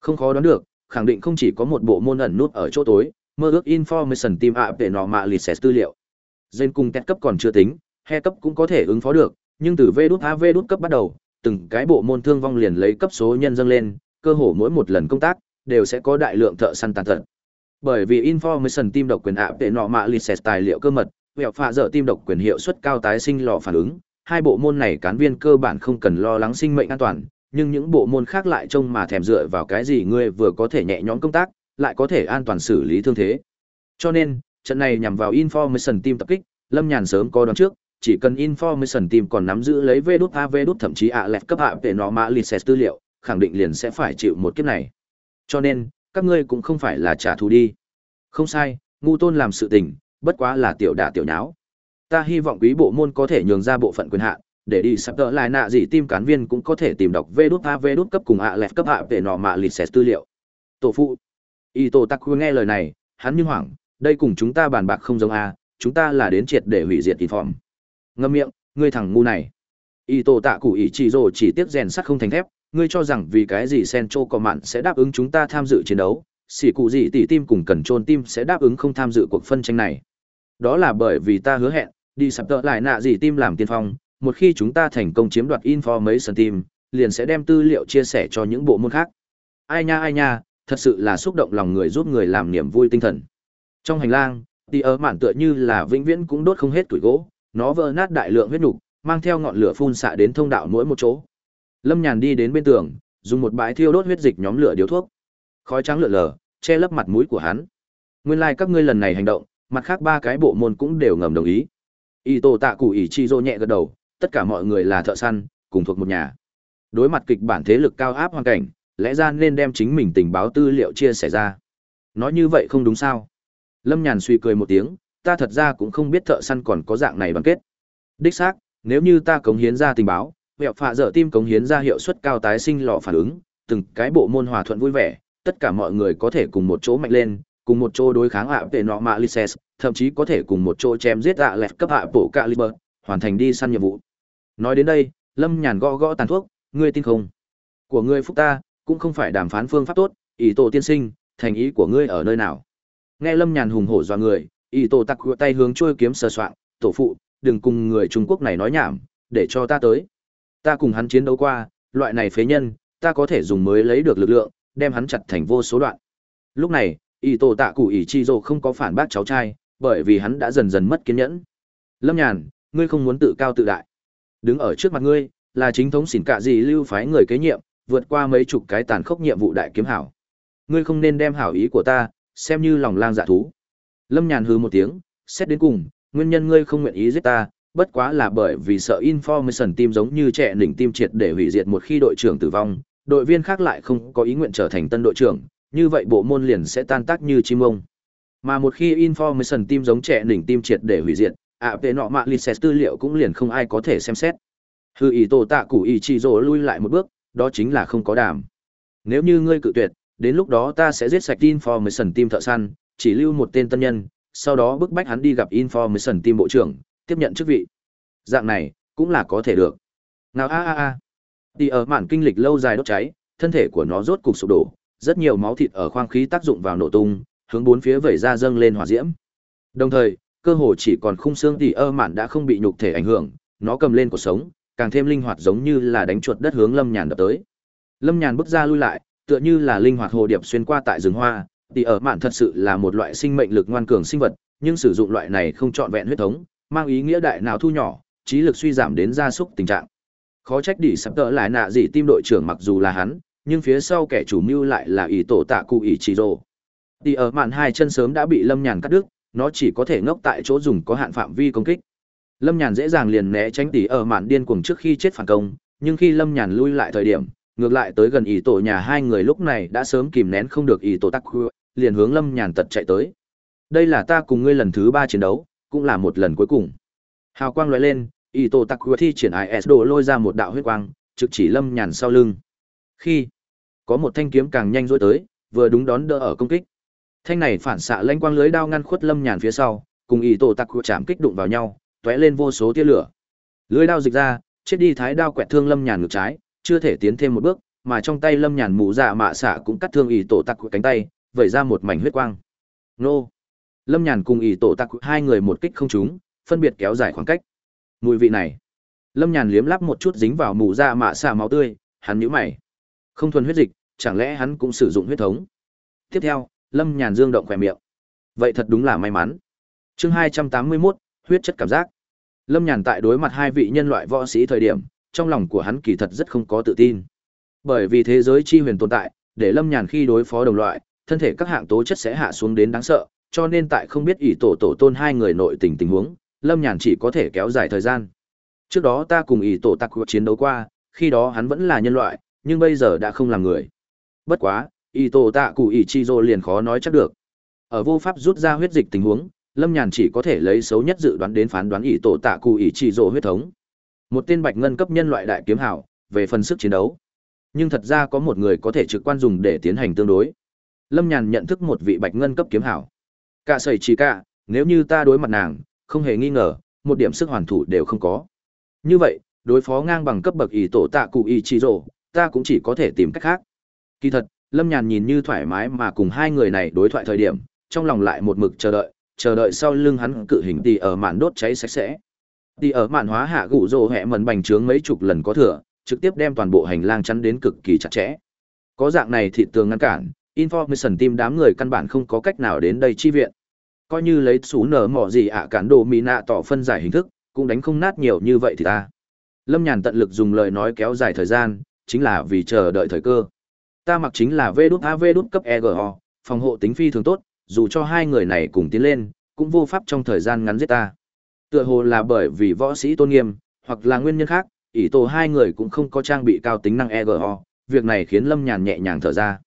Không khó đoán được, khẳng định không chỉ có một bộ môn ẩn nút ở chỗ tối, mơ ước information team ạ về nọ mạ lịt tư liệu. Dên cùng test cấp còn chưa tính, he cấp cũng có thể ứng phó được, nhưng từ V đút A V đút cấp bắt đầu, từng cái bộ môn thương vong liền lấy cấp số nhân dâng lên, cơ hồ mỗi một lần công tác đều sẽ có đại lượng thợ săn tàn tật. Bởi vì information team độc quyền ạ tệ nọ mạ lịt tài liệu cơ mật, vẹo phạ dở team độc quyền hiệu suất cao tái sinh lò phản ứng, hai bộ môn này cán viên cơ bản không cần lo lắng sinh mệnh an toàn, nhưng những bộ môn khác lại trông mà thèm dựa vào cái gì ngươi vừa có thể nhẹ nhõm công tác, lại có thể an toàn xử lý thương thế. Cho nên, trận này nhằm vào Information Team tập kích, Lâm Nhàn sớm có đoán trước, chỉ cần Information Team còn nắm giữ lấy V AV đút thậm chí ạ lẹt cấp hạ về nó mã license tư liệu, khẳng định liền sẽ phải chịu một kiếp này. Cho nên, các ngươi cũng không phải là trả thù đi. Không sai, ngu tôn làm sự tình, bất quá là tiểu đả tiểu nháo. Ta hy vọng quý bộ môn có thể nhường ra bộ phận quyền hạn, để đi sắp tờ lại nạ gì tim cán viên cũng có thể tìm đọc vê đút A vê đút cấp cùng ạ lẹt cấp hạ về nọ mạ license tư liệu. Tổ phụ. Y Tổ Tắc nghe lời này, hắn như hoảng, đây cùng chúng ta bàn bạc không giống a, chúng ta là đến triệt để hủy diệt inform. Ngâm miệng, ngươi thằng ngu này. Y Tổ Tạ Cụ ý chỉ rồ chỉ tiếc rèn sắt không thành thép, ngươi cho rằng vì cái gì Sencho có mạn sẽ đáp ứng chúng ta tham dự chiến đấu, xỉ cụ gì tỷ tim cùng cần trôn tim sẽ đáp ứng không tham dự cuộc phân tranh này. Đó là bởi vì ta hứa hẹn, đi sập tợ lại nạ gì tim làm tiên phong, một khi chúng ta thành công chiếm đoạt info mấy sân tim, liền sẽ đem tư liệu chia sẻ cho những bộ môn khác. Ai nha ai nha, thật sự là xúc động lòng người giúp người làm niềm vui tinh thần. Trong hành lang, đi ở mạn tựa như là vĩnh viễn cũng đốt không hết tuổi gỗ, nó vỡ nát đại lượng huyết nục, mang theo ngọn lửa phun xạ đến thông đạo mỗi một chỗ. Lâm Nhàn đi đến bên tường, dùng một bãi thiêu đốt huyết dịch nhóm lửa điếu thuốc. Khói trắng lượn lờ, che lấp mặt mũi của hắn. Nguyên lai like các ngươi lần này hành động, mặt khác ba cái bộ môn cũng đều ngầm đồng ý. Y Tô Tạ Cụ ỷ Chi Dô nhẹ gật đầu, tất cả mọi người là thợ săn, cùng thuộc một nhà. Đối mặt kịch bản thế lực cao áp hoàn cảnh, lẽ ra nên đem chính mình tình báo tư liệu chia sẻ ra. Nói như vậy không đúng sao? Lâm Nhàn suy cười một tiếng, ta thật ra cũng không biết thợ săn còn có dạng này bằng kết. Đích xác, nếu như ta cống hiến ra tình báo, vẹo phạ dở tim cống hiến ra hiệu suất cao tái sinh lò phản ứng, từng cái bộ môn hòa thuận vui vẻ, tất cả mọi người có thể cùng một chỗ mạnh lên, cùng một chỗ đối kháng ạ về nọ mạ lices, thậm chí có thể cùng một chỗ chém giết ạ lẹt cấp hạ bộ caliber, hoàn thành đi săn nhiệm vụ. Nói đến đây, Lâm Nhàn gõ gõ tàn thuốc, ngươi tin không? Của ngươi phúc ta, cũng không phải đàm phán phương pháp tốt, ý tổ tiên sinh, thành ý của ngươi ở nơi nào? Nghe Lâm Nhàn hùng hổ dọa người, ý tổ tặc tay hướng trôi kiếm sờ soạng, tổ phụ, đừng cùng người Trung Quốc này nói nhảm, để cho ta tới. Ta cùng hắn chiến đấu qua, loại này phế nhân, ta có thể dùng mới lấy được lực lượng, đem hắn chặt thành vô số đoạn. Lúc này, ý tổ tạ cụ ý chi dô không có phản bác cháu trai, bởi vì hắn đã dần dần mất kiên nhẫn. Lâm Nhàn, ngươi không muốn tự cao tự đại. Đứng ở trước mặt ngươi, là chính thống xỉn cạ gì lưu phái người kế nhiệm, vượt qua mấy chục cái tàn khốc nhiệm vụ đại kiếm hảo. Ngươi không nên đem hảo ý của ta, xem như lòng lang dạ thú. Lâm Nhàn hừ một tiếng, xét đến cùng, nguyên nhân ngươi không nguyện ý giết ta, bất quá là bởi vì sợ information team giống như trẻ nỉnh tim triệt để hủy diệt một khi đội trưởng tử vong, đội viên khác lại không có ý nguyện trở thành tân đội trưởng, như vậy bộ môn liền sẽ tan tác như chim ông. Mà một khi information team giống trẻ nỉnh tim triệt để hủy diệt, ạ về nọ mạ license tư liệu cũng liền không ai có thể xem xét. Hư ý tổ tạ củ ý chỉ rồ lui lại một bước, đó chính là không có đàm. Nếu như ngươi cự tuyệt, đến lúc đó ta sẽ giết sạch information team thợ săn, chỉ lưu một tên tân nhân, sau đó bức bách hắn đi gặp information team bộ trưởng, tiếp nhận chức vị. Dạng này, cũng là có thể được. Nào a a a. Đi ở mạn kinh lịch lâu dài đốt cháy, thân thể của nó rốt cục sụp đổ, rất nhiều máu thịt ở khoang khí tác dụng vào nổ tung, hướng bốn phía vẩy ra dâng lên hỏa diễm. Đồng thời, cơ hồ chỉ còn khung xương tỉ ơ mạn đã không bị nhục thể ảnh hưởng, nó cầm lên cuộc sống, càng thêm linh hoạt giống như là đánh chuột đất hướng Lâm Nhàn đập tới. Lâm Nhàn bước ra lui lại, tựa như là linh hoạt hồ điệp xuyên qua tại rừng hoa, tỉ ở mạn thật sự là một loại sinh mệnh lực ngoan cường sinh vật, nhưng sử dụng loại này không trọn vẹn huyết thống, mang ý nghĩa đại nào thu nhỏ, trí lực suy giảm đến gia súc tình trạng. Khó trách đi sắp tỡ lại nạ gì tim đội trưởng mặc dù là hắn, nhưng phía sau kẻ chủ mưu lại là ỷ tổ tạ cụ ỷ chỉ rồ. tỉ ở mạn hai chân sớm đã bị Lâm Nhàn cắt đứt, nó chỉ có thể ngốc tại chỗ dùng có hạn phạm vi công kích. Lâm Nhàn dễ dàng liền né tránh tỉ ở mạn điên cuồng trước khi chết phản công, nhưng khi Lâm Nhàn lui lại thời điểm, ngược lại tới gần ý tổ nhà hai người lúc này đã sớm kìm nén không được ý tổ tắc liền hướng Lâm Nhàn tật chạy tới. Đây là ta cùng ngươi lần thứ ba chiến đấu, cũng là một lần cuối cùng. Hào quang lóe lên, ý tổ tắc thi triển IS đồ lôi ra một đạo huyết quang, trực chỉ Lâm Nhàn sau lưng. Khi có một thanh kiếm càng nhanh rỗi tới, vừa đúng đón đỡ ở công kích. Thanh này phản xạ lanh quang lưới đao ngăn khuất Lâm Nhàn phía sau, cùng ý tổ tắc chạm kích đụng vào nhau, tóe lên vô số tia lửa. Lưới đao dịch ra, chết đi thái đao quẹt thương Lâm Nhàn ngược trái, chưa thể tiến thêm một bước, mà trong tay lâm nhàn mũ dạ mạ xạ cũng cắt thương ý tổ tặc cánh tay vẩy ra một mảnh huyết quang. Nô! Lâm nhàn cùng ý tổ tặc hai người một kích không trúng phân biệt kéo dài khoảng cách. Mùi vị này! Lâm nhàn liếm lắp một chút dính vào mũ dạ mạ xạ máu tươi hắn nhíu mày. Không thuần huyết dịch chẳng lẽ hắn cũng sử dụng huyết thống? Tiếp theo lâm nhàn dương động khỏe miệng. Vậy thật đúng là may mắn. Chương hai trăm tám mươi mốt, huyết chất cảm giác. Lâm nhàn tại đối mặt hai vị nhân loại võ sĩ thời điểm, trong lòng của hắn kỳ thật rất không có tự tin. Bởi vì thế giới chi huyền tồn tại, để lâm nhàn khi đối phó đồng loại, thân thể các hạng tố chất sẽ hạ xuống đến đáng sợ, cho nên tại không biết ỷ tổ tổ tôn hai người nội tình tình huống, lâm nhàn chỉ có thể kéo dài thời gian. Trước đó ta cùng ỷ tổ tặc chiến đấu qua, khi đó hắn vẫn là nhân loại, nhưng bây giờ đã không là người. Bất quá Y tổ tạ cụ ỷ chi dô liền khó nói chắc được. Ở vô pháp rút ra huyết dịch tình huống lâm nhàn chỉ có thể lấy xấu nhất dự đoán đến phán đoán ỷ tổ tạ cụ ỷ chi dô huyết thống. Một tên bạch ngân cấp nhân loại đại kiếm hảo về phần sức chiến đấu. Nhưng thật ra có một người có thể trực quan dùng để tiến hành tương đối. Lâm nhàn nhận thức một vị bạch ngân cấp kiếm hảo cả sầy chỉ cả nếu như ta đối mặt nàng không hề nghi ngờ một điểm sức hoàn thủ đều không có. Như vậy đối phó ngang bằng cấp bậc ỷ tổ tạ cụ ỷ chi Dô, ta cũng chỉ có thể tìm cách khác. Kỳ thật lâm nhàn nhìn như thoải mái mà cùng hai người này đối thoại thời điểm, trong lòng lại một mực chờ đợi chờ đợi sau lưng hắn cự hình tì ở màn đốt cháy sạch sẽ. Tì ở màn hóa hạ gụ rộ hẹ mần bành trướng mấy chục lần có thừa, trực tiếp đem toàn bộ hành lang chắn đến cực kỳ chặt chẽ. Có dạng này thị tường ngăn cản, information team đám người căn bản không có cách nào đến đây chi viện. Coi như lấy xú nở mỏ gì ạ, cản đồ mỹ nạ tỏ phân giải hình thức, cũng đánh không nát nhiều như vậy thì ta. Lâm nhàn tận lực dùng lời nói kéo dài thời gian, chính là vì chờ đợi thời cơ ta mặc chính là v đút av đút cấp ego phòng hộ tính phi thường tốt, dù cho hai người này cùng tiến lên, cũng vô pháp trong thời gian ngắn giết ta. Tựa hồ là bởi vì võ sĩ tôn nghiêm, hoặc là nguyên nhân khác, ỷ tổ hai người cũng không có trang bị cao tính năng ego việc này khiến lâm nhàn nhẹ nhàng thở ra.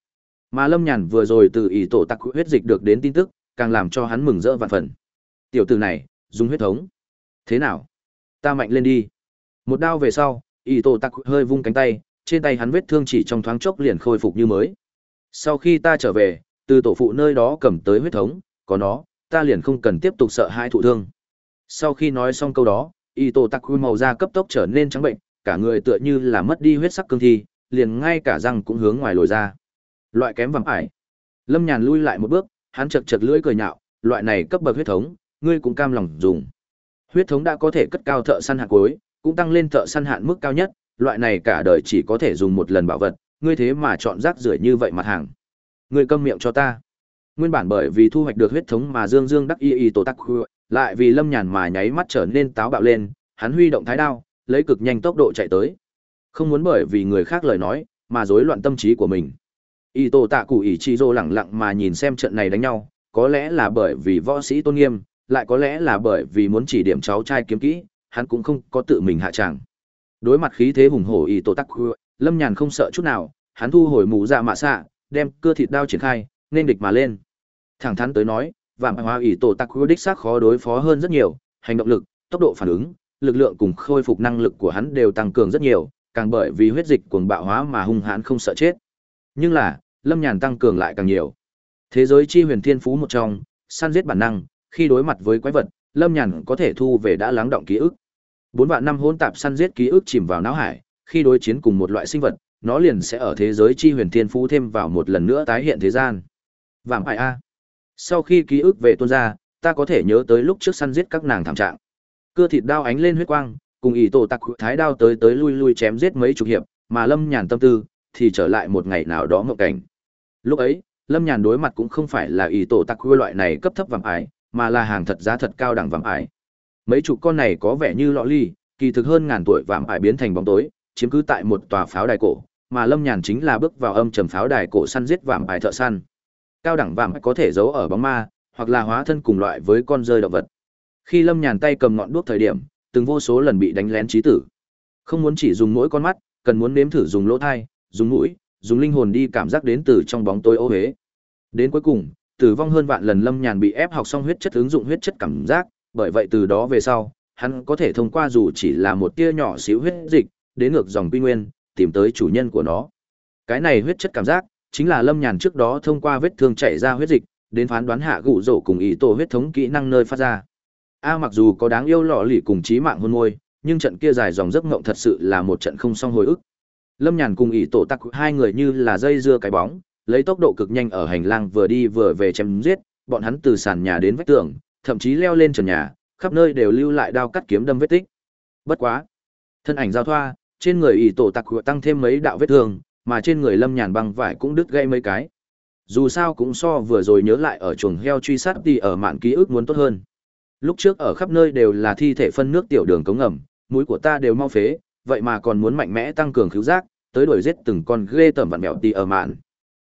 Mà lâm nhàn vừa rồi từ ỷ tổ tặc huyết dịch được đến tin tức, càng làm cho hắn mừng rỡ vạn phần. Tiểu tử này, dùng huyết thống. Thế nào? Ta mạnh lên đi. Một đao về sau, ỷ tổ tặc hơi vung cánh tay trên tay hắn vết thương chỉ trong thoáng chốc liền khôi phục như mới. Sau khi ta trở về, từ tổ phụ nơi đó cầm tới huyết thống, có nó, ta liền không cần tiếp tục sợ hai thụ thương. Sau khi nói xong câu đó, y tổ tặc khuôn màu da cấp tốc trở nên trắng bệnh, cả người tựa như là mất đi huyết sắc cương thi, liền ngay cả răng cũng hướng ngoài lồi ra. Loại kém vàng ải. Lâm nhàn lui lại một bước, hắn chật chật lưỡi cười nhạo, loại này cấp bậc huyết thống, ngươi cũng cam lòng dùng. Huyết thống đã có thể cất cao thợ săn hạng cuối, cũng tăng lên thợ săn hạn mức cao nhất loại này cả đời chỉ có thể dùng một lần bảo vật, ngươi thế mà chọn rác rưởi như vậy mặt hàng. Ngươi câm miệng cho ta. Nguyên bản bởi vì thu hoạch được huyết thống mà dương dương đắc y y tổ tắc lại vì lâm nhàn mà nháy mắt trở nên táo bạo lên, hắn huy động thái đao, lấy cực nhanh tốc độ chạy tới. Không muốn bởi vì người khác lời nói, mà rối loạn tâm trí của mình. Y tổ tạ cụ ỷ chi rô lẳng lặng mà nhìn xem trận này đánh nhau, có lẽ là bởi vì võ sĩ tôn nghiêm, lại có lẽ là bởi vì muốn chỉ điểm cháu trai kiếm kỹ, hắn cũng không có tự mình hạ trạng đối mặt khí thế hùng hổ y tổ tắc lâm nhàn không sợ chút nào, hắn thu hồi mù dạ mạ xạ, đem cưa thịt đao triển khai, nên địch mà lên. Thẳng thắn tới nói vạm Hoa ỷ tổ tắc đích xác khó đối phó hơn rất nhiều, hành động lực, tốc độ phản ứng, lực lượng cùng khôi phục năng lực của hắn đều tăng cường rất nhiều, càng bởi vì huyết dịch cuồng bạo hóa mà hung hãn không sợ chết. Nhưng là, lâm nhàn tăng cường lại càng nhiều. Thế giới chi huyền thiên phú một trong, săn giết bản năng, khi đối mặt với quái vật, lâm nhàn có thể thu về đã lắng động ký ức bốn vạn năm hỗn tạp săn giết ký ức chìm vào não hải khi đối chiến cùng một loại sinh vật nó liền sẽ ở thế giới chi huyền thiên phú thêm vào một lần nữa tái hiện thế gian vàng ải a sau khi ký ức về tuôn ra, ta có thể nhớ tới lúc trước săn giết các nàng thảm trạng. Cưa thịt đao ánh lên huyết quang, cùng ý tổ tặc thái đao tới tới lui lui chém giết mấy chục hiệp, mà Lâm Nhàn tâm tư thì trở lại một ngày nào đó ngộ cảnh. Lúc ấy, Lâm Nhàn đối mặt cũng không phải là ý tổ tặc loại này cấp thấp vàng ải, mà là hàng thật giá thật cao đẳng vàng ải. Mấy chục con này có vẻ như lọ ly, kỳ thực hơn ngàn tuổi vạm ải biến thành bóng tối, chiếm cứ tại một tòa pháo đài cổ, mà Lâm Nhàn chính là bước vào âm trầm pháo đài cổ săn giết vạm ải thợ săn. Cao đẳng vạm có thể giấu ở bóng ma hoặc là hóa thân cùng loại với con rơi động vật. Khi lâm nhàn tay cầm ngọn đuốc thời điểm từng vô số lần bị đánh lén trí tử. Không muốn chỉ dùng mỗi con mắt cần muốn nếm thử dùng lỗ thai dùng mũi dùng linh hồn đi cảm giác đến từ trong bóng tối ô huế đến cuối cùng tử vong hơn vạn lần lâm nhàn bị ép học xong huyết chất ứng dụng huyết chất cảm giác bởi vậy từ đó về sau, hắn có thể thông qua dù chỉ là một tia nhỏ xíu huyết dịch, đến ngược dòng quy nguyên, tìm tới chủ nhân của nó. Cái này huyết chất cảm giác, chính là lâm nhàn trước đó thông qua vết thương chảy ra huyết dịch, đến phán đoán hạ gụ rổ cùng ý tổ huyết thống kỹ năng nơi phát ra. A, mặc dù có đáng yêu lọ lì cùng trí mạng hôn môi, nhưng trận kia dài dòng giấc ngộng thật sự là một trận không xong hồi ức. Lâm nhàn cùng ý tổ tắc hai người như là dây dưa cái bóng, lấy tốc độ cực nhanh ở hành lang vừa đi vừa về chém giết, bọn hắn từ sàn nhà đến vách tường thậm chí leo lên trần nhà, khắp nơi đều lưu lại đao cắt kiếm đâm vết tích. Bất quá, thân ảnh giao thoa, trên người ỷ tổ tặc tăng thêm mấy đạo vết thương, mà trên người lâm nhàn băng vải cũng đứt gây mấy cái. Dù sao cũng so vừa rồi nhớ lại ở chuồng heo truy sát thì ở mạn ký ức muốn tốt hơn. Lúc trước ở khắp nơi đều là thi thể phân nước tiểu đường cống ngầm, mũi của ta đều mau phế, vậy mà còn muốn mạnh mẽ tăng cường cứu giác, tới đuổi giết từng con ghê tởm vặn mẹo tì ở mạn.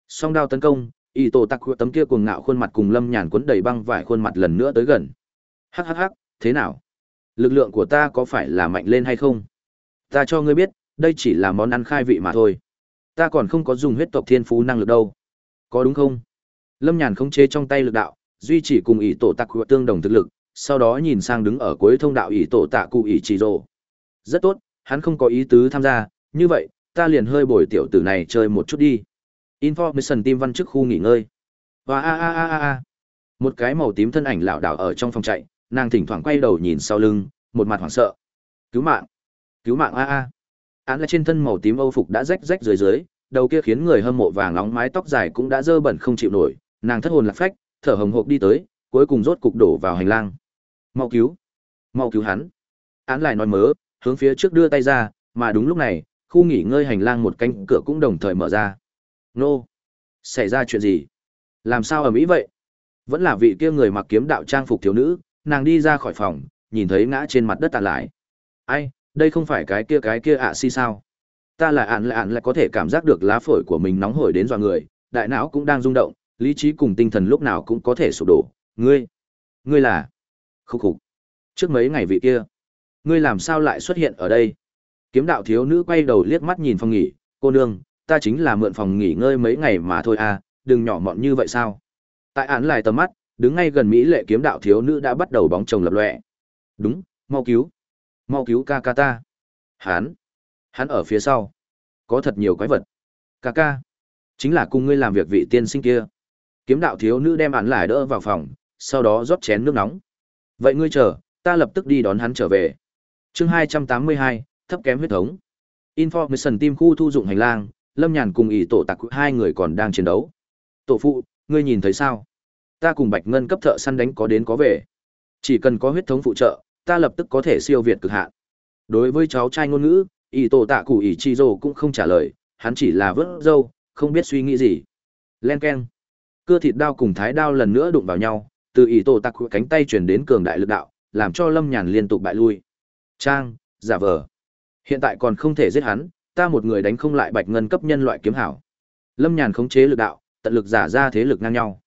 Song đao tấn công y tổ tặc tấm kia cuồng ngạo khuôn mặt cùng lâm nhàn cuốn đầy băng vải khuôn mặt lần nữa tới gần. Hhh thế nào? Lực lượng của ta có phải là mạnh lên hay không? Ta cho ngươi biết, đây chỉ là món ăn khai vị mà thôi. Ta còn không có dùng huyết tộc thiên phú năng lực đâu. Có đúng không? Lâm nhàn không chế trong tay lực đạo, duy trì cùng ỷ tổ tặc tương đồng thực lực, sau đó nhìn sang đứng ở cuối thông đạo ỷ tổ tạ cụ ỷ chỉ rồ. Rất tốt, hắn không có ý tứ tham gia, như vậy, ta liền hơi bồi tiểu tử này chơi một chút đi information team văn chức khu nghỉ ngơi. Và a a a a a. Một cái màu tím thân ảnh lảo đảo ở trong phòng chạy, nàng thỉnh thoảng quay đầu nhìn sau lưng, một mặt hoảng sợ. Cứu mạng cứu mạng a a. Án là trên thân màu tím âu phục đã rách rách dưới dưới, đầu kia khiến người hâm mộ vàng nóng mái tóc dài cũng đã dơ bẩn không chịu nổi, nàng thất hồn lạc phách, thở hồng hộc đi tới, cuối cùng rốt cục đổ vào hành lang. Mau cứu mau cứu hắn. Án lại nói mớ, hướng phía trước đưa tay ra, mà đúng lúc này, khu nghỉ ngơi hành lang một cánh cửa cũng đồng thời mở ra nô. Xảy ra chuyện gì? Làm sao ở mỹ vậy? Vẫn là vị kia người mặc kiếm đạo trang phục thiếu nữ, nàng đi ra khỏi phòng, nhìn thấy ngã trên mặt đất tàn lại. Ai, đây không phải cái kia cái kia ạ si sao? Ta là ạn lại ạn lại có thể cảm giác được lá phổi của mình nóng hổi đến dọa người, đại não cũng đang rung động, lý trí cùng tinh thần lúc nào cũng có thể sụp đổ. Ngươi ngươi là? Khúc khục. Trước mấy ngày vị kia, ngươi làm sao lại xuất hiện ở đây? Kiếm đạo thiếu nữ quay đầu liếc mắt nhìn phòng nghỉ, cô nương ta chính là mượn phòng nghỉ ngơi mấy ngày mà thôi à đừng nhỏ mọn như vậy sao? Tại án lại tầm mắt, đứng ngay gần mỹ lệ kiếm đạo thiếu nữ đã bắt đầu bóng chồng lập lọe đúng, mau cứu. Mau cứu ca ca ta. Hán. Hắn ở phía sau. Có thật nhiều quái vật. Ca ca. Chính là cùng ngươi làm việc vị tiên sinh kia. Kiếm đạo thiếu nữ đem án lại đỡ vào phòng, sau đó rót chén nước nóng. Vậy ngươi chờ, ta lập tức đi đón hắn trở về. Chương hai trăm tám mươi hai, thấp kém huyết thống. Information team khu thu dụng hành lang lâm nhàn cùng ỷ tổ tặc hai người còn đang chiến đấu. Tổ phụ, ngươi nhìn thấy sao? Ta cùng bạch ngân cấp thợ săn đánh có đến có về. Chỉ cần có huyết thống phụ trợ, ta lập tức có thể siêu việt cực hạn. Đối với cháu trai ngôn ngữ, ỷ tổ tạ cụ ỷ chi rồ cũng không trả lời, hắn chỉ là vớt râu, không biết suy nghĩ gì. Len k e n cưa thịt đao cùng thái đao lần nữa đụng vào nhau, từ ỷ tổ tạ cụ cánh tay chuyển đến cường đại lực đạo, làm cho lâm nhàn liên tục bại lui. Trang, giả vờ. Hiện tại còn không thể giết hắn ta một người đánh không lại bạch ngân cấp nhân loại kiếm hảo. Lâm nhàn khống chế lực đạo, tận lực giả ra thế lực ngang nhau.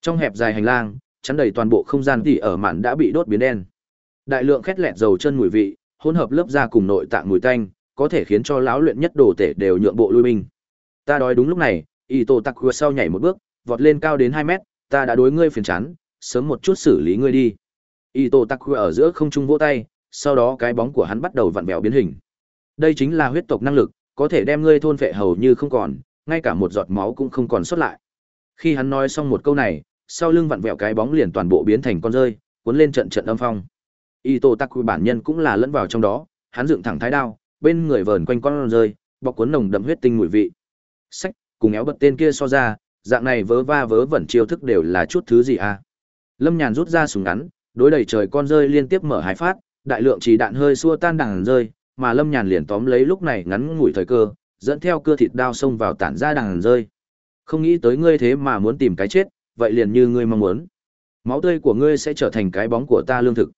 Trong hẹp dài hành lang, chắn đầy toàn bộ không gian tỉ ở mạn đã bị đốt biến đen. Đại lượng khét lẹt dầu chân mùi vị, hỗn hợp lớp da cùng nội tạng mùi tanh, có thể khiến cho lão luyện nhất đồ tể đều nhượng bộ lui binh. Ta đói đúng lúc này, y tổ tặc khua sau nhảy một bước, vọt lên cao đến hai mét, ta đã đối ngươi phiền chán, sớm một chút xử lý ngươi đi. Y tổ tặc khua ở giữa không trung vỗ tay, sau đó cái bóng của hắn bắt đầu vặn vẹo biến hình đây chính là huyết tộc năng lực, có thể đem ngươi thôn phệ hầu như không còn, ngay cả một giọt máu cũng không còn xuất lại. Khi hắn nói xong một câu này, sau lưng vặn vẹo cái bóng liền toàn bộ biến thành con rơi, cuốn lên trận trận âm phong. Y tô tắc quy bản nhân cũng là lẫn vào trong đó, hắn dựng thẳng thái đao, bên người vờn quanh con rơi, bọc cuốn nồng đậm huyết tinh mùi vị. Sách, cùng éo bật tên kia so ra, dạng này vớ va vớ vẩn chiêu thức đều là chút thứ gì à? Lâm nhàn rút ra súng ngắn, đối đẩy trời con rơi liên tiếp mở hai phát, đại lượng chỉ đạn hơi xua tan đằng rơi mà lâm nhàn liền tóm lấy lúc này ngắn ngủi thời cơ, dẫn theo cưa thịt đao xông vào tản ra đằng rơi. Không nghĩ tới ngươi thế mà muốn tìm cái chết, vậy liền như ngươi mong muốn. Máu tươi của ngươi sẽ trở thành cái bóng của ta lương thực.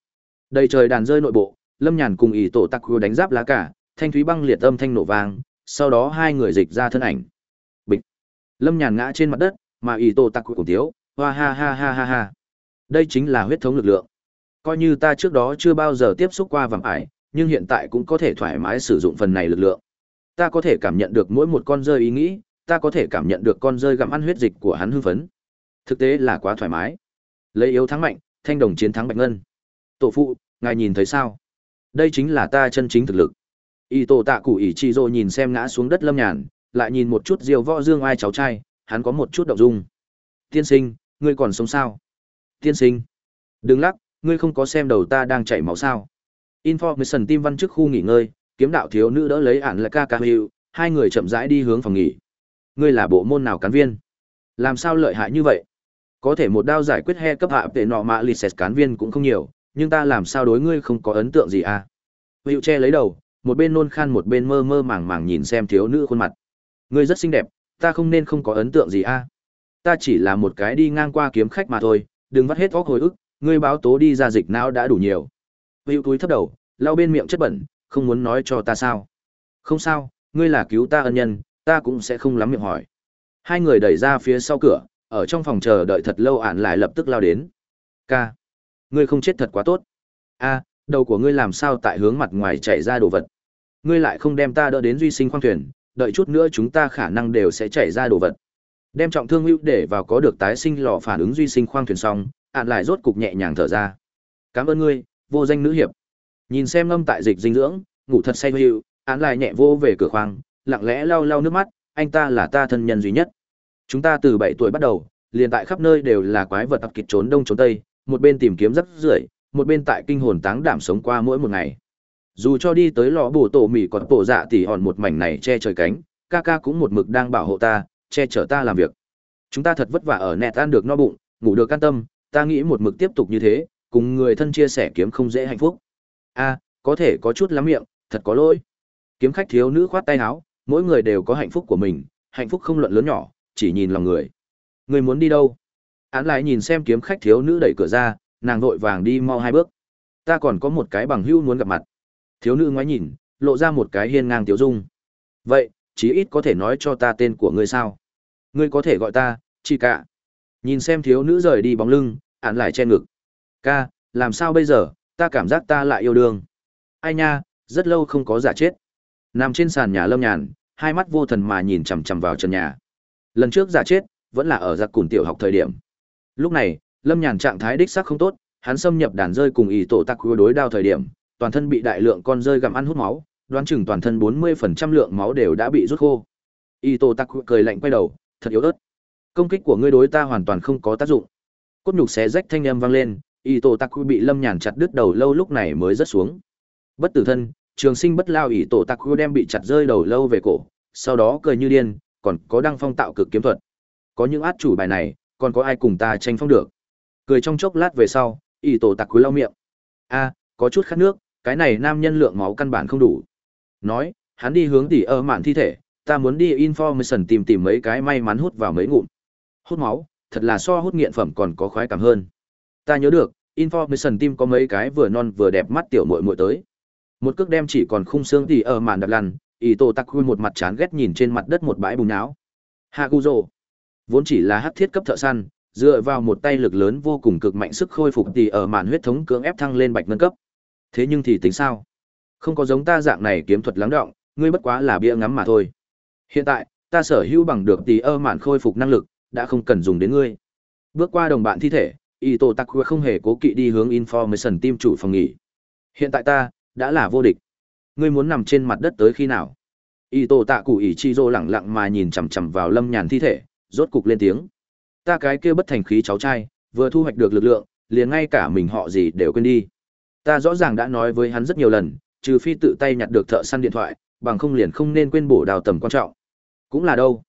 Đầy trời đàn rơi nội bộ, lâm nhàn cùng ỷ tổ tắc đánh giáp lá cả, thanh thúy băng liệt âm thanh nổ vang, sau đó hai người dịch ra thân ảnh. Bịch. Lâm nhàn ngã trên mặt đất, mà ỷ tổ tắc cổ tiếu hoa ha ha ha ha ha. Đây chính là huyết thống lực lượng. Coi như ta trước đó chưa bao giờ tiếp xúc qua vàng ải nhưng hiện tại cũng có thể thoải mái sử dụng phần này lực lượng. Ta có thể cảm nhận được mỗi một con rơi ý nghĩ, ta có thể cảm nhận được con rơi gặm ăn huyết dịch của hắn hưng phấn. Thực tế là quá thoải mái. Lấy yếu thắng mạnh, thanh đồng chiến thắng bạch ngân. Tổ phụ, ngài nhìn thấy sao? Đây chính là ta chân chính thực lực. Y tổ tạ cụ ỷ chi rô nhìn xem ngã xuống đất lâm nhàn, lại nhìn một chút diều võ dương ai cháu trai, hắn có một chút động dung. Tiên sinh, ngươi còn sống sao? Tiên sinh, đừng lắc, ngươi không có xem đầu ta đang chảy máu sao? Information tim văn trước khu nghỉ ngơi kiếm đạo thiếu nữ đỡ lấy ản là ca ca hiệu, hai người chậm rãi đi hướng phòng nghỉ. Ngươi là bộ môn nào cán viên? Làm sao lợi hại như vậy? Có thể một đao giải quyết he cấp hạ tệ nọ mạ lì xẹt cán viên cũng không nhiều, nhưng ta làm sao đối ngươi không có ấn tượng gì à? Hiệu che lấy đầu, một bên nôn khan một bên mơ mơ màng màng nhìn xem thiếu nữ khuôn mặt. Ngươi rất xinh đẹp, ta không nên không có ấn tượng gì à? Ta chỉ là một cái đi ngang qua kiếm khách mà thôi, đừng vắt hết óc hồi ức, ngươi báo tố đi ra dịch não đã đủ nhiều. Hữu túi thấp đầu, lau bên miệng chất bẩn, không muốn nói cho ta sao? Không sao, ngươi là cứu ta ân nhân, ta cũng sẽ không lắm miệng hỏi. Hai người đẩy ra phía sau cửa, ở trong phòng chờ đợi thật lâu ản lại lập tức lao đến. Ca, ngươi không chết thật quá tốt. A, đầu của ngươi làm sao tại hướng mặt ngoài chảy ra đồ vật? Ngươi lại không đem ta đỡ đến duy sinh khoang thuyền, đợi chút nữa chúng ta khả năng đều sẽ chảy ra đồ vật. Đem trọng thương hữu để vào có được tái sinh lò phản ứng duy sinh khoang thuyền xong, ản lại rốt cục nhẹ nhàng thở ra. Cảm ơn ngươi, vô danh nữ hiệp. Nhìn xem ngâm tại dịch dinh dưỡng, ngủ thật say hữu, án lại nhẹ vô về cửa khoang, lặng lẽ lau lau nước mắt, anh ta là ta thân nhân duy nhất. Chúng ta từ 7 tuổi bắt đầu, liền tại khắp nơi đều là quái vật ập kịch trốn đông trốn tây, một bên tìm kiếm rất rưởi, một bên tại kinh hồn táng đảm sống qua mỗi một ngày. Dù cho đi tới lò bổ tổ mỉ còn tổ dạ tỉ hòn một mảnh này che trời cánh, ca ca cũng một mực đang bảo hộ ta, che chở ta làm việc. Chúng ta thật vất vả ở nẹt ăn được no bụng, ngủ được can tâm, ta nghĩ một mực tiếp tục như thế, cùng người thân chia sẻ kiếm không dễ hạnh phúc. A, có thể có chút lắm miệng, thật có lỗi. Kiếm khách thiếu nữ khoát tay áo, mỗi người đều có hạnh phúc của mình, hạnh phúc không luận lớn nhỏ, chỉ nhìn lòng người. Người muốn đi đâu? Án lại nhìn xem kiếm khách thiếu nữ đẩy cửa ra, nàng vội vàng đi mau hai bước. Ta còn có một cái bằng hữu muốn gặp mặt. Thiếu nữ ngoái nhìn, lộ ra một cái hiên ngang tiểu dung. Vậy, chí ít có thể nói cho ta tên của ngươi sao? Ngươi có thể gọi ta, chỉ cả. Nhìn xem thiếu nữ rời đi bóng lưng, án lại che ngực. Ca, làm sao bây giờ, ta cảm giác ta lại yêu đương. Ai nha, rất lâu không có giả chết. Nằm trên sàn nhà lâm nhàn, hai mắt vô thần mà nhìn chằm chằm vào trần nhà. Lần trước giả chết, vẫn là ở giặc cùn tiểu học thời điểm. Lúc này, Lâm Nhàn trạng thái đích xác không tốt, hắn xâm nhập đàn rơi cùng ý tổ tắc đối đao thời điểm, toàn thân bị đại lượng con rơi gặm ăn hút máu, đoán chừng toàn thân 40% lượng máu đều đã bị rút khô. Y tổ Tắc cười lạnh quay đầu, thật yếu ớt. Công kích của ngươi đối ta hoàn toàn không có tác dụng. Cốt nhục xé rách thanh âm vang lên, Y Tô Tắc bị Lâm Nhàn chặt đứt đầu lâu lúc này mới rớt xuống. Bất tử thân, trường sinh bất lao Y Tô Tắc đem bị chặt rơi đầu lâu về cổ, sau đó cười như điên, còn có đăng phong tạo cực kiếm thuật. Có những át chủ bài này, còn có ai cùng ta tranh phong được? Cười trong chốc lát về sau, y tổ tạc cúi lau miệng. A, có chút khát nước, cái này nam nhân lượng máu căn bản không đủ. Nói, hắn đi hướng tỉ ơ mạn thi thể, ta muốn đi information tìm tìm mấy cái may mắn hút vào mấy ngụm. Hút máu, thật là so hút nghiện phẩm còn có khoái cảm hơn. Ta nhớ được, information team có mấy cái vừa non vừa đẹp mắt tiểu muội muội tới. Một cước đem chỉ còn khung xương thì ở mạn đập lăn, ý tổ tặc một mặt chán ghét nhìn trên mặt đất một bãi bùn não. Haguzo, vốn chỉ là hát thiết cấp thợ săn, dựa vào một tay lực lớn vô cùng cực mạnh sức khôi phục thì ở màn huyết thống cưỡng ép thăng lên bạch ngân cấp. Thế nhưng thì tính sao? Không có giống ta dạng này kiếm thuật lắng động, ngươi bất quá là bia ngắm mà thôi. Hiện tại, ta sở hữu bằng được tì ơ mạn khôi phục năng lực, đã không cần dùng đến ngươi. Bước qua đồng bạn thi thể, Ito Takua không hề cố kỵ đi hướng Information team chủ phòng nghỉ. Hiện tại ta, đã là vô địch. Ngươi muốn nằm trên mặt đất tới khi nào? Ito Tạ Cụ Ichizo lặng lặng mà nhìn chằm chằm vào Lâm Nhàn thi thể, rốt cục lên tiếng. Ta cái kia bất thành khí cháu trai, vừa thu hoạch được lực lượng, liền ngay cả mình họ gì đều quên đi. Ta rõ ràng đã nói với hắn rất nhiều lần, trừ phi tự tay nhặt được thợ săn điện thoại, bằng không liền không nên quên bổ đào tầm quan trọng. Cũng là đâu.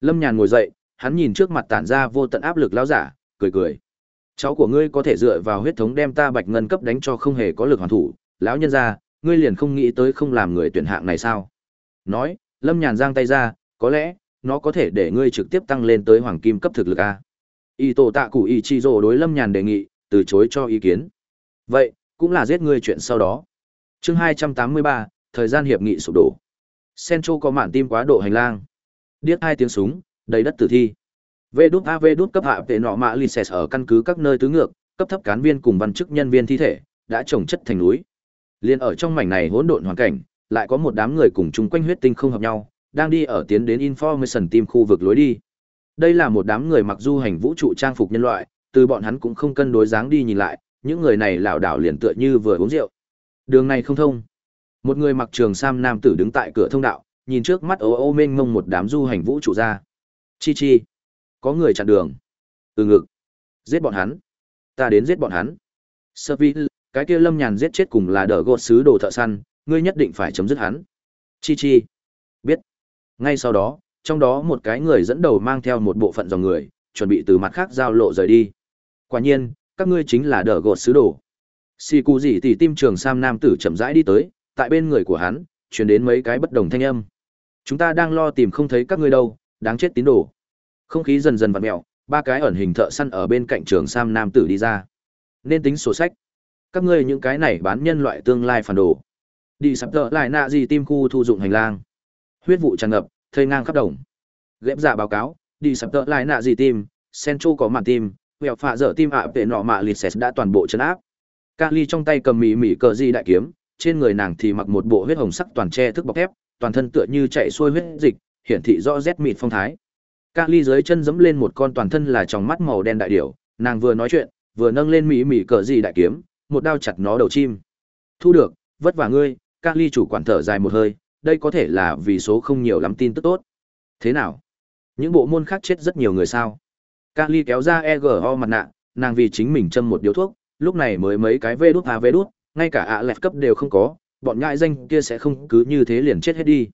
Lâm Nhàn ngồi dậy, hắn nhìn trước mặt tản ra vô tận áp lực lão giả, cười cười. Cháu của ngươi có thể dựa vào huyết thống đem ta bạch ngân cấp đánh cho không hề có lực hoàn thủ, lão nhân gia, ngươi liền không nghĩ tới không làm người tuyển hạng này sao? Nói, Lâm Nhàn giang tay ra, có lẽ, nó có thể để ngươi trực tiếp tăng lên tới hoàng kim cấp thực lực a. Y tổ tạ cụ y chi rồ đối lâm nhàn đề nghị từ chối cho ý kiến. Vậy cũng là giết ngươi chuyện sau đó. Chương hai trăm tám mươi ba thời gian hiệp nghị sụp đổ. Centro có mạn tim quá độ hành lang. Điếc hai tiếng súng đầy đất tử thi vê đút AV đút cấp hạ về nọ mạ lises ở căn cứ các nơi tứ ngược cấp thấp cán viên cùng văn chức nhân viên thi thể đã trồng chất thành núi Liên ở trong mảnh này hỗn độn hoàn cảnh lại có một đám người cùng chung quanh huyết tinh không hợp nhau đang đi ở tiến đến Information Team khu vực lối đi. Đây là một đám người mặc du hành vũ trụ trang phục nhân loại, từ bọn hắn cũng không cân đối dáng đi nhìn lại, những người này lảo đảo liền tựa như vừa uống rượu. Đường này không thông. Một người mặc trường sam nam tử đứng tại cửa thông đạo, nhìn trước mắt ố ô mênh mông một đám du hành vũ trụ ra. Chi chi. Có người chặn đường. từ ngực. Giết bọn hắn. Ta đến giết bọn hắn. Servil, cái kia lâm nhàn giết chết cùng là đỡ gột sứ đồ thợ săn, ngươi nhất định phải chấm dứt hắn. Chi chi. Biết. Ngay sau đó, trong đó một cái người dẫn đầu mang theo một bộ phận dòng người, chuẩn bị từ mặt khác giao lộ rời đi. Quả nhiên, các ngươi chính là đỡ gột sứ đồ. Xì cụ gì thì tim trường Sam Nam tử chậm rãi đi tới, tại bên người của hắn, truyền đến mấy cái bất đồng thanh âm. Chúng ta đang lo tìm không thấy các ngươi đâu, đáng chết tín đồ. Không khí dần dần vặn mèo, ba cái ẩn hình thợ săn ở bên cạnh trường Sam Nam tử đi ra. Nên tính sổ sách. Các ngươi những cái này bán nhân loại tương lai phản đồ. Đi sắp tợ lại nạ gì tim khu thu dụng hành lang. Huyết vụ tràn ngập, thây ngang khắp đồng. Ghép giả báo cáo, đi sắp tợ lại nạ gì tim, centro có màn tim, Vẹo phạ dở tim ạ vệ nọ mạ lịt xẹt đã toàn bộ chấn áp. Kali trong tay cầm mỉ mỉ cờ di đại kiếm, trên người nàng thì mặc một bộ huyết hồng sắc toàn che thức bọc thép, toàn thân tựa như chạy xuôi huyết dịch, hiển thị rõ rét mịt phong thái. Kali dưới chân giẫm lên một con toàn thân là tròng mắt màu đen đại điểu, nàng vừa nói chuyện, vừa nâng lên mỉ mỉ cờ gì đại kiếm, một đao chặt nó đầu chim. Thu được, vất vả ngươi, Kali chủ quản thở dài một hơi, đây có thể là vì số không nhiều lắm tin tức tốt. Thế nào? Những bộ môn khác chết rất nhiều người sao? Kali kéo ra EGO mặt nạ, nàng vì chính mình châm một điếu thuốc, lúc này mới mấy cái vê đút à vê đút, ngay cả ạ lẹt cấp đều không có, bọn nhãi danh kia sẽ không cứ như thế liền chết hết đi.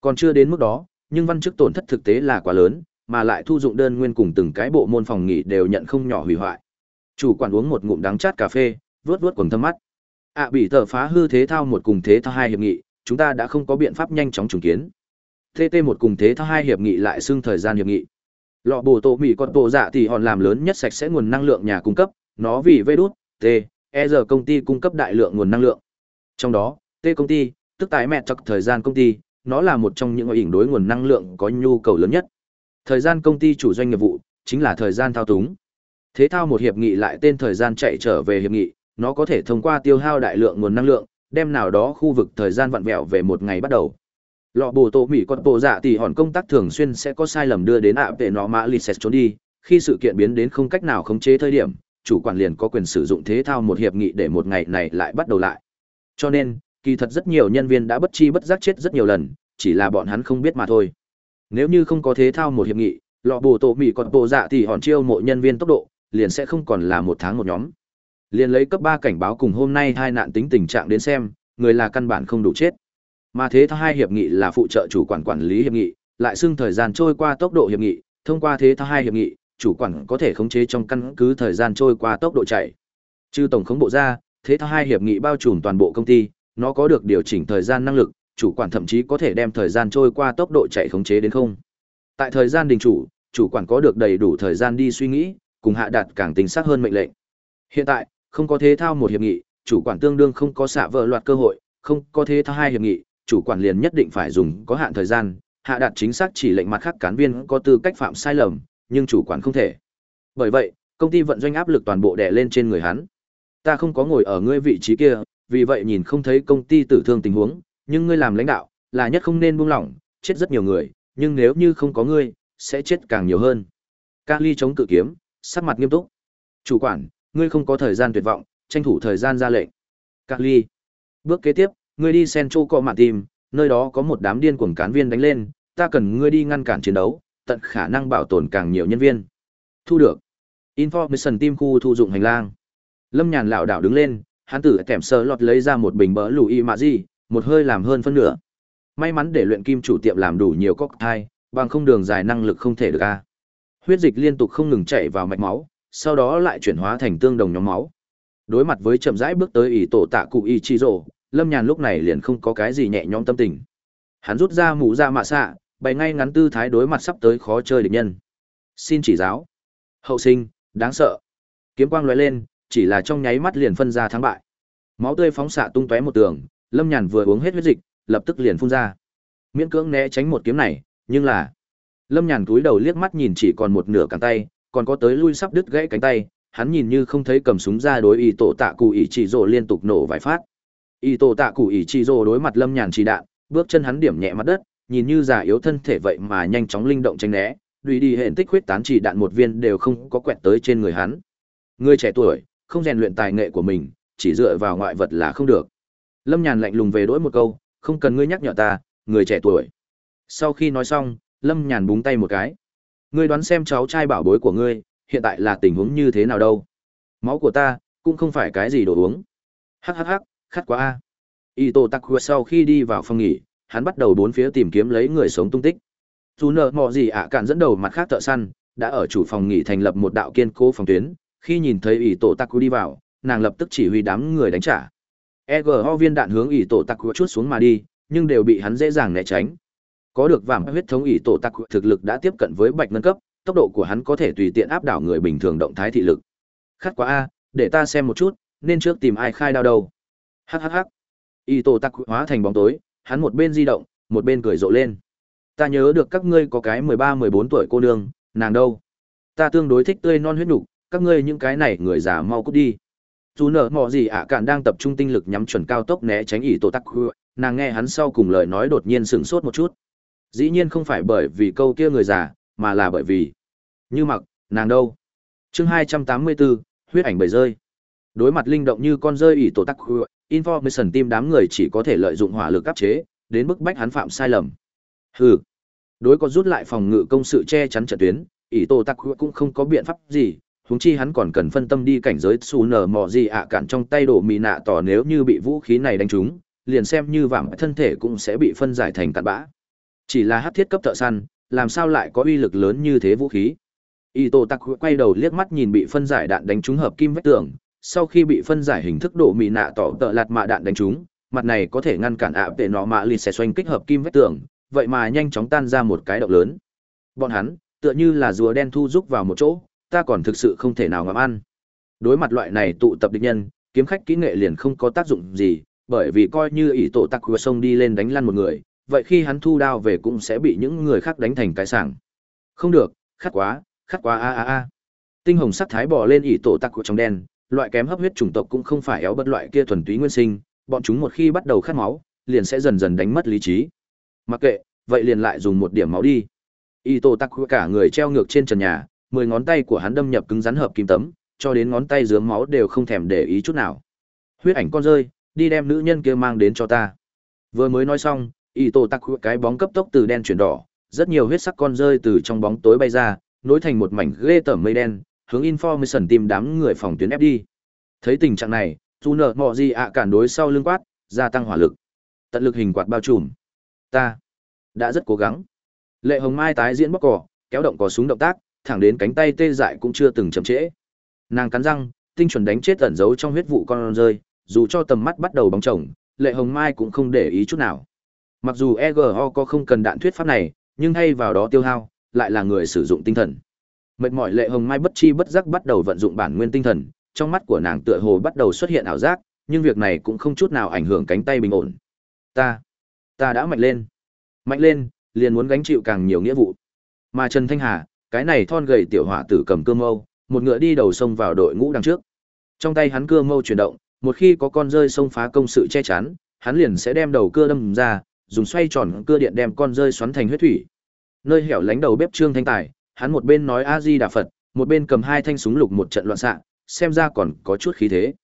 Còn chưa đến mức đó, nhưng văn chức tổn thất thực tế là quá lớn, mà lại thu dụng đơn nguyên cùng từng cái bộ môn phòng nghỉ đều nhận không nhỏ hủy hoại. Chủ quản uống một ngụm đắng chát cà phê, vớt vớt quần thâm mắt. ạ bị tờ phá hư thế thao một cùng thế thao hai hiệp nghị, chúng ta đã không có biện pháp nhanh chóng trùng kiến. TT một cùng thế thao hai hiệp nghị lại xưng thời gian hiệp nghị. Lọ bổ tổ mì con tổ dạ thì hòn làm lớn nhất sạch sẽ nguồn năng lượng nhà cung cấp, nó vì vê đút, T, E giờ công ty cung cấp đại lượng nguồn năng lượng. Trong đó, T công ty, tức tái mẹ chắc thời gian công ty, nó là một trong những ỉnh đối nguồn năng lượng có nhu cầu lớn nhất. Thời gian công ty chủ doanh nghiệp vụ, chính là thời gian thao túng. Thế thao một hiệp nghị lại tên thời gian chạy trở về hiệp nghị, nó có thể thông qua tiêu hao đại lượng nguồn năng lượng, đem nào đó khu vực thời gian vặn vẹo về một ngày bắt đầu. Lọ bồ tổ mỹ con bộ dạ thì hòn công tác thường xuyên sẽ có sai lầm đưa đến ạ vệ nó mã lì xẹt trốn đi khi sự kiện biến đến không cách nào khống chế thời điểm chủ quản liền có quyền sử dụng thế thao một hiệp nghị để một ngày này lại bắt đầu lại. Cho nên kỳ thật rất nhiều nhân viên đã bất chi bất giác chết rất nhiều lần chỉ là bọn hắn không biết mà thôi nếu như không có thế thao một hiệp nghị lọ bồ tổ mỹ còn bộ dạ thì hòn chiêu mộ nhân viên tốc độ liền sẽ không còn là một tháng một nhóm liền lấy cấp ba cảnh báo cùng hôm nay hai nạn tính tình trạng đến xem người là căn bản không đủ chết mà thế thao hai hiệp nghị là phụ trợ chủ quản quản lý hiệp nghị, lại xưng thời gian trôi qua tốc độ hiệp nghị, thông qua thế thao hai hiệp nghị, chủ quản có thể khống chế trong căn cứ thời gian trôi qua tốc độ chạy. Trừ tổng khống bộ ra, thế thao hai hiệp nghị bao trùm toàn bộ công ty, nó có được điều chỉnh thời gian năng lực, chủ quản thậm chí có thể đem thời gian trôi qua tốc độ chạy khống chế đến không. Tại thời gian đình chủ, chủ quản có được đầy đủ thời gian đi suy nghĩ, cùng hạ đạt càng tính xác hơn mệnh lệnh. Hiện tại, không có thế thao một hiệp nghị, chủ quản tương đương không có xạ vợ loạt cơ hội, không có thế thao hai hiệp nghị, chủ quản liền nhất định phải dùng có hạn thời gian, hạ đạt chính xác chỉ lệnh mặt khác cán viên có tư cách phạm sai lầm, nhưng chủ quản không thể. Bởi vậy, công ty vận doanh áp lực toàn bộ đè lên trên người hắn. Ta không có ngồi ở ngươi vị trí kia, vì vậy nhìn không thấy công ty tử thương tình huống, nhưng ngươi làm lãnh đạo, là nhất không nên buông lỏng, chết rất nhiều người, nhưng nếu như không có ngươi, sẽ chết càng nhiều hơn. Kali chống cự kiếm, sắc mặt nghiêm túc. Chủ quản, ngươi không có thời gian tuyệt vọng, tranh thủ thời gian ra lệnh. Kali. Bước kế tiếp, ngươi đi sen châu cọ mạn tìm, nơi đó có một đám điên cuồng cán viên đánh lên, ta cần ngươi đi ngăn cản chiến đấu, tận khả năng bảo tồn càng nhiều nhân viên. Thu được. Information team khu thu dụng hành lang. Lâm Nhàn lão đảo đứng lên, hắn tử kèm sơ lọt lấy ra một bình bỡ lùi mạ gì, một hơi làm hơn phân nửa. May mắn để luyện kim chủ tiệm làm đủ nhiều cocktail, bằng không đường dài năng lực không thể được a. Huyết dịch liên tục không ngừng chảy vào mạch máu, sau đó lại chuyển hóa thành tương đồng nhóm máu. Đối mặt với chậm rãi bước tới ỷ tổ tạ cụ y chi rồ, lâm nhàn lúc này liền không có cái gì nhẹ nhõm tâm tình hắn rút ra mũ ra mạ xạ bày ngay ngắn tư thái đối mặt sắp tới khó chơi địch nhân xin chỉ giáo hậu sinh đáng sợ kiếm quang lóe lên chỉ là trong nháy mắt liền phân ra thắng bại máu tươi phóng xạ tung tóe một tường lâm nhàn vừa uống hết huyết dịch, lập tức liền phun ra. Miễn cưỡng né tránh một kiếm này, nhưng là, lâm nhàn cúi đầu liếc mắt nhìn chỉ còn một nửa cánh tay, còn có tới lui sắp đứt gãy cánh tay, hắn nhìn như không thấy cầm súng ra đối ý tổ tạ cụ ý chỉ rồ liên tục nổ vài phát. Y tổ tạ cụ ý chỉ rồ đối mặt lâm nhàn chỉ đạn, bước chân hắn điểm nhẹ mặt đất, nhìn như già yếu thân thể vậy mà nhanh chóng linh động tranh né, đùi đi hệ tích huyết tán chỉ đạn một viên đều không có quẹt tới trên người hắn. Người trẻ tuổi, không rèn luyện tài nghệ của mình, chỉ dựa vào ngoại vật là không được lâm nhàn lạnh lùng về đối một câu không cần ngươi nhắc nhở ta người trẻ tuổi. Sau khi nói xong lâm nhàn búng tay một cái. Ngươi đoán xem cháu trai bảo bối của ngươi hiện tại là tình huống như thế nào đâu? Máu của ta cũng không phải cái gì đồ uống. Hắc hắc hắc, khát quá a. Ito Takuya sau khi đi vào phòng nghỉ hắn bắt đầu bốn phía tìm kiếm lấy người sống tung tích. Dù nợ mò gì ạ cạn dẫn đầu mặt khác thợ săn đã ở chủ phòng nghỉ thành lập một đạo kiên cố phòng tuyến. Khi nhìn thấy Ito Takuya đi vào nàng lập tức chỉ huy đám người đánh trả ego viên đạn hướng ỷ tổ taku chút xuống mà đi, nhưng đều bị hắn dễ dàng né tránh. Có được vàng huyết thống ỷ tổ tặc thực lực đã tiếp cận với bạch ngân cấp, tốc độ của hắn có thể tùy tiện áp đảo người bình thường động thái thị lực. Khát quá a, để ta xem một chút, nên trước tìm ai khai đao đâu. Hắc. ỷ tổ tặc hóa thành bóng tối, hắn một bên di động, một bên cười rộ lên. Ta nhớ được các ngươi có cái mười ba, mười bốn tuổi cô nương, nàng đâu? Ta tương đối thích tươi non huyết nục, các ngươi những cái này người già mau cút đi dù nở mò gì ạ, cạn đang tập trung tinh lực nhắm chuẩn cao tốc né tránh ỷ tổ tắc nàng nghe hắn sau cùng lời nói đột nhiên sửng sốt một chút. Dĩ nhiên không phải bởi vì câu kia người già, mà là bởi vì như mặc, nàng đâu? Chương hai trăm tám mươi bốn huyết ảnh bầy rơi. Đối mặt linh động như con rơi ỷ tổ tắc information team đám người chỉ có thể lợi dụng hỏa lực áp chế, đến bức bách hắn phạm sai lầm. Hừ. Đối có rút lại phòng ngự công sự che chắn trận tuyến, ỷ tổ tắc cũng không có biện pháp gì huống chi hắn còn cần phân tâm đi cảnh giới xù nở mò gì ạ cản trong tay đổ mì nạ tỏ nếu như bị vũ khí này đánh trúng, liền xem như vàng thân thể cũng sẽ bị phân giải thành cặn bã. Chỉ là hát thiết cấp thợ săn, làm sao lại có uy lực lớn như thế vũ khí? Y tô tặc quay đầu liếc mắt nhìn bị phân giải đạn đánh trúng hợp kim vách tường, sau khi bị phân giải hình thức đổ mì nạ tỏ tợ lạt mạ đạn đánh trúng, mặt này có thể ngăn cản ạ tệ nó mạ lì xẻ xoanh kích hợp kim vách tường, vậy mà nhanh chóng tan ra một cái động lớn. Bọn hắn, tựa như là rùa đen thu rúc vào một chỗ ta còn thực sự không thể nào ngắm ăn. Đối mặt loại này tụ tập địch nhân, kiếm khách kỹ nghệ liền không có tác dụng gì, bởi vì coi như ỷ tổ tặc của sông đi lên đánh lăn một người, vậy khi hắn thu đao về cũng sẽ bị những người khác đánh thành cái sảng. Không được, khát quá, khát quá a a a. Tinh hồng sắc thái bò lên ỷ tổ tặc của trong đen, loại kém hấp huyết chủng tộc cũng không phải éo bất loại kia thuần túy nguyên sinh, bọn chúng một khi bắt đầu khát máu, liền sẽ dần dần đánh mất lý trí. Mặc kệ, vậy liền lại dùng một điểm máu đi. Y tổ cả người treo ngược trên trần nhà, mười ngón tay của hắn đâm nhập cứng rắn hợp kim tấm, cho đến ngón tay dướng máu đều không thèm để ý chút nào. Huyết ảnh con rơi, đi đem nữ nhân kia mang đến cho ta. Vừa mới nói xong, y tổ tặc cái bóng cấp tốc từ đen chuyển đỏ, rất nhiều huyết sắc con rơi từ trong bóng tối bay ra, nối thành một mảnh ghê tởm mây đen, hướng information tìm đám người phòng tuyến ép đi. Thấy tình trạng này, Tu nợ mọ gì ạ cản đối sau lưng quát, gia tăng hỏa lực. Tận lực hình quạt bao trùm. Ta đã rất cố gắng. Lệ Hồng Mai tái diễn bóc cỏ, kéo động cò súng động tác, thẳng đến cánh tay tê dại cũng chưa từng chậm trễ. Nàng cắn răng, tinh chuẩn đánh chết ẩn giấu trong huyết vụ con rơi, dù cho tầm mắt bắt đầu bóng chồng, Lệ Hồng Mai cũng không để ý chút nào. Mặc dù EGO có không cần đạn thuyết pháp này, nhưng thay vào đó tiêu hao, lại là người sử dụng tinh thần. Mệt mỏi Lệ Hồng Mai bất chi bất giác bắt đầu vận dụng bản nguyên tinh thần, trong mắt của nàng tựa hồ bắt đầu xuất hiện ảo giác, nhưng việc này cũng không chút nào ảnh hưởng cánh tay bình ổn. Ta, ta đã mạnh lên. Mạnh lên, liền muốn gánh chịu càng nhiều nghĩa vụ. Mà Trần Thanh Hà, cái này thon gầy tiểu hỏa tử cầm cơ mâu, một ngựa đi đầu sông vào đội ngũ đằng trước. Trong tay hắn cưa mâu chuyển động, một khi có con rơi xông phá công sự che chắn, hắn liền sẽ đem đầu cưa đâm ra, dùng xoay tròn cưa điện đem con rơi xoắn thành huyết thủy. Nơi hẻo lánh đầu bếp Trương Thanh Tài, hắn một bên nói A Di Đà Phật, một bên cầm hai thanh súng lục một trận loạn xạ, xem ra còn có chút khí thế.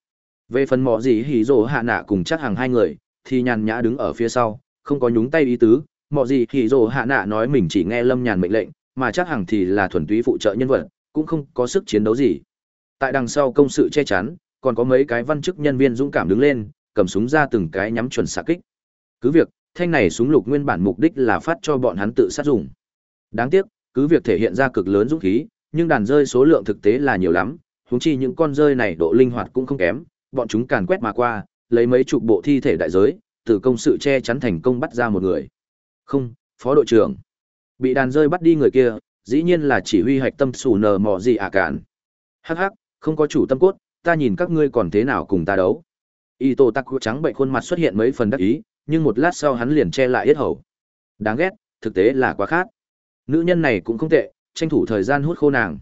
Về phần mọ gì hỉ rồ hạ nạ cùng chắc hàng hai người, thì nhàn nhã đứng ở phía sau, không có nhúng tay ý tứ, mọ gì hỉ rồ hạ nạ nói mình chỉ nghe lâm nhàn mệnh lệnh, mà chắc hẳn thì là thuần túy phụ trợ nhân vật, cũng không có sức chiến đấu gì. Tại đằng sau công sự che chắn, còn có mấy cái văn chức nhân viên dũng cảm đứng lên, cầm súng ra từng cái nhắm chuẩn xạ kích. Cứ việc, thanh này súng lục nguyên bản mục đích là phát cho bọn hắn tự sát dùng. Đáng tiếc, cứ việc thể hiện ra cực lớn dũng khí, nhưng đàn rơi số lượng thực tế là nhiều lắm, huống chi những con rơi này độ linh hoạt cũng không kém, bọn chúng càn quét mà qua, lấy mấy chục bộ thi thể đại giới, từ công sự che chắn thành công bắt ra một người. Không, phó đội trưởng. Bị đàn rơi bắt đi người kia, dĩ nhiên là chỉ huy hạch tâm sủ nờ mò gì ạ à cản. Hắc hắc, không có chủ tâm cốt, ta nhìn các ngươi còn thế nào cùng ta đấu. Y tô tắc trắng bệnh khuôn mặt xuất hiện mấy phần đắc ý, nhưng một lát sau hắn liền che lại yết hầu. Đáng ghét, thực tế là quá khát. Nữ nhân này cũng không tệ, tranh thủ thời gian hút khô nàng.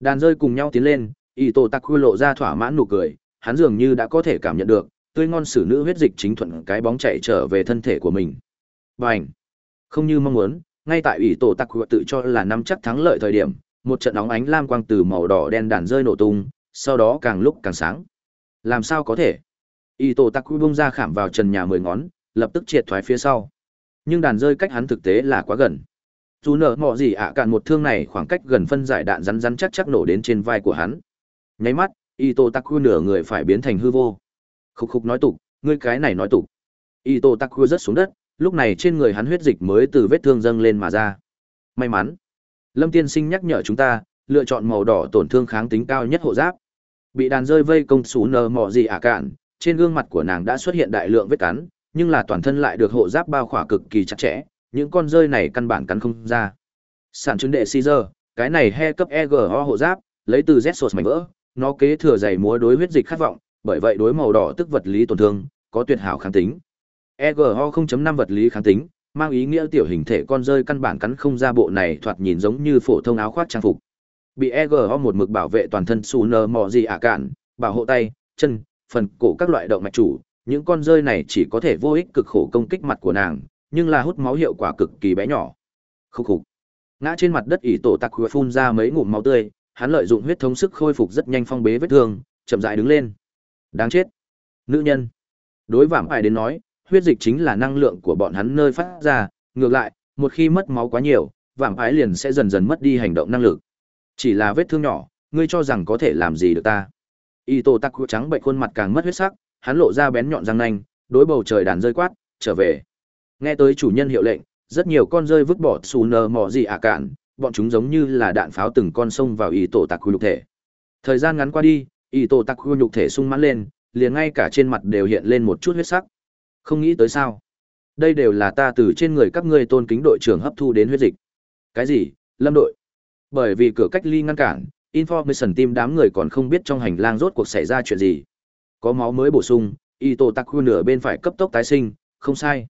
Đàn rơi cùng nhau tiến lên, Y tô tắc lộ ra thỏa mãn nụ cười, hắn dường như đã có thể cảm nhận được, tươi ngon sử nữ huyết dịch chính thuận cái bóng chạy trở về thân thể của mình. Bành! Không như mong muốn, ngay tại ủy tổ tặc tự cho là nắm chắc thắng lợi thời điểm, một trận óng ánh lam quang từ màu đỏ đen đàn rơi nổ tung, sau đó càng lúc càng sáng. Làm sao có thể? Ủy tổ tặc bung ra khảm vào trần nhà mười ngón, lập tức triệt thoái phía sau. Nhưng đàn rơi cách hắn thực tế là quá gần. Dù nợ mọ gì ạ, cạn một thương này khoảng cách gần phân giải đạn rắn rắn chắc chắc nổ đến trên vai của hắn. Nháy mắt y tô tắc khu nửa người phải biến thành hư vô. Khúc khục nói tục, ngươi cái này nói tục. Y tô tắc khu rớt xuống đất lúc này trên người hắn huyết dịch mới từ vết thương dâng lên mà ra. May mắn lâm tiên sinh nhắc nhở chúng ta lựa chọn màu đỏ tổn thương kháng tính cao nhất hộ giáp. Bị đàn rơi vây công sú nờ mọ gì ả cạn trên gương mặt của nàng đã xuất hiện đại lượng vết cắn nhưng là toàn thân lại được hộ giáp bao khỏa cực kỳ chặt chẽ những con rơi này căn bản cắn không ra. Sản chứng đệ Caesar, cái này he cấp EGO hộ giáp, lấy từ Zetsos mảnh vỡ, nó kế thừa dày múa đối huyết dịch khát vọng, bởi vậy đối màu đỏ tức vật lý tổn thương, có tuyệt hảo kháng tính. EGO 0.5 vật lý kháng tính, mang ý nghĩa tiểu hình thể con rơi căn bản cắn không ra bộ này thoạt nhìn giống như phổ thông áo khoác trang phục. Bị EGO một mực bảo vệ toàn thân su nơ mọ gì ả cạn, bảo hộ tay, chân, phần cổ các loại động mạch chủ, những con rơi này chỉ có thể vô ích cực khổ công kích mặt của nàng, nhưng là hút máu hiệu quả cực kỳ bé nhỏ. Khúc khục. Ngã trên mặt đất ỷ tổ tặc khuya phun ra mấy ngụm máu tươi, hắn lợi dụng huyết thống sức khôi phục rất nhanh phong bế vết thương, chậm rãi đứng lên. Đáng chết. Nữ nhân. Đối vảm ai đến nói, huyết dịch chính là năng lượng của bọn hắn nơi phát ra, ngược lại, một khi mất máu quá nhiều, vạm ái liền sẽ dần dần mất đi hành động năng lực. Chỉ là vết thương nhỏ, ngươi cho rằng có thể làm gì được ta? Y tổ trắng bệnh khuôn mặt càng mất huyết sắc, hắn lộ ra bén nhọn răng nanh, đối bầu trời đàn rơi quát, trở về. Nghe tới chủ nhân hiệu lệnh, rất nhiều con rơi vứt bỏ xù nờ mò gì à cạn bọn chúng giống như là đạn pháo từng con sông vào Ito tổ tạc nhục thể thời gian ngắn qua đi Ito tổ nhục thể sung mãn lên liền ngay cả trên mặt đều hiện lên một chút huyết sắc không nghĩ tới sao? Đây đều là ta từ trên người các ngươi tôn kính đội trưởng hấp thu đến huyết dịch. Cái gì? Lâm đội? Bởi vì cửa cách ly ngăn cản information team đám người còn không biết trong hành lang rốt cuộc xảy ra chuyện gì. Có máu mới bổ sung Ito Taku nửa bên phải cấp tốc tái sinh không sai.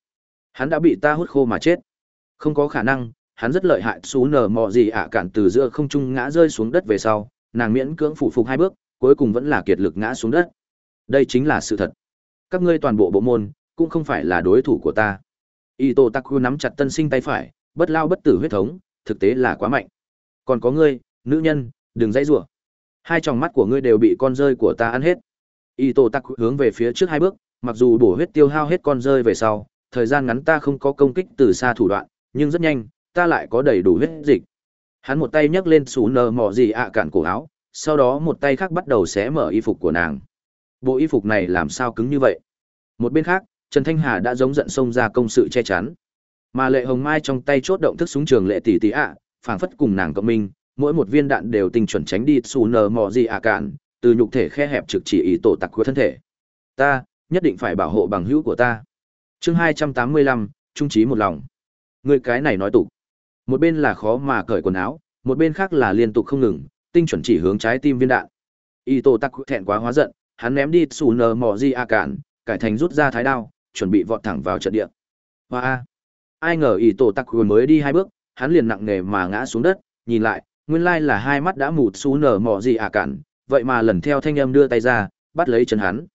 Hắn đã bị ta hút khô mà chết. Không có khả năng, hắn rất lợi hại xú nở mò gì ạ cản từ giữa không trung ngã rơi xuống đất về sau, nàng miễn cưỡng phụ phục hai bước, cuối cùng vẫn là kiệt lực ngã xuống đất. Đây chính là sự thật. Các ngươi toàn bộ bộ môn, cũng không phải là đối thủ của ta. Ito Taku nắm chặt tân sinh tay phải, bất lao bất tử huyết thống, thực tế là quá mạnh. Còn có ngươi, nữ nhân, đừng dãy rủa. Hai tròng mắt của ngươi đều bị con rơi của ta ăn hết. Ito Taku hướng về phía trước hai bước, mặc dù bổ huyết tiêu hao hết con rơi về sau, thời gian ngắn ta không có công kích từ xa thủ đoạn, nhưng rất nhanh, ta lại có đầy đủ huyết dịch. Hắn một tay nhấc lên xù nờ mò gì ạ cản cổ áo, sau đó một tay khác bắt đầu xé mở y phục của nàng. Bộ y phục này làm sao cứng như vậy? Một bên khác, Trần Thanh Hà đã giống giận xông ra công sự che chắn. Mà Lệ Hồng Mai trong tay chốt động thức súng trường lệ tỷ tỷ ạ, phảng phất cùng nàng cộng minh, mỗi một viên đạn đều tinh chuẩn tránh đi xù nờ mò gì ạ cản, từ nhục thể khe hẹp trực chỉ ý tổ tặc của thân thể. Ta, nhất định phải bảo hộ bằng hữu của ta. Chương hai trăm tám mươi lăm trung trí một lòng. Người cái này nói tục. Một bên là khó mà cởi quần áo, một bên khác là liên tục không ngừng, tinh chuẩn chỉ hướng trái tim viên đạn. Y Tô Tắc thẹn quá hóa giận, hắn ném đi sù nờ mỏ di a cản, cải thành rút ra thái đao, chuẩn bị vọt thẳng vào trận địa. Hoa a. Ai ngờ Y Tô Tắc mới đi hai bước, hắn liền nặng nề mà ngã xuống đất, nhìn lại, nguyên lai là hai mắt đã mụt sú nở mỏ gì à cản, vậy mà lần theo thanh âm đưa tay ra, bắt lấy chân hắn.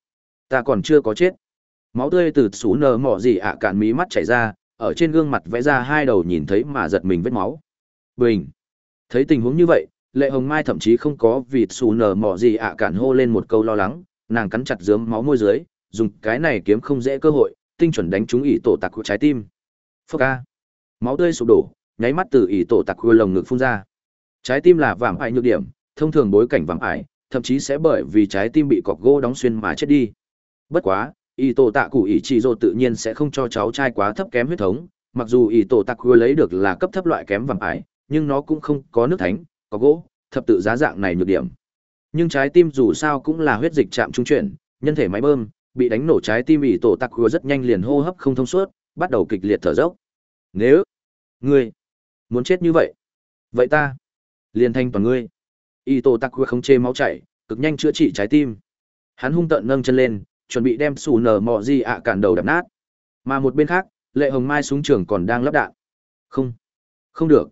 Ta còn chưa có chết. Máu tươi từ sú nở mỏ gì à cản mí mắt chảy ra, ở trên gương mặt vẽ ra hai đầu nhìn thấy mà giật mình vết máu. Bình. Thấy tình huống như vậy, Lệ Hồng Mai thậm chí không có vịt sú nở mỏ gì à cản hô lên một câu lo lắng, nàng cắn chặt dướng máu môi dưới, dùng cái này kiếm không dễ cơ hội, tinh chuẩn đánh trúng ỷ tổ tặc của trái tim. Phốc a. Máu tươi sụp đổ, nháy mắt từ ỷ tổ tặc của lồng ngực phun ra. Trái tim là vạm ải nhược điểm, thông thường bối cảnh vạm ải, thậm chí sẽ bởi vì trái tim bị cọc gỗ đóng xuyên mà chết đi. Bất quá, y tổ tạ cụ ỷ chỉ dô tự nhiên sẽ không cho cháu trai quá thấp kém huyết thống mặc dù y tổ tặc của lấy được là cấp thấp loại kém vàng ải nhưng nó cũng không có nước thánh có gỗ thập tự giá dạng này nhược điểm nhưng trái tim dù sao cũng là huyết dịch chạm trung chuyển nhân thể máy bơm bị đánh nổ trái tim y tổ tặc cụ rất nhanh liền hô hấp không thông suốt, bắt đầu kịch liệt thở dốc. Nếu ngươi muốn chết như vậy vậy ta liền thanh toàn ngươi. Y tổ tặc cụ không chê máu chảy, cực nhanh chữa trị trái tim. Hắn hung tợn nâng chân lên, chuẩn bị đem xù nở mọ gì ạ cản đầu đập nát. Mà một bên khác, lệ hồng mai súng trường còn đang lắp đạn. Không không được.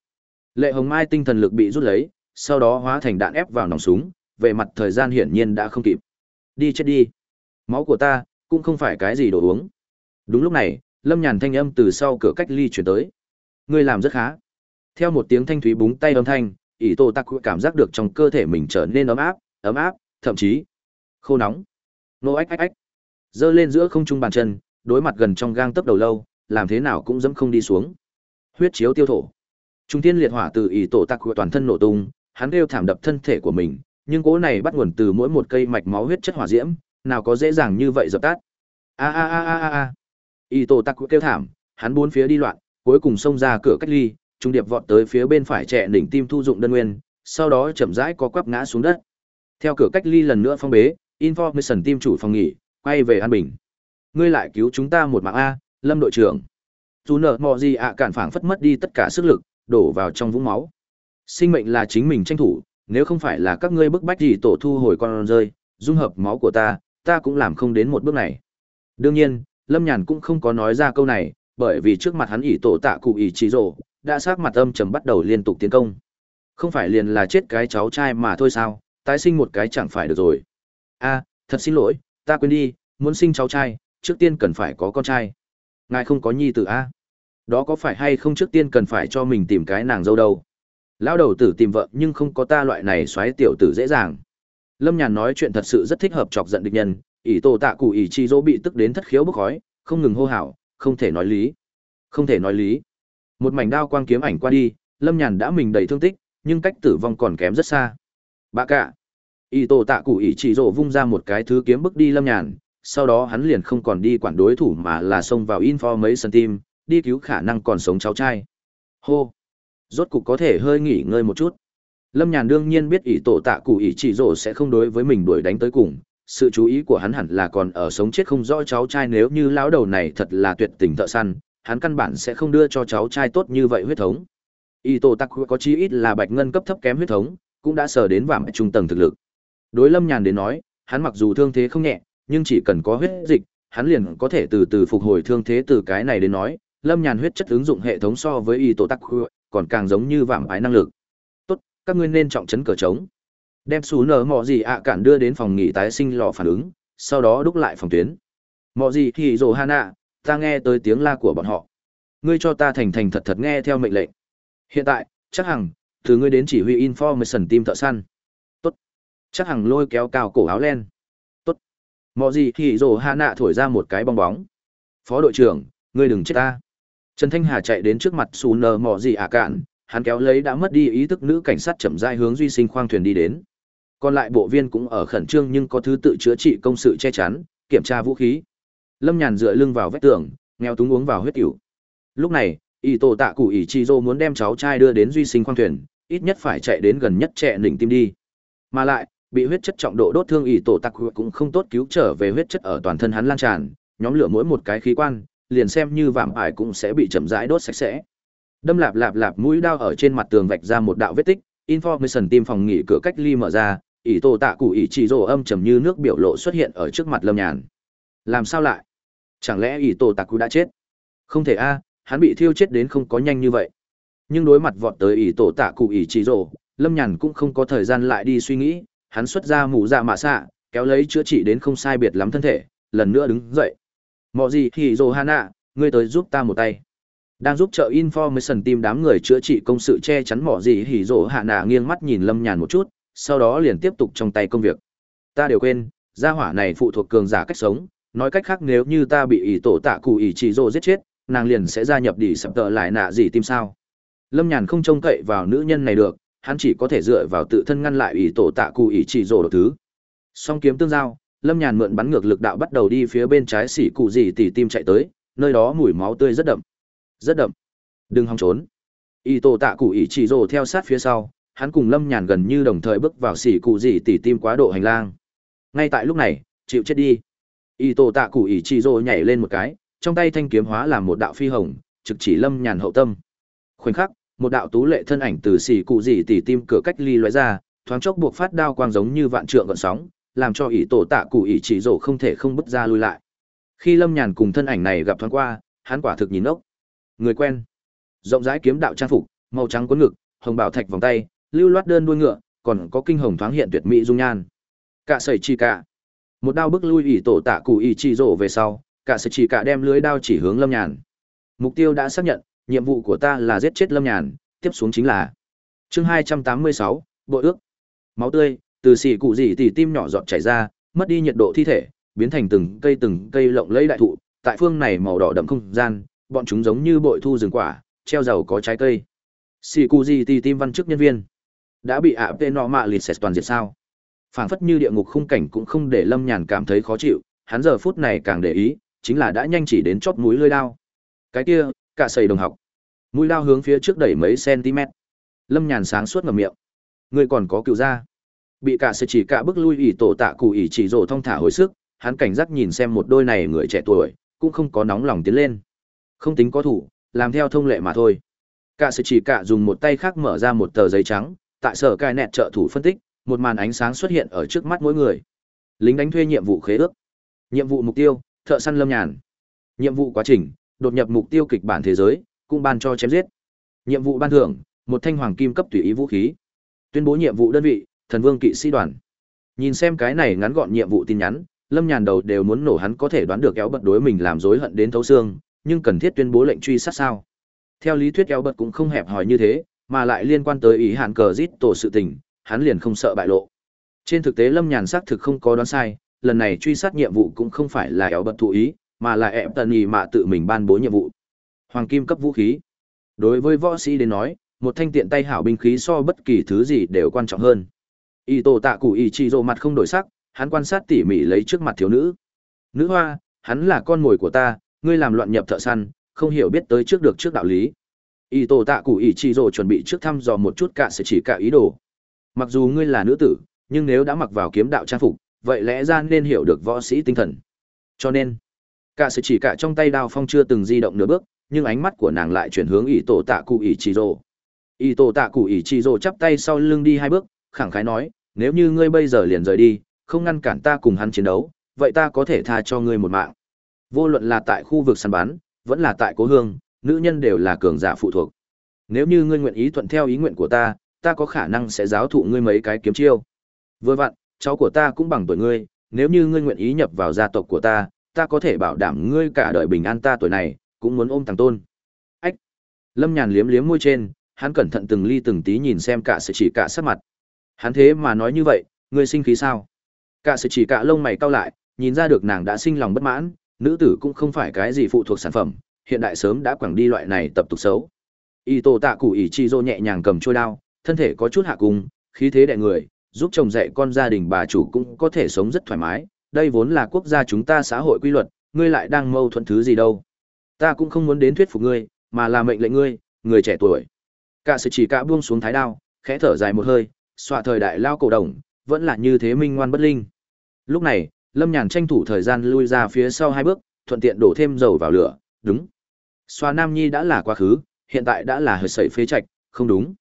Lệ hồng mai tinh thần lực bị rút lấy, sau đó hóa thành đạn ép vào nòng súng về mặt thời gian hiển nhiên đã không kịp. Đi chết đi máu của ta cũng không phải cái gì đồ uống. Đúng lúc này lâm nhàn thanh âm từ sau cửa cách ly chuyển tới. Ngươi làm rất khá. Theo một tiếng thanh thúy búng tay âm thanh ỷ tô tặc cảm giác được trong cơ thể mình trở nên ấm áp ấm áp thậm chí khô nóng. Nô ách ách ách. Giơ lên giữa không trung bàn chân, đối mặt gần trong gang tấc đầu lâu, làm thế nào cũng dẫm không đi xuống. Huyết chiếu tiêu thổ. Trung tiên liệt hỏa từ ỷ tổ tạc của toàn thân nổ tung, hắn kêu thảm đập thân thể của mình, nhưng cỗ này bắt nguồn từ mỗi một cây mạch máu huyết chất hỏa diễm, nào có dễ dàng như vậy dập tắt. A a a a a a. y tổ tặc kêu thảm, hắn bốn phía đi loạn, cuối cùng xông ra cửa cách ly, trung điệp vọt tới phía bên phải trẻ đỉnh tim thu dụng đơn nguyên, sau đó chậm rãi có quắp ngã xuống đất. Theo cửa cách ly lần nữa phong bế, Information team chủ phòng nghỉ, quay về An Bình. Ngươi lại cứu chúng ta một mạng A, Lâm đội trưởng. Dù nợ mò gì ạ cản phảng phất mất đi tất cả sức lực, đổ vào trong vũng máu. Sinh mệnh là chính mình tranh thủ, nếu không phải là các ngươi bức bách gì tổ thu hồi con rơi, dung hợp máu của ta, ta cũng làm không đến một bước này. Đương nhiên, Lâm Nhàn cũng không có nói ra câu này, bởi vì trước mặt hắn ỷ tổ tạ cụ ỷ trí rồ, đã sát mặt âm trầm bắt đầu liên tục tiến công. Không phải liền là chết cái cháu trai mà thôi sao, tái sinh một cái chẳng phải được rồi. a thật xin lỗi, ta quên đi, muốn sinh cháu trai, trước tiên cần phải có con trai. Ngài không có nhi tử a Đó có phải hay không trước tiên cần phải cho mình tìm cái nàng dâu đâu. Lão đầu tử tìm vợ nhưng không có ta loại này xoáy tiểu tử dễ dàng. Lâm Nhàn nói chuyện thật sự rất thích hợp chọc giận địch nhân, ỷ tổ tạ cụ ỷ chi dỗ bị tức đến thất khiếu bốc khói, không ngừng hô hào, không thể nói lý. Không thể nói lý. Một mảnh đao quang kiếm ảnh qua đi, Lâm Nhàn đã mình đầy thương tích, nhưng cách tử vong còn kém rất xa. Bà cả. ỷ tổ tạ cụ ỷ chi dỗ vung ra một cái thứ kiếm bước đi Lâm Nhàn, sau đó hắn liền không còn đi quản đối thủ mà là xông vào info mấy sân tim, đi cứu khả năng còn sống cháu trai. Hô. Rốt cục có thể hơi nghỉ ngơi một chút. Lâm Nhàn đương nhiên biết ỷ tổ tạ cụ ỷ chỉ rổ sẽ không đối với mình đuổi đánh tới cùng, sự chú ý của hắn hẳn là còn ở sống chết không rõ cháu trai nếu như lão đầu này thật là tuyệt tình thợ săn, hắn căn bản sẽ không đưa cho cháu trai tốt như vậy huyết thống. ỷ tổ tạ có chí ít là bạch ngân cấp thấp kém huyết thống, cũng đã sở đến vàm trung tầng thực lực. Đối Lâm Nhàn đến nói, hắn mặc dù thương thế không nhẹ, nhưng chỉ cần có huyết dịch, hắn liền có thể từ từ phục hồi thương thế từ cái này đến nói, Lâm Nhàn huyết chất ứng dụng hệ thống so với y tổ tắc còn càng giống như vạm ái năng lực các ngươi nên trọng trấn cờ trống. Đem xù nở mọ gì ạ cản đưa đến phòng nghỉ tái sinh lò phản ứng sau đó đúc lại phòng tuyến. Mọ gì thì rồ nạ, ta nghe tới tiếng la của bọn họ. Ngươi cho ta thành thành thật thật nghe theo mệnh lệnh. Hiện tại chắc hằng từ ngươi đến chỉ huy information team thợ săn. Tốt. Chắc hằng lôi kéo cao cổ áo len. Tốt. Mọ gì thì rồ nạ thổi ra một cái bong bóng. Phó đội trưởng ngươi đừng chết ta. Trần thanh hà chạy đến trước mặt xù nở mọ gì ạ cản hắn kéo lấy đã mất đi ý thức nữ cảnh sát chậm rãi hướng duy sinh khoang thuyền đi đến. Còn lại bộ viên cũng ở khẩn trương nhưng có thứ tự chữa trị công sự che chắn, kiểm tra vũ khí. Lâm Nhàn dựa lưng vào vách tường, nghèo túng uống vào huyết ỉu. Lúc này, Y Tổ Tạ Cụ ỷ Chi Dô muốn đem cháu trai đưa đến duy sinh khoang thuyền, ít nhất phải chạy đến gần nhất trẻ đỉnh tim đi. Mà lại, bị huyết chất trọng độ đốt thương Y Tổ Tạ Cụ cũng không tốt cứu trở về huyết chất ở toàn thân hắn lan tràn, nhóm lửa mỗi một cái khí quan, liền xem như vạm ải cũng sẽ bị chậm rãi đốt sạch sẽ. Đâm lạp lạp lạp mũi đao ở trên mặt tường vạch ra một đạo vết tích, information team phòng nghỉ cửa cách ly mở ra, ỷ tổ tạ cụ ỷ chỉ rồ âm trầm như nước biểu lộ xuất hiện ở trước mặt Lâm Nhàn. Làm sao lại? Chẳng lẽ ỷ tổ tạ cụ đã chết? Không thể a, hắn bị thiêu chết đến không có nhanh như vậy. Nhưng đối mặt vọt tới ỷ tổ tạ cụ ỷ chỉ rồ, Lâm Nhàn cũng không có thời gian lại đi suy nghĩ, hắn xuất ra mũ dạ mạ xạ, kéo lấy chữa trị đến không sai biệt lắm thân thể, lần nữa đứng dậy. Mọ gì thì rồ Hana, ngươi tới giúp ta một tay đang giúp trợ information team đám người chữa trị công sự che chắn mỏ gì hỉ rỗ hạ nạ nghiêng mắt nhìn lâm nhàn một chút, sau đó liền tiếp tục trong tay công việc. Ta đều quên, gia hỏa này phụ thuộc cường giả cách sống, nói cách khác nếu như ta bị ỷ tổ tạ cụ ỷ chỉ rỗ giết chết, nàng liền sẽ gia nhập đi sập tợ lại nạ gì tim sao. Lâm nhàn không trông cậy vào nữ nhân này được, hắn chỉ có thể dựa vào tự thân ngăn lại ỷ tổ tạ cụ ỷ chỉ rỗ đ thứ. Song kiếm tương giao, lâm nhàn mượn bắn ngược lực đạo bắt đầu đi phía bên trái xỉ cụ gì tỉ tim chạy tới, nơi đó mùi máu tươi rất đậm rất đậm. Đừng hòng trốn. Y tổ tạ cụ Ý chỉ rồ theo sát phía sau, hắn cùng lâm nhàn gần như đồng thời bước vào xỉ cụ gì tỉ tim quá độ hành lang. Ngay tại lúc này, chịu chết đi. Y tổ tạ cụ Ý chỉ rồ nhảy lên một cái, trong tay thanh kiếm hóa làm một đạo phi hồng, trực chỉ lâm nhàn hậu tâm. Khoảnh khắc, một đạo tú lệ thân ảnh từ xỉ cụ gì tỉ tim cửa cách ly loại ra, thoáng chốc buộc phát đao quang giống như vạn trượng gợn sóng, làm cho ỷ tổ tạ cụ ỷ chỉ rồ không thể không bước ra lui lại. Khi lâm nhàn cùng thân ảnh này gặp thoáng qua, hắn quả thực nhìn ốc. Người quen. Rộng rãi kiếm đạo trang phục, màu trắng cuốn ngực, hồng bảo thạch vòng tay, lưu loát đơn đuôi ngựa, còn có kinh hồng thoáng hiện tuyệt mỹ dung nhan. Cả sẩy chi cả. Một đao bức lui ỷ tổ tạ cụ ỷ chi rổ về sau, cả sẩy chi cả đem lưới đao chỉ hướng Lâm Nhàn. Mục tiêu đã xác nhận, nhiệm vụ của ta là giết chết Lâm Nhàn, tiếp xuống chính là chương hai trăm tám mươi sáu bội ước. Máu tươi từ xỉ cụ gì tỉ tim nhỏ giọt chảy ra, mất đi nhiệt độ thi thể, biến thành từng cây từng cây lộng lẫy đại thụ, tại phương này màu đỏ đậm không gian, bọn chúng giống như bội thu rừng quả, treo dầu có trái cây. Xì cụ gì tì tim văn chức nhân viên. Đã bị ạ tê nọ mạ lịt xẹt toàn diệt sao. phảng phất như địa ngục khung cảnh cũng không để lâm nhàn cảm thấy khó chịu, hắn giờ phút này càng để ý, chính là đã nhanh chỉ đến chót mũi lưỡi đao. Cái kia, cả sầy đồng học. mũi lao hướng phía trước đẩy mấy cm lâm nhàn sáng suốt ngầm miệng người còn có cựu ra bị cả sự chỉ cả bước lui ỷ tổ tạ cụ ỷ chỉ rổ thong thả hồi sức hắn cảnh giác nhìn xem một đôi này người trẻ tuổi cũng không có nóng lòng tiến lên không tính có thủ, làm theo thông lệ mà thôi. Cả sự chỉ cả dùng một tay khác mở ra một tờ giấy trắng, tại sở cai nẹt trợ thủ phân tích, một màn ánh sáng xuất hiện ở trước mắt mỗi người. Lính đánh thuê nhiệm vụ khế ước. Nhiệm vụ mục tiêu, thợ săn lâm nhàn. Nhiệm vụ quá trình, đột nhập mục tiêu kịch bản thế giới, cũng ban cho chém giết. Nhiệm vụ ban thưởng, một thanh hoàng kim cấp tùy ý vũ khí. Tuyên bố nhiệm vụ đơn vị, thần vương kỵ sĩ đoàn. Nhìn xem cái này ngắn gọn nhiệm vụ tin nhắn, lâm nhàn đầu đều muốn nổ hắn có thể đoán được kéo bật đối mình làm rối hận đến thấu xương nhưng cần thiết tuyên bố lệnh truy sát sao? Theo lý thuyết kéo bật cũng không hẹp hòi như thế, mà lại liên quan tới ý hạn cờ rít tổ sự tình, hắn liền không sợ bại lộ. Trên thực tế lâm nhàn xác thực không có đoán sai, lần này truy sát nhiệm vụ cũng không phải là kéo bật thụ ý, mà là ẹp tần ý mạ tự mình ban bố nhiệm vụ. Hoàng kim cấp vũ khí. Đối với võ sĩ đến nói, một thanh tiện tay hảo binh khí so bất kỳ thứ gì đều quan trọng hơn. Y tổ tạ cụ y chi rộ mặt không đổi sắc, hắn quan sát tỉ mỉ lấy trước mặt thiếu nữ. Nữ hoa, hắn là con mồi của ta ngươi làm loạn nhập thợ săn, không hiểu biết tới trước được trước đạo lý. Y tổ tạ cụ ý chi rồ chuẩn bị trước thăm dò một chút cả sẽ chỉ cả ý đồ. Mặc dù ngươi là nữ tử, nhưng nếu đã mặc vào kiếm đạo trang phục, vậy lẽ ra nên hiểu được võ sĩ tinh thần. Cho nên, cả sự chỉ cả trong tay đao phong chưa từng di động nửa bước, nhưng ánh mắt của nàng lại chuyển hướng ý tổ tạ cụ ý chỉ rồ. Ỷ tổ tạ cụ ý chỉ rồ chắp tay sau lưng đi hai bước, khẳng khái nói, nếu như ngươi bây giờ liền rời đi, không ngăn cản ta cùng hắn chiến đấu, vậy ta có thể tha cho ngươi một mạng vô luận là tại khu vực săn bắn, vẫn là tại cố hương, nữ nhân đều là cường giả phụ thuộc. Nếu như ngươi nguyện ý thuận theo ý nguyện của ta ta có khả năng sẽ giáo thụ ngươi mấy cái kiếm chiêu. Vừa vặn, cháu của ta cũng bằng tuổi ngươi, nếu như ngươi nguyện ý nhập vào gia tộc của ta ta có thể bảo đảm ngươi cả đời bình an ta tuổi này, cũng muốn ôm thằng tôn. Ách! Lâm nhàn liếm liếm môi trên, hắn cẩn thận từng ly từng tí nhìn xem cả sự chỉ cả sắc mặt. Hắn thế mà nói như vậy, ngươi sinh khí sao? Cả sự chỉ cả lông mày cau lại, nhìn ra được nàng đã sinh lòng bất mãn nữ tử cũng không phải cái gì phụ thuộc sản phẩm, hiện đại sớm đã quẳng đi loại này tập tục xấu. Y tổ tạ cụ ỷ chi dô nhẹ nhàng cầm trôi đao, thân thể có chút hạ cung, khí thế đại người, giúp chồng dạy con gia đình bà chủ cũng có thể sống rất thoải mái, đây vốn là quốc gia chúng ta xã hội quy luật, ngươi lại đang mâu thuẫn thứ gì đâu. Ta cũng không muốn đến thuyết phục ngươi, mà là mệnh lệnh ngươi, người trẻ tuổi. Cả sự chỉ cả buông xuống thái đao, khẽ thở dài một hơi xoa thời đại lao cổ đồng, vẫn là như thế minh ngoan bất linh. Lúc này lâm nhàn tranh thủ thời gian lui ra phía sau hai bước, thuận tiện đổ thêm dầu vào lửa. Đúng. Xoa nam nhi đã là quá khứ, hiện tại đã là hơi sẩy phế trạch, không đúng.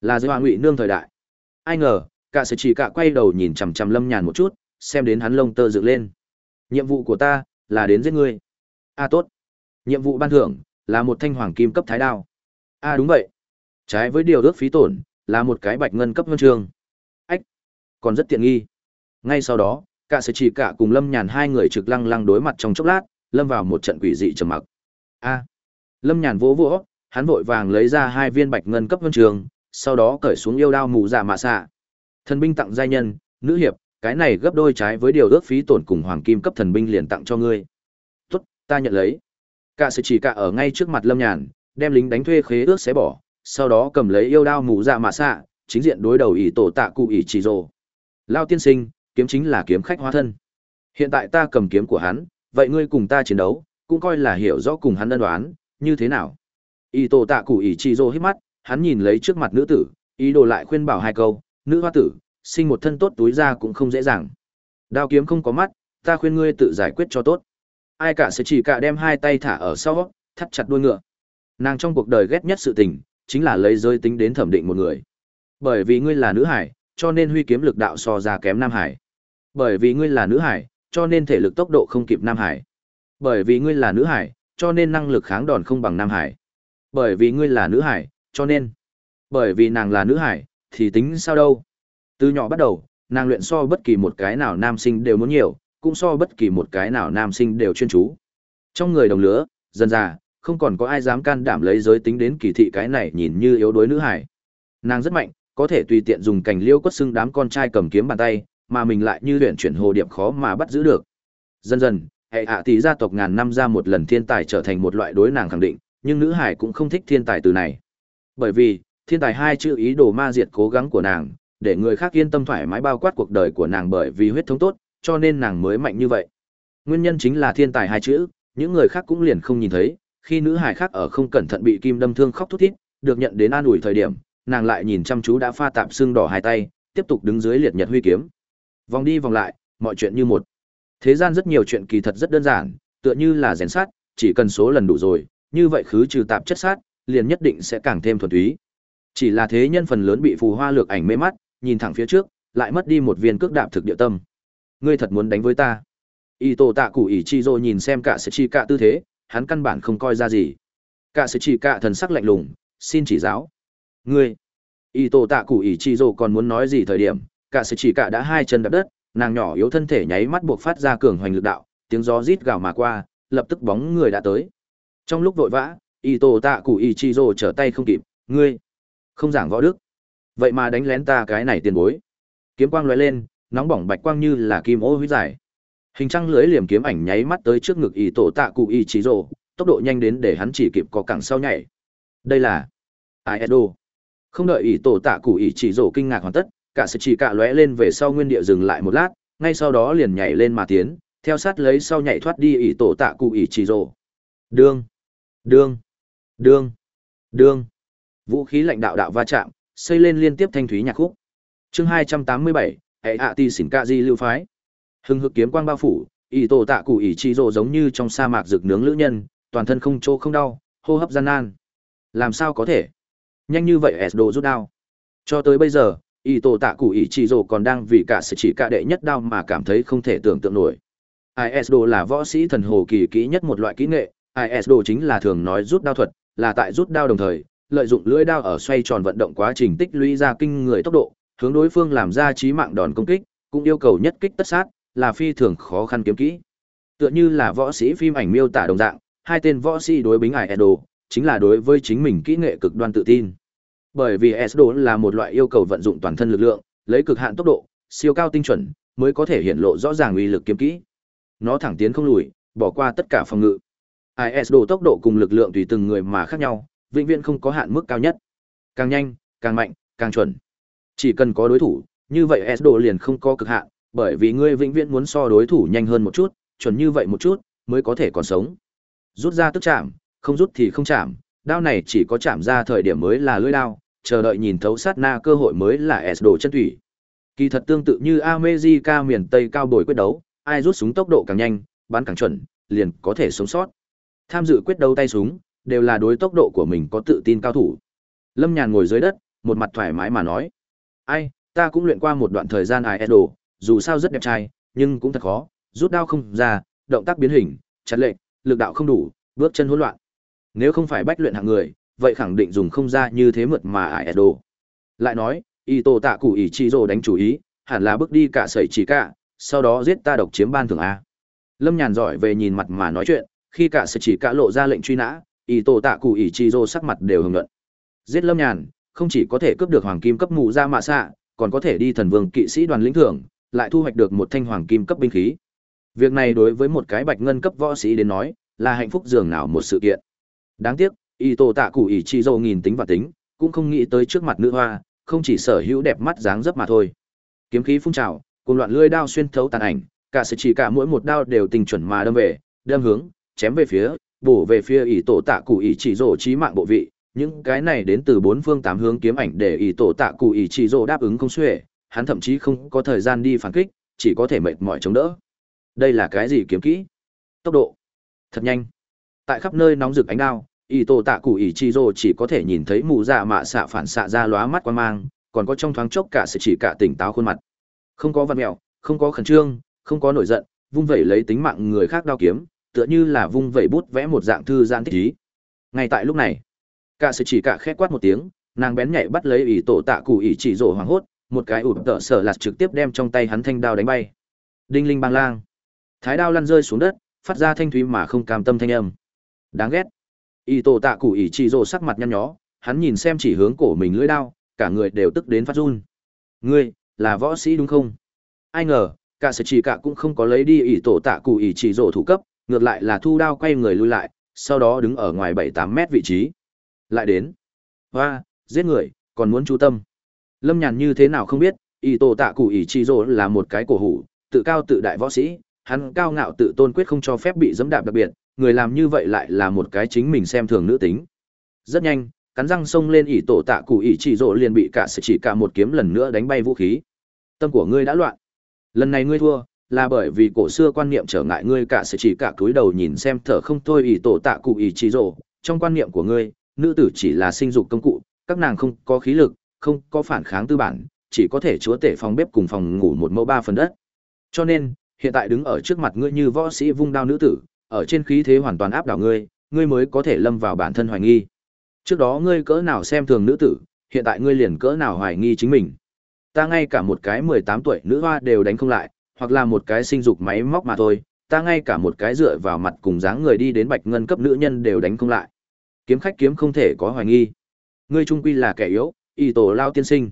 Là dưới hoa ngụy nương thời đại. Ai ngờ, cả sự chỉ cả quay đầu nhìn chằm chằm lâm nhàn một chút, xem đến hắn lông tơ dựng lên. Nhiệm vụ của ta là đến giết ngươi. A à, tốt. Nhiệm vụ ban thưởng là một thanh hoàng kim cấp thái đao. A à, đúng vậy. Trái với điều ước phí tổn, là một cái bạch ngân cấp huân chương. Ách, còn rất tiện nghi. Ngay sau đó cả sẽ chỉ cả cùng lâm nhàn hai người trực lăng lăng đối mặt trong chốc lát, lâm vào một trận quỷ dị trầm mặc. A! Lâm nhàn vỗ vỗ, hắn vội vàng lấy ra hai viên bạch ngân cấp huân trường, sau đó cởi xuống yêu đao mù dạ mạ xạ. Thần binh tặng giai nhân, nữ hiệp, cái này gấp đôi trái với điều ước phí tổn cùng hoàng kim cấp thần binh liền tặng cho ngươi. Tốt, ta nhận lấy. Cả sự chỉ cả ở ngay trước mặt lâm nhàn, đem lính đánh thuê khế ước xé bỏ, sau đó cầm lấy yêu đao mù dạ mạ xạ, chính diện đối đầu ỷ tổ tạ cụ ỷ chỉ rồ. Lao tiên sinh kiếm chính là kiếm khách hóa thân. Hiện tại ta cầm kiếm của hắn, vậy ngươi cùng ta chiến đấu, cũng coi là hiểu rõ cùng hắn đơn đoán, như thế nào? Y tổ tạ cụ ỷ chỉ rô hít mắt, hắn nhìn lấy trước mặt nữ tử, ý đồ lại khuyên bảo hai câu, nữ hoa tử, sinh một thân tốt túi ra cũng không dễ dàng. Đao kiếm không có mắt, ta khuyên ngươi tự giải quyết cho tốt. Ai cả sẽ chỉ cả đem hai tay thả ở sau, thắt chặt đuôi ngựa. Nàng trong cuộc đời ghét nhất sự tình, chính là lấy giới tính đến thẩm định một người. Bởi vì ngươi là nữ hải, cho nên huy kiếm lực đạo so ra kém nam hải bởi vì ngươi là nữ hải, cho nên thể lực tốc độ không kịp nam hải. Bởi vì ngươi là nữ hải, cho nên năng lực kháng đòn không bằng nam hải. Bởi vì ngươi là nữ hải, cho nên. Bởi vì nàng là nữ hải, thì tính sao đâu. Từ nhỏ bắt đầu, nàng luyện so bất kỳ một cái nào nam sinh đều muốn nhiều, cũng so bất kỳ một cái nào nam sinh đều chuyên chú. Trong người đồng lứa dần già không còn có ai dám can đảm lấy giới tính đến kỳ thị cái này nhìn như yếu đuối nữ hải. Nàng rất mạnh, có thể tùy tiện dùng cành liêu quất xưng đám con trai cầm kiếm bàn tay mà mình lại như luyện chuyển hồ điệp khó mà bắt giữ được. Dần dần hệ ạ tỷ gia tộc ngàn năm ra một lần thiên tài trở thành một loại đối nàng khẳng định nhưng nữ hải cũng không thích thiên tài từ này. Bởi vì thiên tài hai chữ ý đồ ma diệt cố gắng của nàng để người khác yên tâm thoải mái bao quát cuộc đời của nàng bởi vì huyết thống tốt cho nên nàng mới mạnh như vậy. Nguyên nhân chính là thiên tài hai chữ những người khác cũng liền không nhìn thấy khi nữ hải khác ở không cẩn thận bị kim đâm thương khóc thút thít, được nhận đến an ủi thời điểm, nàng lại nhìn chăm chú đã pha tạp xương đỏ hai tay, tiếp tục đứng dưới liệt nhật huy kiếm. Vòng đi vòng lại, mọi chuyện như một. Thế gian rất nhiều chuyện kỳ thật rất đơn giản, tựa như là rèn sát, chỉ cần số lần đủ rồi, như vậy khứ trừ tạp chất sát, liền nhất định sẽ càng thêm thuần túy. Chỉ là thế nhân phần lớn bị phù hoa lược ảnh mê mắt, nhìn thẳng phía trước, lại mất đi một viên cước đạp thực địa tâm. Ngươi thật muốn đánh với ta? Y tổ tạ cụ ỷ chi rồ nhìn xem cả sẽ chi cả tư thế, hắn căn bản không coi ra gì. Cả sẽ chi cả thần sắc lạnh lùng, xin chỉ giáo. Ngươi, Y tổ tạ cụ ỷ chi rồ còn muốn nói gì thời điểm, cả sự chỉ cả đã hai chân đạp đất, nàng nhỏ yếu thân thể nháy mắt buộc phát ra cường hoành lực đạo, tiếng gió rít gào mà qua, lập tức bóng người đã tới. Trong lúc vội vã, Y tổ tạ cụ y chi rồ trở tay không kịp, ngươi, không giảng võ đức, vậy mà đánh lén ta cái này tiền bối. Kiếm quang lóe lên, nóng bỏng bạch quang như là kim ô huyết giải hình trăng lưới liềm kiếm ảnh nháy mắt tới trước ngực y tổ tạ cụ y chi rồ tốc độ nhanh đến để hắn chỉ kịp có cẳng sau nhảy đây là Aedo. không đợi y tổ tạ cụ y chi rồ kinh ngạc hoàn tất cả sự chỉ cả lóe lên về sau nguyên địa dừng lại một lát, ngay sau đó liền nhảy lên mà tiến, theo sát lấy sau nhảy thoát đi ỷ tổ tạ cụ ỷ chỉ rồ. Đương đương đương đương. Vũ khí lãnh đạo đạo va chạm, xây lên liên tiếp thanh thúy nhạc khúc. Chương hai trăm tám mươi bảy, hệ hạ ti xỉn ca di lưu phái. Hưng hực kiếm quang bao phủ, ỷ tổ tạ cụ ỷ chỉ rồ giống như trong sa mạc rực nướng lữ nhân, toàn thân không chỗ không đau, hô hấp gian nan. Làm sao có thể? Nhanh như vậy s đồ rút đao. Cho tới bây giờ y tổ tạ cụ ý chi rồ còn đang vì cả sự chỉ cả đệ nhất đao mà cảm thấy không thể tưởng tượng nổi is đồ là võ sĩ thần hồ kỳ kỹ nhất một loại kỹ nghệ is đồ chính là thường nói rút đao thuật là tại rút đao đồng thời lợi dụng lưỡi đao ở xoay tròn vận động quá trình tích lũy ra kinh người tốc độ hướng đối phương làm ra trí mạng đòn công kích cũng yêu cầu nhất kích tất sát là phi thường khó khăn kiếm kỹ. Tựa như là võ sĩ phim ảnh miêu tả đồng dạng, hai tên võ sĩ đối bính ải Edo, chính là đối với chính mình kỹ nghệ cực đoan tự tin. Bởi vì Edo là một loại yêu cầu vận dụng toàn thân lực lượng, lấy cực hạn tốc độ, siêu cao tinh chuẩn, mới có thể hiện lộ rõ ràng uy lực kiếm kỹ. Nó thẳng tiến không lùi, bỏ qua tất cả phòng ngự. ISDO tốc độ cùng lực lượng tùy từng người mà khác nhau, vĩnh viễn không có hạn mức cao nhất. Càng nhanh, càng mạnh, càng chuẩn. Chỉ cần có đối thủ, như vậy ISDO liền không có cực hạn, bởi vì ngươi vĩnh viễn muốn so đối thủ nhanh hơn một chút, chuẩn như vậy một chút, mới có thể còn sống. Rút ra tức chạm, không rút thì không chạm, đao này chỉ có chạm ra thời điểm mới là lưỡi đao, chờ đợi nhìn thấu sát na cơ hội mới là S đồ chân thủy. Kỳ thật tương tự như America miền Tây cao bồi quyết đấu, ai rút súng tốc độ càng nhanh, bắn càng chuẩn, liền có thể sống sót. Tham dự quyết đấu tay súng, đều là đối tốc độ của mình có tự tin cao thủ. Lâm Nhàn ngồi dưới đất, một mặt thoải mái mà nói: "Ai, ta cũng luyện qua một đoạn thời gian ai đồ, dù sao rất đẹp trai, nhưng cũng thật khó, rút đao không ra, động tác biến hình, chặt lệnh lực đạo không đủ, bước chân hỗn loạn. Nếu không phải bách luyện hạng người, vậy khẳng định dùng không ra như thế mượt mà ải đồ. Lại nói, y tổ tạ cụ ý chi rồ đánh chủ ý, hẳn là bước đi cả sẩy chỉ cả, sau đó giết ta độc chiếm ban thưởng A. Lâm nhàn giỏi về nhìn mặt mà nói chuyện, khi cả sẩy chỉ cả lộ ra lệnh truy nã, y tổ tạ cụ ý chi rồ sắc mặt đều hưởng luận. Giết Lâm nhàn, không chỉ có thể cướp được hoàng kim cấp mụ ra mạ xạ, còn có thể đi thần vương kỵ sĩ đoàn lĩnh thưởng, lại thu hoạch được một thanh hoàng kim cấp binh khí. Việc này đối với một cái bạch ngân cấp võ sĩ đến nói, là hạnh phúc dường nào một sự kiện. Đáng tiếc, y tổ tạ cụ ý chi dâu nghìn tính và tính, cũng không nghĩ tới trước mặt nữ hoa, không chỉ sở hữu đẹp mắt dáng dấp mà thôi. Kiếm khí phun trào, cùng loạn lưỡi đao xuyên thấu tàn ảnh, cả sự chỉ cả mỗi một đao đều tình chuẩn mà đâm về, đâm hướng, chém về phía, bổ về phía y tổ tạ cụ ý chỉ rồ chí mạng bộ vị. Những cái này đến từ bốn phương tám hướng kiếm ảnh để y tổ tạ cụ ý chỉ rồ đáp ứng không xuể, hắn thậm chí không có thời gian đi phản kích, chỉ có thể mệt mỏi chống đỡ. Đây là cái gì kiếm kỹ? Tốc độ. Thật nhanh. Tại khắp nơi nóng rực ánh đao, y tổ tạ cụ ý chi rồ chỉ có thể nhìn thấy mù dạ mạ xạ phản xạ ra lóa mắt quan mang, còn có trong thoáng chốc cả sự chỉ cả tỉnh táo khuôn mặt. Không có văn mẹo, không có khẩn trương, không có nổi giận, vung vẩy lấy tính mạng người khác đao kiếm, tựa như là vung vẩy bút vẽ một dạng thư giãn thích ý. Ngay tại lúc này, cả sự chỉ cả khét quát một tiếng, nàng bén nhạy bắt lấy ý tổ tạ cụ ý chỉ rồ hoảng hốt, một cái ụp tợ sở lạt trực tiếp đem trong tay hắn thanh đao đánh bay đinh linh bang lang thái đao lăn rơi xuống đất phát ra thanh thúy mà không cam tâm thanh âm đáng ghét y tổ tạ cụ ỷ trị rồ sắc mặt nhăn nhó, hắn nhìn xem chỉ hướng cổ mình lưỡi đao, cả người đều tức đến phát run. Ngươi, là võ sĩ đúng không? Ai ngờ, cả sự chỉ cả cũng không có lấy đi ỷ tổ tạ cụ ỷ trị rồ thủ cấp, ngược lại là thu đao quay người lui lại, sau đó đứng ở ngoài bảy tám mét vị trí. Lại đến. Hoa, giết người, còn muốn chú tâm. Lâm nhàn như thế nào không biết y tổ tạ cụ ỷ trị rồ là một cái cổ hủ, tự cao tự đại võ sĩ, hắn cao ngạo tự tôn quyết không cho phép bị dẫm đạp đặc biệt người làm như vậy lại là một cái chính mình xem thường nữ tính. Rất nhanh, cắn răng xông lên ỷ tổ tạ cụ ỷ chỉ rộ liền bị cả sự chỉ cả một kiếm lần nữa đánh bay vũ khí. Tâm của ngươi đã loạn. Lần này ngươi thua, là bởi vì cổ xưa quan niệm trở ngại ngươi cả sự chỉ cả cúi đầu nhìn xem thở không thôi ỷ tổ tạ cụ ỷ chỉ rộ. Trong quan niệm của ngươi, nữ tử chỉ là sinh dục công cụ, các nàng không có khí lực, không có phản kháng tư bản, chỉ có thể chúa tể phòng bếp cùng phòng ngủ một mẫu ba phần đất. Cho nên, hiện tại đứng ở trước mặt ngươi như võ sĩ vung đao nữ tử ở trên khí thế hoàn toàn áp đảo ngươi ngươi mới có thể lâm vào bản thân hoài nghi Trước đó ngươi cỡ nào xem thường nữ tử, hiện tại ngươi liền cỡ nào hoài nghi chính mình. Ta ngay cả một cái 18 tuổi nữ hoa đều đánh không lại, hoặc là một cái sinh dục máy móc mà thôi, ta ngay cả một cái dựa vào mặt cùng dáng người đi đến bạch ngân cấp nữ nhân đều đánh không lại. Kiếm khách kiếm không thể có hoài nghi. Ngươi trung quy là kẻ yếu, y tổ lao tiên sinh.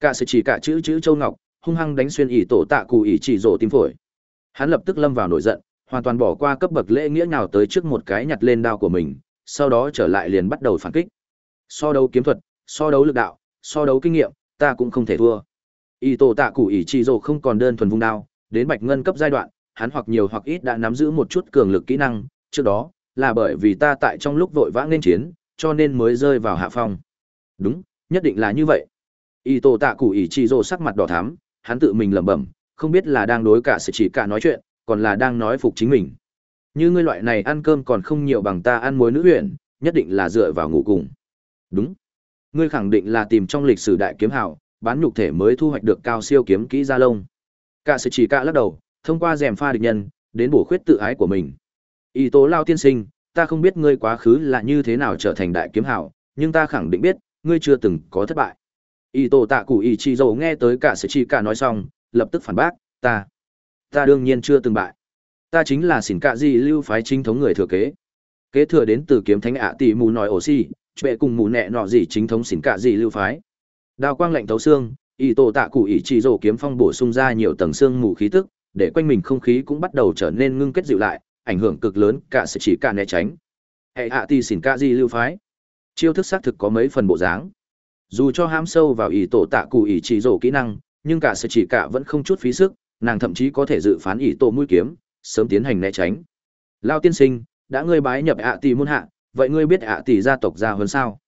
Cả sự chỉ cả chữ chữ châu ngọc, hung hăng đánh xuyên y tổ tạ cụ y chỉ rổ tim phổi. Hắn lập tức lâm vào nổi giận, hoàn toàn bỏ qua cấp bậc lễ nghĩa nào tới trước một cái nhặt lên đao của mình, sau đó trở lại liền bắt đầu phản kích. So đấu kiếm thuật, so đấu lực đạo, so đấu kinh nghiệm, ta cũng không thể thua. Y tổ tạ cụ ỷ chi rồ không còn đơn thuần vung đao, đến bạch ngân cấp giai đoạn, hắn hoặc nhiều hoặc ít đã nắm giữ một chút cường lực kỹ năng, trước đó là bởi vì ta tại trong lúc vội vã nên chiến, cho nên mới rơi vào hạ phong. Đúng, nhất định là như vậy. Y tổ tạ cụ ỷ chi rồ sắc mặt đỏ thắm, hắn tự mình lẩm bẩm, không biết là đang đối cả sự chỉ cả nói chuyện, còn là đang nói phục chính mình. Như ngươi loại này ăn cơm còn không nhiều bằng ta ăn muối nữ huyện, nhất định là dựa vào ngủ cùng. Đúng. Ngươi khẳng định là tìm trong lịch sử đại kiếm hào, bán nhục thể mới thu hoạch được cao siêu kiếm kỹ gia lông. Cả sự chỉ cả lắc đầu, thông qua rèm pha địch nhân, đến bổ khuyết tự ái của mình. Y tố lao tiên sinh, ta không biết ngươi quá khứ là như thế nào trở thành đại kiếm hào, nhưng ta khẳng định biết, ngươi chưa từng có thất bại. Y tổ tạ cụ y chi dầu nghe tới cả sự chỉ cả nói xong, lập tức phản bác, ta, ta đương nhiên chưa từng bại. Ta chính là xỉn cạ gì lưu phái chính thống người thừa kế. Kế thừa đến từ kiếm thánh ạ tỷ mù nói ổ xi bệ cùng mù nẹ nọ gì chính thống xỉn cạ gì lưu phái. Đao quang lạnh thấu xương ý tổ tạ cụ ý chỉ rổ kiếm phong bổ sung ra nhiều tầng xương mù khí tức, để quanh mình không khí cũng bắt đầu trở nên ngưng kết dịu lại, ảnh hưởng cực lớn cả sự chỉ cả né tránh. Hệ ạ tỷ xỉn cạ gì lưu phái. Chiêu thức xác thực có mấy phần bộ dáng. Dù cho ham sâu vào ý tổ tạ cụ ý chỉ rổ kỹ năng, nhưng cả sự chỉ cả vẫn không chút phí sức nàng thậm chí có thể dự phán ý tổ mũi kiếm, sớm tiến hành né tránh. Lao tiên sinh, đã ngươi bái nhập ạ tỷ môn hạ, vậy ngươi biết ạ tỷ gia tộc ra hơn sao?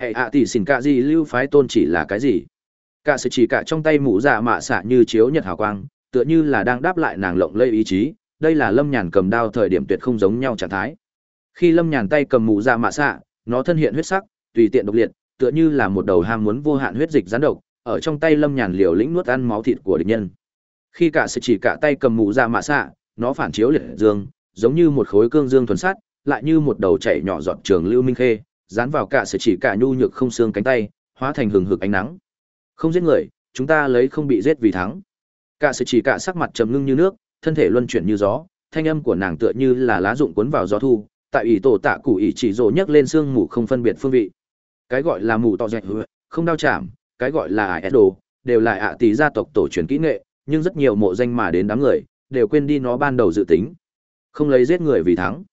Hệ ạ tỷ xin cạ gì lưu phái tôn chỉ là cái gì? Cả sự chỉ cả trong tay mũ dạ mạ xạ như chiếu nhật hào quang, tựa như là đang đáp lại nàng lộng lây ý chí, đây là lâm nhàn cầm đao thời điểm tuyệt không giống nhau trạng thái. Khi lâm nhàn tay cầm mũ dạ mạ xạ, nó thân hiện huyết sắc, tùy tiện độc liệt, tựa như là một đầu ham muốn vô hạn huyết dịch gián độc, ở trong tay lâm nhàn liều lĩnh nuốt ăn máu thịt của địch nhân khi cả sự chỉ cả tay cầm mũ ra mạ xạ nó phản chiếu liệt dương, giống như một khối cương dương thuần sắt, lại như một đầu chảy nhỏ giọt trường lưu minh khê, dán vào cả sự chỉ cả nhu nhược không xương cánh tay, hóa thành hừng hực ánh nắng. Không giết người, chúng ta lấy không bị giết vì thắng. Cả sự chỉ cả sắc mặt trầm ngưng như nước, thân thể luân chuyển như gió, thanh âm của nàng tựa như là lá rụng cuốn vào gió thu, tại ủy tổ tạ cụ ủy chỉ rồ nhấc lên xương mù không phân biệt phương vị. Cái gọi là mù to dẹt không đau chạm, cái gọi là ải đồ, đều là ạ tỷ gia tộc tổ truyền kỹ nghệ, nhưng rất nhiều mộ danh mà đến đám người, đều quên đi nó ban đầu dự tính. Không lấy giết người vì thắng.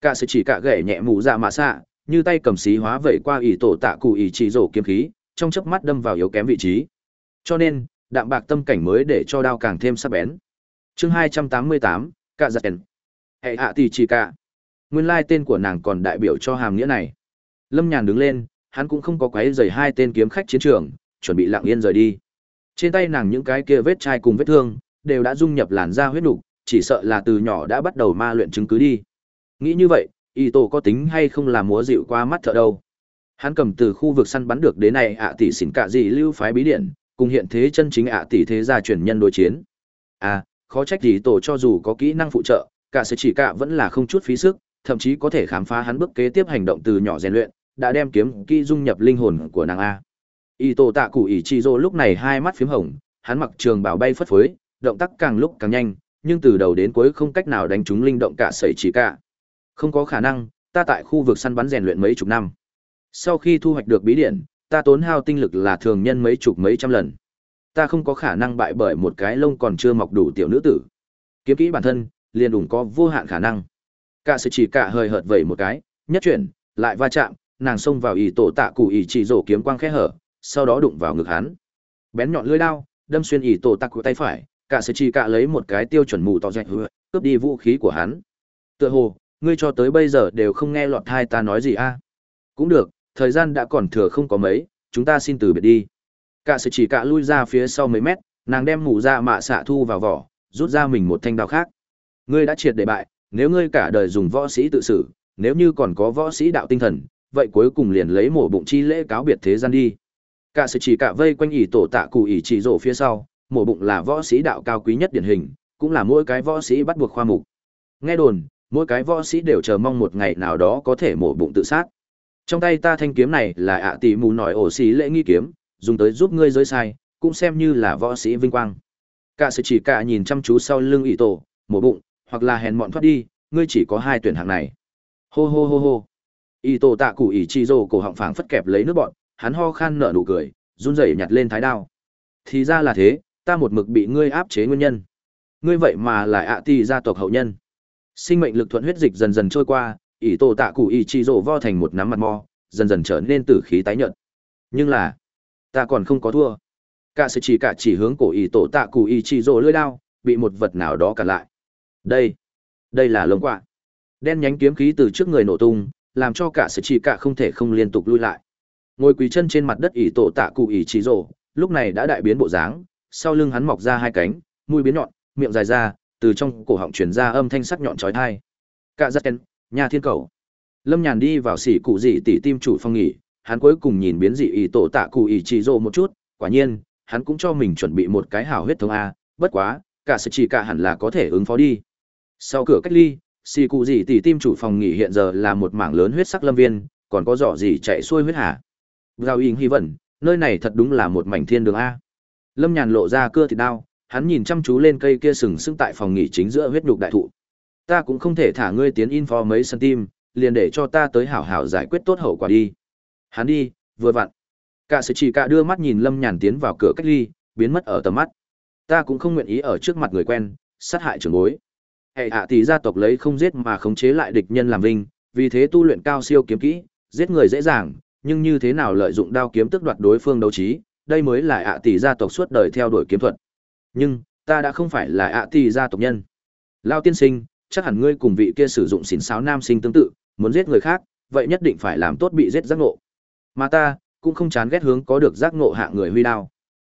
Cả sự chỉ cả gậy nhẹ mù dạ mạ xạ như tay cầm xí hóa vẩy qua ỷ tổ tạ cụ ỷ chỉ rổ kiếm khí trong chớp mắt đâm vào yếu kém vị trí. Cho nên đạm bạc tâm cảnh mới để cho đao càng thêm sắc bén. Chương hai trăm tám mươi tám cạ dạ giật hệ hạ tỷ chỉ cạ nguyên lai tên của nàng còn đại biểu cho hàm nghĩa này. Lâm nhàn đứng lên hắn cũng không có quấy dày hai tên kiếm khách chiến trường chuẩn bị lặng yên rời đi trên tay nàng những cái kia vết chai cùng vết thương đều đã dung nhập làn da huyết nục, chỉ sợ là từ nhỏ đã bắt đầu ma luyện chứng cứ đi. Nghĩ như vậy, y tổ có tính hay không là múa dịu qua mắt thợ đâu. Hắn cầm từ khu vực săn bắn được đến này ạ tỷ xỉn cả gì lưu phái bí điện, cùng hiện thế chân chính ạ tỷ thế gia truyền nhân đối chiến. À, khó trách y tổ cho dù có kỹ năng phụ trợ, cả sẽ chỉ cả vẫn là không chút phí sức, thậm chí có thể khám phá hắn bước kế tiếp hành động từ nhỏ rèn luyện, đã đem kiếm kỹ dung nhập linh hồn của nàng a. Y tổ tạ cụ ỷ chi rỗ lúc này hai mắt phím hồng, hắn mặc trường bảo bay phất phới, động tác càng lúc càng nhanh, nhưng từ đầu đến cuối không cách nào đánh trúng linh động cả sẩy chỉ cả. Không có khả năng, ta tại khu vực săn bắn rèn luyện mấy chục năm. Sau khi thu hoạch được bí điện, ta tốn hao tinh lực là thường nhân mấy chục mấy trăm lần. Ta không có khả năng bại bởi một cái lông còn chưa mọc đủ tiểu nữ tử. Kiếm kỹ bản thân, liền đủng có vô hạn khả năng. Cả sự chỉ cả hơi hợt vẩy một cái, nhất chuyển, lại va chạm, nàng xông vào ỷ tổ tạ cụ ỷ chỉ rổ kiếm quang khẽ hở, sau đó đụng vào ngực hắn. Bén nhọn lưỡi đao, đâm xuyên ỷ tổ tặc của tay phải, cả sự chỉ cả lấy một cái tiêu chuẩn mù to dẹt hứa cướp đi vũ khí của hắn. Tựa hồ ngươi cho tới bây giờ đều không nghe lọt thai ta nói gì a? Cũng được thời gian đã còn thừa không có mấy chúng ta xin từ biệt đi. Cả sự chỉ cả lui ra phía sau mấy mét nàng đem mù ra mạ xạ thu vào vỏ rút ra mình một thanh đao khác. Ngươi đã triệt để bại nếu ngươi cả đời dùng võ sĩ tự xử nếu như còn có võ sĩ đạo tinh thần vậy cuối cùng liền lấy mổ bụng chi lễ cáo biệt thế gian đi cả sự chỉ cả vây quanh ỷ tổ tạ cụ ỷ chỉ rổ phía sau, mổ bụng là võ sĩ đạo cao quý nhất điển hình, cũng là mỗi cái võ sĩ bắt buộc khoa mục. Nghe đồn, mỗi cái võ sĩ đều chờ mong một ngày nào đó có thể mổ bụng tự sát. Trong tay ta thanh kiếm này là ạ tỷ mù nổi ổ xí lễ nghi kiếm, dùng tới giúp ngươi giới sai, cũng xem như là võ sĩ vinh quang. Cả sự chỉ cả nhìn chăm chú sau lưng ỷ tổ, mổ bụng, hoặc là hèn mọn thoát đi, ngươi chỉ có hai tuyển hạng này. Hô hô hô hô. Ỷ tổ tạ cụ ỷ chi rồ cổ họng phảng phất kẹp lấy nước bọn hắn ho khan nở nụ cười run rẩy nhặt lên thái đao. Thì ra là thế ta một mực bị ngươi áp chế nguyên nhân. Ngươi vậy mà lại ạ tỷ gia tộc hậu nhân. Sinh mệnh lực thuận huyết dịch dần dần trôi qua ỷ tổ tạ cụ ỷ chi rồ vo thành một nắm mặt mo, dần dần trở nên tử khí tái nhợt. Nhưng là ta còn không có thua. Cả sự chỉ cả chỉ hướng cổ ỷ tổ tạ cụ ỷ chi rồ lưỡi đao bị một vật nào đó cản lại. Đây đây là lông quạ. Đen nhánh kiếm khí từ trước người nổ tung làm cho cả sự chỉ cả không thể không liên tục lui lại ngồi quỳ chân trên mặt đất ỷ tổ tạ cụ ỷ trí rồ, lúc này đã đại biến bộ dáng, sau lưng hắn mọc ra hai cánh, mũi biến nhọn, miệng dài ra, từ trong cổ họng truyền ra âm thanh sắc nhọn chói tai. Cả giắt kén nhà thiên cầu. Lâm nhàn đi vào xỉ cụ dị tỷ tim chủ phong nghỉ, hắn cuối cùng nhìn biến dị ỷ tổ tạ cụ ỷ trí rồ một chút, quả nhiên, hắn cũng cho mình chuẩn bị một cái hảo huyết thống a, bất quá, cả sự chỉ cả hẳn là có thể ứng phó đi. Sau cửa cách ly xì cụ gì tỷ tim chủ phòng nghỉ hiện giờ là một mảng lớn huyết sắc lâm viên, còn có giỏ gì chạy xuôi huyết hả giao yên hy vẩn nơi này thật đúng là một mảnh thiên đường a. Lâm nhàn lộ ra cưa thịt đao, hắn nhìn chăm chú lên cây kia sừng sững tại phòng nghỉ chính giữa huyết nhục đại thụ. Ta cũng không thể thả ngươi tiến in info mấy sân tim liền để cho ta tới hảo hảo giải quyết tốt hậu quả đi. Hắn đi, vừa vặn. Cả sự chỉ cả đưa mắt nhìn lâm nhàn tiến vào cửa cách ly, biến mất ở tầm mắt. Ta cũng không nguyện ý ở trước mặt người quen, sát hại trưởng bối. Hệ hạ tỷ gia tộc lấy không giết mà khống chế lại địch nhân làm vinh, vì thế tu luyện cao siêu kiếm kỹ, giết người dễ dàng nhưng như thế nào lợi dụng đao kiếm tức đoạt đối phương đấu trí, đây mới là ạ tỷ gia tộc suốt đời theo đuổi kiếm thuật. Nhưng, ta đã không phải là ạ tỷ gia tộc nhân. Lao tiên sinh, chắc hẳn ngươi cùng vị kia sử dụng xỉn sáo nam sinh tương tự, muốn giết người khác, vậy nhất định phải làm tốt bị giết giác ngộ. Mà ta, cũng không chán ghét hướng có được giác ngộ hạ người huy đao.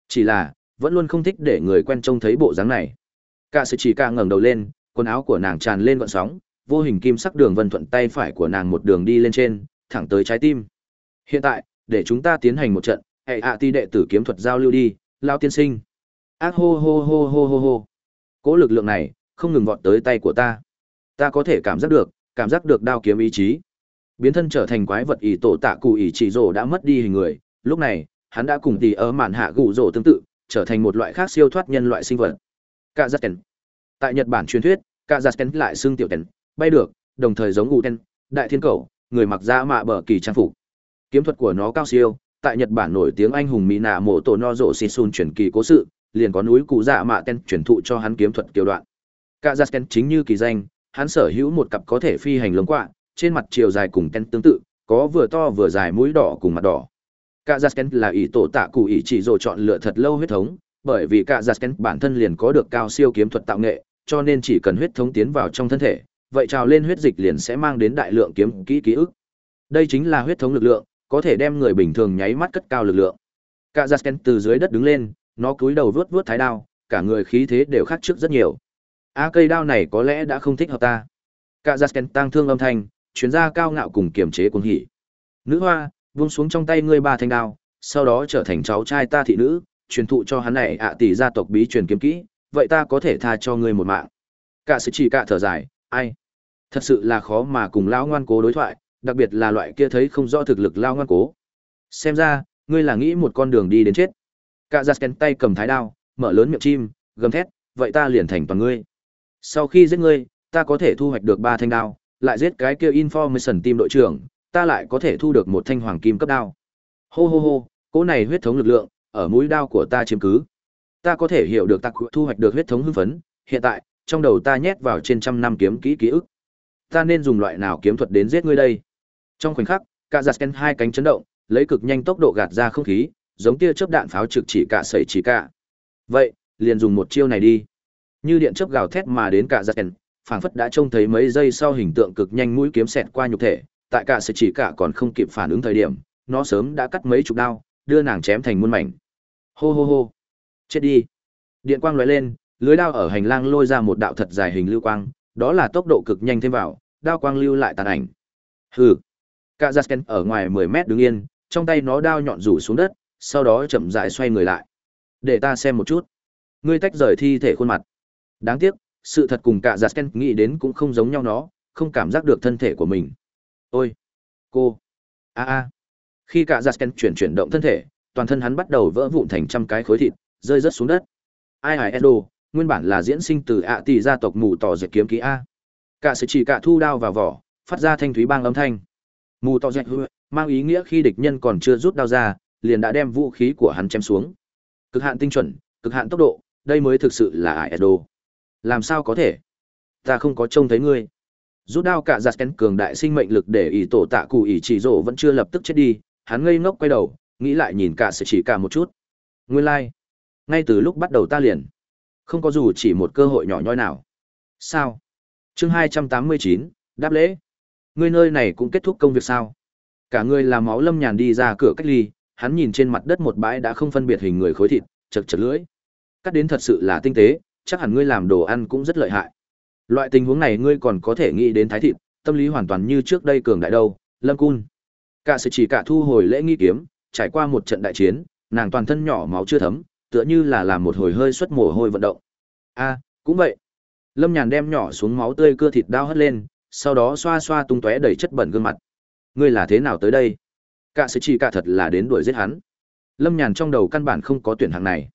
Chỉ là, vẫn luôn không thích để người quen trông thấy bộ dáng này. Cả sự chỉ ca ngẩng đầu lên, quần áo của nàng tràn lên gọn sóng, vô hình kim sắc đường vân thuận tay phải của nàng một đường đi lên trên, thẳng tới trái tim hiện tại, để chúng ta tiến hành một trận, hệ hạ ti đệ tử kiếm thuật giao lưu đi, lao tiên sinh. Ác hô hô hô hô hô hô. Cỗ lực lượng này, không ngừng vọt tới tay của ta. Ta có thể cảm giác được, cảm giác được đao kiếm ý chí. Biến thân trở thành quái vật ỷ tổ tạ cụ ỷ chỉ rổ đã mất đi hình người. Lúc này, hắn đã cùng tỷ ở mạn hạ gù rổ tương tự, trở thành một loại khác siêu thoát nhân loại sinh vật. Cả giặt kèn tại nhật bản truyền thuyết cả giặt kèn lại xương tiểu kèn bay được, đồng thời giống gù kèn đại thiên cầu, người mặc da mạ bờ kỳ trang phục kiếm thuật của nó cao siêu, tại nhật bản nổi tiếng anh hùng mỹ nạ mộ tổ no rộ xì xun truyền kỳ cố sự, liền có núi cụ dạ mạ ten truyền thụ cho hắn kiếm thuật kiều đoạn. Cả chính như kỳ danh, hắn sở hữu một cặp có thể phi hành lông quạ, trên mặt chiều dài cùng ten tương tự, có vừa to vừa dài mũi đỏ cùng mặt đỏ. Cả là ý tổ tạ cụ ý chỉ rồi chọn lựa thật lâu huyết thống, bởi vì cả bản thân liền có được cao siêu kiếm thuật tạo nghệ, cho nên chỉ cần huyết thống tiến vào trong thân thể, vậy trào lên huyết dịch liền sẽ mang đến đại lượng kiếm kỹ ký ức. Đây chính là huyết thống lực lượng có thể đem người bình thường nháy mắt cất cao lực lượng cả giặt từ dưới đất đứng lên nó cúi đầu vuốt vuốt thái đao cả người khí thế đều khác trước rất nhiều a cây đao này có lẽ đã không thích hợp ta cả giặt tăng thương âm thanh chuyến ra cao ngạo cùng kiềm chế cuồng hỉ. Nữ hoa, buông xuống trong tay ngươi ba thanh đao, sau đó trở thành cháu trai ta thị nữ, truyền thụ cho hắn này ạ tỷ gia tộc bí truyền kiếm kỹ, vậy ta có thể tha cho ngươi một mạng. Cả sự chỉ cả thở dài, ai? Thật sự là khó mà cùng lão ngoan cố đối thoại, đặc biệt là loại kia thấy không rõ thực lực lao ngoan cố. Xem ra, ngươi là nghĩ một con đường đi đến chết. Cả giặt kén tay cầm thái đao, mở lớn miệng chim, gầm thét, vậy ta liền thành toàn ngươi. Sau khi giết ngươi, ta có thể thu hoạch được ba thanh đao, lại giết cái kia information team đội trưởng, ta lại có thể thu được một thanh hoàng kim cấp đao. Hô hô hô, cỗ này huyết thống lực lượng, ở mũi đao của ta chiếm cứ. Ta có thể hiểu được ta thu hoạch được huyết thống hưng phấn, hiện tại, trong đầu ta nhét vào trên trăm năm kiếm kỹ ký ức. Ta nên dùng loại nào kiếm thuật đến giết ngươi đây? Trong khoảnh khắc, cả ken hai cánh chấn động, lấy cực nhanh tốc độ gạt ra không khí, giống tia chớp đạn pháo trực chỉ cả sẩy chỉ cả. Vậy, liền dùng một chiêu này đi. Như điện chớp gào thét mà đến cả ken, phảng phất đã trông thấy mấy giây sau hình tượng cực nhanh mũi kiếm xẹt qua nhục thể, tại cả sẩy chỉ cả còn không kịp phản ứng thời điểm, nó sớm đã cắt mấy chục đao, đưa nàng chém thành muôn mảnh. Hô hô hô. Chết đi. Điện quang lóe lên, lưới đao ở hành lang lôi ra một đạo thật dài hình lưu quang, đó là tốc độ cực nhanh thêm vào, đao quang lưu lại tàn ảnh. Hừ. Cả Jasken ở ngoài 10 mét đứng yên, trong tay nó đao nhọn rủ xuống đất, sau đó chậm rãi xoay người lại. Để ta xem một chút. Ngươi tách rời thi thể khuôn mặt. Đáng tiếc, sự thật cùng cả Jasken nghĩ đến cũng không giống nhau nó, không cảm giác được thân thể của mình. Ôi, cô. A a. Khi cả Jasken chuyển chuyển động thân thể, toàn thân hắn bắt đầu vỡ vụn thành trăm cái khối thịt, rơi rớt xuống đất. Ai hải Edo, nguyên bản là diễn sinh từ ạ tỷ gia tộc mù tỏ dệt kiếm ký a. Cả sự chỉ cả thu đao vào vỏ, phát ra thanh thúy bang âm thanh. Mù to dệt hư, mang ý nghĩa khi địch nhân còn chưa rút đao ra, liền đã đem vũ khí của hắn chém xuống. Cực hạn tinh chuẩn, cực hạn tốc độ, đây mới thực sự là ải đồ Làm sao có thể? Ta không có trông thấy ngươi. Rút đao cả giặt kén cường đại sinh mệnh lực để ỷ tổ tạ cụ ỷ chỉ rổ vẫn chưa lập tức chết đi, hắn ngây ngốc quay đầu, nghĩ lại nhìn cả sẽ chỉ cả một chút. Nguyên lai、like. ngay từ lúc bắt đầu ta liền, không có dù chỉ một cơ hội nhỏ nhoi nào. Sao? Chương hai trăm tám mươi chín đáp lễ. Ngươi nơi này cũng kết thúc công việc sao? Cả người làm máu lâm nhàn đi ra cửa cách ly, hắn nhìn trên mặt đất một bãi đã không phân biệt hình người khối thịt, chật chật lưỡi. Cắt đến thật sự là tinh tế, chắc hẳn ngươi làm đồ ăn cũng rất lợi hại. Loại tình huống này ngươi còn có thể nghĩ đến thái thịt, tâm lý hoàn toàn như trước đây cường đại đâu, Lâm Cun. Cả sự chỉ cả thu hồi lễ nghi kiếm, trải qua một trận đại chiến, nàng toàn thân nhỏ máu chưa thấm, tựa như là làm một hồi hơi xuất mồ hôi vận động. A, cũng vậy. Lâm Nhàn đem nhỏ xuống máu tươi cưa thịt đao hất lên, sau đó xoa xoa tung tóe đầy chất bẩn gương mặt. Ngươi là thế nào tới đây? Cả sự chỉ cả thật là đến đuổi giết hắn. Lâm Nhàn trong đầu căn bản không có tuyển hàng này.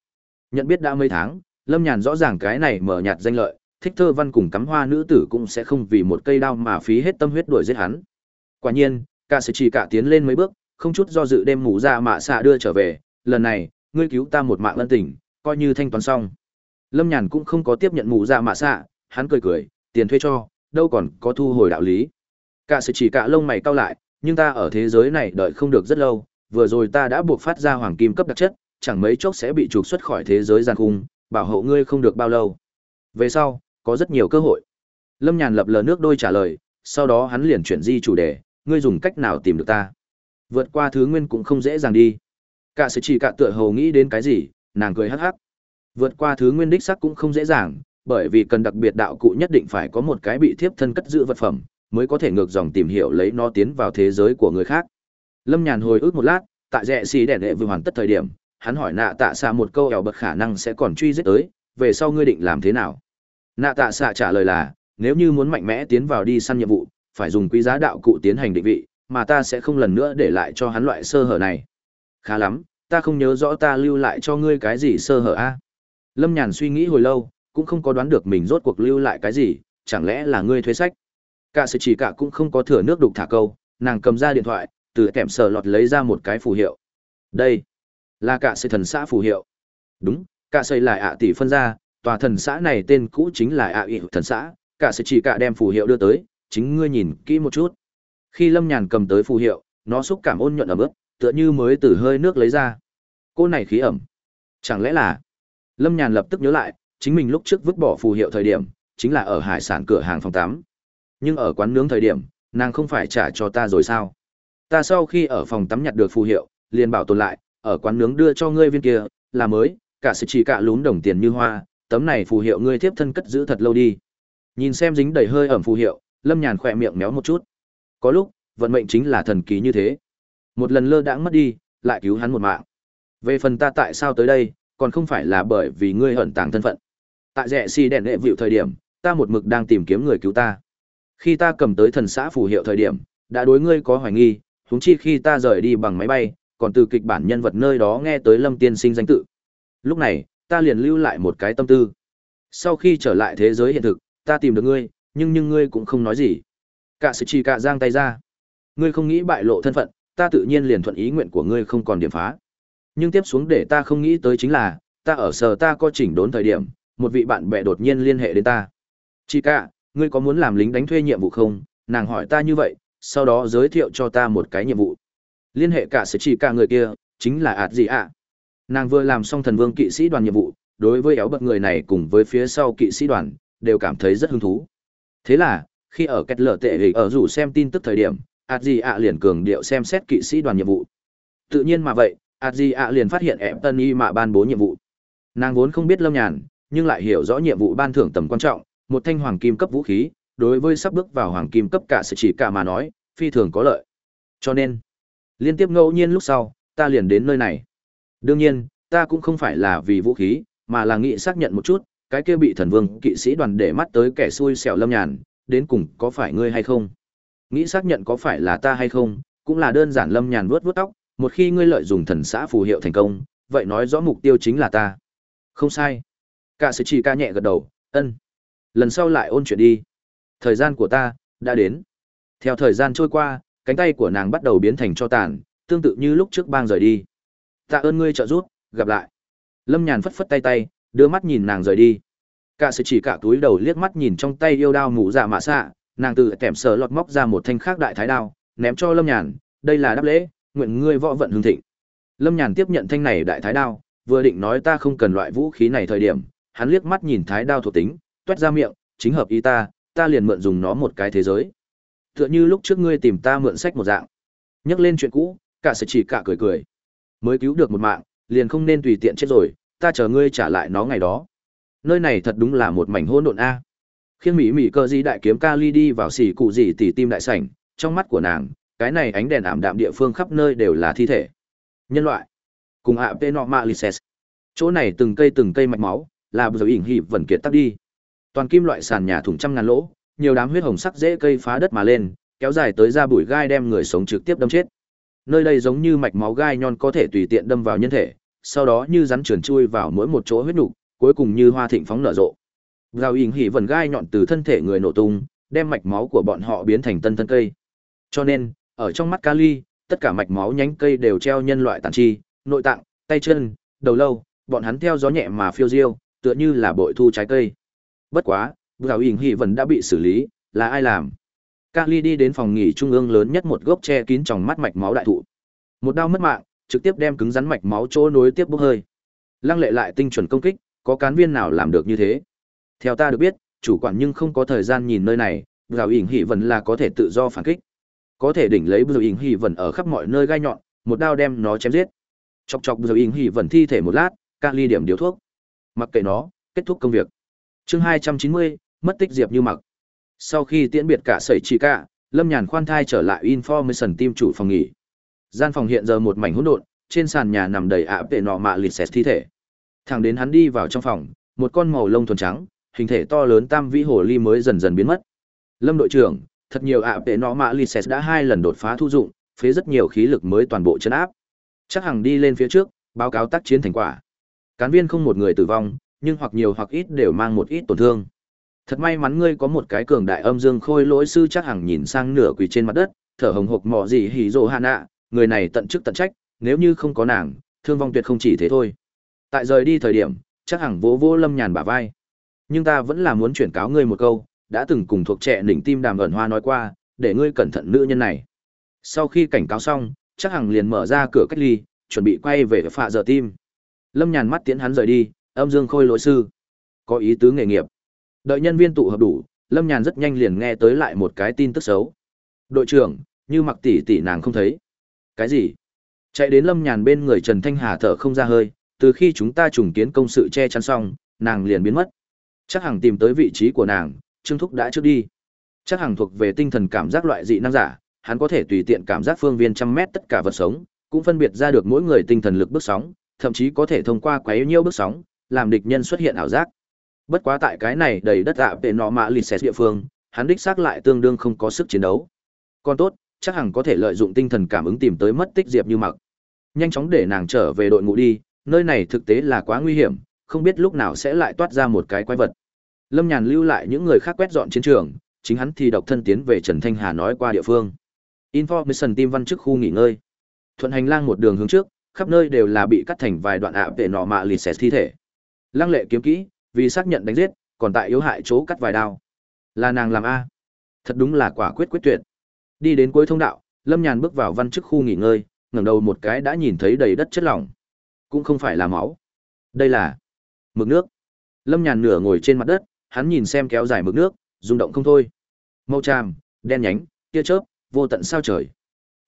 Nhận biết đã mấy tháng, Lâm Nhàn rõ ràng cái này mở nhạt danh lợi, thích thơ văn cùng cắm hoa nữ tử cũng sẽ không vì một cây đao mà phí hết tâm huyết đuổi giết hắn. Quả nhiên, cả sự chỉ cả tiến lên mấy bước, không chút do dự đem mũ ra dạ mạ xạ đưa trở về, lần này, ngươi cứu ta một mạng ân tình, coi như thanh toán xong. Lâm Nhàn cũng không có tiếp nhận mũ ra dạ mạ xạ, hắn cười cười, tiền thuê cho, đâu còn có thu hồi đạo lý. Cả sự chỉ cả lông mày cau lại, nhưng ta ở thế giới này đợi không được rất lâu, vừa rồi ta đã buộc phát ra hoàng kim cấp đặc chất, chẳng mấy chốc sẽ bị trục xuất khỏi thế giới gian khung, bảo hộ ngươi không được bao lâu. Về sau, có rất nhiều cơ hội. Lâm Nhàn lập lờ nước đôi trả lời, sau đó hắn liền chuyển di chủ đề, ngươi dùng cách nào tìm được ta? Vượt qua thứ nguyên cũng không dễ dàng đi. Cả sự chỉ cả tựa hồ nghĩ đến cái gì, nàng cười hắc hắc. Vượt qua thứ nguyên đích sắc cũng không dễ dàng, bởi vì cần đặc biệt đạo cụ nhất định phải có một cái bị thiếp thân cất giữ vật phẩm, mới có thể ngược dòng tìm hiểu lấy nó tiến vào thế giới của người khác. Lâm Nhàn hồi ức một lát, tại rẽ xì đẻ đệ vừa hoàn tất thời điểm, hắn hỏi nạ tạ xạ một câu ẻo bật khả năng sẽ còn truy giết tới, về sau ngươi định làm thế nào? Nạ tạ xạ trả lời là, nếu như muốn mạnh mẽ tiến vào đi săn nhiệm vụ, phải dùng quý giá đạo cụ tiến hành định vị, mà ta sẽ không lần nữa để lại cho hắn loại sơ hở này. Khá lắm, ta không nhớ rõ ta lưu lại cho ngươi cái gì sơ hở a. Lâm Nhàn suy nghĩ hồi lâu, cũng không có đoán được mình rốt cuộc lưu lại cái gì, chẳng lẽ là ngươi thuế sách? Cả sự chỉ cả cũng không có thừa nước đục thả câu, nàng cầm ra điện thoại, từ kèm sờ lọt lấy ra một cái phù hiệu. Đây, là cả sự thần xã phù hiệu. Đúng, cả xây lại ạ tỷ phân ra, tòa thần xã này tên cũ chính là ạ ị thần xã, cả sự chỉ cả đem phù hiệu đưa tới, chính ngươi nhìn kỹ một chút. Khi Lâm Nhàn cầm tới phù hiệu, nó xúc cảm ôn nhuận ẩm ướt, tựa như mới từ hơi nước lấy ra. Cô này khí ẩm. Chẳng lẽ là... Lâm Nhàn lập tức nhớ lại, chính mình lúc trước vứt bỏ phù hiệu thời điểm, chính là ở hải sản cửa hàng phòng tắm Nhưng ở quán nướng thời điểm, nàng không phải trả cho ta rồi sao? Ta sau khi ở phòng tắm nhặt được phù hiệu, liền bảo tồn lại, ở quán nướng đưa cho ngươi viên kia, là mới, cả sự chỉ cả lún đồng tiền như hoa, tấm này phù hiệu ngươi tiếp thân cất giữ thật lâu đi. Nhìn xem dính đầy hơi ẩm phù hiệu, Lâm Nhàn khỏe miệng méo một chút. Có lúc, vận mệnh chính là thần kỳ như thế. Một lần lơ đãng mất đi, lại cứu hắn một mạng. Về phần ta tại sao tới đây, còn không phải là bởi vì ngươi hận tàng thân phận. Tại rẻ xì đèn đệ vịu thời điểm, ta một mực đang tìm kiếm người cứu ta. Khi ta cầm tới thần xã phù hiệu thời điểm, đã đối ngươi có hoài nghi, huống chi khi ta rời đi bằng máy bay, còn từ kịch bản nhân vật nơi đó nghe tới Lâm Tiên Sinh danh tự. Lúc này, ta liền lưu lại một cái tâm tư. Sau khi trở lại thế giới hiện thực, ta tìm được ngươi, nhưng nhưng ngươi cũng không nói gì. Cả sự chỉ cả giang tay ra. Ngươi không nghĩ bại lộ thân phận, ta tự nhiên liền thuận ý nguyện của ngươi không còn điểm phá. Nhưng tiếp xuống để ta không nghĩ tới chính là, ta ở sở ta có chỉnh đốn thời điểm, một vị bạn bè đột nhiên liên hệ đến ta. chị cả, ngươi có muốn làm lính đánh thuê nhiệm vụ không? Nàng hỏi ta như vậy, sau đó giới thiệu cho ta một cái nhiệm vụ. Liên hệ cả sẽ chỉ cả người kia, chính là ạt gì ạ. Nàng vừa làm xong thần vương kỵ sĩ đoàn nhiệm vụ, đối với éo bật người này cùng với phía sau kỵ sĩ đoàn, đều cảm thấy rất hứng thú. thế là khi ở kẹt lở tệ ở rủ xem tin tức thời điểm ạt gì ạ liền cường điệu xem xét kỵ sĩ đoàn nhiệm vụ tự nhiên mà vậy ạt gì ạ liền phát hiện em tân y mạ ban bố nhiệm vụ nàng vốn không biết lâm nhàn nhưng lại hiểu rõ nhiệm vụ ban thưởng tầm quan trọng, một thanh hoàng kim cấp vũ khí, đối với sắp bước vào hoàng kim cấp cả sự chỉ cả mà nói, phi thường có lợi. Cho nên, liên tiếp ngẫu nhiên lúc sau, ta liền đến nơi này. Đương nhiên, ta cũng không phải là vì vũ khí, mà là nghĩ xác nhận một chút, cái kia bị thần vương kỵ sĩ đoàn để mắt tới kẻ xui xẻo lâm nhàn, đến cùng có phải ngươi hay không? Nghĩ xác nhận có phải là ta hay không, cũng là đơn giản lâm nhàn vuốt vuốt tóc, một khi ngươi lợi dụng thần xã phù hiệu thành công, vậy nói rõ mục tiêu chính là ta. Không sai cả sự chỉ ca nhẹ gật đầu, ân, lần sau lại ôn chuyện đi. Thời gian của ta đã đến. Theo thời gian trôi qua, cánh tay của nàng bắt đầu biến thành cho tàn, tương tự như lúc trước bang rời đi. Tạ ơn ngươi trợ giúp, gặp lại. Lâm nhàn phất phất tay tay, đưa mắt nhìn nàng rời đi. Cả sự chỉ cả túi đầu liếc mắt nhìn trong tay yêu đao mũ dạ mạ xạ, nàng từ kèm sờ lọt móc ra một thanh khác đại thái đao, ném cho lâm nhàn, đây là đáp lễ, nguyện ngươi võ vận hương thịnh. Lâm nhàn tiếp nhận thanh này đại thái đao, vừa định nói ta không cần loại vũ khí này thời điểm hắn liếc mắt nhìn thái đao thuộc tính, toét ra miệng, chính hợp ý ta ta liền mượn dùng nó một cái thế giới. Tựa như lúc trước ngươi tìm ta mượn sách một dạng. Nhắc lên chuyện cũ, cả sẽ chỉ cả cười cười. Mới cứu được một mạng, liền không nên tùy tiện chết rồi, ta chờ ngươi trả lại nó ngày đó. Nơi này thật đúng là một mảnh hỗn độn a. Khiến mỹ mỹ cơ di đại kiếm kali đi vào xỉ cụ gì tỉ tim đại sảnh, trong mắt của nàng, cái này ánh đèn ảm đạm địa phương khắp nơi đều là thi thể. Nhân loại. Cùng ạ p nọ mạ lises chỗ này từng cây từng cây mạch máu là bây giờ ỉn hỉ vẩn kiệt tắt đi. Toàn kim loại sàn nhà thủng trăm ngàn lỗ nhiều đám huyết hồng sắc dễ cây phá đất mà lên kéo dài tới ra bụi gai đem người sống trực tiếp đâm chết. Nơi đây giống như mạch máu gai nhon có thể tùy tiện đâm vào nhân thể sau đó như rắn trườn chui vào mỗi một chỗ huyết nục cuối cùng như hoa thịnh phóng nở rộ. Gào ỉn hỉ vần gai nhọn từ thân thể người nổ tung, đem mạch máu của bọn họ biến thành tân thân cây. Cho nên, ở trong mắt Kali, tất cả mạch máu nhánh cây đều treo nhân loại tàn chi, nội tạng, tay chân, đầu lâu, bọn hắn theo gió nhẹ mà phiêu diêu, tựa như là bội thu trái cây. Bất quá, Gào ỉn hỉ vẫn đã bị xử lý, là ai làm? Kali đi đến phòng nghỉ trung ương lớn nhất một gốc che kín trong mắt mạch máu đại thụ. Một đao mất mạng, trực tiếp đem cứng rắn mạch máu chỗ nối tiếp bốc hơi. Lăng lệ lại tinh chuẩn công kích, có cán viên nào làm được như thế? Theo ta được biết, chủ quản nhưng không có thời gian nhìn nơi này, Bùi ỉn hỉ vẫn là có thể tự do phản kích. Có thể đỉnh lấy Bùi ỉn hỉ vẫn ở khắp mọi nơi gai nhọn, một đao đem nó chém giết. Chọc chọc Bùi ỉn hỉ vẫn thi thể một lát, Kali điểm điều thuốc. Mặc kệ nó, kết thúc công việc. Chương hai trăm chín mươi mất tích Diệp Như Mặc. Sau khi tiễn biệt cả sẩy chỉ cả, Lâm Nhàn khoan thai trở lại Information team chủ phòng nghỉ. Gian phòng hiện giờ một mảnh hỗn độn, trên sàn nhà nằm đầy ạ vệ nọ mạ lịt xẹt thi thể. Thằng đến hắn đi vào trong phòng, một con màu lông thuần trắng, hình thể to lớn tam vĩ hồ ly mới dần dần biến mất. Lâm đội trưởng, thật nhiều ạ tệ nọ mạ Lyses đã hai lần đột phá thu dụng, phế rất nhiều khí lực mới toàn bộ chấn áp. Chắc hằng đi lên phía trước, báo cáo tác chiến thành quả. Cán viên không một người tử vong, nhưng hoặc nhiều hoặc ít đều mang một ít tổn thương. Thật may mắn ngươi có một cái cường đại âm dương khôi lỗi sư chắc hằng nhìn sang nửa quỳ trên mặt đất, thở hồng hộc mọ gì hỉ rồ hạ nạ, người này tận chức tận trách, nếu như không có nàng, thương vong tuyệt không chỉ thế thôi. Tại rời đi thời điểm, chắc hằng vỗ vỗ lâm nhàn bả vai nhưng ta vẫn là muốn chuyển cáo ngươi một câu đã từng cùng thuộc trẻ đỉnh tim đàm ẩn hoa nói qua để ngươi cẩn thận nữ nhân này sau khi cảnh cáo xong chắc hằng liền mở ra cửa cách ly chuẩn bị quay về phạ giờ tim lâm nhàn mắt tiễn hắn rời đi âm dương khôi lỗi sư. Có ý tứ nghề nghiệp. Đợi nhân viên tụ hợp đủ lâm nhàn rất nhanh liền nghe tới lại một cái tin tức xấu. Đội trưởng như mặc tỷ tỷ nàng không thấy. Cái gì? Chạy đến lâm nhàn bên người trần thanh hà thở không ra hơi từ khi chúng ta trùng kiến công sự che chắn xong nàng liền biến mất. Chắc hằng tìm tới vị trí của nàng, Trương Thúc đã trước đi. Chắc hằng thuộc về tinh thần cảm giác loại dị năng giả, hắn có thể tùy tiện cảm giác phương viên trăm mét tất cả vật sống, cũng phân biệt ra được mỗi người tinh thần lực bước sóng, thậm chí có thể thông qua quấy nhiều bước sóng, làm địch nhân xuất hiện ảo giác. Bất quá tại cái này đầy đất ạ về nọ mạ lịt xẹt địa phương, hắn đích xác lại tương đương không có sức chiến đấu. Còn tốt, chắc hẳn có thể lợi dụng tinh thần cảm ứng tìm tới mất tích Diệp Như Mặc. Nhanh chóng để nàng trở về đội ngũ đi, nơi này thực tế là quá nguy hiểm, không biết lúc nào sẽ lại toát ra một cái quái vật. Lâm Nhàn lưu lại những người khác quét dọn chiến trường, chính hắn thì độc thân tiến về Trần Thanh Hà nói qua địa phương. Information team văn chức khu nghỉ ngơi. Thuận hành lang một đường hướng trước, khắp nơi đều là bị cắt thành vài đoạn ạ vệ nọ mạ lì xẹt thi thể. Lăng lệ kiếm kỹ, vì xác nhận đánh giết, còn tại yếu hại chỗ cắt vài đao. Là nàng làm a. Thật đúng là quả quyết quyết tuyệt. Đi đến cuối thông đạo, Lâm Nhàn bước vào văn chức khu nghỉ ngơi, ngẩng đầu một cái đã nhìn thấy đầy đất chất lỏng. Cũng không phải là máu. Đây là mực nước. Lâm Nhàn nửa ngồi trên mặt đất, hắn nhìn xem kéo dài mực nước, rung động không thôi màu tràm đen nhánh tia chớp vô tận sao trời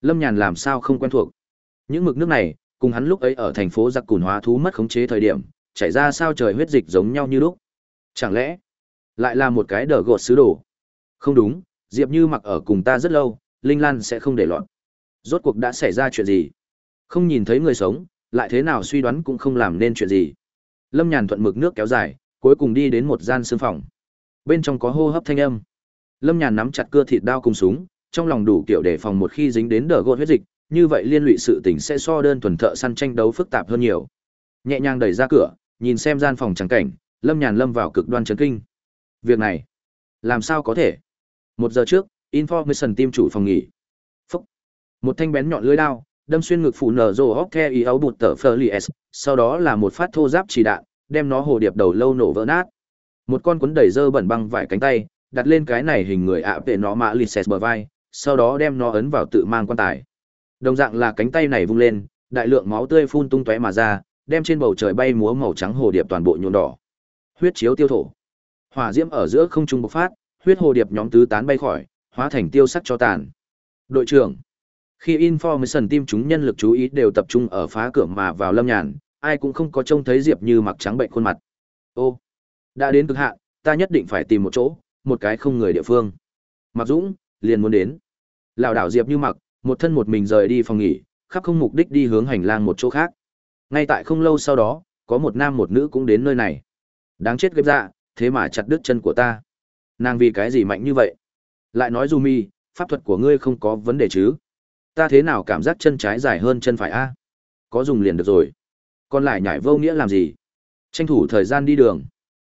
lâm nhàn làm sao không quen thuộc những mực nước này cùng hắn lúc ấy ở thành phố giặc cùn hóa thú mất khống chế thời điểm, chảy ra sao trời huyết dịch giống nhau như lúc. Chẳng lẽ, lại là một cái đờ gột sứ đồ? Không đúng, diệp như mặc ở cùng ta rất lâu, linh lan sẽ không để lọt rốt cuộc đã xảy ra chuyện gì? Không nhìn thấy người sống, lại thế nào suy đoán cũng không làm nên chuyện gì. Lâm nhàn thuận mực nước kéo dài, cuối cùng đi đến một gian xương phòng. Bên trong có hô hấp thanh âm. Lâm nhàn nắm chặt cưa thịt đao cùng súng, trong lòng đủ kiểu để phòng một khi dính đến đờ gột huyết dịch như vậy liên lụy sự tình sẽ so đơn thuần thợ săn tranh đấu phức tạp hơn nhiều. Nhẹ nhàng đẩy ra cửa, nhìn xem gian phòng trắng cảnh, lâm nhàn lâm vào cực đoan chấn kinh. Việc này, làm sao có thể? Một giờ trước, information team chủ phòng nghỉ. Phúc. một thanh bén nhọn lưỡi đao, đâm xuyên ngực phụ nở rồ hốc y áo bụt tờ phơ sau đó là một phát thô giáp chỉ đạn, đem nó hồ điệp đầu lâu nổ vỡ nát. Một con cuốn đẩy dơ bẩn băng vải cánh tay, đặt lên cái này hình người ạ về nó mã lì bờ vai, sau đó đem nó ấn vào tự mang quan tài đồng dạng là cánh tay này vung lên, đại lượng máu tươi phun tung tóe mà ra, đem trên bầu trời bay múa màu trắng hồ điệp toàn bộ nhuộm đỏ. Huyết chiếu tiêu thổ. Hỏa diễm ở giữa không trung bộc phát, huyết hồ điệp nhóm tứ tán bay khỏi, hóa thành tiêu sắc cho tàn. Đội trưởng, khi information team chúng nhân lực chú ý đều tập trung ở phá cửa mà vào lâm nhàn, ai cũng không có trông thấy diệp như mặc trắng bệnh khuôn mặt. Ô, đã đến cực hạn, ta nhất định phải tìm một chỗ, một cái không người địa phương. Mặc dũng, liền muốn đến. Lảo đảo diệp như mặc một thân một mình rời đi phòng nghỉ khắp không mục đích đi hướng hành lang một chỗ khác. Ngay tại không lâu sau đó có một nam một nữ cũng đến nơi này. Đáng chết ghép dạ thế mà chặt đứt chân của ta. Nàng vì cái gì mạnh như vậy? Lại nói Jumi, pháp thuật của ngươi không có vấn đề chứ? Ta thế nào cảm giác chân trái dài hơn chân phải a? Có dùng liền được rồi. Còn lại nhảy vô nghĩa làm gì? Tranh thủ thời gian đi đường.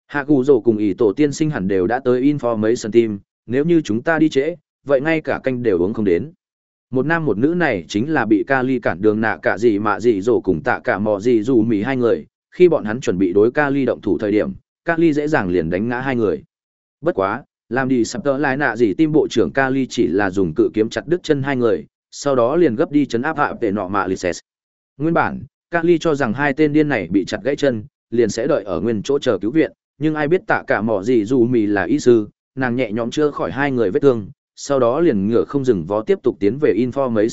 Hạ gù rổ cùng ỷ tổ tiên sinh hẳn đều đã tới Information mấy tim nếu như chúng ta đi trễ vậy ngay cả canh đều uống không đến một nam một nữ này chính là bị Kali cản đường nạ cả gì mà gì rổ cùng tạ cả mò gì dù mì hai người, khi bọn hắn chuẩn bị đối Kali động thủ thời điểm, Kali dễ dàng liền đánh ngã hai người. Bất quá, làm đi sập tớ lại nạ gì tim bộ trưởng Kali chỉ là dùng cự kiếm chặt đứt chân hai người, sau đó liền gấp đi chấn áp hạ để nọ mạ Lyses. Nguyên bản, Kali cho rằng hai tên điên này bị chặt gãy chân, liền sẽ đợi ở nguyên chỗ chờ cứu viện, nhưng ai biết tạ cả mỏ gì dù mì là y sư, nàng nhẹ nhõm chưa khỏi hai người vết thương, sau đó liền ngựa không dừng vó tiếp tục tiến về info mấy.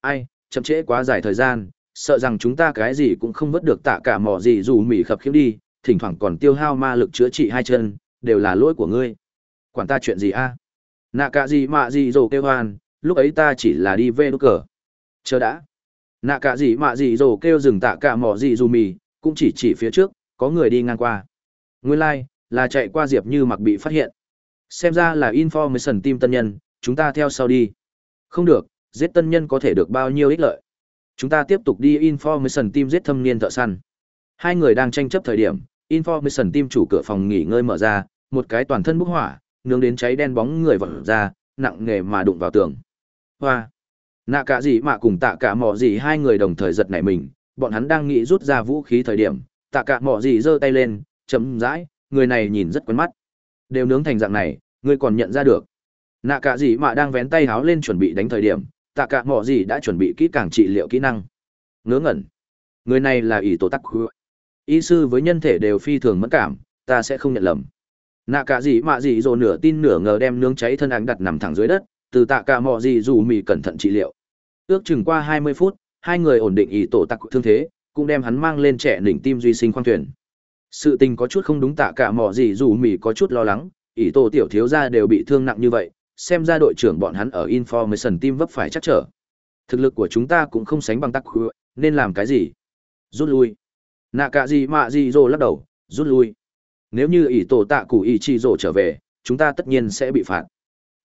Ai, chậm trễ quá dài thời gian, sợ rằng chúng ta cái gì cũng không vớt được tạ cả mỏ gì dù mỉ khập khiễng đi, thỉnh thoảng còn tiêu hao ma lực chữa trị hai chân, đều là lỗi của ngươi. Quản ta chuyện gì a? Nạ cả gì mạ gì rồ kêu hoan, lúc ấy ta chỉ là đi về đốt cờ. Chờ đã. Nạ cả gì mạ gì rồ kêu dừng tạ cả mỏ gì dù mỉ, cũng chỉ chỉ phía trước, có người đi ngang qua. Nguyên lai, like, là chạy qua Diệp Như mặc bị phát hiện. Xem ra là information team tân nhân, chúng ta theo sau đi. Không được, giết tân nhân có thể được bao nhiêu ích lợi. Chúng ta tiếp tục đi information team giết thâm niên thợ săn. Hai người đang tranh chấp thời điểm, information team chủ cửa phòng nghỉ ngơi mở ra, một cái toàn thân bốc hỏa, nướng đến cháy đen bóng người vọt ra, nặng nghề mà đụng vào tường. Hoa. Nạ cả gì mà cùng tạ cả mỏ gì hai người đồng thời giật nảy mình, bọn hắn đang nghĩ rút ra vũ khí thời điểm, tạ cả mỏ gì giơ tay lên, chấm dãi, người này nhìn rất quen mắt đều nướng thành dạng này, ngươi còn nhận ra được. Nạ cả gì mà đang vén tay háo lên chuẩn bị đánh thời điểm, tạ cả mỏ gì đã chuẩn bị kỹ càng trị liệu kỹ năng. Ngớ ngẩn. Người này là ỷ tổ tắc khu y sư với nhân thể đều phi thường mất cảm, ta sẽ không nhận lầm. Nạ cả gì mà gì rồi nửa tin nửa ngờ đem nướng cháy thân ảnh đặt nằm thẳng dưới đất, từ tạ cả mỏ gì dù mì cẩn thận trị liệu. Ước chừng qua hai mươi phút, hai người ổn định ỷ tổ tắc thương thế, cũng đem hắn mang lên trẻ đỉnh tim duy sinh khoang thuyền sự tình có chút không đúng tạ cả mỏ gì dù mỹ có chút lo lắng, ỷ tổ tiểu thiếu gia đều bị thương nặng như vậy, xem ra đội trưởng bọn hắn ở information team vấp phải chắc trở. Thực lực của chúng ta cũng không sánh bằng tắc khu, nên làm cái gì? Rút lui. Nạ cả gì mạ gì rồ lắc đầu, rút lui. Nếu như ỷ tổ tạ cụ ỷ chi rồ trở về, chúng ta tất nhiên sẽ bị phạt.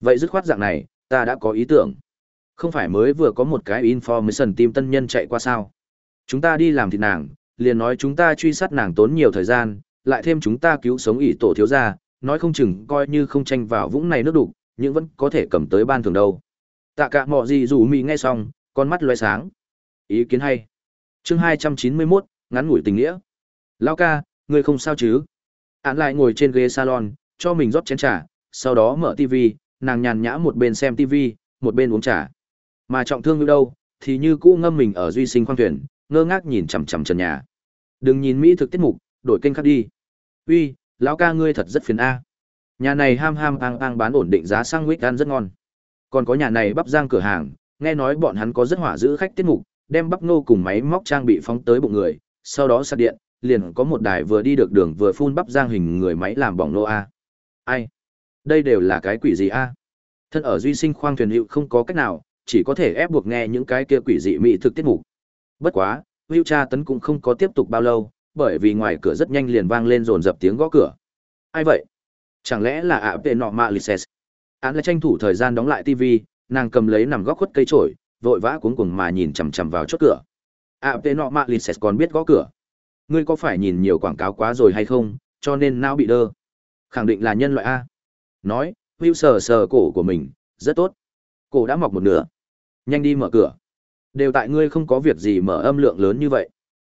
Vậy dứt khoát dạng này, ta đã có ý tưởng. Không phải mới vừa có một cái information team tân nhân chạy qua sao? Chúng ta đi làm thịt nàng, liền nói chúng ta truy sát nàng tốn nhiều thời gian, lại thêm chúng ta cứu sống ỷ tổ thiếu gia, nói không chừng coi như không tranh vào vũng này nước đục, nhưng vẫn có thể cầm tới ban thường đâu. Tạ cả mọ gì dù mì nghe xong, con mắt loe sáng. Ý kiến hay. Chương 291, ngắn ngủi tình nghĩa. Lao ca, ngươi không sao chứ? Án lại ngồi trên ghế salon, cho mình rót chén trà, sau đó mở tivi, nàng nhàn nhã một bên xem tivi, một bên uống trà. Mà trọng thương như đâu, thì như cũ ngâm mình ở duy sinh khoang thuyền, ngơ ngác nhìn chằm chằm trần nhà đừng nhìn mỹ thực tiết mục đổi kênh khác đi uy lão ca ngươi thật rất phiền a Nhà này ham ham ang ang bán ổn định giá sang ăn rất ngon. Còn có nhà này bắp giang cửa hàng, nghe nói bọn hắn có rất hỏa giữ khách tiết mục, đem bắp nô cùng máy móc trang bị phóng tới bụng người, sau đó sạc điện, liền có một đài vừa đi được đường vừa phun bắp giang hình người máy làm bỏng nô a. Ai? Đây đều là cái quỷ gì a? Thân ở duy sinh khoang thuyền hữu không có cách nào, chỉ có thể ép buộc nghe những cái kia quỷ dị mỹ thực tiết mục. Bất quá, Hữu tra tấn cũng không có tiếp tục bao lâu, bởi vì ngoài cửa rất nhanh liền vang lên rồn dập tiếng gõ cửa. Ai vậy? Chẳng lẽ là ạ vệ nọ mạ lices Án là tranh thủ thời gian đóng lại TV, nàng cầm lấy nằm góc khuất cây trổi, vội vã cuống cuồng mà nhìn chằm chằm vào chốt cửa. ạ vệ nọ mạ lices còn biết gõ cửa. Ngươi có phải nhìn nhiều quảng cáo quá rồi hay không, cho nên não bị đơ? Khẳng định là nhân loại A. Nói, Hữu sờ sờ cổ của mình, rất tốt. Cổ đã mọc một nửa. Nhanh đi mở cửa. Đều tại ngươi không có việc gì mở âm lượng lớn như vậy.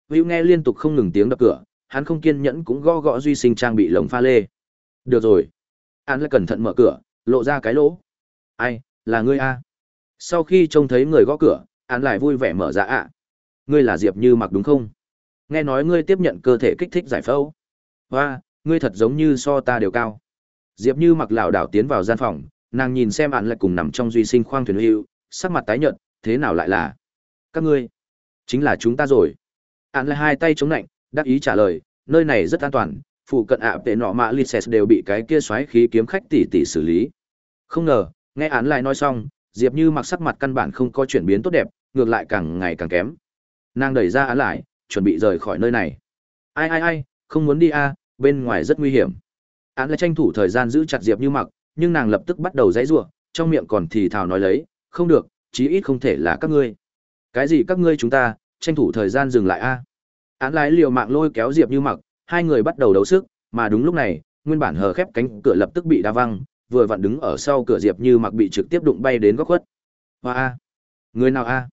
Hữu nghe liên tục không ngừng tiếng đập cửa, hắn không kiên nhẫn cũng gõ gõ duy sinh trang bị lồng pha lê. Được rồi. Hắn lại cẩn thận mở cửa, lộ ra cái lỗ. Ai, là ngươi a? Sau khi trông thấy người gõ cửa, hắn lại vui vẻ mở ra ạ. Ngươi là Diệp Như mặc đúng không? Nghe nói ngươi tiếp nhận cơ thể kích thích giải phẫu. Hoa, ngươi thật giống như so ta đều cao. Diệp Như mặc lảo đảo tiến vào gian phòng, nàng nhìn xem hắn lại cùng nằm trong duy sinh khoang thuyền hữu, sắc mặt tái nhợt, thế nào lại là? Các ngươi, chính là chúng ta rồi. Hắn lại hai tay chống nạnh, đáp ý trả lời, nơi này rất an toàn, phụ cận ạ tệ nọ mạ Lises đều bị cái kia xoáy khí kiếm khách tỷ tỷ xử lý. Không ngờ, nghe án lại nói xong, Diệp Như mặc sắc mặt căn bản không có chuyển biến tốt đẹp, ngược lại càng ngày càng kém. Nàng đẩy ra án lại, chuẩn bị rời khỏi nơi này. Ai ai ai, không muốn đi a, bên ngoài rất nguy hiểm. Án lại tranh thủ thời gian giữ chặt Diệp Như mặc, nhưng nàng lập tức bắt đầu giãy giụa, trong miệng còn thì thào nói lấy, không được, chí ít không thể là các ngươi. Cái gì các ngươi chúng ta, tranh thủ thời gian dừng lại a. Án lái liều mạng lôi kéo Diệp Như mặc, hai người bắt đầu đấu sức, mà đúng lúc này, nguyên bản hờ khép cánh cửa lập tức bị đá văng, vừa vặn đứng ở sau cửa Diệp Như mặc bị trực tiếp đụng bay đến góc khuất. Hoa a, người nào a?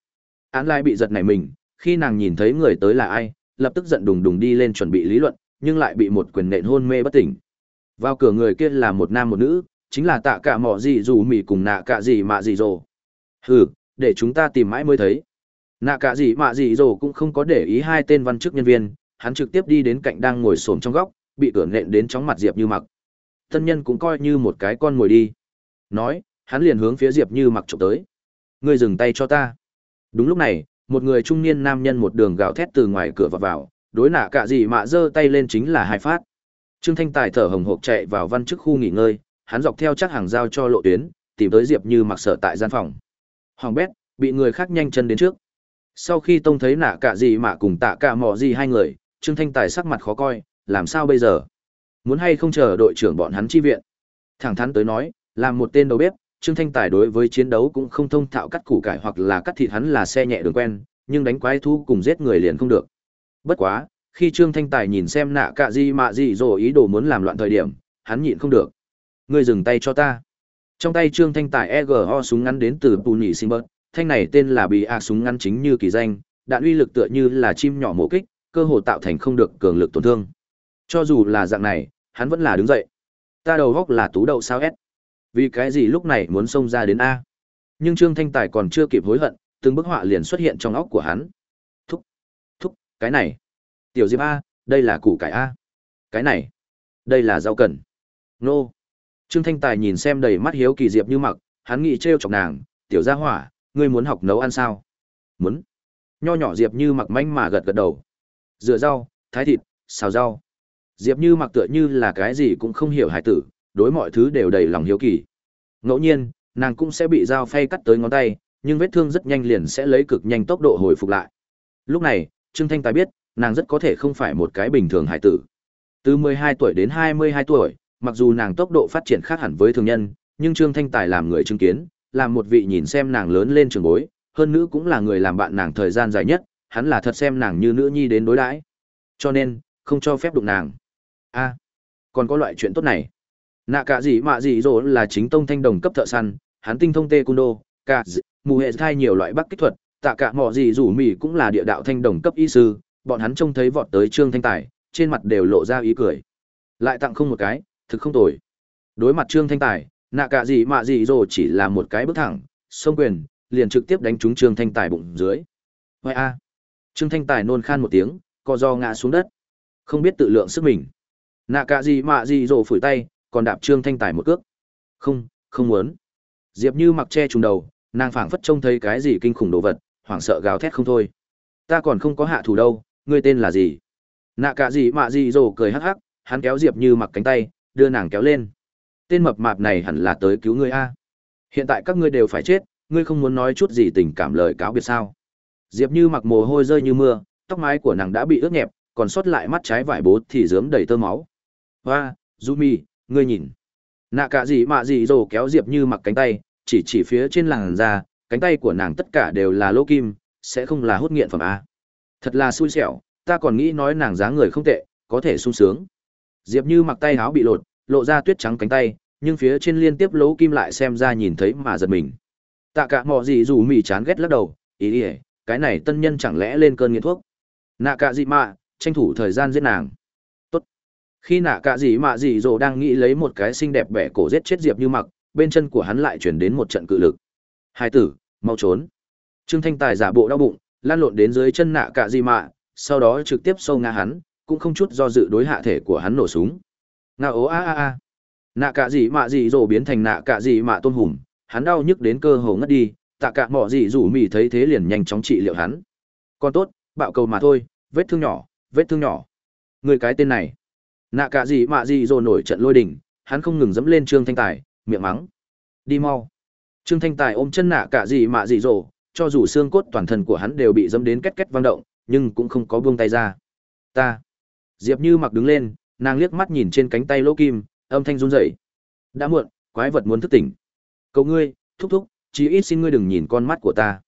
Án Lai bị giật nảy mình, khi nàng nhìn thấy người tới là ai, lập tức giận đùng đùng đi lên chuẩn bị lý luận, nhưng lại bị một quyền nện hôn mê bất tỉnh. Vào cửa người kia là một nam một nữ, chính là tạ cả mọ gì dù mỉ cùng nạ cả gì mạ gì rồ. Hừ, để chúng ta tìm mãi mới thấy. Nạ cả gì mạ gì rồ cũng không có để ý hai tên văn chức nhân viên, hắn trực tiếp đi đến cạnh đang ngồi xổm trong góc, bị cửa nện đến chóng mặt Diệp Như Mặc. thân nhân cũng coi như một cái con ngồi đi. Nói, hắn liền hướng phía Diệp Như Mặc chụp tới. Ngươi dừng tay cho ta. Đúng lúc này, một người trung niên nam nhân một đường gào thét từ ngoài cửa vào vào, đối nạ cả gì mạ giơ tay lên chính là hai phát. Trương Thanh Tài thở hồng hộc chạy vào văn chức khu nghỉ ngơi, hắn dọc theo chắc hàng giao cho lộ tuyến, tìm tới Diệp Như Mặc sở tại gian phòng. Hoàng bét, bị người khác nhanh chân đến trước. Sau khi tông thấy nạ cả gì mà cùng tạ cả mò gì hai người, Trương Thanh Tài sắc mặt khó coi, làm sao bây giờ? Muốn hay không chờ đội trưởng bọn hắn chi viện? Thẳng thắn tới nói, làm một tên đầu bếp, Trương Thanh Tài đối với chiến đấu cũng không thông thạo cắt củ cải hoặc là cắt thịt hắn là xe nhẹ đường quen, nhưng đánh quái thú cùng giết người liền không được. Bất quá, khi Trương Thanh Tài nhìn xem nạ cả gì mạ gì rồi ý đồ muốn làm loạn thời điểm, hắn nhịn không được. Ngươi dừng tay cho ta. Trong tay Trương Thanh Tài EGO súng ngắn đến từ Pù Nhị Sinh Bớt, thanh này tên là bị A súng ngắn chính như kỳ danh, đạn uy lực tựa như là chim nhỏ mổ kích, cơ hồ tạo thành không được cường lực tổn thương. Cho dù là dạng này, hắn vẫn là đứng dậy. Ta đầu góc là tú đậu sao S. Vì cái gì lúc này muốn xông ra đến A? Nhưng Trương Thanh Tài còn chưa kịp hối hận, từng bức họa liền xuất hiện trong óc của hắn. Thúc, thúc, cái này. Tiểu Diệp A, đây là củ cải A. Cái này, đây là rau cần. Nô. Trương Thanh Tài nhìn xem đầy mắt hiếu kỳ Diệp như mặc, hắn nghĩ trêu chọc nàng, tiểu gia hỏa, ngươi muốn học nấu ăn sao? Muốn. Nho nhỏ Diệp như mặc manh mà gật gật đầu. Rửa rau, thái thịt, xào rau. Diệp Như mặc tựa như là cái gì cũng không hiểu hải tử, đối mọi thứ đều đầy lòng hiếu kỳ. Ngẫu nhiên, nàng cũng sẽ bị dao phay cắt tới ngón tay, nhưng vết thương rất nhanh liền sẽ lấy cực nhanh tốc độ hồi phục lại. Lúc này, Trương Thanh Tài biết, nàng rất có thể không phải một cái bình thường hải tử. Từ 12 tuổi đến 22 tuổi, mặc dù nàng tốc độ phát triển khác hẳn với thường nhân, nhưng Trương Thanh Tài làm người chứng kiến, làm một vị nhìn xem nàng lớn lên trường bối, hơn nữa cũng là người làm bạn nàng thời gian dài nhất, hắn là thật xem nàng như nữ nhi đến đối đãi. Cho nên, không cho phép đụng nàng. A còn có loại chuyện tốt này. Nạ cả gì mạ gì rồi là chính tông thanh đồng cấp thợ săn hắn tinh thông tê cung đô cả mù hệ thai nhiều loại bắc kích thuật tạ cả mỏ gì rủ mì cũng là địa đạo thanh đồng cấp y sư bọn hắn trông thấy vọt tới trương thanh tài trên mặt đều lộ ra ý cười. Lại tặng không một cái thực không tồi. Đối mặt trương thanh tài nạ cả gì mạ gì rồi chỉ là một cái bước thẳng xông quyền, liền trực tiếp đánh trúng trương thanh tài bụng dưới. Vai a. Trương thanh tài nôn khan một tiếng, co do ngã xuống đất. Không biết tự lượng sức mình. Nạ cả gì mạ gì rồi phủi tay, còn đạp trương thanh tài một cước. Không không muốn. Diệp như mặc che trùng đầu, nàng phảng phất trông thấy cái gì kinh khủng đồ vật, hoảng sợ gào thét không thôi. Ta còn không có hạ thủ đâu, ngươi tên là gì? Nạ cả gì mạ gì rồ cười hắc hắc, hắn kéo diệp như mặc cánh tay, đưa nàng kéo lên tên mập mạp này hẳn là tới cứu ngươi a. Hiện tại các ngươi đều phải chết ngươi không muốn nói chút gì tình cảm lời cáo biệt sao? Diệp như mặc mồ hôi rơi như mưa tóc mái của nàng đã bị ướt nhẹp còn sót lại mắt trái vải bố thì dớm đầy tơ máu. Hoa Mi, ngươi nhìn. Nạ cả gì mạ gì rồ kéo diệp như mặc cánh tay chỉ chỉ phía trên làn da cánh tay của nàng tất cả đều là lỗ kim sẽ không là hút nghiện phẩm a. Thật là xui xẻo ta còn nghĩ nói nàng dáng người không tệ có thể sung sướng. Diệp như mặc tay áo bị lột lộ ra tuyết trắng cánh tay, nhưng phía trên liên tiếp lỗ kim lại xem ra nhìn thấy mà giật mình. Tạ cả mò gì dù mì chán ghét lắc đầu, ý ỉa cái này tân nhân chẳng lẽ lên cơn nghiện thuốc? Nạ cả gì mà tranh thủ thời gian giết nàng. Tốt. Khi nạ cả gì mà gì dồ đang nghĩ lấy một cái xinh đẹp bẻ cổ giết chết diệp như mặc, bên chân của hắn lại chuyển đến một trận cự lực. Hai tử, mau trốn. Trương thanh tài giả bộ đau bụng, lan lộn đến dưới chân nạ cả gì mà sau đó trực tiếp sâu ngã hắn, cũng không chút do dự đối hạ thể của hắn nổ súng nga ố a a a. Nạ cả gì mạ gì rồ biến thành nạ cả gì mạ tôn hùm hắn đau nhức đến cơ hồ ngất đi, tạ cả mỏ gì rủ mì thấy thế liền nhanh chóng trị liệu hắn. Còn tốt, bạo cầu mà thôi, vết thương nhỏ, vết thương nhỏ. Người cái tên này. Nạ cả gì mạ gì rồ nổi trận lôi đình, hắn không ngừng dẫm lên trương thanh tài, miệng mắng. Đi mau. Trương thanh tài ôm chân nạ cả gì mạ gì rồ, cho dù xương cốt toàn thân của hắn đều bị dẫm đến két két vang động, nhưng cũng không có buông tay ra. Ta. Diệp như mặc đứng lên nàng liếc mắt nhìn trên cánh tay lỗ kim, âm thanh run rẩy. Đã muộn, quái vật muốn thức tỉnh. Cầu ngươi, thúc thúc, chí ít xin ngươi đừng nhìn con mắt của ta.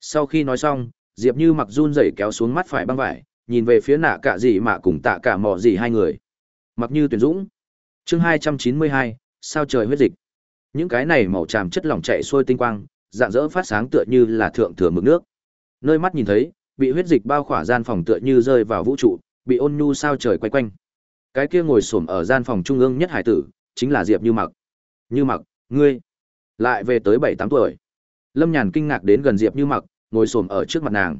Sau khi nói xong, diệp như mặc run rẩy kéo xuống mắt phải băng vải, nhìn về phía nạ cả gì mà cùng tạ cả mò gì hai người. Mặc như tuyển dũng. Chương hai trăm chín mươi hai, sao trời huyết dịch. Những cái này màu tràm chất lỏng chạy xuôi tinh quang, dạng dỡ phát sáng tựa như là thượng thừa mực nước. Nơi mắt nhìn thấy, bị huyết dịch bao khỏa gian phòng tựa như rơi vào vũ trụ, bị ôn nhu sao trời quay quanh cái kia ngồi xổm ở gian phòng trung ương nhất hải tử, chính là diệp như mặc. Như mặc, ngươi lại về tới bảy tám tuổi. Lâm nhàn kinh ngạc đến gần diệp như mặc, ngồi xổm ở trước mặt nàng.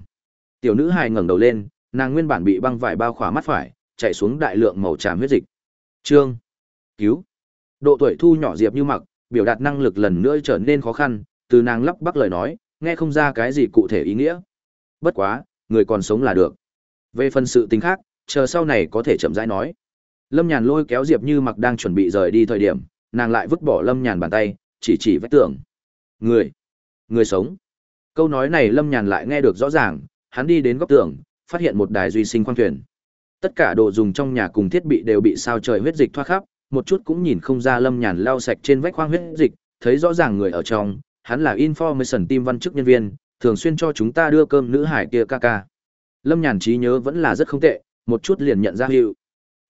Tiểu nữ hài ngẩng đầu lên, nàng nguyên bản bị băng vải bao khỏa mắt phải, chạy xuống đại lượng màu tràm huyết dịch. Trương cứu. Độ tuổi thu nhỏ diệp như mặc, biểu đạt năng lực lần nữa trở nên khó khăn, từ nàng lắp bắp lời nói, nghe không ra cái gì cụ thể ý nghĩa. Bất quá, người còn sống là được. Về phần sự tính khác, chờ sau này có thể chậm rãi nói lâm nhàn lôi kéo diệp như mặc đang chuẩn bị rời đi thời điểm, nàng lại vứt bỏ lâm nhàn bàn tay, chỉ chỉ vách tường. Người người sống. Câu nói này lâm nhàn lại nghe được rõ ràng, hắn đi đến góc tường, phát hiện một đài duy sinh khoang thuyền. Tất cả đồ dùng trong nhà cùng thiết bị đều bị sao trời huyết dịch thoát khắp, một chút cũng nhìn không ra lâm nhàn lao sạch trên vách khoang huyết dịch, thấy rõ ràng người ở trong, hắn là information team văn chức nhân viên, thường xuyên cho chúng ta đưa cơm nữ hải kia ca ca. Lâm nhàn trí nhớ vẫn là rất không tệ, một chút liền nhận ra hiệu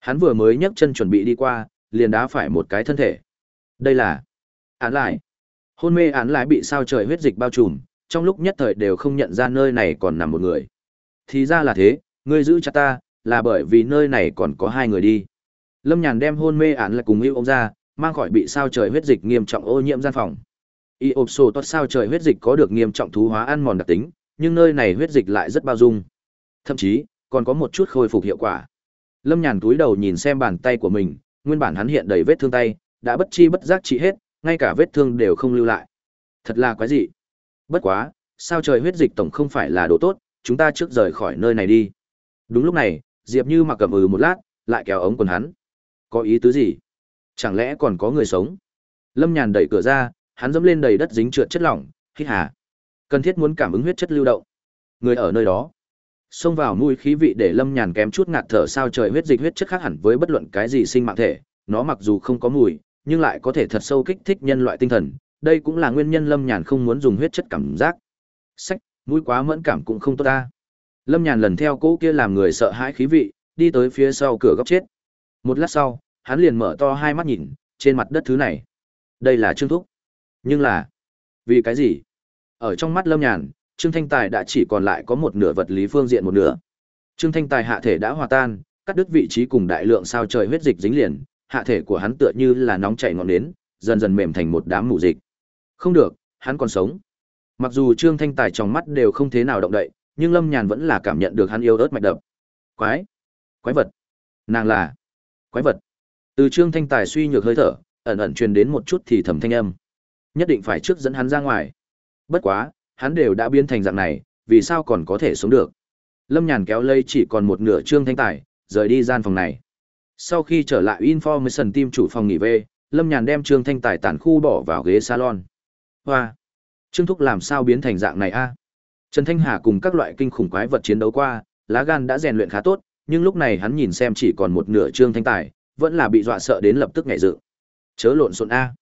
hắn vừa mới nhấc chân chuẩn bị đi qua, liền đá phải một cái thân thể. Đây là án lại. Hôn mê án lại bị sao trời huyết dịch bao trùm, trong lúc nhất thời đều không nhận ra nơi này còn nằm một người. Thì ra là thế, ngươi giữ chặt ta, là bởi vì nơi này còn có hai người đi. Lâm nhàn đem hôn mê án lại cùng yêu ông ra, mang khỏi bị sao trời huyết dịch nghiêm trọng ô nhiễm gian phòng. Y ộp sổ toát sao trời huyết dịch có được nghiêm trọng thú hóa ăn mòn đặc tính, nhưng nơi này huyết dịch lại rất bao dung. Thậm chí, còn có một chút khôi phục hiệu quả lâm nhàn túi đầu nhìn xem bàn tay của mình, nguyên bản hắn hiện đầy vết thương tay, đã bất chi bất giác trị hết, ngay cả vết thương đều không lưu lại. Thật là quái dị. Bất quá, sao trời huyết dịch tổng không phải là đồ tốt, chúng ta trước rời khỏi nơi này đi. Đúng lúc này, diệp như mặc cầm ừ một lát, lại kéo ống quần hắn. Có ý tứ gì? Chẳng lẽ còn có người sống? Lâm nhàn đẩy cửa ra, hắn dẫm lên đầy đất dính trượt chất lỏng, hít hà. Cần thiết muốn cảm ứng huyết chất lưu động. Người ở nơi đó xông vào mũi khí vị để lâm nhàn kém chút ngạt thở sao trời huyết dịch huyết chất khác hẳn với bất luận cái gì sinh mạng thể. Nó mặc dù không có mùi, nhưng lại có thể thật sâu kích thích nhân loại tinh thần. Đây cũng là nguyên nhân lâm nhàn không muốn dùng huyết chất cảm giác. Sách, mũi quá mẫn cảm cũng không tốt ta. Lâm nhàn lần theo cỗ kia làm người sợ hãi khí vị, đi tới phía sau cửa góc chết. Một lát sau, hắn liền mở to hai mắt nhìn, trên mặt đất thứ này. Đây là trương thúc. Nhưng là, vì cái gì? Ở trong mắt lâm nhàn trương thanh tài đã chỉ còn lại có một nửa vật lý phương diện một nửa. Trương thanh tài hạ thể đã hòa tan cắt đứt vị trí cùng đại lượng sao trời huyết dịch dính liền hạ thể của hắn tựa như là nóng chảy ngọn nến dần dần mềm thành một đám mù dịch. Không được hắn còn sống. Mặc dù trương thanh tài trong mắt đều không thế nào động đậy nhưng lâm nhàn vẫn là cảm nhận được hắn yêu ớt mạch đập. Quái quái vật. Nàng là quái vật. Từ Trương Thanh Tài suy nhược hơi thở, ẩn ẩn truyền đến một chút thì thầm thanh âm. Nhất định phải trước dẫn hắn ra ngoài. Bất quá, hắn đều đã biến thành dạng này, vì sao còn có thể sống được? Lâm Nhàn kéo lây chỉ còn một nửa Trương Thanh Tài, rời đi gian phòng này. Sau khi trở lại Information Team chủ phòng nghỉ về, Lâm Nhàn đem Trương Thanh Tài tản khu bỏ vào ghế salon. Hoa! Trương Thúc làm sao biến thành dạng này a? Trần Thanh Hà cùng các loại kinh khủng quái vật chiến đấu qua, lá gan đã rèn luyện khá tốt, nhưng lúc này hắn nhìn xem chỉ còn một nửa Trương Thanh Tài, vẫn là bị dọa sợ đến lập tức nhảy dựng. Chớ lộn xộn a.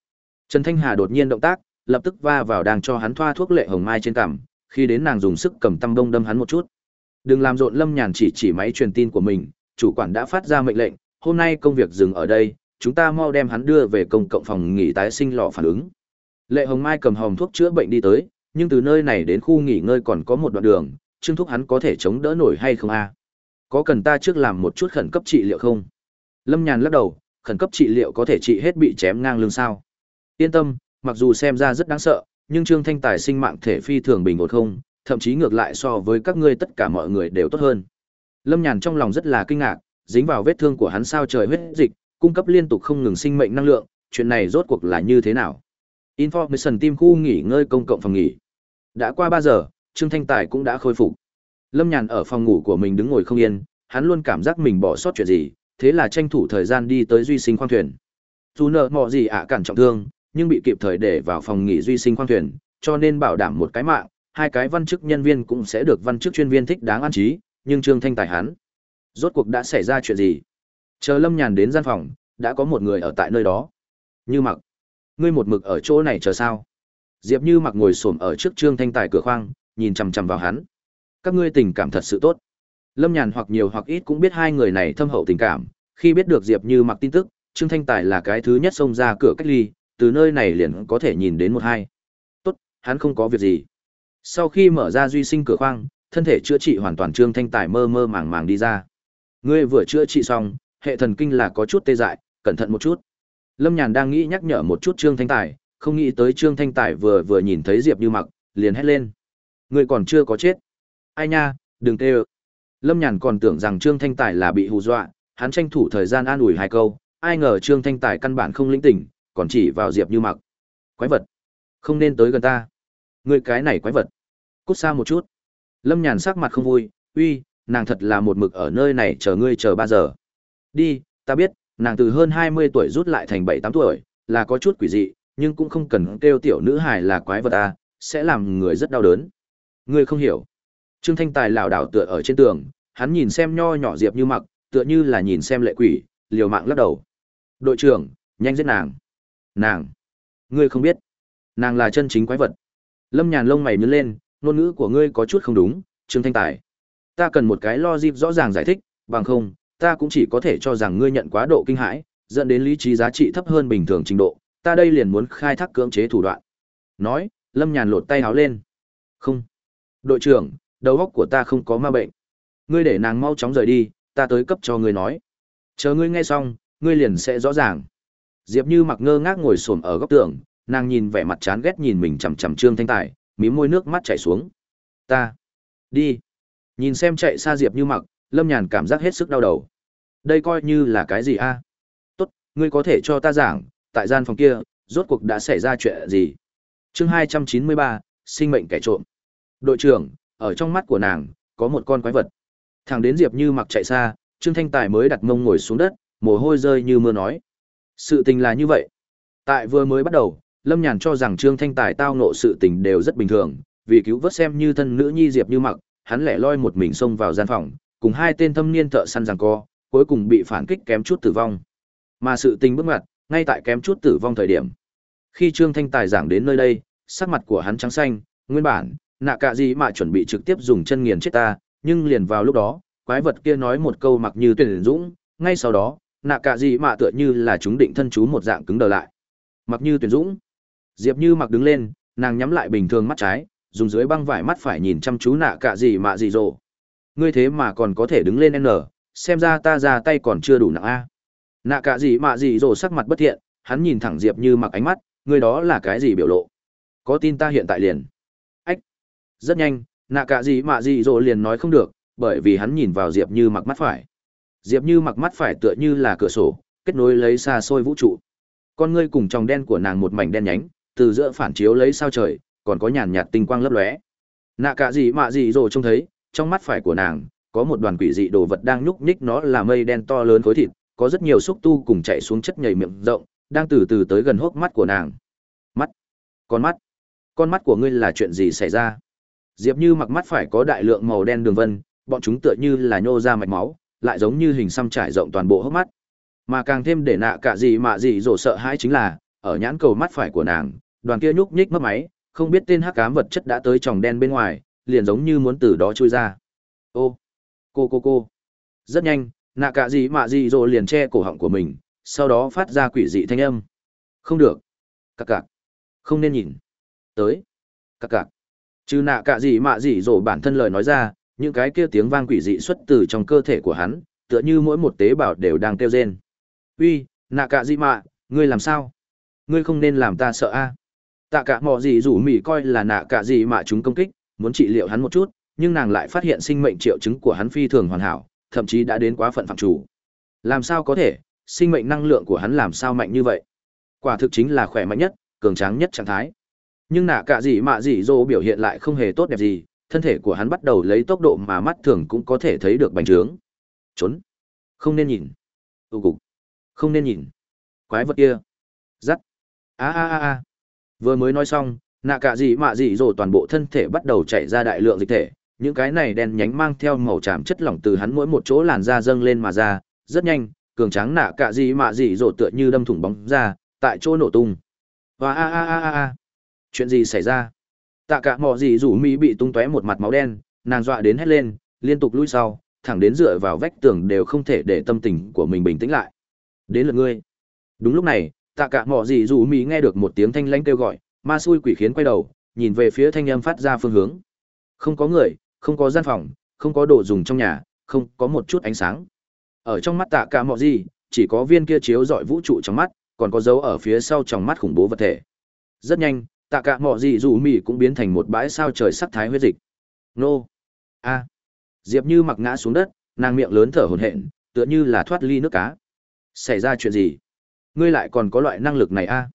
Trần Thanh Hà đột nhiên động tác, lập tức va vào đang cho hắn thoa thuốc lệ hồng mai trên cằm, khi đến nàng dùng sức cầm tăm đông đâm hắn một chút. Đừng làm rộn Lâm Nhàn chỉ chỉ máy truyền tin của mình, chủ quản đã phát ra mệnh lệnh, hôm nay công việc dừng ở đây, chúng ta mau đem hắn đưa về công cộng phòng nghỉ tái sinh lò phản ứng. Lệ Hồng Mai cầm hồng thuốc chữa bệnh đi tới, nhưng từ nơi này đến khu nghỉ ngơi còn có một đoạn đường, Trương Thúc hắn có thể chống đỡ nổi hay không a? Có cần ta trước làm một chút khẩn cấp trị liệu không? Lâm Nhàn lắc đầu, khẩn cấp trị liệu có thể trị hết bị chém ngang lưng sao? Yên tâm, mặc dù xem ra rất đáng sợ, nhưng Trương Thanh Tài sinh mạng thể phi thường bình ổn không, thậm chí ngược lại so với các ngươi tất cả mọi người đều tốt hơn. Lâm Nhàn trong lòng rất là kinh ngạc, dính vào vết thương của hắn sao trời huyết dịch, cung cấp liên tục không ngừng sinh mệnh năng lượng, chuyện này rốt cuộc là như thế nào? Information team khu nghỉ ngơi công cộng phòng nghỉ. Đã qua 3 giờ, Trương Thanh Tài cũng đã khôi phục. Lâm Nhàn ở phòng ngủ của mình đứng ngồi không yên, hắn luôn cảm giác mình bỏ sót chuyện gì, thế là tranh thủ thời gian đi tới duy sinh khoang thuyền. Dù nợ mọ gì ạ cản trọng thương, nhưng bị kịp thời để vào phòng nghỉ duy sinh khoang thuyền, cho nên bảo đảm một cái mạng, hai cái văn chức nhân viên cũng sẽ được văn chức chuyên viên thích đáng an trí, nhưng Trương Thanh Tài hắn, rốt cuộc đã xảy ra chuyện gì? Chờ Lâm Nhàn đến gian phòng, đã có một người ở tại nơi đó. Như Mặc, ngươi một mực ở chỗ này chờ sao? Diệp Như Mặc ngồi xổm ở trước Trương Thanh Tài cửa khoang, nhìn chằm chằm vào hắn. Các ngươi tình cảm thật sự tốt. Lâm Nhàn hoặc nhiều hoặc ít cũng biết hai người này thâm hậu tình cảm, khi biết được Diệp Như Mặc tin tức, Trương Thanh Tài là cái thứ nhất xông ra cửa cách ly, từ nơi này liền có thể nhìn đến một hai. Tốt, hắn không có việc gì. Sau khi mở ra duy sinh cửa khoang, thân thể chữa trị hoàn toàn Trương Thanh Tài mơ mơ màng màng đi ra. Ngươi vừa chữa trị xong, hệ thần kinh là có chút tê dại, cẩn thận một chút. Lâm Nhàn đang nghĩ nhắc nhở một chút Trương Thanh Tài, không nghĩ tới Trương Thanh Tài vừa vừa nhìn thấy Diệp Như Mặc, liền hét lên. Ngươi còn chưa có chết. Ai nha, đừng tê ơ. Lâm Nhàn còn tưởng rằng Trương Thanh Tài là bị hù dọa, hắn tranh thủ thời gian an ủi hai câu, ai ngờ Trương Thanh Tài căn bản không lĩnh tỉnh, còn chỉ vào Diệp Như Mặc. Quái vật, không nên tới gần ta. người cái này quái vật. Cút xa một chút. Lâm Nhàn sắc mặt không vui, uy, nàng thật là một mực ở nơi này chờ ngươi chờ ba giờ. Đi, ta biết, nàng từ hơn 20 tuổi rút lại thành 7-8 tuổi, là có chút quỷ dị, nhưng cũng không cần kêu tiểu nữ hài là quái vật à, sẽ làm người rất đau đớn. Ngươi không hiểu. Trương Thanh Tài lảo đảo tựa ở trên tường, hắn nhìn xem nho nhỏ Diệp Như Mặc, tựa như là nhìn xem lệ quỷ, liều mạng lắc đầu. "Đội trưởng, nhanh giết nàng." "Nàng? Ngươi không biết, nàng là chân chính quái vật." Lâm Nhàn lông mày nhớ lên, ngôn ngữ của ngươi có chút không đúng, Trương Thanh Tài. Ta cần một cái logic rõ ràng giải thích, bằng không, ta cũng chỉ có thể cho rằng ngươi nhận quá độ kinh hãi, dẫn đến lý trí giá trị thấp hơn bình thường trình độ, ta đây liền muốn khai thác cưỡng chế thủ đoạn. Nói, Lâm Nhàn lột tay háo lên. Không. Đội trưởng, đầu óc của ta không có ma bệnh. Ngươi để nàng mau chóng rời đi, ta tới cấp cho ngươi nói. Chờ ngươi nghe xong, ngươi liền sẽ rõ ràng. Diệp Như mặc ngơ ngác ngồi xổm ở góc tường, nàng nhìn vẻ mặt chán ghét nhìn mình chằm chằm Trương Thanh Tài, mím môi nước mắt chảy xuống. Ta. Đi. Nhìn xem chạy xa Diệp Như mặc, Lâm Nhàn cảm giác hết sức đau đầu. Đây coi như là cái gì a? Tốt, ngươi có thể cho ta giảng, tại gian phòng kia, rốt cuộc đã xảy ra chuyện gì? Chương hai trăm chín mươi ba, sinh mệnh kẻ trộm. Đội trưởng, ở trong mắt của nàng, có một con quái vật. Thằng đến Diệp Như mặc chạy xa, Trương Thanh Tài mới đặt mông ngồi xuống đất, mồ hôi rơi như mưa nói. Sự tình là như vậy. Tại vừa mới bắt đầu, Lâm Nhàn cho rằng Trương Thanh Tài tao ngộ sự tình đều rất bình thường, vì cứu vớt xem như thân nữ nhi Diệp Như mặc, hắn lẻ loi một mình xông vào gian phòng, cùng hai tên thâm niên thợ săn giằng co, cuối cùng bị phản kích kém chút tử vong. Mà sự tình bước ngoặt, ngay tại kém chút tử vong thời điểm. Khi Trương Thanh Tài giảng đến nơi đây, sắc mặt của hắn trắng xanh, nguyên bản, nạ cả gì mà chuẩn bị trực tiếp dùng chân nghiền chết ta, nhưng liền vào lúc đó, quái vật kia nói một câu mặc như tuyển dũng, ngay sau đó, nạ cả gì mà tựa như là chúng định thân chú một dạng cứng đờ lại. Mặc như tuyển dũng. Diệp Như mặc đứng lên, nàng nhắm lại bình thường mắt trái, dùng dưới băng vải mắt phải nhìn chăm chú nạ cả gì mà gì rồ. Ngươi thế mà còn có thể đứng lên N, xem ra ta ra tay còn chưa đủ nặng A. Nạ cả gì mà gì rồ sắc mặt bất thiện, hắn nhìn thẳng Diệp như mặc ánh mắt, ngươi đó là cái gì biểu lộ. Có tin ta hiện tại liền. Ách. Rất nhanh, nạ cả gì mà gì rồ liền nói không được, bởi vì hắn nhìn vào Diệp như mặc mắt phải. Diệp như mặc mắt phải tựa như là cửa sổ, kết nối lấy xa xôi vũ trụ. Con ngươi cùng trong đen của nàng một mảnh đen nhánh, từ giữa phản chiếu lấy sao trời, còn có nhàn nhạt tinh quang lấp lóe. Nạ cả gì mạ gì rồi trông thấy, trong mắt phải của nàng, có một đoàn quỷ dị đồ vật đang nhúc nhích nó là mây đen to lớn khối thịt, có rất nhiều xúc tu cùng chạy xuống chất nhầy miệng rộng, đang từ từ tới gần hốc mắt của nàng. Mắt, con mắt, con mắt của ngươi là chuyện gì xảy ra? Diệp Như mặc mắt phải có đại lượng màu đen đường vân, bọn chúng tựa như là nhô ra mạch máu, lại giống như hình xăm trải rộng toàn bộ hốc mắt. Mà càng thêm để nạ cả gì mà gì rồ sợ hãi chính là, ở nhãn cầu mắt phải của nàng, đoàn kia nhúc nhích mất máy, không biết tên hắc ám vật chất đã tới tròng đen bên ngoài, liền giống như muốn từ đó trôi ra. Ô, cô cô cô. Rất nhanh, nạ cả gì mà gì rồ liền che cổ họng của mình, sau đó phát ra quỷ dị thanh âm. Không được. cặc cặc, Không nên nhìn. Tới. cặc cặc, Chứ nạ cả gì mà gì rồ bản thân lời nói ra, những cái kia tiếng vang quỷ dị xuất từ trong cơ thể của hắn, tựa như mỗi một tế bào đều đang kêu rên. Uy, nạ cả gì mà, ngươi làm sao? Ngươi không nên làm ta sợ a. Tạ cả mò gì rủ mỉ coi là nạ cả gì mà chúng công kích, muốn trị liệu hắn một chút, nhưng nàng lại phát hiện sinh mệnh triệu chứng của hắn phi thường hoàn hảo, thậm chí đã đến quá phận phạm chủ. Làm sao có thể, sinh mệnh năng lượng của hắn làm sao mạnh như vậy? Quả thực chính là khỏe mạnh nhất, cường tráng nhất trạng thái. Nhưng nạ cả gì mà gì dô biểu hiện lại không hề tốt đẹp gì, thân thể của hắn bắt đầu lấy tốc độ mà mắt thường cũng có thể thấy được bành trướng. Trốn. Không nên nhìn. Tu cục. Không nên nhìn. Quái vật kia. Dắt. A a a a. Vừa mới nói xong, nạ cả gì mà gì rồi toàn bộ thân thể bắt đầu chảy ra đại lượng dịch thể. Những cái này đen nhánh mang theo màu tràm chất lỏng từ hắn mỗi một chỗ làn da dâng lên mà ra, rất nhanh, cường tráng nạ cả gì mà gì rồi tựa như đâm thủng bóng ra, tại chỗ nổ tung. Và a a a a a. Chuyện gì xảy ra? Tạ cả mò gì rủ mỹ bị tung tóe một mặt máu đen, nàng dọa đến hét lên, liên tục lùi sau, thẳng đến dựa vào vách tường đều không thể để tâm tình của mình bình tĩnh lại. Đến lượt ngươi. Đúng lúc này, tạ cả mò gì rủ mỹ nghe được một tiếng thanh lãnh kêu gọi, ma xui quỷ khiến quay đầu, nhìn về phía thanh âm phát ra phương hướng. Không có người, không có gian phòng, không có đồ dùng trong nhà, không có một chút ánh sáng. Ở trong mắt tạ cả mò gì, chỉ có viên kia chiếu dọi vũ trụ trong mắt, còn có dấu ở phía sau trong mắt khủng bố vật thể. Rất nhanh, tạ cả mọ gì dù mì cũng biến thành một bãi sao trời sắc thái huyết dịch. Nô. A. Diệp như mặc ngã xuống đất, nàng miệng lớn thở hổn hển, tựa như là thoát ly nước cá. Xảy ra chuyện gì? Ngươi lại còn có loại năng lực này a?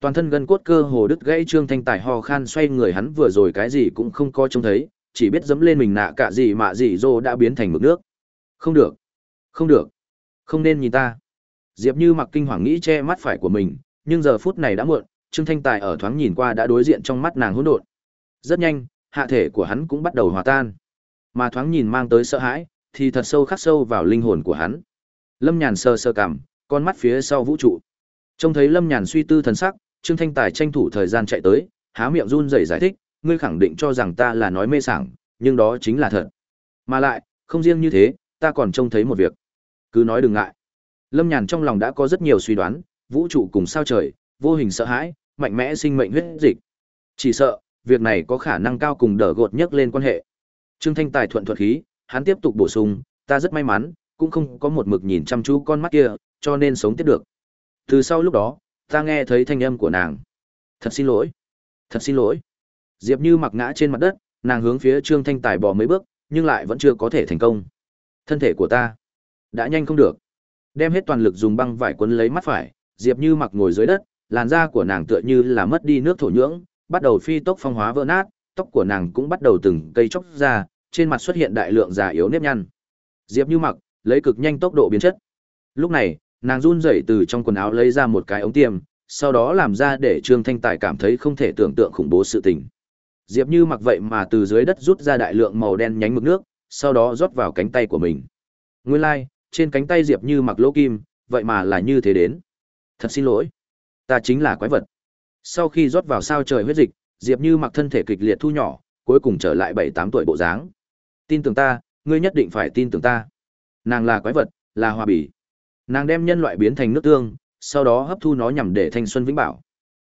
Toàn thân gân cốt cơ hồ đứt gãy trương thanh tài ho khan xoay người hắn vừa rồi cái gì cũng không có trông thấy, chỉ biết dẫm lên mình nạ cả gì mà gì dô đã biến thành mực nước. Không được. Không được. Không nên nhìn ta. Diệp như mặc kinh hoàng nghĩ che mắt phải của mình, nhưng giờ phút này đã muộn Trương Thanh Tài ở thoáng nhìn qua đã đối diện trong mắt nàng hỗn độn. Rất nhanh, hạ thể của hắn cũng bắt đầu hòa tan. Mà thoáng nhìn mang tới sợ hãi, thì thật sâu khắc sâu vào linh hồn của hắn. Lâm Nhàn sơ sơ cảm, con mắt phía sau vũ trụ. Trông thấy Lâm Nhàn suy tư thần sắc, Trương Thanh Tài tranh thủ thời gian chạy tới, há miệng run rẩy giải thích, ngươi khẳng định cho rằng ta là nói mê sảng, nhưng đó chính là thật. Mà lại, không riêng như thế, ta còn trông thấy một việc. Cứ nói đừng ngại. Lâm Nhàn trong lòng đã có rất nhiều suy đoán, vũ trụ cùng sao trời, vô hình sợ hãi, mạnh mẽ sinh mệnh huyết dịch. Chỉ sợ, việc này có khả năng cao cùng đỡ gột nhất lên quan hệ. Trương Thanh Tài thuận thuận khí, hắn tiếp tục bổ sung, ta rất may mắn, cũng không có một mực nhìn chăm chú con mắt kia, cho nên sống tiếp được. Từ sau lúc đó, ta nghe thấy thanh âm của nàng. Thật xin lỗi. Thật xin lỗi. Diệp Như mặc ngã trên mặt đất, nàng hướng phía Trương Thanh Tài bò mấy bước, nhưng lại vẫn chưa có thể thành công. Thân thể của ta đã nhanh không được. Đem hết toàn lực dùng băng vải quấn lấy mắt phải, Diệp Như mặc ngồi dưới đất, làn da của nàng tựa như là mất đi nước thổ nhưỡng, bắt đầu phi tốc phong hóa vỡ nát, tóc của nàng cũng bắt đầu từng cây chóc ra, trên mặt xuất hiện đại lượng già yếu nếp nhăn. Diệp Như mặc, lấy cực nhanh tốc độ biến chất. Lúc này, nàng run rẩy từ trong quần áo lấy ra một cái ống tiêm, sau đó làm ra để Trương Thanh Tài cảm thấy không thể tưởng tượng khủng bố sự tình. Diệp Như mặc vậy mà từ dưới đất rút ra đại lượng màu đen nhánh mực nước, sau đó rót vào cánh tay của mình. Nguyên lai, like, trên cánh tay Diệp Như mặc lỗ kim, vậy mà là như thế đến. Thật xin lỗi ta chính là quái vật. Sau khi rót vào sao trời huyết dịch, diệp như mặc thân thể kịch liệt thu nhỏ, cuối cùng trở lại bảy tám tuổi bộ dáng. Tin tưởng ta, ngươi nhất định phải tin tưởng ta. Nàng là quái vật, là hòa bỉ nàng đem nhân loại biến thành nước tương, sau đó hấp thu nó nhằm để thanh xuân vĩnh bảo.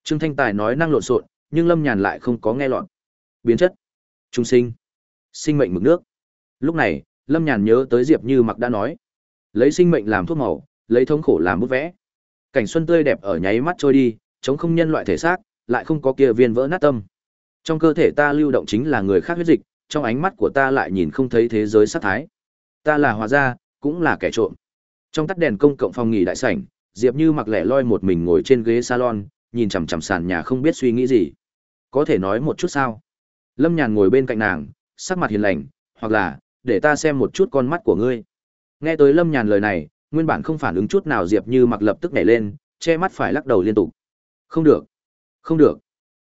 Trương thanh tài nói năng lộn xộn, nhưng lâm nhàn lại không có nghe lọt. Biến chất. Trung sinh. Sinh mệnh mực nước. Lúc này, lâm nhàn nhớ tới diệp như mặc đã nói. Lấy sinh mệnh làm thuốc màu, lấy thống khổ làm bút vẽ cảnh xuân tươi đẹp ở nháy mắt trôi đi chống không nhân loại thể xác lại không có kia viên vỡ nát tâm trong cơ thể ta lưu động chính là người khác huyết dịch trong ánh mắt của ta lại nhìn không thấy thế giới sát thái ta là hòa gia cũng là kẻ trộm Trong tắt đèn công cộng phòng nghỉ đại sảnh, Diệp Như mặc lẻ loi một mình ngồi trên ghế salon, nhìn chằm chằm sàn nhà không biết suy nghĩ gì. Có thể nói một chút sao? Lâm Nhàn ngồi bên cạnh nàng, sắc mặt hiền lành, hoặc là, để ta xem một chút con mắt của ngươi. Nghe tới Lâm Nhàn lời này, nguyên bản không phản ứng chút nào Diệp Như mặc lập tức nhảy lên, che mắt phải lắc đầu liên tục. Không được, không được.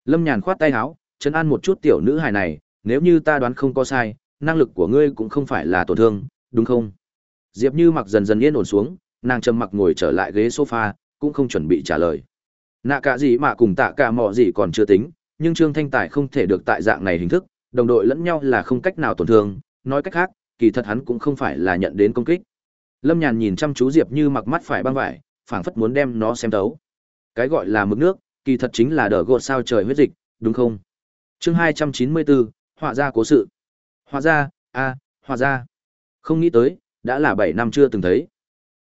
Lâm Nhàn khoát tay áo, chấn an một chút tiểu nữ hài này, nếu như ta đoán không có sai, năng lực của ngươi cũng không phải là tổn thương, đúng không? Diệp Như mặc dần dần yên ổn xuống, nàng trầm mặc ngồi trở lại ghế sofa, cũng không chuẩn bị trả lời. Nạ cả gì mà cùng tạ cả mọ gì còn chưa tính, nhưng Trương Thanh Tài không thể được tại dạng này hình thức, đồng đội lẫn nhau là không cách nào tổn thương, nói cách khác, kỳ thật hắn cũng không phải là nhận đến công kích. Lâm Nhàn nhìn chăm chú Diệp Như mặc mắt phải băng vải, phảng phất muốn đem nó xem tấu. Cái gọi là mực nước, kỳ thật chính là đỡ gột sao trời huyết dịch, đúng không? Chương hai trăm chín mươi bốn, họa ra cố sự. Họa ra, a, à, họa ra. Không nghĩ tới, đã là bảy năm chưa từng thấy.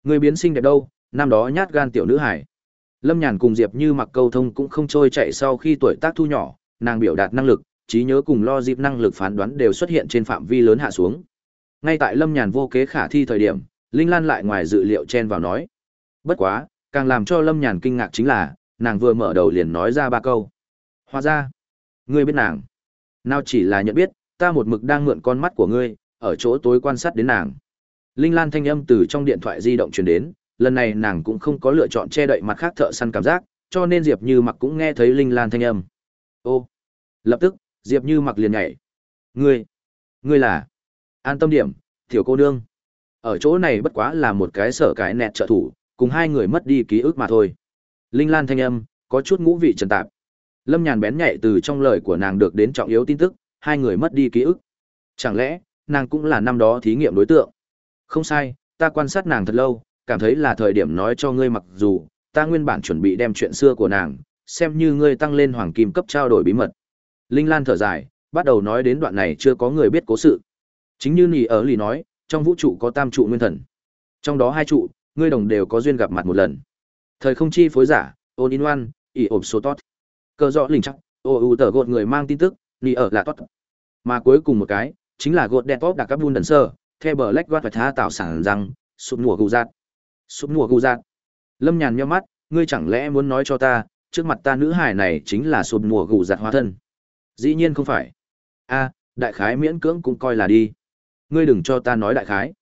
Người biến sinh đẹp đâu, năm đó nhát gan tiểu nữ hải. Lâm Nhàn cùng Diệp Như mặc câu thông cũng không trôi chạy sau khi tuổi tác thu nhỏ, nàng biểu đạt năng lực, trí nhớ cùng lo dịp năng lực phán đoán đều xuất hiện trên phạm vi lớn hạ xuống. Ngay tại Lâm Nhàn vô kế khả thi thời điểm, Linh Lan lại ngoài dự liệu chen vào nói. Bất quá, càng làm cho Lâm Nhàn kinh ngạc chính là, nàng vừa mở đầu liền nói ra ba câu. Hóa ra, ngươi biết nàng. Nào chỉ là nhận biết, ta một mực đang mượn con mắt của ngươi, ở chỗ tối quan sát đến nàng. Linh Lan thanh âm từ trong điện thoại di động truyền đến, lần này nàng cũng không có lựa chọn che đậy mặt khác thợ săn cảm giác, cho nên Diệp Như Mặc cũng nghe thấy Linh Lan thanh âm. Ô. Lập tức, Diệp Như Mặc liền nhảy. Ngươi, ngươi là? An tâm điểm, tiểu cô nương. Ở chỗ này bất quá là một cái sở cái nẹt trợ thủ, cùng hai người mất đi ký ức mà thôi. Linh Lan thanh âm, có chút ngũ vị trần tạp. Lâm Nhàn bén nhạy từ trong lời của nàng được đến trọng yếu tin tức, hai người mất đi ký ức. Chẳng lẽ, nàng cũng là năm đó thí nghiệm đối tượng? Không sai, ta quan sát nàng thật lâu, cảm thấy là thời điểm nói cho ngươi mặc dù, ta nguyên bản chuẩn bị đem chuyện xưa của nàng, xem như ngươi tăng lên hoàng kim cấp trao đổi bí mật. Linh Lan thở dài, bắt đầu nói đến đoạn này chưa có người biết cố sự. Chính như Nì ở lì nói, trong vũ trụ có tam trụ nguyên thần. Trong đó hai trụ, ngươi đồng đều có duyên gặp mặt một lần. Thời không chi phối giả, ôn in oan, ỉ ộp số tốt. Cơ rõ linh chắc, ô u tờ gột người mang tin tức, ni ở là tốt. Mà cuối cùng một cái, chính là gột đẹp tốt đặc các bùn đần sơ, theo bờ lách gót phải thá tạo sản rằng, sụp mùa gù giạt. Sụp mùa gù giạt. Lâm nhàn nheo mắt, ngươi chẳng lẽ muốn nói cho ta, trước mặt ta nữ hải này chính là sụp mùa gù giạt hóa thân. Dĩ nhiên không phải. A, đại khái miễn cưỡng cũng coi là đi. Ngươi đừng cho ta nói đại khái.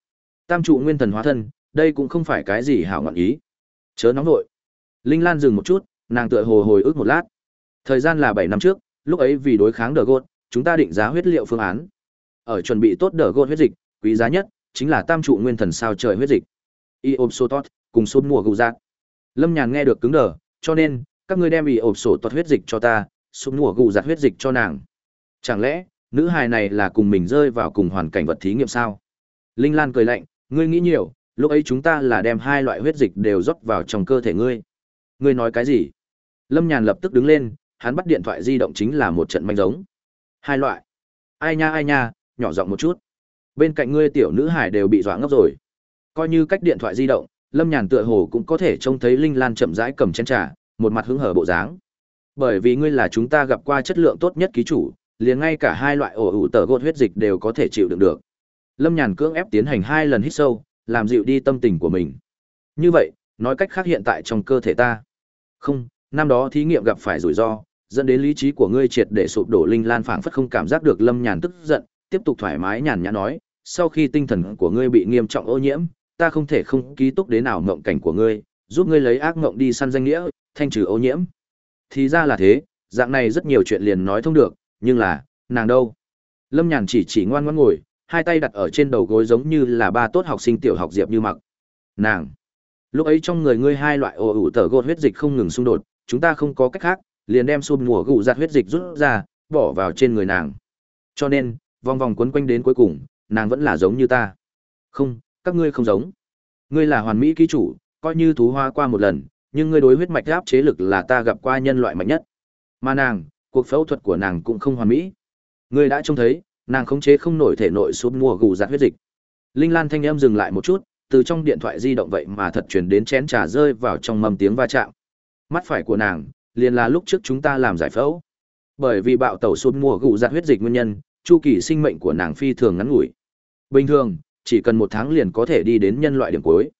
Tam trụ nguyên thần hóa thân, đây cũng không phải cái gì hảo ngọn ý. Chớ nóng nội. Linh Lan dừng một chút, nàng tựa hồ hồi ức một lát. Thời gian là bảy năm trước, lúc ấy vì đối kháng đờ gột, chúng ta định giá huyết liệu phương án. Ở chuẩn bị tốt đờ gột huyết dịch, quý giá nhất chính là tam trụ nguyên thần sao trời huyết dịch. Iộp sô tốt, cùng sốt mùa gù giác. Lâm Nhàn nghe được cứng đờ, cho nên, các ngươi đem iộp sổ tốt huyết dịch cho ta, sốt mùa gù giác huyết dịch cho nàng. Chẳng lẽ, nữ hài này là cùng mình rơi vào cùng hoàn cảnh vật thí nghiệm sao? Linh Lan cười lạnh, ngươi nghĩ nhiều, lúc ấy chúng ta là đem hai loại huyết dịch đều rót vào trong cơ thể ngươi. Ngươi nói cái gì? Lâm Nhàn lập tức đứng lên, hắn bắt điện thoại di động chính là một trận manh giống. Hai loại. Ai nha ai nha, nhỏ giọng một chút. Bên cạnh ngươi tiểu nữ hải đều bị dọa ngốc rồi. Coi như cách điện thoại di động, Lâm Nhàn tựa hồ cũng có thể trông thấy Linh Lan chậm rãi cầm chén trà, một mặt hứng hở bộ dáng. Bởi vì ngươi là chúng ta gặp qua chất lượng tốt nhất ký chủ, liền ngay cả hai loại ổ ủ tờ gột huyết dịch đều có thể chịu đựng được. Lâm Nhàn cưỡng ép tiến hành hai lần hít sâu, làm dịu đi tâm tình của mình. Như vậy, nói cách khác hiện tại trong cơ thể ta. Không, năm đó thí nghiệm gặp phải rủi ro, dẫn đến lý trí của ngươi triệt để sụp đổ linh lan phảng phất không cảm giác được Lâm Nhàn tức giận, tiếp tục thoải mái nhàn nhã nói, sau khi tinh thần của ngươi bị nghiêm trọng ô nhiễm, ta không thể không ký túc đến nào mộng cảnh của ngươi, giúp ngươi lấy ác mộng đi săn danh nghĩa, thanh trừ ô nhiễm. Thì ra là thế, dạng này rất nhiều chuyện liền nói thông được, nhưng là, nàng đâu? Lâm Nhàn chỉ chỉ ngoan ngoãn ngồi, hai tay đặt ở trên đầu gối giống như là ba tốt học sinh tiểu học Diệp Như mặc. Nàng. Lúc ấy trong người ngươi hai loại ồ ủ tở gột huyết dịch không ngừng xung đột, chúng ta không có cách khác, liền đem xôn mùa gụ giặt huyết dịch rút ra, bỏ vào trên người nàng. Cho nên, vòng vòng quấn quanh đến cuối cùng, nàng vẫn là giống như ta. Không, các ngươi không giống. Ngươi là hoàn mỹ ký chủ, coi như thú hoa qua một lần, nhưng ngươi đối huyết mạch áp chế lực là ta gặp qua nhân loại mạnh nhất. Mà nàng, cuộc phẫu thuật của nàng cũng không hoàn mỹ. người đã trông thấy, nàng khống chế không nổi thể nội sụp mùa gù giặt huyết dịch. Linh Lan thanh âm dừng lại một chút, từ trong điện thoại di động vậy mà thật truyền đến chén trà rơi vào trong mâm tiếng va chạm. Mắt phải của nàng, liền là lúc trước chúng ta làm giải phẫu. Bởi vì bạo tẩu sụp mùa gù giặt huyết dịch nguyên nhân, chu kỳ sinh mệnh của nàng phi thường ngắn ngủi. Bình thường, chỉ cần một tháng liền có thể đi đến nhân loại điểm cuối.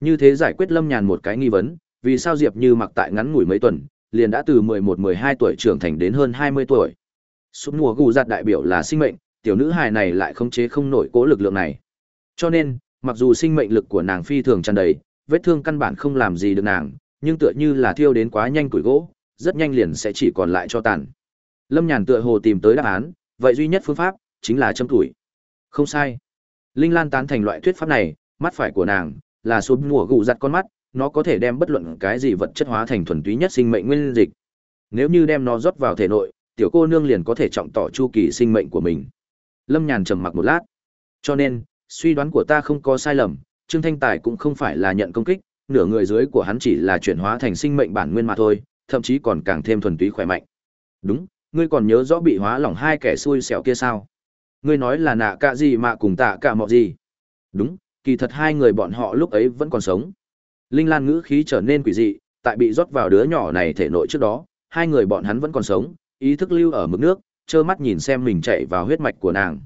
Như thế giải quyết Lâm Nhàn một cái nghi vấn, vì sao Diệp Như mặc tại ngắn ngủi mấy tuần, liền đã từ 11-12 tuổi trưởng thành đến hơn 20 tuổi. Súp mùa gù giặt đại biểu là sinh mệnh, tiểu nữ hài này lại không chế không nổi cố lực lượng này. Cho nên, mặc dù sinh mệnh lực của nàng phi thường tràn đầy, vết thương căn bản không làm gì được nàng, nhưng tựa như là thiêu đến quá nhanh củi gỗ, rất nhanh liền sẽ chỉ còn lại cho tàn. Lâm Nhàn tựa hồ tìm tới đáp án, vậy duy nhất phương pháp chính là châm tuổi. Không sai. Linh Lan tán thành loại thuyết pháp này, mắt phải của nàng là số mùa gù giặt con mắt, nó có thể đem bất luận cái gì vật chất hóa thành thuần túy nhất sinh mệnh nguyên dịch. Nếu như đem nó rót vào thể nội, tiểu cô nương liền có thể trọng tỏ chu kỳ sinh mệnh của mình. Lâm Nhàn trầm mặc một lát. Cho nên, suy đoán của ta không có sai lầm, Trương Thanh Tài cũng không phải là nhận công kích, nửa người dưới của hắn chỉ là chuyển hóa thành sinh mệnh bản nguyên mà thôi, thậm chí còn càng thêm thuần túy khỏe mạnh. Đúng, ngươi còn nhớ rõ bị hóa lỏng hai kẻ xui xẻo kia sao? Ngươi nói là nạ cả gì mà cùng tạ cả mọ gì? Đúng, kỳ thật hai người bọn họ lúc ấy vẫn còn sống. Linh Lan ngữ khí trở nên quỷ dị, tại bị rót vào đứa nhỏ này thể nội trước đó, hai người bọn hắn vẫn còn sống, ý thức lưu ở mực nước, trơ mắt nhìn xem mình chạy vào huyết mạch của nàng.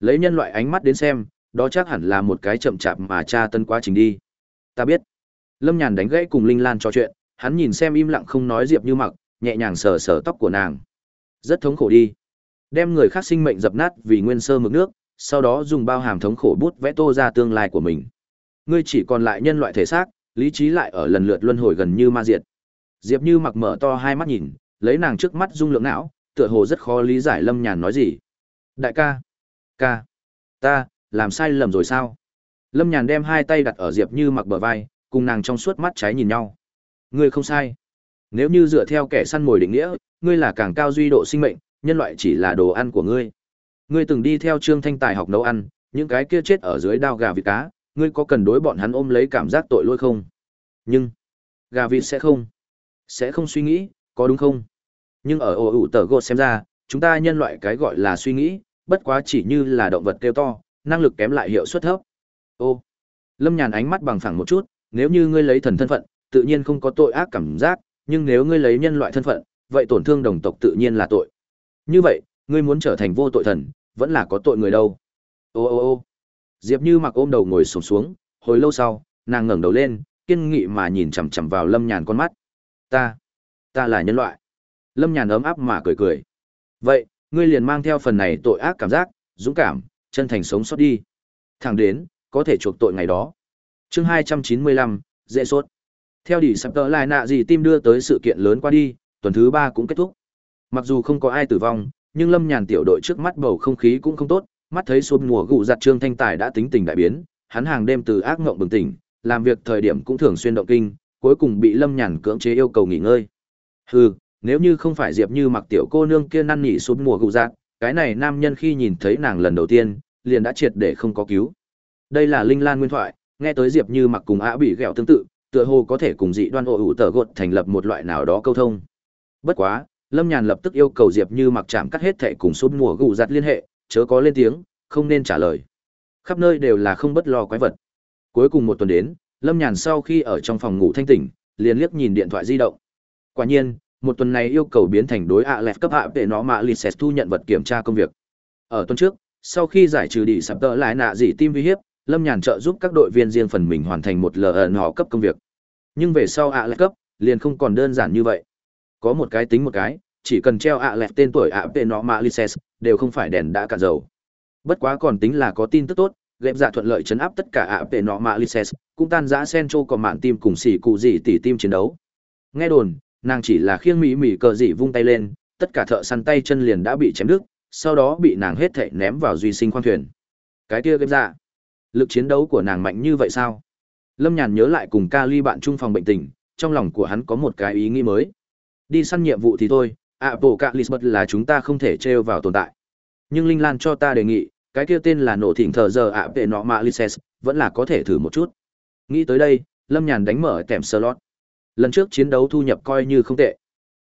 Lấy nhân loại ánh mắt đến xem, đó chắc hẳn là một cái chậm chạp mà tra tân quá trình đi. Ta biết. Lâm Nhàn đánh gãy cùng Linh Lan trò chuyện, hắn nhìn xem im lặng không nói Diệp Như Mặc, nhẹ nhàng sờ sờ tóc của nàng. Rất thống khổ đi. Đem người khác sinh mệnh dập nát vì nguyên sơ mực nước, sau đó dùng bao hàm thống khổ bút vẽ tô ra tương lai của mình. Ngươi chỉ còn lại nhân loại thể xác, lý trí lại ở lần lượt luân hồi gần như ma diệt. Diệp Như Mặc mở to hai mắt nhìn, lấy nàng trước mắt dung lượng não, tựa hồ rất khó lý giải Lâm Nhàn nói gì. Đại ca, ca, ta, làm sai lầm rồi sao? Lâm Nhàn đem hai tay đặt ở Diệp Như Mặc bờ vai, cùng nàng trong suốt mắt trái nhìn nhau. Ngươi không sai. Nếu như dựa theo kẻ săn mồi định nghĩa, ngươi là càng cao duy độ sinh mệnh, nhân loại chỉ là đồ ăn của ngươi. Ngươi từng đi theo Trương Thanh Tài học nấu ăn, những cái kia chết ở dưới đao gà vịt cá, ngươi có cần đối bọn hắn ôm lấy cảm giác tội lỗi không? Nhưng, gà vịt sẽ không. Sẽ không suy nghĩ, có đúng không? Nhưng ở ổ ủ tờ gột xem ra, chúng ta nhân loại cái gọi là suy nghĩ, bất quá chỉ như là động vật kêu to, năng lực kém lại hiệu suất thấp. Ô, Lâm Nhàn ánh mắt bằng phẳng một chút, nếu như ngươi lấy thần thân phận, tự nhiên không có tội ác cảm giác, nhưng nếu ngươi lấy nhân loại thân phận, vậy tổn thương đồng tộc tự nhiên là tội. Như vậy, ngươi muốn trở thành vô tội thần, vẫn là có tội người đâu. Ô ô ô. Diệp Như mặc ôm đầu ngồi xổm xuống, xuống, hồi lâu sau, nàng ngẩng đầu lên, kiên nghị mà nhìn chằm chằm vào Lâm Nhàn con mắt. Ta, ta là nhân loại. Lâm Nhàn ấm áp mà cười cười. Vậy, ngươi liền mang theo phần này tội ác cảm giác, dũng cảm, chân thành sống sót đi. Thẳng đến, có thể chuộc tội ngày đó. chương 295, dễ sốt. Theo đỉ sắp tờ lại nạ gì tim đưa tới sự kiện lớn qua đi, tuần thứ ba cũng kết thúc. Mặc dù không có ai tử vong, nhưng Lâm Nhàn tiểu đội trước mắt bầu không khí cũng không tốt, mắt thấy xuân mùa gụ giặt Trương Thanh Tài đã tính tình đại biến, hắn hàng đêm từ ác ngộng bừng tỉnh, làm việc thời điểm cũng thường xuyên động kinh, cuối cùng bị Lâm Nhàn cưỡng chế yêu cầu nghỉ ngơi. Hừ, nếu như không phải Diệp Như mặc tiểu cô nương kia năn nỉ xuống mùa gụ giặt, cái này nam nhân khi nhìn thấy nàng lần đầu tiên, liền đã triệt để không có cứu. Đây là Linh Lan nguyên thoại, nghe tới Diệp Như mặc cùng ạ bị ghẹo tương tự, tựa hồ có thể cùng dị đoan ổ ủ tờ gột thành lập một loại nào đó câu thông. Bất quá, Lâm Nhàn lập tức yêu cầu Diệp Như mặc chạm cắt hết thệ cùng sốt mùa gù giặt liên hệ, chớ có lên tiếng, không nên trả lời. Khắp nơi đều là không bất lo quái vật. Cuối cùng một tuần đến, Lâm Nhàn sau khi ở trong phòng ngủ thanh tỉnh, liền liếc nhìn điện thoại di động. Quả nhiên, một tuần này yêu cầu biến thành đối ạ lẹt cấp hạ để nó mạ lịch thu nhận vật kiểm tra công việc. Ở tuần trước, sau khi giải trừ đi sắp tỡ lại nạ dị tim vi hiếp, Lâm Nhàn trợ giúp các đội viên riêng phần mình hoàn thành một LN họ cấp công việc. Nhưng về sau ạ lẹt cấp, liền không còn đơn giản như vậy. Có một cái tính một cái, chỉ cần treo ạ lẹt tên tuổi ạ về nó mạ license, đều không phải đèn đã cạn dầu. Bất quá còn tính là có tin tức tốt, gệm dạ thuận lợi chấn áp tất cả ạ về nọ mạ license, cũng tan rã sencho còn mạn tim cùng xỉ cụ gì tỉ tim chiến đấu. Nghe đồn, nàng chỉ là khiêng mỹ mỹ cờ dị vung tay lên, tất cả thợ săn tay chân liền đã bị chém đứt, sau đó bị nàng hết thảy ném vào duy sinh khoang thuyền. Cái kia gệm dạ, lực chiến đấu của nàng mạnh như vậy sao? Lâm Nhàn nhớ lại cùng Kali bạn chung phòng bệnh tình, trong lòng của hắn có một cái ý nghĩ mới. Đi săn nhiệm vụ thì thôi, Apple Calisbert là chúng ta không thể trêu vào tồn tại. Nhưng Linh Lan cho ta đề nghị, cái kia tên là nổ thỉnh thờ giờ ạ vệ nọ mạ lises vẫn là có thể thử một chút. Nghĩ tới đây, Lâm Nhàn đánh mở tèm slot. Lần trước chiến đấu thu nhập coi như không tệ.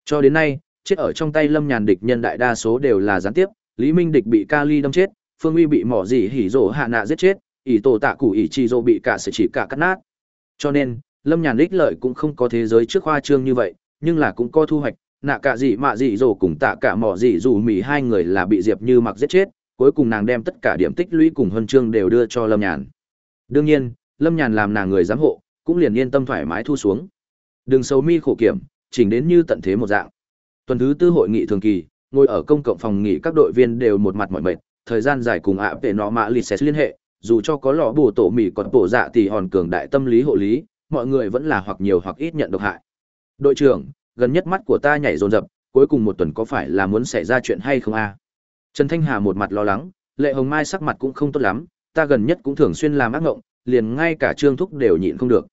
Cho đến nay, chết ở trong tay Lâm Nhàn địch nhân đại đa số đều là gián tiếp, Lý Minh địch bị Kali đâm chết, Phương Uy bị mỏ dị hỉ rổ hạ nạ giết chết, ỷ tổ tạ cụ ỷ chi rổ bị cả sẽ chỉ cả cắt nát. Cho nên, Lâm Nhàn ích lợi cũng không có thế giới trước khoa trương như vậy, nhưng là cũng có thu hoạch, nạ cả gì mạ gì dỗ cùng tạ cả mỏ gì dù mì hai người là bị diệp như mặc giết chết cuối cùng nàng đem tất cả điểm tích lũy cùng huân chương đều đưa cho lâm nhàn đương nhiên lâm nhàn làm nàng người giám hộ cũng liền yên tâm thoải mái thu xuống. Đường sâu mi khổ kiểm, chỉnh đến như tận thế một dạng. Tuần thứ tư hội nghị thường kỳ, ngồi ở công cộng phòng nghỉ các đội viên đều một mặt mỏi mệt, thời gian dài cùng ạ về nọ mạ lì sẽ liên hệ, dù cho có lọ bù tổ mì còn bổ dạ thì hòn cường đại tâm lý hộ lý, mọi người vẫn là hoặc nhiều hoặc ít nhận độc hại. Đội trưởng, gần nhất mắt của ta nhảy dồn dập, cuối cùng một tuần có phải là muốn xảy ra chuyện hay không a? Trần Thanh Hà một mặt lo lắng, Lệ Hồng Mai sắc mặt cũng không tốt lắm, ta gần nhất cũng thường xuyên làm ác ngộng, liền ngay cả Trương Thúc đều nhịn không được.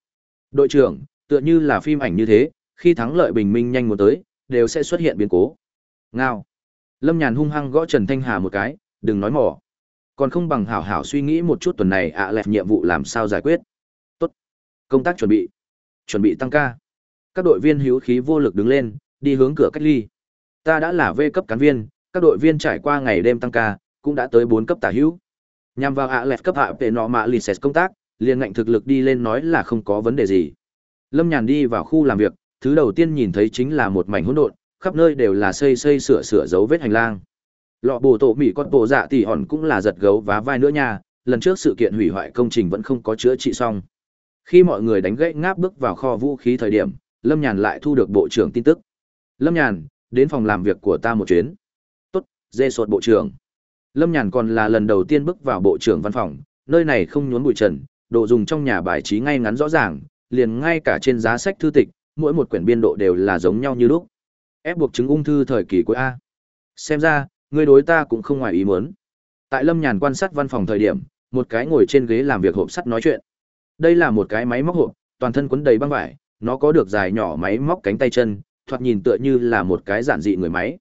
Đội trưởng, tựa như là phim ảnh như thế, khi thắng lợi bình minh nhanh muốn tới, đều sẽ xuất hiện biến cố. Ngao. Lâm Nhàn hung hăng gõ Trần Thanh Hà một cái, đừng nói mỏ. Còn không bằng hảo hảo suy nghĩ một chút tuần này ạ à lẹp nhiệm vụ làm sao giải quyết. Tốt. Công tác chuẩn bị. Chuẩn bị tăng ca. Các đội viên hữu khí vô lực đứng lên, đi hướng cửa cách ly. Ta đã là V cấp cán viên, các đội viên trải qua ngày đêm tăng ca, cũng đã tới 4 cấp tả hữu. Nhằm vào ạ à lẹt cấp hạ về nọ mạ lì công tác, liền ngạnh thực lực đi lên nói là không có vấn đề gì. Lâm Nhàn đi vào khu làm việc, thứ đầu tiên nhìn thấy chính là một mảnh hỗn độn, khắp nơi đều là xây xây sửa sửa dấu vết hành lang. Lọ bổ tổ mỹ con bộ dạ tỷ hòn cũng là giật gấu vá vai nữa nha, lần trước sự kiện hủy hoại công trình vẫn không có chữa trị xong. Khi mọi người đánh gãy ngáp bước vào kho vũ khí thời điểm, Lâm Nhàn lại thu được bộ trưởng tin tức. Lâm Nhàn, đến phòng làm việc của ta một chuyến. Tốt, dê sột bộ trưởng. Lâm Nhàn còn là lần đầu tiên bước vào bộ trưởng văn phòng, nơi này không nhốn bụi trần, đồ dùng trong nhà bài trí ngay ngắn rõ ràng, liền ngay cả trên giá sách thư tịch, mỗi một quyển biên độ đều là giống nhau như lúc. Ép buộc chứng ung thư thời kỳ cuối A. Xem ra, người đối ta cũng không ngoài ý muốn. Tại Lâm Nhàn quan sát văn phòng thời điểm, một cái ngồi trên ghế làm việc hộp sắt nói chuyện. Đây là một cái máy móc hộp, toàn thân quấn đầy băng vải, nó có được dài nhỏ máy móc cánh tay chân, thoạt nhìn tựa như là một cái giản dị người máy.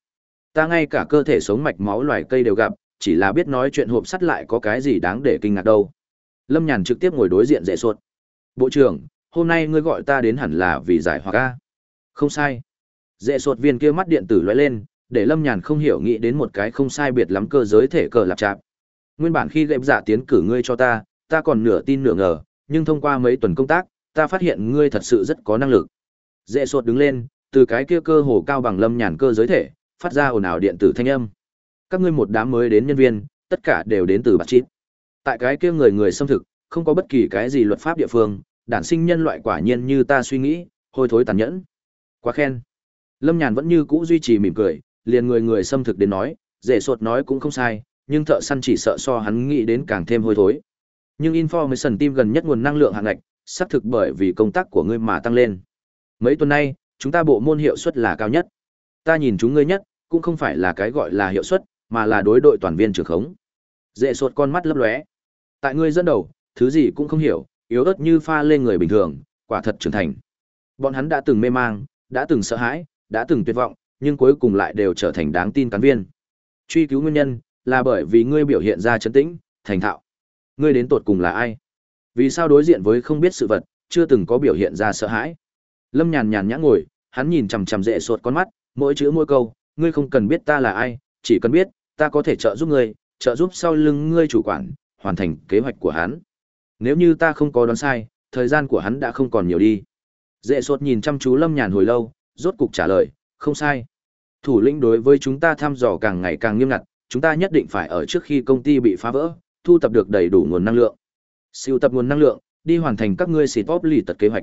Ta ngay cả cơ thể sống mạch máu loài cây đều gặp, chỉ là biết nói chuyện hộp sắt lại có cái gì đáng để kinh ngạc đâu. Lâm Nhàn trực tiếp ngồi đối diện dễ suột. Bộ trưởng, hôm nay ngươi gọi ta đến hẳn là vì giải hòa ca. Không sai. Dễ suột viên kia mắt điện tử lóe lên, để Lâm Nhàn không hiểu nghĩ đến một cái không sai biệt lắm cơ giới thể cờ lạp chạp. Nguyên bản khi gệm giả dạ tiến cử ngươi cho ta, ta còn nửa tin nửa ngờ, nhưng thông qua mấy tuần công tác, ta phát hiện ngươi thật sự rất có năng lực. Dễ sột đứng lên, từ cái kia cơ hồ cao bằng Lâm Nhàn cơ giới thể, phát ra ồn ào điện tử thanh âm. Các ngươi một đám mới đến nhân viên, tất cả đều đến từ bạc chít. Tại cái kia người người xâm thực, không có bất kỳ cái gì luật pháp địa phương, đản sinh nhân loại quả nhiên như ta suy nghĩ, hôi thối tàn nhẫn. Quá khen. Lâm Nhàn vẫn như cũ duy trì mỉm cười, liền người người xâm thực đến nói, dễ sột nói cũng không sai, nhưng thợ săn chỉ sợ so hắn nghĩ đến càng thêm hôi thối. Nhưng Information Team gần nhất nguồn năng lượng hạng ngạch, xác thực bởi vì công tác của ngươi mà tăng lên. Mấy tuần nay, chúng ta bộ môn hiệu suất là cao nhất. Ta nhìn chúng ngươi nhất, cũng không phải là cái gọi là hiệu suất, mà là đối đội toàn viên trưởng khống. Dễ sột con mắt lấp lóe. Tại ngươi dẫn đầu, thứ gì cũng không hiểu, yếu ớt như pha lên người bình thường, quả thật trưởng thành. Bọn hắn đã từng mê mang, đã từng sợ hãi, đã từng tuyệt vọng, nhưng cuối cùng lại đều trở thành đáng tin cán viên. Truy cứu nguyên nhân, là bởi vì ngươi biểu hiện ra trấn tĩnh, thành thạo. Ngươi đến tột cùng là ai? Vì sao đối diện với không biết sự vật, chưa từng có biểu hiện ra sợ hãi? Lâm nhàn nhàn nhã ngồi, hắn nhìn chằm chằm dễ sột con mắt, mỗi chữ mỗi câu, ngươi không cần biết ta là ai, chỉ cần biết, ta có thể trợ giúp ngươi, trợ giúp sau lưng ngươi chủ quản, hoàn thành kế hoạch của hắn. Nếu như ta không có đoán sai, thời gian của hắn đã không còn nhiều đi. Dễ sột nhìn chăm chú Lâm Nhàn hồi lâu, rốt cục trả lời, không sai. Thủ lĩnh đối với chúng ta thăm dò càng ngày càng nghiêm ngặt, chúng ta nhất định phải ở trước khi công ty bị phá vỡ, thu tập được đầy đủ nguồn năng lượng. Siêu tập nguồn năng lượng, đi hoàn thành các ngươi xịt bóp lì tật kế hoạch.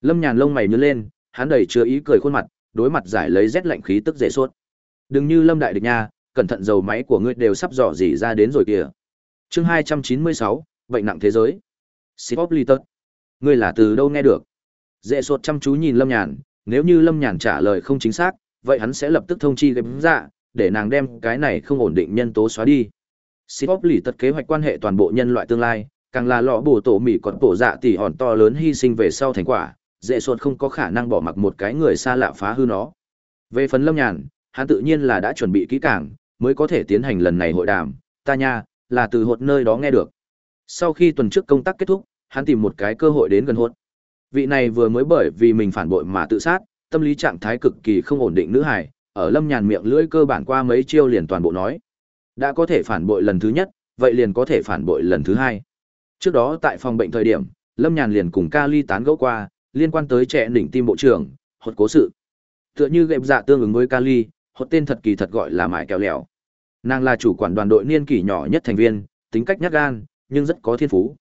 Lâm Nhàn lông mày nhướng lên, hắn đầy chưa ý cười khuôn mặt, đối mặt giải lấy rét lạnh khí tức dễ suốt. Đừng như Lâm đại địch nha, cẩn thận dầu máy của ngươi đều sắp dò dỉ ra đến rồi kìa. Chương 296, bệnh nặng thế giới. Sipoplitus. Ngươi là từ đâu nghe được? Dễ suốt chăm chú nhìn Lâm Nhàn, nếu như Lâm Nhàn trả lời không chính xác, vậy hắn sẽ lập tức thông chi gấm dạ, để nàng đem cái này không ổn định nhân tố xóa đi. Sipoplitus kế hoạch quan hệ toàn bộ nhân loại tương lai, càng là lọ bổ tổ mỹ còn tổ dạ tỉ hòn to lớn hy sinh về sau thành quả, dễ suốt không có khả năng bỏ mặc một cái người xa lạ phá hư nó. Về phần Lâm Nhàn, hắn tự nhiên là đã chuẩn bị kỹ càng, mới có thể tiến hành lần này hội đàm, ta nha, là từ hột nơi đó nghe được. Sau khi tuần trước công tác kết thúc, hắn tìm một cái cơ hội đến gần hột. Vị này vừa mới bởi vì mình phản bội mà tự sát, tâm lý trạng thái cực kỳ không ổn định nữ hải, ở Lâm Nhàn miệng lưỡi cơ bản qua mấy chiêu liền toàn bộ nói. Đã có thể phản bội lần thứ nhất, vậy liền có thể phản bội lần thứ hai. Trước đó tại phòng bệnh thời điểm, Lâm Nhàn liền cùng Ca Ly tán gẫu qua, liên quan tới trẻ đỉnh tim bộ trưởng, hột cố sự. Tựa như gệm dạ tương ứng với Kali, hột tên thật kỳ thật gọi là mải Kéo lẻo Nàng là chủ quản đoàn đội niên kỷ nhỏ nhất thành viên, tính cách nhát gan, nhưng rất có thiên phú.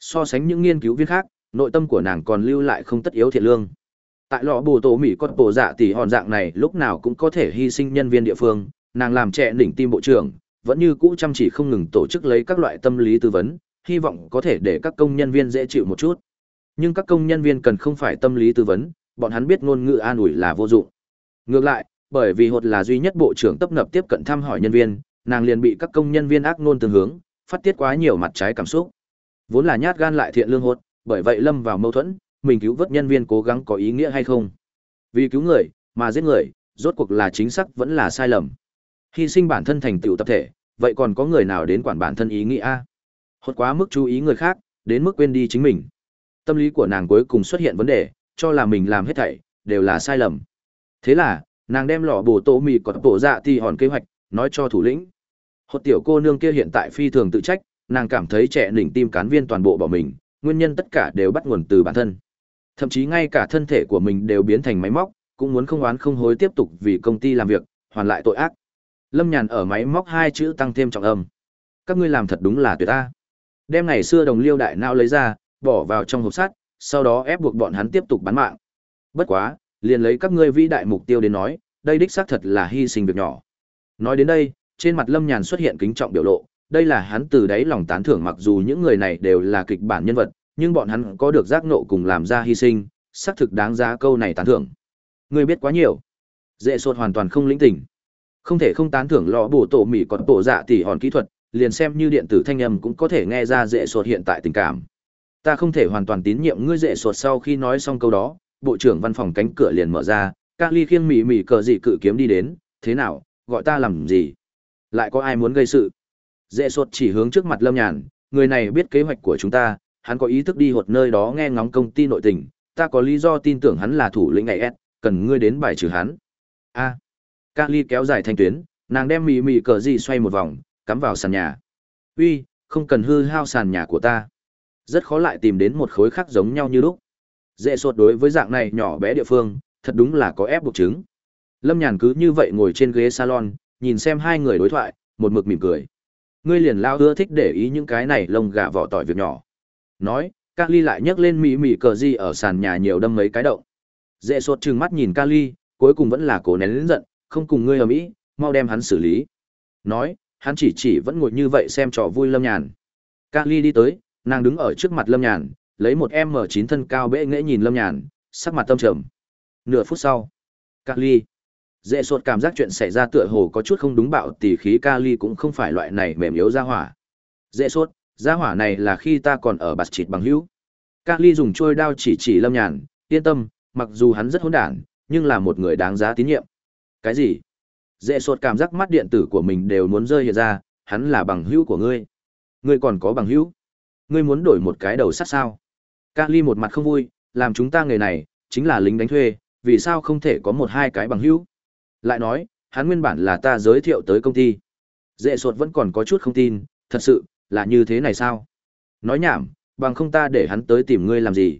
So sánh những nghiên cứu viên khác, nội tâm của nàng còn lưu lại không tất yếu thiện lương tại lọ bồ tổ mỹ con bồ dạ tỷ hòn dạng này lúc nào cũng có thể hy sinh nhân viên địa phương nàng làm trẻ đỉnh tim bộ trưởng vẫn như cũ chăm chỉ không ngừng tổ chức lấy các loại tâm lý tư vấn hy vọng có thể để các công nhân viên dễ chịu một chút. Nhưng các công nhân viên cần không phải tâm lý tư vấn, bọn hắn biết ngôn ngữ an ủi là vô dụng. Ngược lại, bởi vì hột là duy nhất bộ trưởng tấp nập tiếp cận thăm hỏi nhân viên, nàng liền bị các công nhân viên ác ngôn tương hướng, phát tiết quá nhiều mặt trái cảm xúc. Vốn là nhát gan lại thiện lương hột, bởi vậy lâm vào mâu thuẫn, mình cứu vớt nhân viên cố gắng có ý nghĩa hay không? Vì cứu người, mà giết người, rốt cuộc là chính xác vẫn là sai lầm. Hy sinh bản thân thành tựu tập thể, vậy còn có người nào đến quản bản thân ý nghĩa Hốt quá mức chú ý người khác, đến mức quên đi chính mình. Tâm lý của nàng cuối cùng xuất hiện vấn đề, cho là mình làm hết thảy, đều là sai lầm. Thế là, nàng đem lọ bồ tô mì cọt bộ dạ thì hòn kế hoạch, nói cho thủ lĩnh. Hốt tiểu cô nương kia hiện tại phi thường tự trách, nàng cảm thấy trẻ nỉnh tim cán viên toàn bộ bỏ mình, nguyên nhân tất cả đều bắt nguồn từ bản thân. Thậm chí ngay cả thân thể của mình đều biến thành máy móc, cũng muốn không oán không hối tiếp tục vì công ty làm việc, hoàn lại tội ác. Lâm nhàn ở máy móc hai chữ tăng thêm trọng âm. Các ngươi làm thật đúng là tuyệt ta đem ngày xưa đồng liêu đại não lấy ra, bỏ vào trong hộp sắt, sau đó ép buộc bọn hắn tiếp tục bán mạng. Bất quá, liền lấy các ngươi vĩ đại mục tiêu đến nói, đây đích xác thật là hy sinh việc nhỏ. Nói đến đây, trên mặt lâm nhàn xuất hiện kính trọng biểu lộ, đây là hắn từ đáy lòng tán thưởng mặc dù những người này đều là kịch bản nhân vật, nhưng bọn hắn có được giác nộ cùng làm ra hy sinh, xác thực đáng giá câu này tán thưởng. Ngươi biết quá nhiều. Dễ sột hoàn toàn không lĩnh tình. Không thể không tán thưởng lò bổ tổ mỹ còn tổ dạ tỉ hòn kỹ thuật liền xem như điện tử thanh âm cũng có thể nghe ra dễ sột hiện tại tình cảm. Ta không thể hoàn toàn tín nhiệm ngươi dễ sột sau khi nói xong câu đó, bộ trưởng văn phòng cánh cửa liền mở ra các ly khiêng mỉ mỉ cờ dị cự kiếm đi đến, thế nào, gọi ta làm gì? Lại có ai muốn gây sự? Dễ sột chỉ hướng trước mặt lâm nhàn, người này biết kế hoạch của chúng ta, hắn có ý thức đi hột nơi đó nghe ngóng công ty nội tình, ta có lý do tin tưởng hắn là thủ lĩnh ngày s, cần ngươi đến bài trừ hắn. A. À. các ly kéo dài thanh tuyến, nàng đem mỉ mỉ cờ dị xoay một vòng cắm vào sàn nhà. Uy không cần hư hao sàn nhà của ta. Rất khó lại tìm đến một khối khác giống nhau như lúc. Dễ sột đối với dạng này nhỏ bé địa phương thật đúng là có ép buộc chứng. Lâm nhàn cứ như vậy ngồi trên ghế salon nhìn xem hai người đối thoại một mực mỉm cười. Ngươi liền lao ưa thích để ý những cái này lông gà vỏ tỏi việc nhỏ. Nói Kali lại nhấc lên mỉ mỉ cờ gì ở sàn nhà nhiều đâm mấy cái động. Dễ sột trừng mắt nhìn Kali, cuối cùng vẫn là cố nén lính giận không cùng ngươi ở mỹ mau đem hắn xử lý. Nói hắn chỉ chỉ vẫn ngồi như vậy xem trò vui lâm nhàn. Ca ly đi tới, nàng đứng ở trước mặt lâm nhàn, lấy một m chín thân cao bệ nghễ nhìn lâm nhàn, sắc mặt tâm trầm. Nửa phút sau ca ly dễ sột cảm giác chuyện xảy ra tựa hồ có chút không đúng bạo tỉ khí, kali cũng không phải loại này mềm yếu ra hỏa. Dễ sốt ra hỏa này là khi ta còn ở bạt chịt bằng hữu. Kali dùng trôi đao chỉ chỉ lâm nhàn, yên tâm, mặc dù hắn rất hỗn đản, nhưng là một người đáng giá tín nhiệm. Cái gì? Dễ sột cảm giác mắt điện tử của mình đều muốn rơi hiện ra hắn là bằng hữu của ngươi ngươi còn có bằng hữu ngươi muốn đổi một cái đầu sắt sao kali một mặt không vui làm chúng ta nghề này chính là lính đánh thuê vì sao không thể có một hai cái bằng hữu lại nói, hắn nguyên bản là ta giới thiệu tới công ty. Dễ sột vẫn còn có chút không tin, thật sự, là như thế này sao? Nói nhảm, bằng không ta để hắn tới tìm ngươi làm gì?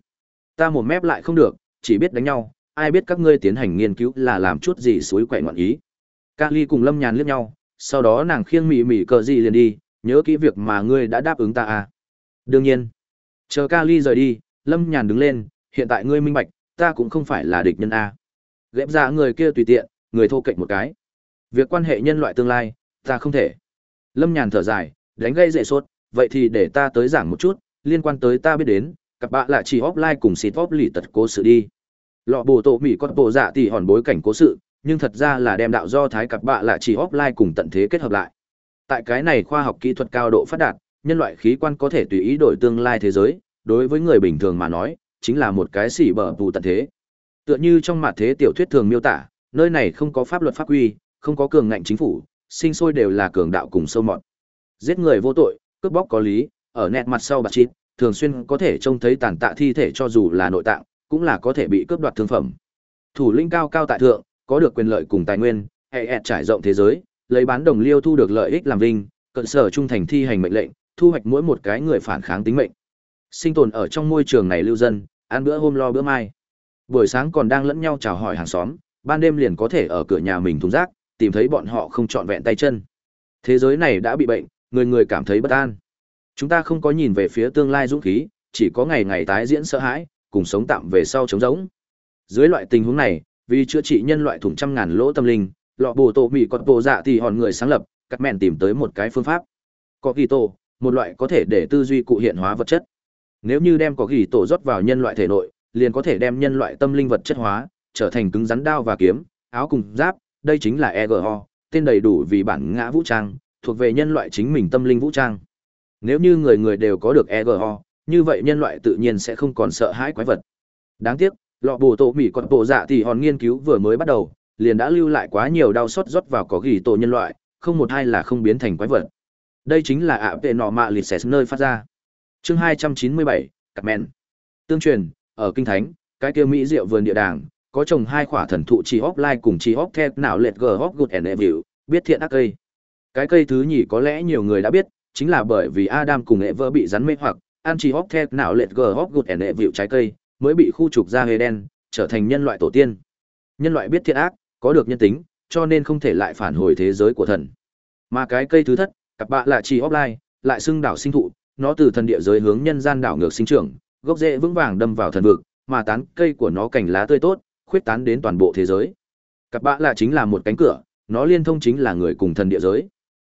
Ta một mép lại không được, chỉ biết đánh nhau, ai biết các ngươi tiến hành nghiên cứu là làm chút gì suối quậy ngoạn ý. Ca Ly cùng Lâm Nhàn liếc nhau, sau đó nàng khiêng mỉ mỉ cờ gì liền đi, nhớ kỹ việc mà ngươi đã đáp ứng ta à. Đương nhiên. Chờ Ca Ly rời đi, Lâm Nhàn đứng lên, hiện tại ngươi minh bạch, ta cũng không phải là địch nhân a. À. Ghép ra người kia tùy tiện, người thô kệch một cái. Việc quan hệ nhân loại tương lai, ta không thể. Lâm Nhàn thở dài, đánh gây dễ sốt, vậy thì để ta tới giảng một chút, liên quan tới ta biết đến, cặp bạn lại chỉ offline cùng xịt vóp lì tật cố sự đi. Lọ bồ tổ mỹ con bộ dạ tỉ hòn bối cảnh cố sự, nhưng thật ra là đem đạo do thái cặp bạ lạ chỉ offline cùng tận thế kết hợp lại. Tại cái này khoa học kỹ thuật cao độ phát đạt, nhân loại khí quan có thể tùy ý đổi tương lai thế giới, đối với người bình thường mà nói, chính là một cái xỉ bở tù tận thế. Tựa như trong mặt thế tiểu thuyết thường miêu tả, nơi này không có pháp luật pháp quy, không có cường ngạnh chính phủ, sinh sôi đều là cường đạo cùng sâu mọt. Giết người vô tội, cướp bóc có lý, ở nét mặt sau bạc chít, thường xuyên có thể trông thấy tàn tạ thi thể cho dù là nội tạng, cũng là có thể bị cướp đoạt thương phẩm. Thủ lĩnh cao cao tại thượng, có được quyền lợi cùng tài nguyên, hệ ẹt trải rộng thế giới, lấy bán đồng liêu thu được lợi ích làm vinh, cận sở trung thành thi hành mệnh lệnh, thu hoạch mỗi một cái người phản kháng tính mệnh. Sinh tồn ở trong môi trường này lưu dân, ăn bữa hôm lo bữa mai. Buổi sáng còn đang lẫn nhau chào hỏi hàng xóm, ban đêm liền có thể ở cửa nhà mình thùng rác, tìm thấy bọn họ không trọn vẹn tay chân. Thế giới này đã bị bệnh, người người cảm thấy bất an. Chúng ta không có nhìn về phía tương lai dũng khí, chỉ có ngày ngày tái diễn sợ hãi, cùng sống tạm về sau chống giống. Dưới loại tình huống này, vì chữa trị nhân loại thủng trăm ngàn lỗ tâm linh, lọ bồ tổ mỹ còn bộ dạ thì hòn người sáng lập, cắt mẹn tìm tới một cái phương pháp. Có ghi tổ, một loại có thể để tư duy cụ hiện hóa vật chất. Nếu như đem có ghi tổ rót vào nhân loại thể nội, liền có thể đem nhân loại tâm linh vật chất hóa, trở thành cứng rắn đao và kiếm, áo cùng giáp, đây chính là EGO, tên đầy đủ vì bản ngã vũ trang, thuộc về nhân loại chính mình tâm linh vũ trang. Nếu như người người đều có được EGO, như vậy nhân loại tự nhiên sẽ không còn sợ hãi quái vật. Đáng tiếc, lọ bồ tổ mỉ còn bộ dạ thì hòn nghiên cứu vừa mới bắt đầu, liền đã lưu lại quá nhiều đau xót rót vào có ghi tổ nhân loại, không một hai là không biến thành quái vật. Đây chính là ạ vệ nọ mạ lịt xẻ nơi phát ra. Chương 297, Cặp men Tương truyền, ở Kinh Thánh, cái kia Mỹ rượu vườn địa đàng, có trồng hai khỏa thần thụ chi lai cùng chi hóc theo nào lệch hóc gụt ẻn and evil, biết thiện ác cây. Cái cây thứ nhì có lẽ nhiều người đã biết, chính là bởi vì Adam cùng Eva bị rắn mê hoặc, ăn chi hóc theo nào lệch hóc gụt ẻn and evil trái cây, mới bị khu trục ra đen, trở thành nhân loại tổ tiên. Nhân loại biết thiện ác, có được nhân tính, cho nên không thể lại phản hồi thế giới của thần. Mà cái cây thứ thất, các bạn là chỉ offline, lại xưng đảo sinh thụ, nó từ thần địa giới hướng nhân gian đảo ngược sinh trưởng, gốc rễ vững vàng đâm vào thần vực, mà tán cây của nó cành lá tươi tốt, khuyết tán đến toàn bộ thế giới. các bạn là chính là một cánh cửa, nó liên thông chính là người cùng thần địa giới.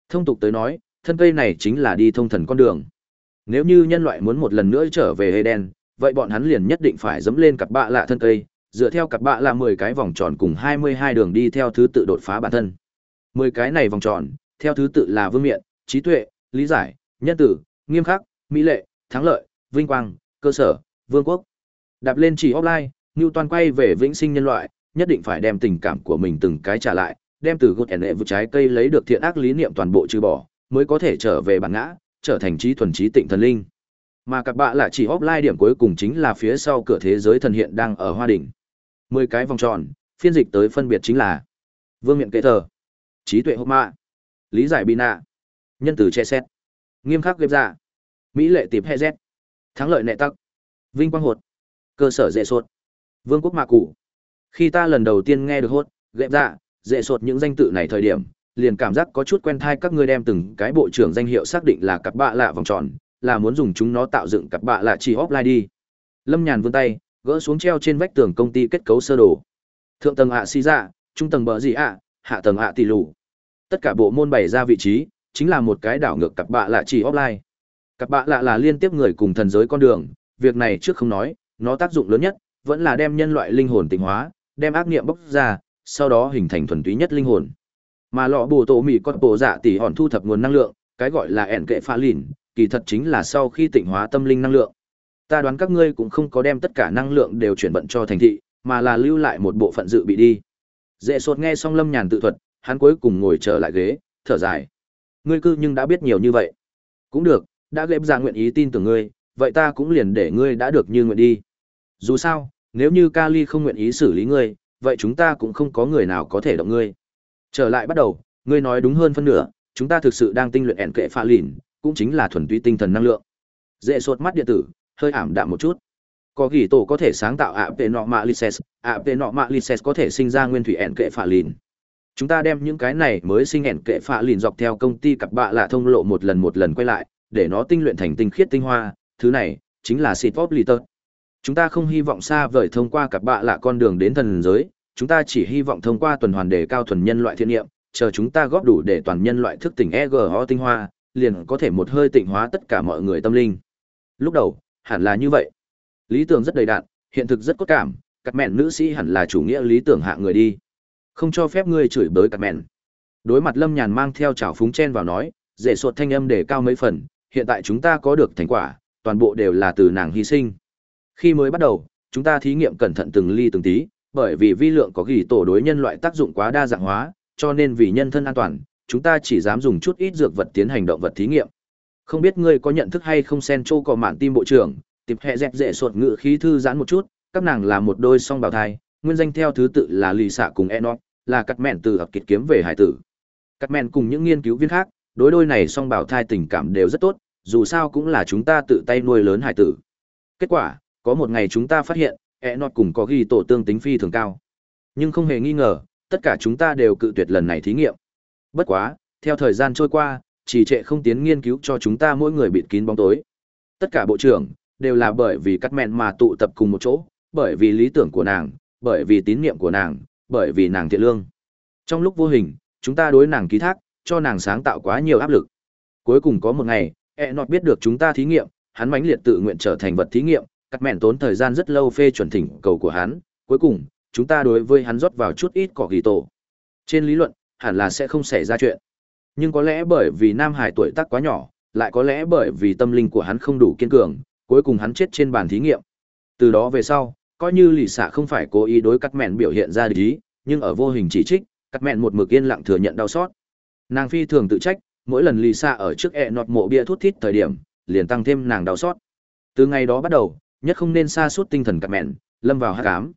Thông tục tới nói, thân cây này chính là đi thông thần con đường. Nếu như nhân loại muốn một lần nữa trở về Eden, vậy bọn hắn liền nhất định phải dẫm lên cặp bạ lạ thân cây, dựa theo cặp bạ là 10 cái vòng tròn cùng 22 đường đi theo thứ tự đột phá bản thân. 10 cái này vòng tròn, theo thứ tự là vương miện, trí tuệ, lý giải, nhân tử, nghiêm khắc, mỹ lệ, thắng lợi, vinh quang, cơ sở, vương quốc. Đạp lên chỉ offline, Newton quay về vĩnh sinh nhân loại, nhất định phải đem tình cảm của mình từng cái trả lại, đem từ gột ẻn vụ trái cây lấy được thiện ác lý niệm toàn bộ trừ bỏ, mới có thể trở về bản ngã, trở thành trí thuần trí tịnh thần linh. Mà các bạn lại chỉ offline điểm cuối cùng chính là phía sau cửa thế giới thần hiện đang ở hoa đỉnh. Mười cái vòng tròn, phiên dịch tới phân biệt chính là Vương miện kế thờ, trí tuệ hốc mạ, lý giải bina, nhân tử che xét, nghiêm khắc ghép ra, mỹ lệ tìm he z, thắng lợi nệ tắc, vinh quang hột, cơ sở dễ sột Vương quốc mạ cụ. Khi ta lần đầu tiên nghe được hốt, ghẹp ra dạ, dễ sột những danh tự này thời điểm, liền cảm giác có chút quen thai các ngươi đem từng cái bộ trưởng danh hiệu xác định là cặp bạ lạ vòng tròn, là muốn dùng chúng nó tạo dựng cặp bạ lạ chỉ offline đi. Lâm Nhàn vươn tay, gỡ xuống treo trên vách tường công ty kết cấu sơ đồ. Thượng tầng ạ xi dạ, trung tầng bờ gì ạ, hạ tầng ạ tỷ lù. Tất cả bộ môn bày ra vị trí, chính là một cái đảo ngược cặp bạ lạ chỉ offline. Cặp bạ lạ là liên tiếp người cùng thần giới con đường, việc này trước không nói, nó tác dụng lớn nhất vẫn là đem nhân loại linh hồn tịnh hóa, đem ác niệm bóc ra, sau đó hình thành thuần túy nhất linh hồn. Mà lọ bổ tổ mỉ con bộ dạ tỷ hòn thu thập nguồn năng lượng, cái gọi là ẻn kệ pha lìn, kỳ thật chính là sau khi tịnh hóa tâm linh năng lượng. Ta đoán các ngươi cũng không có đem tất cả năng lượng đều chuyển vận cho thành thị, mà là lưu lại một bộ phận dự bị đi. Dễ sột nghe xong Lâm Nhàn tự thuật, hắn cuối cùng ngồi trở lại ghế, thở dài. Ngươi cư nhưng đã biết nhiều như vậy. Cũng được, đã ghép ra nguyện ý tin tưởng ngươi, vậy ta cũng liền để ngươi đã được như nguyện đi. Dù sao, nếu như Kali không nguyện ý xử lý ngươi, vậy chúng ta cũng không có người nào có thể động ngươi. Trở lại bắt đầu, ngươi nói đúng hơn phân nửa, chúng ta thực sự đang tinh luyện ẻn kệ pha lìn, cũng chính là thuần túy tinh thần năng lượng. Dễ sột mắt điện tử, hơi ảm đạm một chút. Có ghi tổ có thể sáng tạo ạ về nọ mạ lices, ạ về nọ mạ lices có thể sinh ra nguyên thủy ẻn kệ pha lìn. Chúng ta đem những cái này mới sinh ẻn kệ phạ lìn dọc theo công ty cặp bạ lạ thông lộ một lần một lần quay lại, để nó tinh luyện thành tinh khiết tinh hoa, thứ này chính là xịt pop liter. Chúng ta không hy vọng xa vời thông qua cặp bạ lạ con đường đến thần giới, chúng ta chỉ hy vọng thông qua tuần hoàn đề cao thuần nhân loại thiên nghiệm, chờ chúng ta góp đủ để toàn nhân loại thức tỉnh EGO tinh hoa, liền có thể một hơi tịnh hóa tất cả mọi người tâm linh. Lúc đầu, hẳn là như vậy. Lý tưởng rất đầy đạn, hiện thực rất cốt cảm, cắt mẹn nữ sĩ hẳn là chủ nghĩa lý tưởng hạ người đi. Không cho phép ngươi chửi bới cắt mẹn. Đối mặt Lâm Nhàn mang theo chảo phúng chen vào nói, dễ sột thanh âm để cao mấy phần, hiện tại chúng ta có được thành quả, toàn bộ đều là từ nàng hy sinh. Khi mới bắt đầu, chúng ta thí nghiệm cẩn thận từng ly từng tí, bởi vì vi lượng có ghi tổ đối nhân loại tác dụng quá đa dạng hóa, cho nên vì nhân thân an toàn, chúng ta chỉ dám dùng chút ít dược vật tiến hành động vật thí nghiệm. Không biết ngươi có nhận thức hay không sen châu có mạn tim bộ trưởng, tiệp hệ dẹp dễ sột ngự khí thư giãn một chút, các nàng là một đôi song bào thai, nguyên danh theo thứ tự là lì xạ cùng Enoch, là cắt mẹn từ hợp kịch kiếm về hải tử. Cắt mẹn cùng những nghiên cứu viên khác, đối đôi này song bào thai tình cảm đều rất tốt, dù sao cũng là chúng ta tự tay nuôi lớn hải tử. Kết quả, có một ngày chúng ta phát hiện, e cùng có ghi tổ tương tính phi thường cao. Nhưng không hề nghi ngờ, tất cả chúng ta đều cự tuyệt lần này thí nghiệm. Bất quá, theo thời gian trôi qua, chỉ trệ không tiến nghiên cứu cho chúng ta mỗi người bịt kín bóng tối. Tất cả bộ trưởng đều là bởi vì cắt mẹn mà tụ tập cùng một chỗ, bởi vì lý tưởng của nàng, bởi vì tín niệm của nàng, bởi vì nàng thiện lương. Trong lúc vô hình, chúng ta đối nàng ký thác, cho nàng sáng tạo quá nhiều áp lực. Cuối cùng có một ngày, e nọt biết được chúng ta thí nghiệm, hắn mãnh liệt tự nguyện trở thành vật thí nghiệm, cắt mẹn tốn thời gian rất lâu phê chuẩn thỉnh cầu của hắn, cuối cùng, chúng ta đối với hắn rót vào chút ít cỏ ghi tổ. Trên lý luận, hẳn là sẽ không xảy ra chuyện. Nhưng có lẽ bởi vì Nam Hải tuổi tác quá nhỏ, lại có lẽ bởi vì tâm linh của hắn không đủ kiên cường, cuối cùng hắn chết trên bàn thí nghiệm. Từ đó về sau, coi như lì xạ không phải cố ý đối cắt mẹn biểu hiện ra địch ý, nhưng ở vô hình chỉ trích, cắt mẹn một mực yên lặng thừa nhận đau xót. Nàng phi thường tự trách, mỗi lần lì xạ ở trước ẹ nọt mộ bia thút thít thời điểm, liền tăng thêm nàng đau xót. Từ ngày đó bắt đầu, nhất không nên xa suốt tinh thần cắt mẹn, lâm vào hắc ám.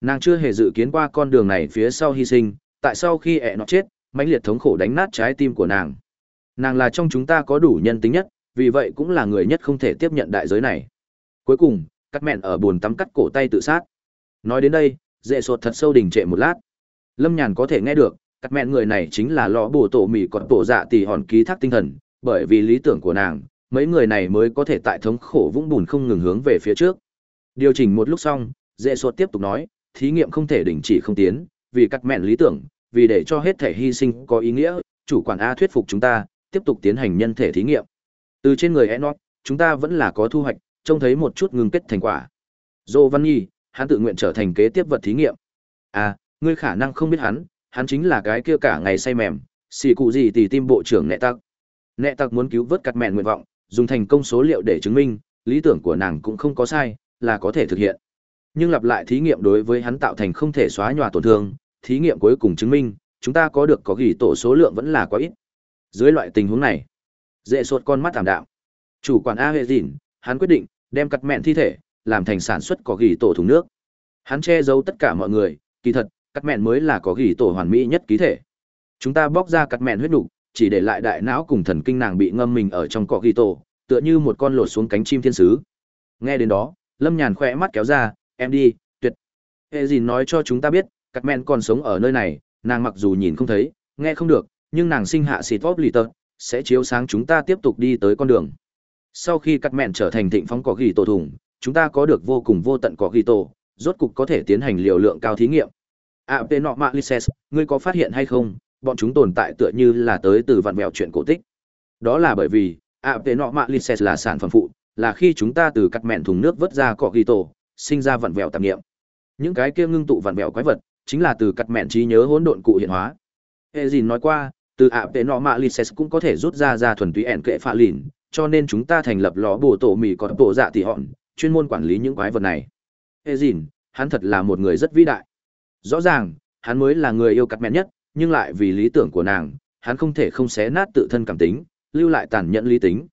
Nàng chưa hề dự kiến qua con đường này phía sau hy sinh, tại sau khi ẹ nó chết, mãnh liệt thống khổ đánh nát trái tim của nàng. Nàng là trong chúng ta có đủ nhân tính nhất, vì vậy cũng là người nhất không thể tiếp nhận đại giới này. Cuối cùng, cắt mẹn ở buồn tắm cắt cổ tay tự sát. Nói đến đây, dễ sột thật sâu đình trệ một lát. Lâm Nhàn có thể nghe được, cắt mẹn người này chính là lò bồ tổ mì còn tổ dạ tỷ hòn ký thác tinh thần, bởi vì lý tưởng của nàng, mấy người này mới có thể tại thống khổ vũng bùn không ngừng hướng về phía trước. Điều chỉnh một lúc xong, dễ sột tiếp tục nói, thí nghiệm không thể đình chỉ không tiến, vì cắt mẹn lý tưởng, vì để cho hết thể hy sinh có ý nghĩa, chủ quản A thuyết phục chúng ta, tiếp tục tiến hành nhân thể thí nghiệm. Từ trên người Enoch, chúng ta vẫn là có thu hoạch, trông thấy một chút ngừng kết thành quả. Dô Văn Nhi, hắn tự nguyện trở thành kế tiếp vật thí nghiệm. À, ngươi khả năng không biết hắn, hắn chính là cái kia cả ngày say mềm, xì cụ gì thì tim bộ trưởng nệ tắc. Nệ tắc muốn cứu vớt cặt mẹn nguyện vọng, dùng thành công số liệu để chứng minh, lý tưởng của nàng cũng không có sai, là có thể thực hiện. Nhưng lặp lại thí nghiệm đối với hắn tạo thành không thể xóa nhòa tổn thương, thí nghiệm cuối cùng chứng minh, chúng ta có được có ghi tổ số lượng vẫn là quá ít. Dưới loại tình huống này, dễ sốt con mắt thảm đạo. Chủ quản A hệ Dìn, hắn quyết định, đem cắt mẹn thi thể, làm thành sản xuất có ghi tổ thùng nước. Hắn che giấu tất cả mọi người, kỳ thật, cắt mẹn mới là có ghi tổ hoàn mỹ nhất ký thể. Chúng ta bóc ra cắt mẹn huyết đủ chỉ để lại đại não cùng thần kinh nàng bị ngâm mình ở trong cỏ ghi tổ, tựa như một con lột xuống cánh chim thiên sứ. Nghe đến đó, Lâm Nhàn khỏe mắt kéo ra, em đi, tuyệt. Hệ gì nói cho chúng ta biết, cắt men còn sống ở nơi này, nàng mặc dù nhìn không thấy, nghe không được, nhưng nàng sinh hạ xịt vóp lì tợt sẽ chiếu sáng chúng ta tiếp tục đi tới con đường. Sau khi cắt mẹn trở thành thịnh phóng cỏ ghi tổ thùng, chúng ta có được vô cùng vô tận cỏ ghi tổ, rốt cục có thể tiến hành liều lượng cao thí nghiệm. À, nọ mạ Lyses, ngươi có phát hiện hay không, bọn chúng tồn tại tựa như là tới từ vạn mẹo chuyện cổ tích. Đó là bởi vì, à, nọ mạ Lyses là sản phẩm phụ, là khi chúng ta từ cắt mẹn thùng nước vớt ra cỏ ghi tổ, sinh ra vạn vẹo tạp nghiệm. Những cái kia ngưng tụ vạn vẹo quái vật, chính là từ cắt mẹn trí nhớ hỗn độn cụ hiện hóa. Ezin nói qua, từ ạ vệ nọ mạ lises cũng có thể rút ra ra thuần túy ẻn kệ phạ lìn, cho nên chúng ta thành lập lò bổ tổ mì còn bộ dạ tỷ hòn, chuyên môn quản lý những quái vật này. Ezin, hắn thật là một người rất vĩ đại. Rõ ràng, hắn mới là người yêu cắt mẹn nhất, nhưng lại vì lý tưởng của nàng, hắn không thể không xé nát tự thân cảm tính, lưu lại tàn nhẫn lý tính.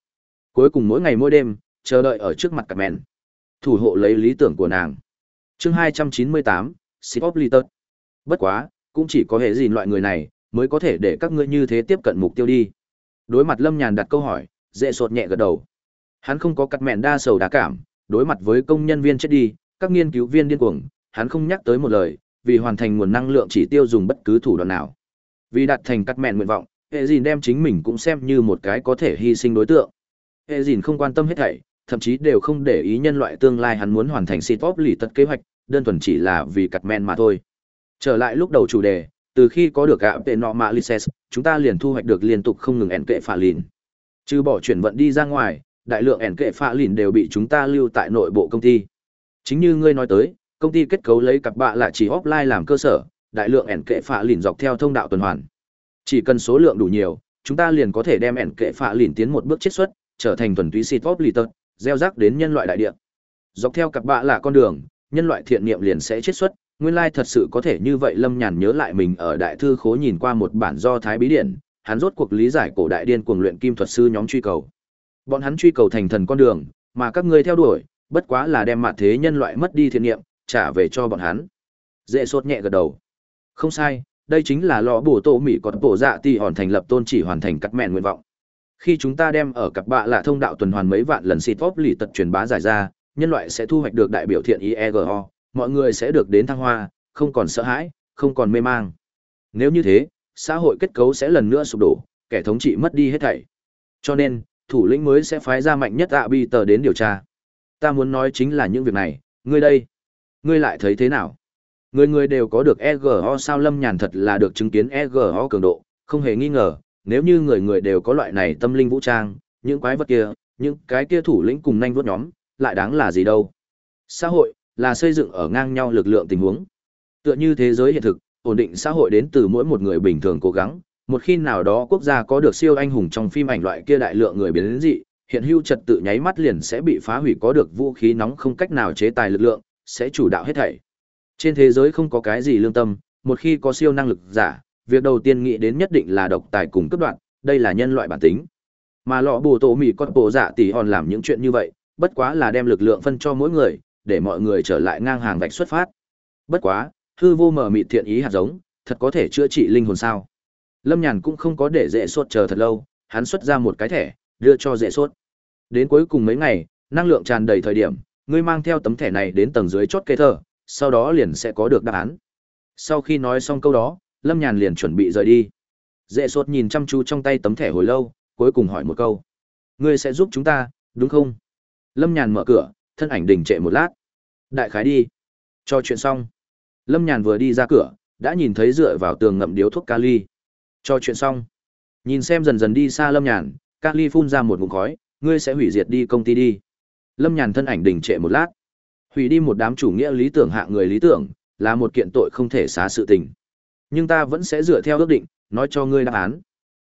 Cuối cùng mỗi ngày mỗi đêm, chờ đợi ở trước mặt cắt mẹn, thủ hộ lấy lý tưởng của nàng. Chương 298, Sipop Litter. Bất quá, cũng chỉ có hệ gìn loại người này, mới có thể để các ngươi như thế tiếp cận mục tiêu đi. Đối mặt Lâm Nhàn đặt câu hỏi, dễ sột nhẹ gật đầu. Hắn không có cắt mẹn đa sầu đa cảm, đối mặt với công nhân viên chết đi, các nghiên cứu viên điên cuồng, hắn không nhắc tới một lời, vì hoàn thành nguồn năng lượng chỉ tiêu dùng bất cứ thủ đoạn nào. Vì đạt thành cắt mẹn nguyện vọng, hệ gìn đem chính mình cũng xem như một cái có thể hy sinh đối tượng. Hệ gìn không quan tâm hết thảy, thậm chí đều không để ý nhân loại tương lai hắn muốn hoàn thành xịt pop lì tật kế hoạch, đơn thuần chỉ là vì cắt mẹn mà thôi. Trở lại lúc đầu chủ đề, từ khi có được gạo tệ nọ mạ license, chúng ta liền thu hoạch được liên tục không ngừng ẻn kệ phạ lìn. Trừ bỏ chuyển vận đi ra ngoài, đại lượng ẻn kệ phạ lìn đều bị chúng ta lưu tại nội bộ công ty. Chính như ngươi nói tới, công ty kết cấu lấy cặp bạ là chỉ offline làm cơ sở, đại lượng ẻn kệ phạ lìn dọc theo thông đạo tuần hoàn. Chỉ cần số lượng đủ nhiều, chúng ta liền có thể đem ẻn kệ phạ lìn tiến một bước chiết xuất, trở thành thuần túy xịt vóp lì tật, gieo rắc đến nhân loại đại địa. Dọc theo cặp bạ là con đường, nhân loại thiện niệm liền sẽ chiết xuất, nguyên lai thật sự có thể như vậy, lâm nhàn nhớ lại mình ở đại thư khố nhìn qua một bản do thái bí điển hắn rốt cuộc lý giải cổ đại điên cuồng luyện kim thuật sư nhóm truy cầu. Bọn hắn truy cầu thành thần con đường, mà các ngươi theo đuổi, bất quá là đem mặt thế nhân loại mất đi thiện niệm, trả về cho bọn hắn. Dễ sốt nhẹ gật đầu. Không sai, đây chính là lò bổ tổ mỹ còn bổ dạ ti hòn thành lập tôn chỉ hoàn thành cắt mẹn nguyện vọng. Khi chúng ta đem ở cặp bạ là thông đạo tuần hoàn mấy vạn lần xịt vóp lì tật truyền bá giải ra, nhân loại sẽ thu hoạch được đại biểu thiện iego mọi người sẽ được đến thăng hoa, không còn sợ hãi, không còn mê mang. Nếu như thế, xã hội kết cấu sẽ lần nữa sụp đổ, kẻ thống trị mất đi hết thảy. Cho nên, thủ lĩnh mới sẽ phái ra mạnh nhất ạ bi tờ đến điều tra. Ta muốn nói chính là những việc này, ngươi đây, ngươi lại thấy thế nào? Người người đều có được EGO sao Lâm Nhàn thật là được chứng kiến EGO cường độ, không hề nghi ngờ, nếu như người người đều có loại này tâm linh vũ trang, những quái vật kia, những cái kia thủ lĩnh cùng nhanh vuốt nhóm, lại đáng là gì đâu. Xã hội là xây dựng ở ngang nhau lực lượng tình huống. Tựa như thế giới hiện thực, ổn định xã hội đến từ mỗi một người bình thường cố gắng, một khi nào đó quốc gia có được siêu anh hùng trong phim ảnh loại kia đại lượng người biến đến dị, hiện hữu trật tự nháy mắt liền sẽ bị phá hủy có được vũ khí nóng không cách nào chế tài lực lượng, sẽ chủ đạo hết thảy. Trên thế giới không có cái gì lương tâm, một khi có siêu năng lực giả, việc đầu tiên nghĩ đến nhất định là độc tài cùng cấp đoạn, đây là nhân loại bản tính. Mà lọ bù tổ mì con bộ dạ tỷ hòn làm những chuyện như vậy, bất quá là đem lực lượng phân cho mỗi người, để mọi người trở lại ngang hàng vạch xuất phát. Bất quá, hư vô mở mịt thiện ý hạt giống, thật có thể chữa trị linh hồn sao? Lâm Nhàn cũng không có để dễ sốt chờ thật lâu, hắn xuất ra một cái thẻ, đưa cho dễ sốt. Đến cuối cùng mấy ngày, năng lượng tràn đầy thời điểm, ngươi mang theo tấm thẻ này đến tầng dưới chốt kê thờ, sau đó liền sẽ có được đáp án. Sau khi nói xong câu đó, Lâm Nhàn liền chuẩn bị rời đi. Dễ sốt nhìn chăm chú trong tay tấm thẻ hồi lâu, cuối cùng hỏi một câu. Ngươi sẽ giúp chúng ta, đúng không? Lâm Nhàn mở cửa, thân ảnh đình trệ một lát. Đại khái đi. Cho chuyện xong. Lâm Nhàn vừa đi ra cửa, đã nhìn thấy dựa vào tường ngậm điếu thuốc kali. Cho chuyện xong. Nhìn xem dần dần đi xa Lâm Nhàn, kali phun ra một ngụm khói, ngươi sẽ hủy diệt đi công ty đi. Lâm Nhàn thân ảnh đình trệ một lát. Hủy đi một đám chủ nghĩa lý tưởng hạ người lý tưởng, là một kiện tội không thể xá sự tình. Nhưng ta vẫn sẽ dựa theo ước định, nói cho ngươi đáp án.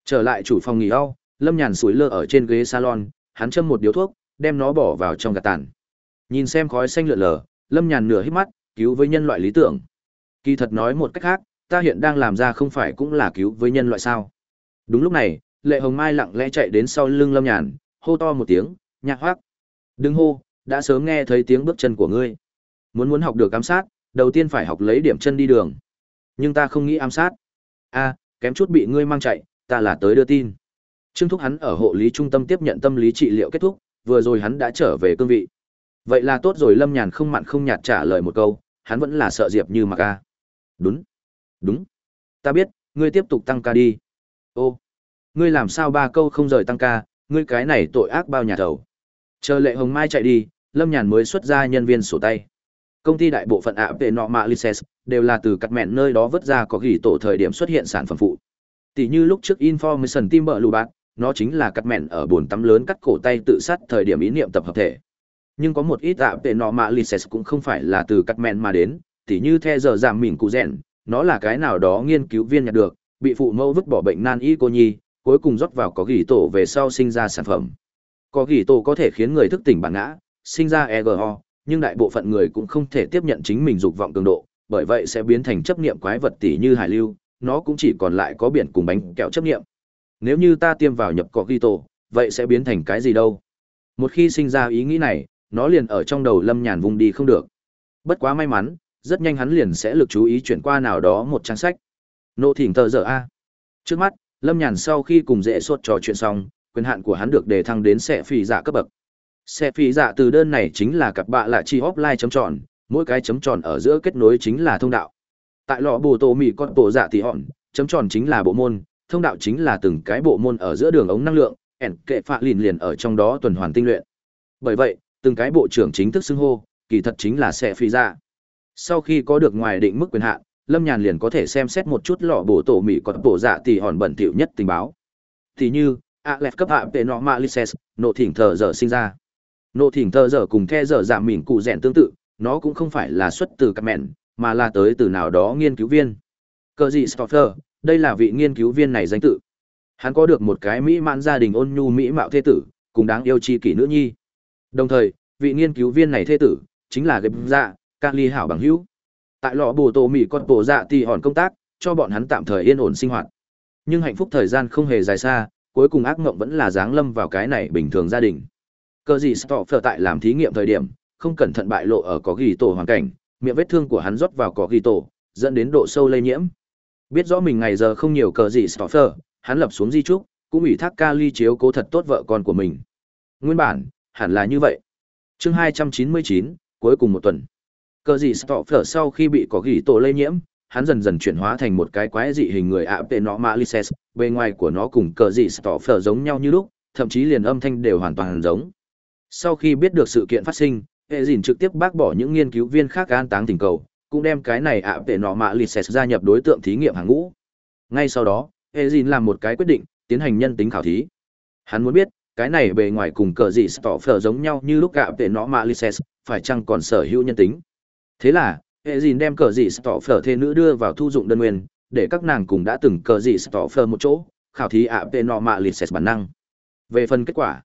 Trở lại chủ phòng nghỉ âu, Lâm Nhàn sủi lơ ở trên ghế salon, hắn châm một điếu thuốc, đem nó bỏ vào trong gạt tàn. Nhìn xem khói xanh lượn lờ, Lâm Nhàn nửa hít mắt, cứu với nhân loại lý tưởng. Kỳ thật nói một cách khác, ta hiện đang làm ra không phải cũng là cứu với nhân loại sao? Đúng lúc này, Lệ Hồng Mai lặng lẽ chạy đến sau lưng Lâm Nhàn, hô to một tiếng, nhạc hoác. Đừng hô, đã sớm nghe thấy tiếng bước chân của ngươi. Muốn muốn học được ám sát, đầu tiên phải học lấy điểm chân đi đường. Nhưng ta không nghĩ ám sát. A, kém chút bị ngươi mang chạy, ta là tới đưa tin. Trương Thúc hắn ở hộ lý trung tâm tiếp nhận tâm lý trị liệu kết thúc, vừa rồi hắn đã trở về cương vị. Vậy là tốt rồi Lâm Nhàn không mặn không nhạt trả lời một câu, hắn vẫn là sợ Diệp Như mặc a. Đúng. Đúng. Ta biết, ngươi tiếp tục tăng ca đi. Ô. Ngươi làm sao ba câu không rời tăng ca, ngươi cái này tội ác bao nhà thầu. Chờ lệ hồng mai chạy đi, Lâm Nhàn mới xuất ra nhân viên sổ tay. Công ty đại bộ phận ạ về nọ mạ lices đều là từ cắt mẹn nơi đó vứt ra có ghi tổ thời điểm xuất hiện sản phẩm phụ. Tỷ như lúc trước Information Team bợ lù bạc, nó chính là cắt mẹn ở bồn tắm lớn cắt cổ tay tự sát thời điểm ý niệm tập hợp thể. Nhưng có một ít ạ tệ nọ mạ license cũng không phải là từ cắt mẹn mà đến, tỷ như theo giờ giảm mìn cụ rèn, nó là cái nào đó nghiên cứu viên nhặt được, bị phụ mẫu vứt bỏ bệnh nan y cô nhi, cuối cùng rót vào có gỉ tổ về sau sinh ra sản phẩm. Có gỉ tổ có thể khiến người thức tỉnh bản ngã, sinh ra EGO, nhưng đại bộ phận người cũng không thể tiếp nhận chính mình dục vọng cường độ, bởi vậy sẽ biến thành chấp niệm quái vật tỷ như hải lưu, nó cũng chỉ còn lại có biển cùng bánh kẹo chấp niệm. Nếu như ta tiêm vào nhập có ghi tổ, vậy sẽ biến thành cái gì đâu? Một khi sinh ra ý nghĩ này, nó liền ở trong đầu Lâm Nhàn vùng đi không được. Bất quá may mắn, rất nhanh hắn liền sẽ lực chú ý chuyển qua nào đó một trang sách. Nộ thỉnh tờ giờ A. Trước mắt, Lâm Nhàn sau khi cùng dễ suốt trò chuyện xong, quyền hạn của hắn được đề thăng đến sẽ phi dạ cấp bậc. Sẽ phi dạ từ đơn này chính là cặp bạ là chi offline chấm tròn, mỗi cái chấm tròn ở giữa kết nối chính là thông đạo. Tại lọ bồ tổ mì con bộ dạ thì hòn, chấm tròn chính là bộ môn, thông đạo chính là từng cái bộ môn ở giữa đường ống năng lượng, ẻn kệ phạ lìn liền ở trong đó tuần hoàn tinh luyện. Bởi vậy, từng cái bộ trưởng chính thức xưng hô, kỳ thật chính là sẽ phi dạ. Sau khi có được ngoài định mức quyền hạn, Lâm Nhàn liền có thể xem xét một chút lọ bổ tổ mỹ còn bổ dạ thì hòn bẩn thỉu nhất tình báo. Thì như, a Aleph cấp hạ về nọ Malices, nộ thỉnh thờ giờ sinh ra. Nộ thỉnh thờ giờ cùng the giờ giảm mỉn cụ rèn tương tự, nó cũng không phải là xuất từ các mẹn, mà là tới từ nào đó nghiên cứu viên. Cờ gì Stoffer, đây là vị nghiên cứu viên này danh tự. Hắn có được một cái mỹ mãn gia đình ôn nhu mỹ mạo thế tử, cùng đáng yêu chi kỷ nữ nhi. Đồng thời, vị nghiên cứu viên này thê tử, chính là gặp Dạ, Kali hảo bằng hữu. Tại lọ bồ tổ mì con bộ dạ thì hòn công tác, cho bọn hắn tạm thời yên ổn sinh hoạt. Nhưng hạnh phúc thời gian không hề dài xa, cuối cùng ác mộng vẫn là giáng lâm vào cái này bình thường gia đình. Cơ gì Stoffer tại làm thí nghiệm thời điểm, không cẩn thận bại lộ ở có ghi tổ hoàn cảnh, miệng vết thương của hắn rót vào có ghi tổ, dẫn đến độ sâu lây nhiễm. Biết rõ mình ngày giờ không nhiều cờ gì Stoffer, hắn lập xuống di trúc, cũng ủy thác Kali chiếu cố thật tốt vợ con của mình. Nguyên bản, hẳn là như vậy. Chương 299, cuối cùng một tuần. Cờ gì Stoffer sau khi bị có gỉ tổ lây nhiễm, hắn dần dần chuyển hóa thành một cái quái dị hình người ạ tệ nó Malices, bề ngoài của nó cùng cờ gì Stoffer giống nhau như lúc, thậm chí liền âm thanh đều hoàn toàn giống. Sau khi biết được sự kiện phát sinh, hệ dìn trực tiếp bác bỏ những nghiên cứu viên khác an táng tình cầu, cũng đem cái này ạ về nọ Malices lì gia nhập đối tượng thí nghiệm hàng ngũ. Ngay sau đó, hệ dìn làm một cái quyết định, tiến hành nhân tính khảo thí. Hắn muốn biết, cái này bề ngoài cùng cờ gì phở giống nhau như lúc gạo về nó mà lì phải chăng còn sở hữu nhân tính. Thế là, hệ dìn đem cờ gì phở thê nữ đưa vào thu dụng đơn nguyên, để các nàng cùng đã từng cờ gì phở một chỗ, khảo thí ạ về nọ mạ lì bản năng. Về phần kết quả,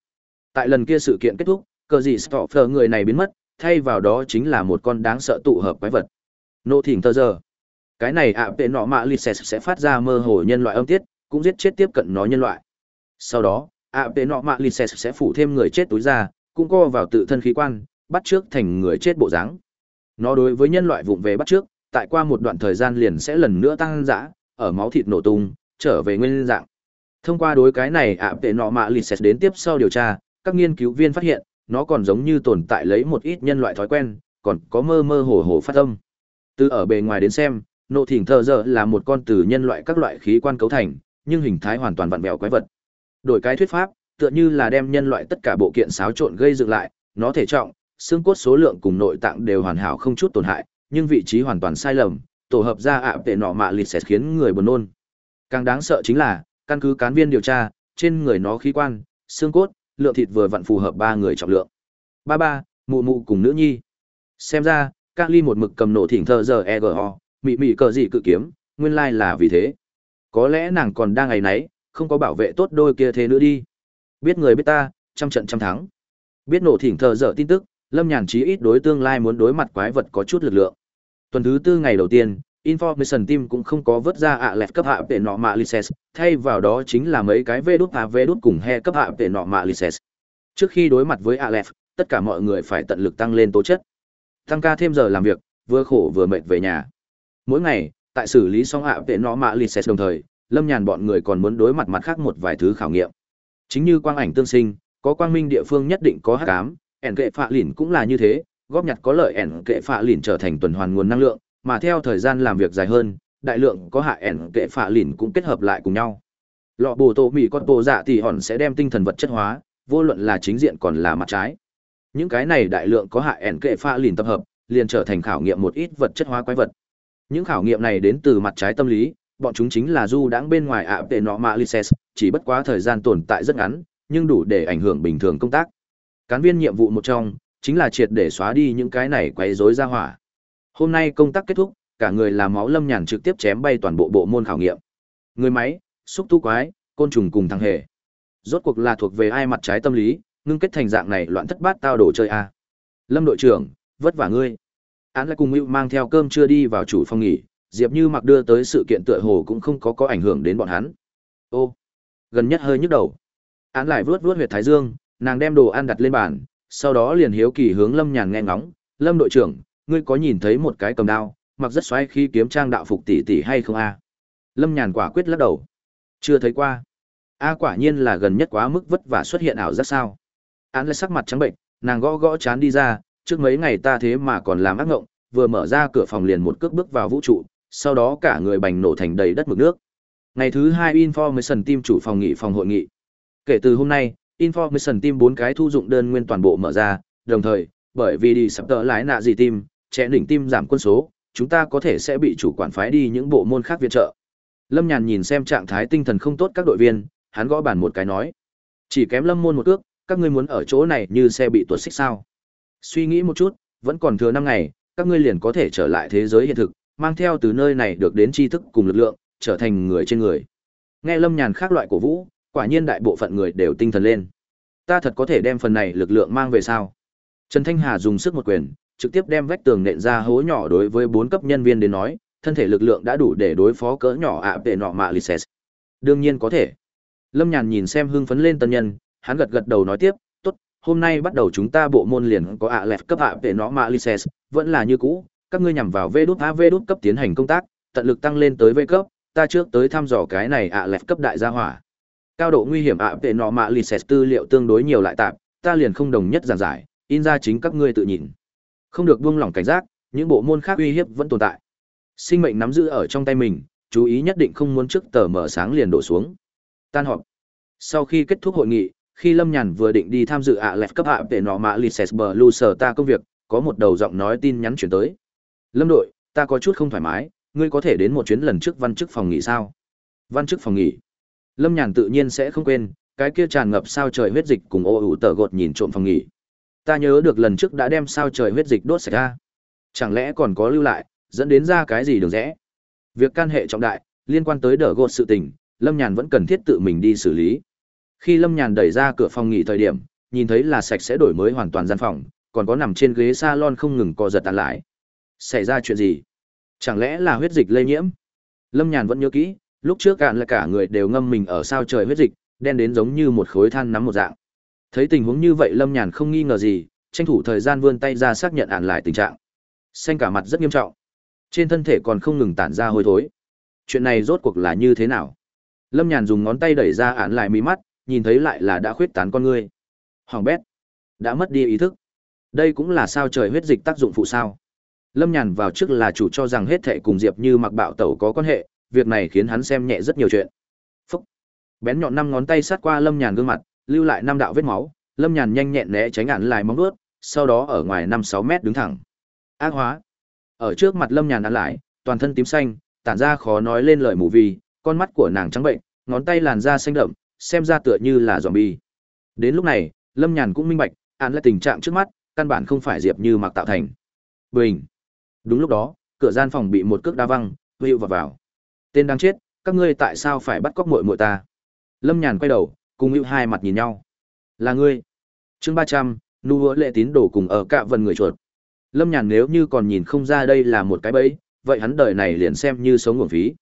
tại lần kia sự kiện kết thúc, cờ gì phở người này biến mất, thay vào đó chính là một con đáng sợ tụ hợp quái vật. Nộ thỉnh tơ giờ. Cái này ạ vệ nọ mạ Lyses sẽ phát ra mơ hồ nhân loại âm tiết, cũng giết chết tiếp cận nó nhân loại. Sau đó, ạ tệ nọ mạ Lyses sẽ phủ thêm người chết túi ra, cũng co vào tự thân khí quan, bắt trước thành người chết bộ dáng. Nó đối với nhân loại vụng về bắt trước, tại qua một đoạn thời gian liền sẽ lần nữa tăng dã, ở máu thịt nổ tung, trở về nguyên dạng. Thông qua đối cái này ạ tệ nọ mạ Lyses đến tiếp sau điều tra, các nghiên cứu viên phát hiện, nó còn giống như tồn tại lấy một ít nhân loại thói quen, còn có mơ mơ hồ hồ phát âm. Từ ở bề ngoài đến xem, nộ thỉnh thờ giờ là một con từ nhân loại các loại khí quan cấu thành, nhưng hình thái hoàn toàn vặn vẹo quái vật. Đổi cái thuyết pháp, tựa như là đem nhân loại tất cả bộ kiện xáo trộn gây dựng lại, nó thể trọng, xương cốt số lượng cùng nội tạng đều hoàn hảo không chút tổn hại, nhưng vị trí hoàn toàn sai lầm, tổ hợp ra ạ tệ nọ mạ lịt sẽ khiến người buồn nôn. Càng đáng sợ chính là, căn cứ cán viên điều tra, trên người nó khí quan, xương cốt, lượng thịt vừa vặn phù hợp ba người trọng lượng. Ba ba, mụ mụ cùng nữ nhi. Xem ra, các ly một mực cầm nổ thỉnh thơ giờ ego, mị mị cờ gì cự kiếm, nguyên lai là vì thế. Có lẽ nàng còn đang ngày nấy, không có bảo vệ tốt đôi kia thế nữa đi. Biết người biết ta, trăm trận trăm thắng. Biết nổ thỉnh thờ dở tin tức, Lâm Nhàn chí ít đối tương lai muốn đối mặt quái vật có chút lực lượng. Tuần thứ tư ngày đầu tiên, Information Team cũng không có vớt ra ạ lẹt cấp hạ về nọ mạ lices thay vào đó chính là mấy cái vê đút à vê đút cùng he cấp hạ về nọ mạ lices Trước khi đối mặt với Aleph, tất cả mọi người phải tận lực tăng lên tố chất. Tăng ca thêm giờ làm việc, vừa khổ vừa mệt về nhà. Mỗi ngày, tại xử lý xong hạ vệ nọ mạ lices đồng thời, Lâm Nhàn bọn người còn muốn đối mặt mặt khác một vài thứ khảo nghiệm. Chính như quang ảnh tương sinh, có quang minh địa phương nhất định có hát cám ẻn kệ phạ lìn cũng là như thế, góp nhặt có lợi ẻn kệ phạ lìn trở thành tuần hoàn nguồn năng lượng, mà theo thời gian làm việc dài hơn, đại lượng có hạ ẻn kệ phạ lìn cũng kết hợp lại cùng nhau. Lọ bồ tô mỹ con bồ dạ thì hòn sẽ đem tinh thần vật chất hóa, vô luận là chính diện còn là mặt trái. Những cái này đại lượng có hạ ẻn kệ phạ lìn tập hợp, liền trở thành khảo nghiệm một ít vật chất hóa quái vật. Những khảo nghiệm này đến từ mặt trái tâm lý, bọn chúng chính là du đãng bên ngoài ạ tệ nọ mạ lices, chỉ bất quá thời gian tồn tại rất ngắn, nhưng đủ để ảnh hưởng bình thường công tác. Cán viên nhiệm vụ một trong, chính là triệt để xóa đi những cái này quấy rối ra hỏa. Hôm nay công tác kết thúc, cả người làm máu lâm nhàn trực tiếp chém bay toàn bộ bộ môn khảo nghiệm. Người máy, xúc tu quái, côn trùng cùng thằng hề. Rốt cuộc là thuộc về ai mặt trái tâm lý, ngưng kết thành dạng này loạn thất bát tao đổ chơi a. Lâm đội trưởng, vất vả ngươi. Án lại cùng Hữu mang theo cơm chưa đi vào chủ phòng nghỉ, Diệp Như mặc đưa tới sự kiện tựa hồ cũng không có có ảnh hưởng đến bọn hắn. Ô, gần nhất hơi nhức đầu. Án lại vuốt vuốt huyệt thái dương, nàng đem đồ ăn đặt lên bàn, sau đó liền hiếu kỳ hướng Lâm Nhàn nghe ngóng, "Lâm đội trưởng, ngươi có nhìn thấy một cái cầm đao, mặc rất xoáy khi kiếm trang đạo phục tỷ tỷ hay không a?" Lâm Nhàn quả quyết lắc đầu. "Chưa thấy qua." A quả nhiên là gần nhất quá mức vất vả xuất hiện ảo giác sao? Án lại sắc mặt trắng bệnh, nàng gõ gõ chán đi ra, trước mấy ngày ta thế mà còn làm ác ngộng, vừa mở ra cửa phòng liền một cước bước vào vũ trụ, sau đó cả người bành nổ thành đầy đất mực nước. Ngày thứ hai Information Team chủ phòng nghị phòng hội nghị. Kể từ hôm nay, Information Team bốn cái thu dụng đơn nguyên toàn bộ mở ra, đồng thời, bởi vì đi sắp tờ lái nạ gì team, trẻ đỉnh team giảm quân số, chúng ta có thể sẽ bị chủ quản phái đi những bộ môn khác viện trợ. Lâm Nhàn nhìn xem trạng thái tinh thần không tốt các đội viên, hắn gõ bàn một cái nói: "Chỉ kém Lâm môn một cước, các ngươi muốn ở chỗ này như xe bị tuột xích sao?" Suy nghĩ một chút, vẫn còn thừa năm ngày, các ngươi liền có thể trở lại thế giới hiện thực, mang theo từ nơi này được đến tri thức cùng lực lượng, trở thành người trên người. Nghe Lâm Nhàn khác loại cổ vũ, quả nhiên đại bộ phận người đều tinh thần lên. Ta thật có thể đem phần này lực lượng mang về sao? Trần Thanh Hà dùng sức một quyền, trực tiếp đem vách tường nện ra hố nhỏ đối với bốn cấp nhân viên đến nói, thân thể lực lượng đã đủ để đối phó cỡ nhỏ ạ à nọ mạ Lyses. Đương nhiên có thể. Lâm Nhàn nhìn xem hưng phấn lên tân nhân, hắn gật gật đầu nói tiếp, tốt hôm nay bắt đầu chúng ta bộ môn liền có ạ lẹt cấp ạ về nọ mạ license, vẫn là như cũ, các ngươi nhằm vào vê đút A vê đút cấp tiến hành công tác, tận lực tăng lên tới V cấp, ta trước tới thăm dò cái này ạ lẹt cấp đại gia hỏa. Cao độ nguy hiểm ạ vệ nọ mạ lì license tư liệu tương đối nhiều lại tạp, ta liền không đồng nhất giảng giải, in ra chính các ngươi tự nhìn. Không được buông lỏng cảnh giác, những bộ môn khác uy hiếp vẫn tồn tại. Sinh mệnh nắm giữ ở trong tay mình, chú ý nhất định không muốn trước tờ mở sáng liền đổ xuống. Tan họp. Sau khi kết thúc hội nghị, khi lâm nhàn vừa định đi tham dự ạ lẹt cấp ạ tệ nọ mạ lises bờ lu sờ ta công việc có một đầu giọng nói tin nhắn chuyển tới lâm đội, ta có chút không thoải mái, ngươi có thể đến một chuyến lần trước văn chức phòng nghỉ sao? Văn chức phòng nghỉ? Lâm nhàn tự nhiên sẽ không quên, cái kia tràn ngập sao trời huyết dịch cùng ô ủ tờ gột nhìn trộm phòng nghỉ. Ta nhớ được lần trước đã đem sao trời huyết dịch đốt sạch ra. Chẳng lẽ còn có lưu lại, dẫn đến ra cái gì đường rẽ? Việc can hệ trọng đại, liên quan tới đờ gột sự tình, lâm nhàn vẫn cần thiết tự mình đi xử lý. Khi lâm nhàn đẩy ra cửa phòng nghỉ thời điểm, nhìn thấy là sạch sẽ đổi mới hoàn toàn gian phòng, còn có nằm trên ghế s a lon không ngừng co giật tàn lại xảy ra chuyện gì? Chẳng lẽ là huyết dịch lây nhiễm? Lâm nhàn vẫn nhớ kỹ, lúc trước cạn là cả người đều ngâm mình ở sao trời huyết dịch, đen đến giống như một khối than nắm một dạng. Thấy tình huống như vậy lâm nhàn không nghi ngờ gì, tranh thủ thời gian vươn tay ra xác nhận ạn lại tình trạng. Xanh cả mặt rất nghiêm trọng. Trên thân thể còn không ngừng tản ra hôi thối. Chuyện này rốt cuộc là như thế nào? Lâm nhàn dùng ngón tay đẩy ra ạn lại mí mắt, nhìn thấy lại là đã khuyết tán con ngươi hoàng bét, đã mất đi ý thức. Đây cũng là sao trời huyết dịch tác dụng phụ sao? Lâm nhàn vào trước là chủ cho rằng hết thệ cùng diệp như mặc bạo tẩu có quan hệ việc này khiến hắn xem nhẹ rất nhiều chuyện. Phúc. Bén nhọn năm ngón tay sát qua lâm nhàn gương mặt lưu lại năm đạo vết máu. Lâm nhàn nhanh nhẹn né tránh ạn lại móng ướt sau đó ở ngoài năm sáu mét đứng thẳng. Ác hóa. Ở trước mặt lâm nhàn ăn lại toàn thân tím xanh tản ra khó nói lên lời mù vì, con mắt của nàng trắng bệnh ngón tay làn da xanh đậm xem ra tựa như là dòm bi. Đến lúc này lâm nhàn cũng minh bạch án là tình trạng trước mắt căn bản không phải diệp như mặc tạo thành. Bình đúng lúc đó, cửa gian phòng bị một cước đá văng hữu vào vào. Tên đang chết, các ngươi tại sao phải bắt cóc muội muội ta? Lâm nhàn quay đầu, cùng hữu hai mặt nhìn nhau. Là ngươi. Chương ba trăm, nu hứa lệ tín đồ cùng ở cạ vần người chuột. Lâm nhàn nếu như còn nhìn không ra đây là một cái bẫy, vậy hắn đời này liền xem như sống nguồn phí.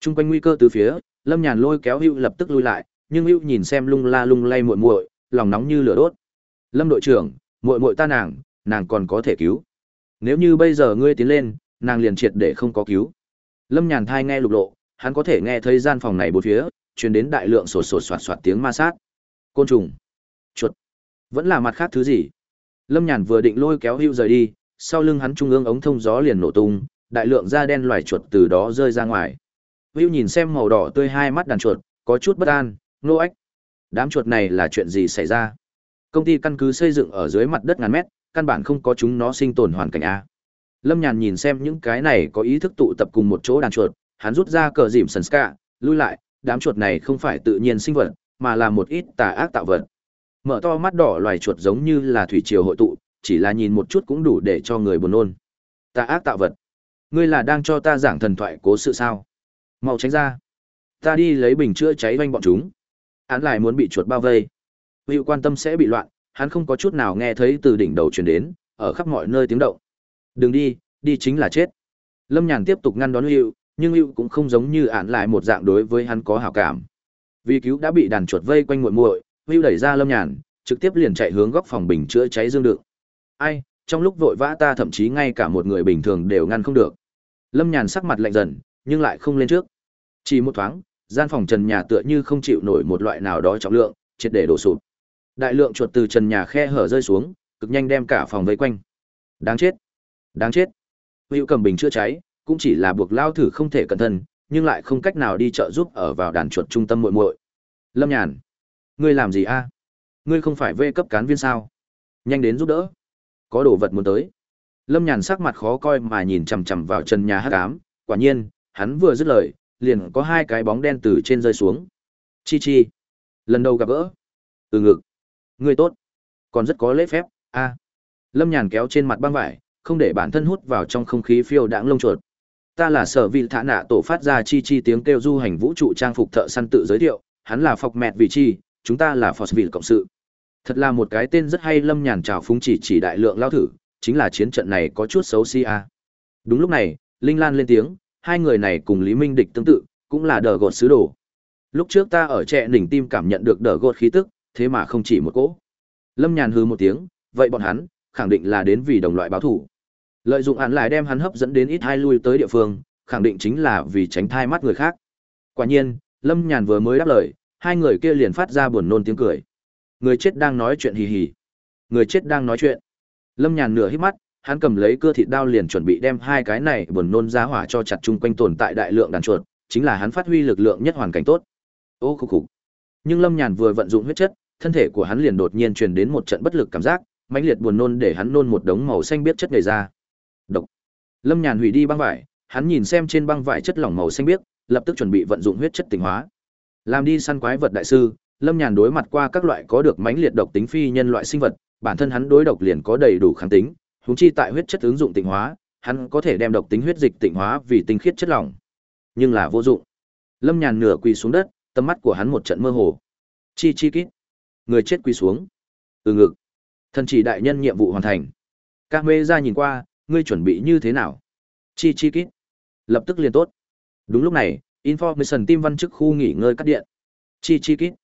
T r u n g quanh nguy cơ từ phía, lâm nhàn lôi kéo hữu lập tức lui lại, nhưng hữu nhìn xem lung la lung lay muội muội, lòng nóng như lửa đốt. Lâm đội trưởng, muội muội ta nàng nàng còn có thể cứu nếu như bây giờ ngươi tiến lên nàng liền triệt để không có cứu lâm nhàn thai nghe lục lộ hắn có thể nghe thấy gian phòng này bốn phía truyền đến đại lượng sột sột soạt soạt tiếng ma sát côn trùng chuột vẫn là mặt khác thứ gì? Lâm Nhàn vừa định lôi kéo Hưu rời đi, sau lưng hắn trung ương ống thông gió liền nổ tung, đại lượng da đen loài chuột từ đó rơi ra ngoài. Hưu nhìn xem màu đỏ tươi hai mắt đàn chuột, có chút bất an, nô ếch. Đám chuột này là chuyện gì xảy ra? Công ty căn cứ xây dựng ở dưới mặt đất ngàn mét, căn bản không có chúng nó sinh tồn hoàn cảnh a. Lâm Nhàn nhìn xem những cái này có ý thức tụ tập cùng một chỗ đàn chuột, hắn rút ra cờ dìm sần ska, lui lại, đám chuột này không phải tự nhiên sinh vật, mà là một ít tà ác tạo vật. Mở to mắt đỏ loài chuột giống như là thủy triều hội tụ chỉ là nhìn một chút cũng đủ để cho người buồn nôn. Tà ác tạo vật. Ngươi là đang cho ta giảng thần thoại cố sự sao? Mau tránh ra. Ta đi lấy bình chữa cháy oanh bọn chúng. Hắn lại muốn bị chuột bao vây. Hữu quan tâm sẽ bị loạn hắn không có chút nào nghe thấy từ đỉnh đầu truyền đến ở khắp mọi nơi tiếng động đừng đi đi chính là chết lâm nhàn tiếp tục ngăn đón hữu nhưng hữu cũng không giống như ản lại một dạng đối với hắn có hảo cảm vì cứu đã bị đàn chuột vây quanh muội muội Hữu đẩy ra Lâm Nhàn, trực tiếp liền chạy hướng góc phòng bình chữa cháy dương đựng. Ai, trong lúc vội vã ta thậm chí ngay cả một người bình thường đều ngăn không được. Lâm Nhàn sắc mặt lạnh dần, nhưng lại không lên trước. Chỉ một thoáng, gian phòng trần nhà tựa như không chịu nổi một loại nào đó trọng lượng, triệt để đổ sụp. Đại lượng chuột từ trần nhà khe hở rơi xuống, cực nhanh đem cả phòng vây quanh. Đáng chết, đáng chết. Hữu cầm bình chữa cháy, cũng chỉ là buộc lao thử không thể cẩn thận, nhưng lại không cách nào đi trợ giúp ở vào đàn chuột trung tâm muội muội. Lâm Nhàn, Ngươi làm gì a? Ngươi không phải vê cấp cán viên sao? Nhanh đến giúp đỡ. Có đồ vật muốn tới. Lâm Nhàn sắc mặt khó coi mà nhìn chằm chằm vào trần nhà hắc ám, quả nhiên, hắn vừa dứt lời, liền có hai cái bóng đen từ trên rơi xuống. Chi chi. Lần đầu gặp gỡ. Từ ngực. Ngươi tốt. Còn rất có lễ phép, a. Lâm Nhàn kéo trên mặt băng vải, không để bản thân hút vào trong không khí phiêu đãng lông chuột. Ta là sở vị thả nạ tổ phát ra chi chi tiếng kêu du hành vũ trụ trang phục thợ săn tự giới thiệu, hắn là phọc mẹt vị chi, chúng ta là Phosville cộng sự. Thật là một cái tên rất hay Lâm Nhàn chào phúng chỉ chỉ đại lượng lao thử, chính là chiến trận này có chút xấu xí a. Đúng lúc này, Linh Lan lên tiếng, hai người này cùng Lý Minh địch tương tự, cũng là đờ gột sứ đồ. Lúc trước ta ở trẻ đỉnh tim cảm nhận được đờ gột khí tức, thế mà không chỉ một cỗ. Lâm Nhàn hừ một tiếng, vậy bọn hắn, khẳng định là đến vì đồng loại báo thủ. Lợi dụng án lại đem hắn hấp dẫn đến ít hai lui tới địa phương, khẳng định chính là vì tránh thai mắt người khác. Quả nhiên, Lâm Nhàn vừa mới đáp lời, hai người kia liền phát ra buồn nôn tiếng cười. Người chết đang nói chuyện hì hì. Người chết đang nói chuyện. Lâm Nhàn nửa hít mắt, hắn cầm lấy cưa thịt đao liền chuẩn bị đem hai cái này buồn nôn ra hỏa cho chặt chung quanh tồn tại đại lượng đàn chuột, chính là hắn phát huy lực lượng nhất hoàn cảnh tốt. Ô khục khục. Nhưng Lâm Nhàn vừa vận dụng huyết chất, thân thể của hắn liền đột nhiên truyền đến một trận bất lực cảm giác, mãnh liệt buồn nôn để hắn nôn một đống màu xanh biết chất nhầy ra. Độc. Lâm Nhàn hủy đi băng vải, hắn nhìn xem trên băng vải chất lỏng màu xanh biếc, lập tức chuẩn bị vận dụng huyết chất tỉnh hóa. Làm đi săn quái vật đại sư, Lâm Nhàn đối mặt qua các loại có được mãnh liệt độc tính phi nhân loại sinh vật, bản thân hắn đối độc liền có đầy đủ kháng tính, huống chi tại huyết chất ứng dụng tinh hóa, hắn có thể đem độc tính huyết dịch tinh hóa vì tinh khiết chất lỏng. Nhưng là vô dụng. Lâm Nhàn nửa quỳ xuống đất, tầm mắt của hắn một trận mơ hồ. Chi chi kít. Người chết quỳ xuống. Từ ngực. Thần chỉ đại nhân nhiệm vụ hoàn thành. Các mê ra nhìn qua, ngươi chuẩn bị như thế nào? Chi chi kít. Lập tức liền tốt. Đúng lúc này, Information Team văn chức khu nghỉ ngơi cắt điện. Chi chi kít.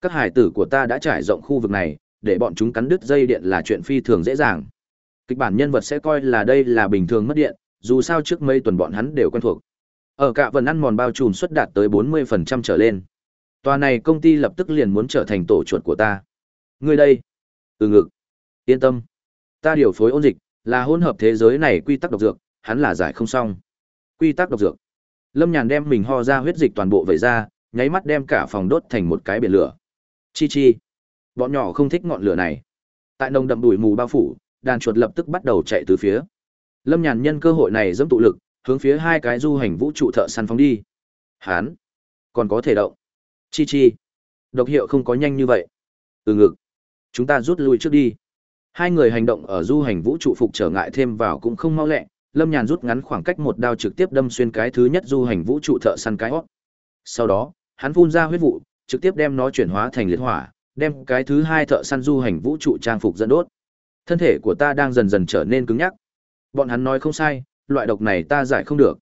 Các hải tử của ta đã trải rộng khu vực này, để bọn chúng cắn đứt dây điện là chuyện phi thường dễ dàng. Kịch bản nhân vật sẽ coi là đây là bình thường mất điện, dù sao trước mấy tuần bọn hắn đều quen thuộc. Ở cả vần ăn mòn bao trùm suất đạt tới 40% trở lên. Tòa này công ty lập tức liền muốn trở thành tổ chuột của ta. Ngươi đây? Ừ ngực. Yên tâm. Ta điều phối ôn dịch, là hỗn hợp thế giới này quy tắc độc dược, hắn là giải không xong. Quy tắc độc dược. Lâm Nhàn đem mình ho ra huyết dịch toàn bộ vẩy ra, nháy mắt đem cả phòng đốt thành một cái biển lửa. Chi chi. Bọn nhỏ không thích ngọn lửa này. Tại nồng đậm bụi mù bao phủ, đàn chuột lập tức bắt đầu chạy từ phía. Lâm Nhàn nhân cơ hội này dẫm tụ lực, hướng phía hai cái du hành vũ trụ thợ săn phóng đi. Hán, còn có thể động. Chi chi, độc hiệu không có nhanh như vậy. Ừ ngực, chúng ta rút lui trước đi. Hai người hành động ở du hành vũ trụ phục trở ngại thêm vào cũng không mau lẹ, Lâm Nhàn rút ngắn khoảng cách một đao trực tiếp đâm xuyên cái thứ nhất du hành vũ trụ thợ săn cái hót. Sau đó, hắn phun ra huyết vụ, trực tiếp đem nó chuyển hóa thành liệt hỏa, đem cái thứ hai thợ săn du hành vũ trụ trang phục dẫn đốt. Thân thể của ta đang dần dần trở nên cứng nhắc. Bọn hắn nói không sai, loại độc này ta giải không được.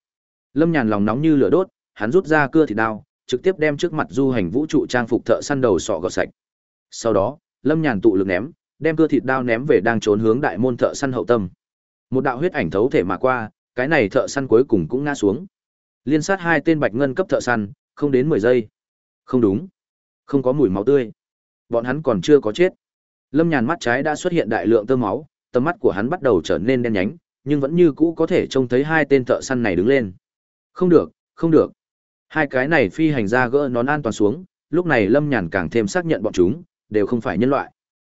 Lâm Nhàn lòng nóng như lửa đốt, hắn rút ra cưa thịt đao, trực tiếp đem trước mặt du hành vũ trụ trang phục thợ săn đầu sọ gọt sạch. Sau đó, Lâm Nhàn tụ lực ném, đem cưa thịt đao ném về đang trốn hướng đại môn thợ săn hậu tâm. Một đạo huyết ảnh thấu thể mà qua, cái này thợ săn cuối cùng cũng ngã xuống. Liên sát hai tên bạch ngân cấp thợ săn, không đến mười giây. Không đúng, không có mùi máu tươi. Bọn hắn còn chưa có chết. Lâm Nhàn mắt trái đã xuất hiện đại lượng tơ máu, tầm mắt của hắn bắt đầu trở nên đen nhánh, nhưng vẫn như cũ có thể trông thấy hai tên thợ săn này đứng lên. Không được, không được. Hai cái này phi hành ra gỡ nón an toàn xuống, lúc này Lâm Nhàn càng thêm xác nhận bọn chúng đều không phải nhân loại.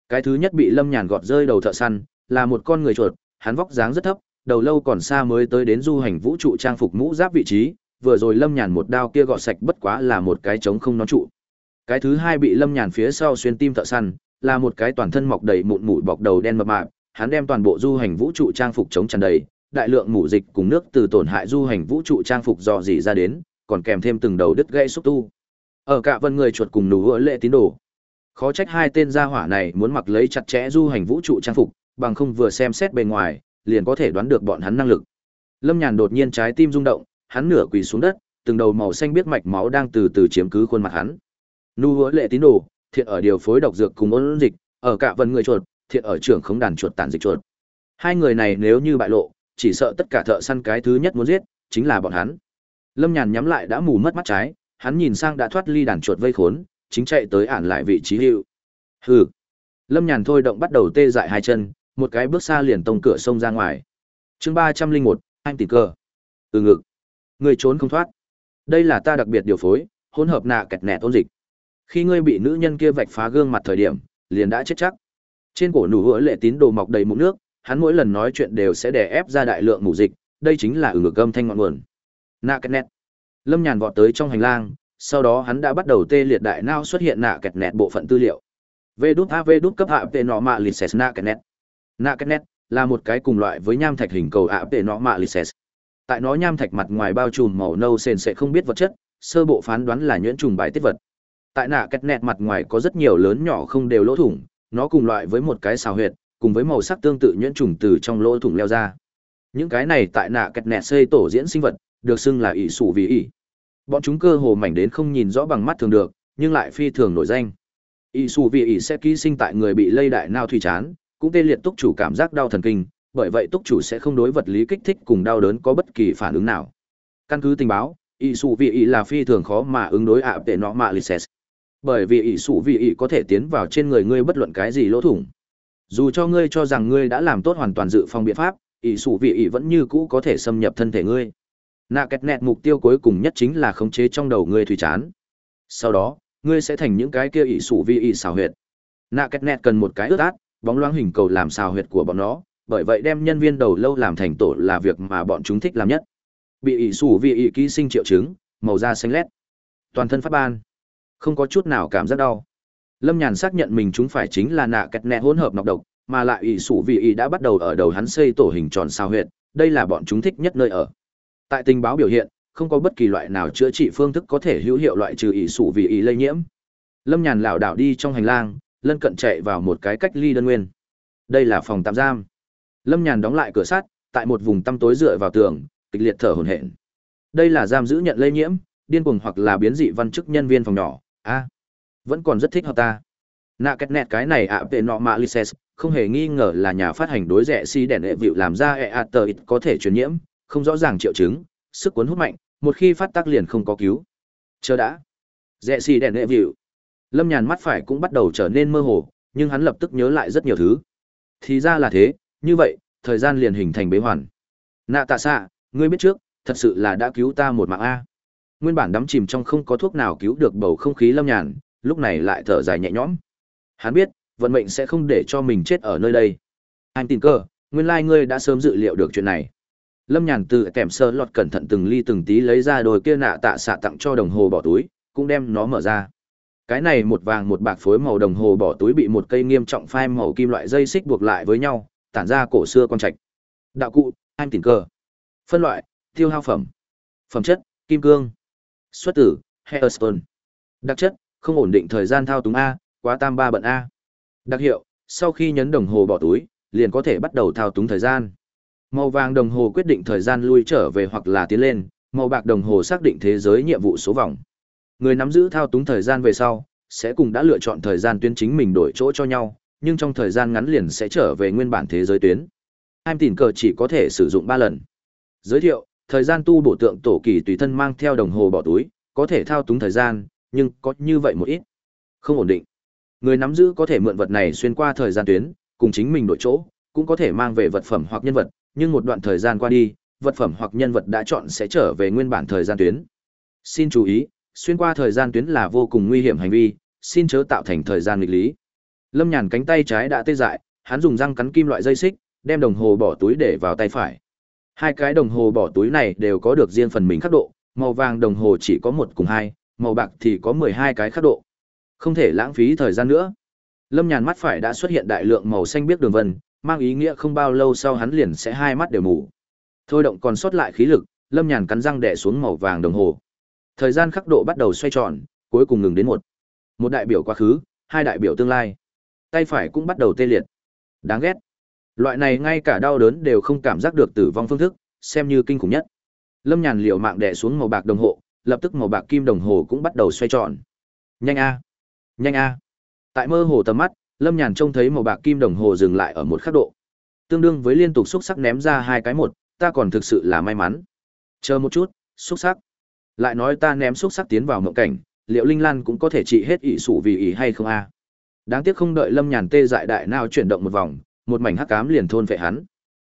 Cái thứ nhất bị Lâm Nhàn gọt rơi đầu thợ săn, là một con người chuột, hắn vóc dáng rất thấp, đầu lâu còn xa mới tới đến du hành vũ trụ trang phục mũ giáp vị trí, vừa rồi Lâm Nhàn một đao kia gọt sạch bất quá là một cái trống không nó trụ. Cái thứ hai bị Lâm Nhàn phía sau xuyên tim thợ săn, là một cái toàn thân mọc đầy mụn mụi bọc đầu đen mập mạp, hắn đem toàn bộ du hành vũ trụ trang phục chống tràn đầy, đại lượng mủ dịch cùng nước từ tổn hại du hành vũ trụ trang phục dò dỉ ra đến, còn kèm thêm từng đầu đứt gãy xúc tu. Ở cả vân người chuột cùng nú lệ tín đồ. Khó trách hai tên gia hỏa này muốn mặc lấy chặt chẽ du hành vũ trụ trang phục, bằng không vừa xem xét bề ngoài, liền có thể đoán được bọn hắn năng lực. Lâm Nhàn đột nhiên trái tim rung động, hắn nửa quỳ xuống đất, từng đầu màu xanh biết mạch máu đang từ từ chiếm cứ khuôn mặt hắn. Nu lệ tín đồ, thiện ở điều phối độc dược cùng ôn dịch, ở cả vân người chuột, thiện ở trưởng khống đàn chuột tàn dịch chuột. Hai người này nếu như bại lộ, chỉ sợ tất cả thợ săn cái thứ nhất muốn giết, chính là bọn hắn. Lâm Nhàn nhắm lại đã mù mất mắt trái, hắn nhìn sang đã thoát ly đàn chuột vây khốn, chính chạy tới ản lại vị trí hữu. Hừ. Lâm Nhàn thôi động bắt đầu tê dại hai chân, một cái bước xa liền tông cửa sông ra ngoài. Chương ba trăm linh một, anh tỉnh cơ. Từ ngực. Người trốn không thoát. Đây là ta đặc biệt điều phối, hỗn hợp nạ kẹt nẹt ôn dịch. Khi ngươi bị nữ nhân kia vạch phá gương mặt thời điểm, liền đã chết chắc. Trên cổ nụ hứa lệ tín đồ mọc đầy mụn nước, hắn mỗi lần nói chuyện đều sẽ đè ép ra đại lượng mù dịch, đây chính là ừ ngực âm thanh ngọn nguồn. Nạ kẹt nẹt. Lâm Nhàn vọt tới trong hành lang, sau đó hắn đã bắt đầu tê liệt đại não xuất hiện nạ kẹt nẹt bộ phận tư liệu. vê đút AV đút cấp hạ tệ nọ mạ license nạ kẹt nẹt. Nạ kẹt nẹt là một cái cùng loại với nham thạch hình cầu hạ tệ nọ mạ license. Tại nó nham thạch mặt ngoài bao trùm màu nâu sền sẽ không biết vật chất, sơ bộ phán đoán là nhuyễn trùng bài tiết vật. Tại nạ kẹt nẹt mặt ngoài có rất nhiều lớn nhỏ không đều lỗ thủng, nó cùng loại với một cái xào huyệt, cùng với màu sắc tương tự nhuyễn trùng từ trong lỗ thủng leo ra. Những cái này tại nạ kẹt nẹt xây tổ diễn sinh vật, được xưng là ỷ sủ vì ỷ. Bọn chúng cơ hồ mảnh đến không nhìn rõ bằng mắt thường được, nhưng lại phi thường nổi danh. ỷ sủ vì ỷ sẽ ký sinh tại người bị lây đại nao thủy chán, cũng tê liệt túc chủ cảm giác đau thần kinh, bởi vậy túc chủ sẽ không đối vật lý kích thích cùng đau đớn có bất kỳ phản ứng nào. Căn cứ tình báo, ỷ sủ vì ỷ là phi thường khó mà ứng đối ạ tệ nọ mạ lices bởi vì ỷ sủ vì ỷ có thể tiến vào trên người ngươi bất luận cái gì lỗ thủng dù cho ngươi cho rằng ngươi đã làm tốt hoàn toàn dự phòng biện pháp ỷ sủ vì ỷ vẫn như cũ có thể xâm nhập thân thể ngươi nạ kẹt nẹt mục tiêu cuối cùng nhất chính là khống chế trong đầu ngươi thủy chán. Sau đó, ngươi sẽ thành những cái kia ỷ sụ vi ỷ xào huyệt. Nạ kẹt nẹt cần một cái ướt át, bóng loáng hình cầu làm xào huyệt của bọn nó, bởi vậy đem nhân viên đầu lâu làm thành tổ là việc mà bọn chúng thích làm nhất. Bị ỷ sủ vi ỷ ký sinh triệu chứng, màu da xanh lét. Toàn thân phát ban. Không có chút nào cảm giác đau. Lâm nhàn xác nhận mình chúng phải chính là nạ kẹt nẹt hỗn hợp nọc độc, mà lại ỷ sủ vi ỷ đã bắt đầu ở đầu hắn xây tổ hình tròn xào huyệt, đây là bọn chúng thích nhất nơi ở tại tình báo biểu hiện, không có bất kỳ loại nào chữa trị phương thức có thể hữu hiệu loại trừ ỷ sủ vì ỷ lây nhiễm. Lâm nhàn lảo đảo đi trong hành lang, lân cận chạy vào một cái cách ly đơn nguyên. Đây là phòng tạm giam. Lâm nhàn đóng lại cửa sắt, tại một vùng tăm tối dựa vào tường, kịch liệt thở hổn hển. Đây là giam giữ nhận lây nhiễm, điên cuồng hoặc là biến dị văn chức nhân viên phòng nhỏ. A, vẫn còn rất thích hợp ta. Nạ két nẹt cái này ạ, về nọ mạ lices không hề nghi ngờ là nhà phát hành đối rẻ si đèn hệ vịu làm ra e a tờ ít có thể truyền nhiễm không rõ ràng triệu chứng, sức cuốn hút mạnh, một khi phát tác liền không có cứu. Chờ đã. Rẻ xì đèn hệ vịu. Lâm nhàn mắt phải cũng bắt đầu trở nên mơ hồ, nhưng hắn lập tức nhớ lại rất nhiều thứ. Thì ra là thế, như vậy, thời gian liền hình thành bế hoàn. Nạ tạ xạ, ngươi biết trước, thật sự là đã cứu ta một mạng a. Nguyên bản đắm chìm trong không có thuốc nào cứu được bầu không khí lâm nhàn, lúc này lại thở dài nhẹ nhõm. Hắn biết, vận mệnh sẽ không để cho mình chết ở nơi đây. Anh tin cơ, nguyên lai ngươi đã sớm dự liệu được chuyện này lâm nhàn từ kèm sơ lọt cẩn thận từng ly từng tí lấy ra đồi kia nạ tạ xạ tặng cho đồng hồ bỏ túi, cũng đem nó mở ra. Cái này một vàng một bạc phối màu đồng hồ bỏ túi bị một cây nghiêm trọng phai màu kim loại dây xích buộc lại với nhau, tản ra cổ xưa con trạch. Đạo cụ, anh tình cơ phân loại, tiêu hao phẩm. Phẩm chất, kim cương. Xuất tử hairstone đặc chất, không ổn định thời gian thao túng a, quá tam ba bận a. Đặc hiệu, sau khi nhấn đồng hồ bỏ túi, liền có thể bắt đầu thao túng thời gian màu vàng đồng hồ quyết định thời gian lui trở về hoặc là tiến lên, màu bạc đồng hồ xác định thế giới nhiệm vụ số vòng. Người nắm giữ thao túng thời gian về sau, sẽ cùng đã lựa chọn thời gian tuyến chính mình đổi chỗ cho nhau, nhưng trong thời gian ngắn liền sẽ trở về nguyên bản thế giới tuyến. Hai tìm cờ chỉ có thể sử dụng ba lần. Giới thiệu, thời gian tu bổ tượng tổ kỳ tùy thân mang theo đồng hồ bỏ túi, có thể thao túng thời gian, nhưng có như vậy một ít. Không ổn định. Người nắm giữ có thể mượn vật này xuyên qua thời gian tuyến, cùng chính mình đổi chỗ, cũng có thể mang về vật phẩm hoặc nhân vật nhưng một đoạn thời gian qua đi, vật phẩm hoặc nhân vật đã chọn sẽ trở về nguyên bản thời gian tuyến. Xin chú ý, xuyên qua thời gian tuyến là vô cùng nguy hiểm hành vi, xin chớ tạo thành thời gian nghịch lý. Lâm nhàn cánh tay trái đã tê dại, hắn dùng răng cắn kim loại dây xích, đem đồng hồ bỏ túi để vào tay phải. Hai cái đồng hồ bỏ túi này đều có được riêng phần mình khắc độ, màu vàng đồng hồ chỉ có một cùng hai, màu bạc thì có mười hai cái khắc độ. Không thể lãng phí thời gian nữa. Lâm nhàn mắt phải đã xuất hiện đại lượng màu xanh biếc đường vân mang ý nghĩa không bao lâu sau hắn liền sẽ hai mắt đều mù. Thôi động còn sót lại khí lực, lâm nhàn cắn răng đè xuống màu vàng đồng hồ. Thời gian khắc độ bắt đầu xoay tròn, cuối cùng ngừng đến một. Một đại biểu quá khứ, hai đại biểu tương lai. Tay phải cũng bắt đầu tê liệt. Đáng ghét. Loại này ngay cả đau đớn đều không cảm giác được tử vong phương thức, xem như kinh khủng nhất. Lâm nhàn liều mạng đè xuống màu bạc đồng hồ, lập tức màu bạc kim đồng hồ cũng bắt đầu xoay tròn. Nhanh a. Nhanh a. Tại mơ hồ tầm mắt lâm nhàn trông thấy màu bạc kim đồng hồ dừng lại ở một khắc độ. Tương đương với liên tục xúc sắc ném ra hai cái một, ta còn thực sự là may mắn. Chờ một chút, xúc sắc. Lại nói ta ném xúc sắc tiến vào mộng cảnh, liệu linh lan cũng có thể trị hết ỷ sủ vì ỷ hay không a? Đáng tiếc không đợi lâm nhàn tê dại đại nào chuyển động một vòng, một mảnh hắc cám liền thôn vệ hắn.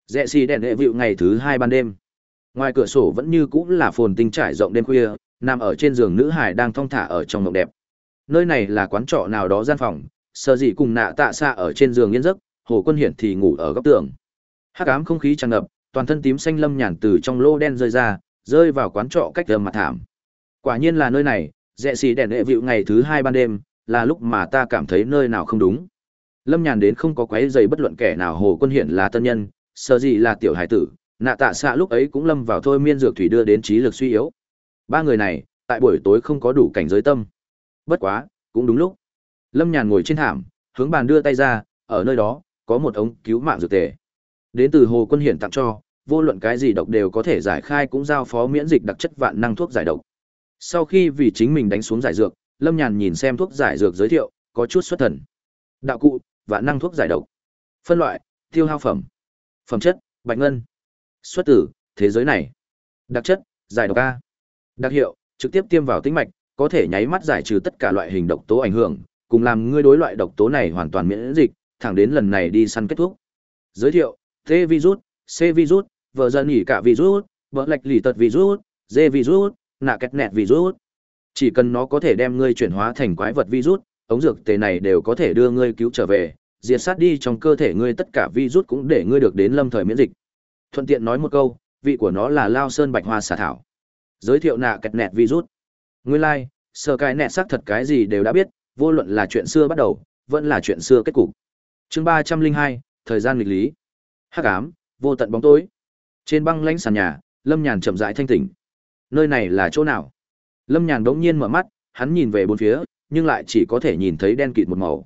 Rẽ xì đèn hệ vịu ngày thứ hai ban đêm. Ngoài cửa sổ vẫn như cũng là phồn tinh trải rộng đêm khuya, nằm ở trên giường nữ hải đang thong thả ở trong mộng đẹp. Nơi này là quán trọ nào đó gian phòng Sở dị cùng nạ tạ xạ ở trên giường yên giấc, hồ quân hiển thì ngủ ở góc tường. Hắc ám không khí tràn ngập, toàn thân tím xanh lâm nhàn từ trong lô đen rơi ra, rơi vào quán trọ cách gần mặt thảm. Quả nhiên là nơi này, rẽ xì đèn hệ vịu ngày thứ hai ban đêm, là lúc mà ta cảm thấy nơi nào không đúng. Lâm nhàn đến không có quấy dày bất luận kẻ nào, hồ quân hiển là tân nhân, sở dĩ là tiểu hải tử, nạ tạ xạ lúc ấy cũng lâm vào thôi miên dược thủy đưa đến trí lực suy yếu. Ba người này, tại buổi tối không có đủ cảnh giới tâm. Bất quá, cũng đúng lúc lâm nhàn ngồi trên thảm, hướng bàn đưa tay ra, ở nơi đó, có một ống cứu mạng dược tề. Đến từ hồ quân hiển tặng cho, vô luận cái gì độc đều có thể giải khai cũng giao phó miễn dịch đặc chất vạn năng thuốc giải độc. Sau khi vì chính mình đánh xuống giải dược, lâm nhàn nhìn xem thuốc giải dược giới thiệu, có chút xuất thần. Đạo cụ, vạn năng thuốc giải độc. Phân loại, tiêu hao phẩm. Phẩm chất, bạch ngân. Xuất tử thế giới này. Đặc chất, giải độc a. Đặc hiệu, trực tiếp tiêm vào tĩnh mạch, có thể nháy mắt giải trừ tất cả loại hình độc tố ảnh hưởng cùng làm ngươi đối loại độc tố này hoàn toàn miễn dịch thẳng đến lần này đi săn kết thúc giới thiệu t virus c virus vợ dân nghỉ cả virus vợ lệch lì tật virus d virus nạ kẹt nẹt virus chỉ cần nó có thể đem ngươi chuyển hóa thành quái vật virus ống dược tề này đều có thể đưa ngươi cứu trở về, diệt sát đi trong cơ thể ngươi tất cả virus cũng để ngươi được đến lâm thời miễn dịch. Thuận tiện nói một câu, vị của nó là Lao Sơn Bạch Hoa xà thảo. Giới thiệu nạ kẹt nẹt virus. Nguyên lai, like, sơ cái nẹt xác thật cái gì đều đã biết, vô luận là chuyện xưa bắt đầu, vẫn là chuyện xưa kết cục. Chương ba trăm linh hai, thời gian nghịch lý. Hắc ám, vô tận bóng tối. Trên băng lãnh sàn nhà, Lâm Nhàn chậm rãi thanh tỉnh. Nơi này là chỗ nào? Lâm Nhàn đống nhiên mở mắt, hắn nhìn về bốn phía, nhưng lại chỉ có thể nhìn thấy đen kịt một màu.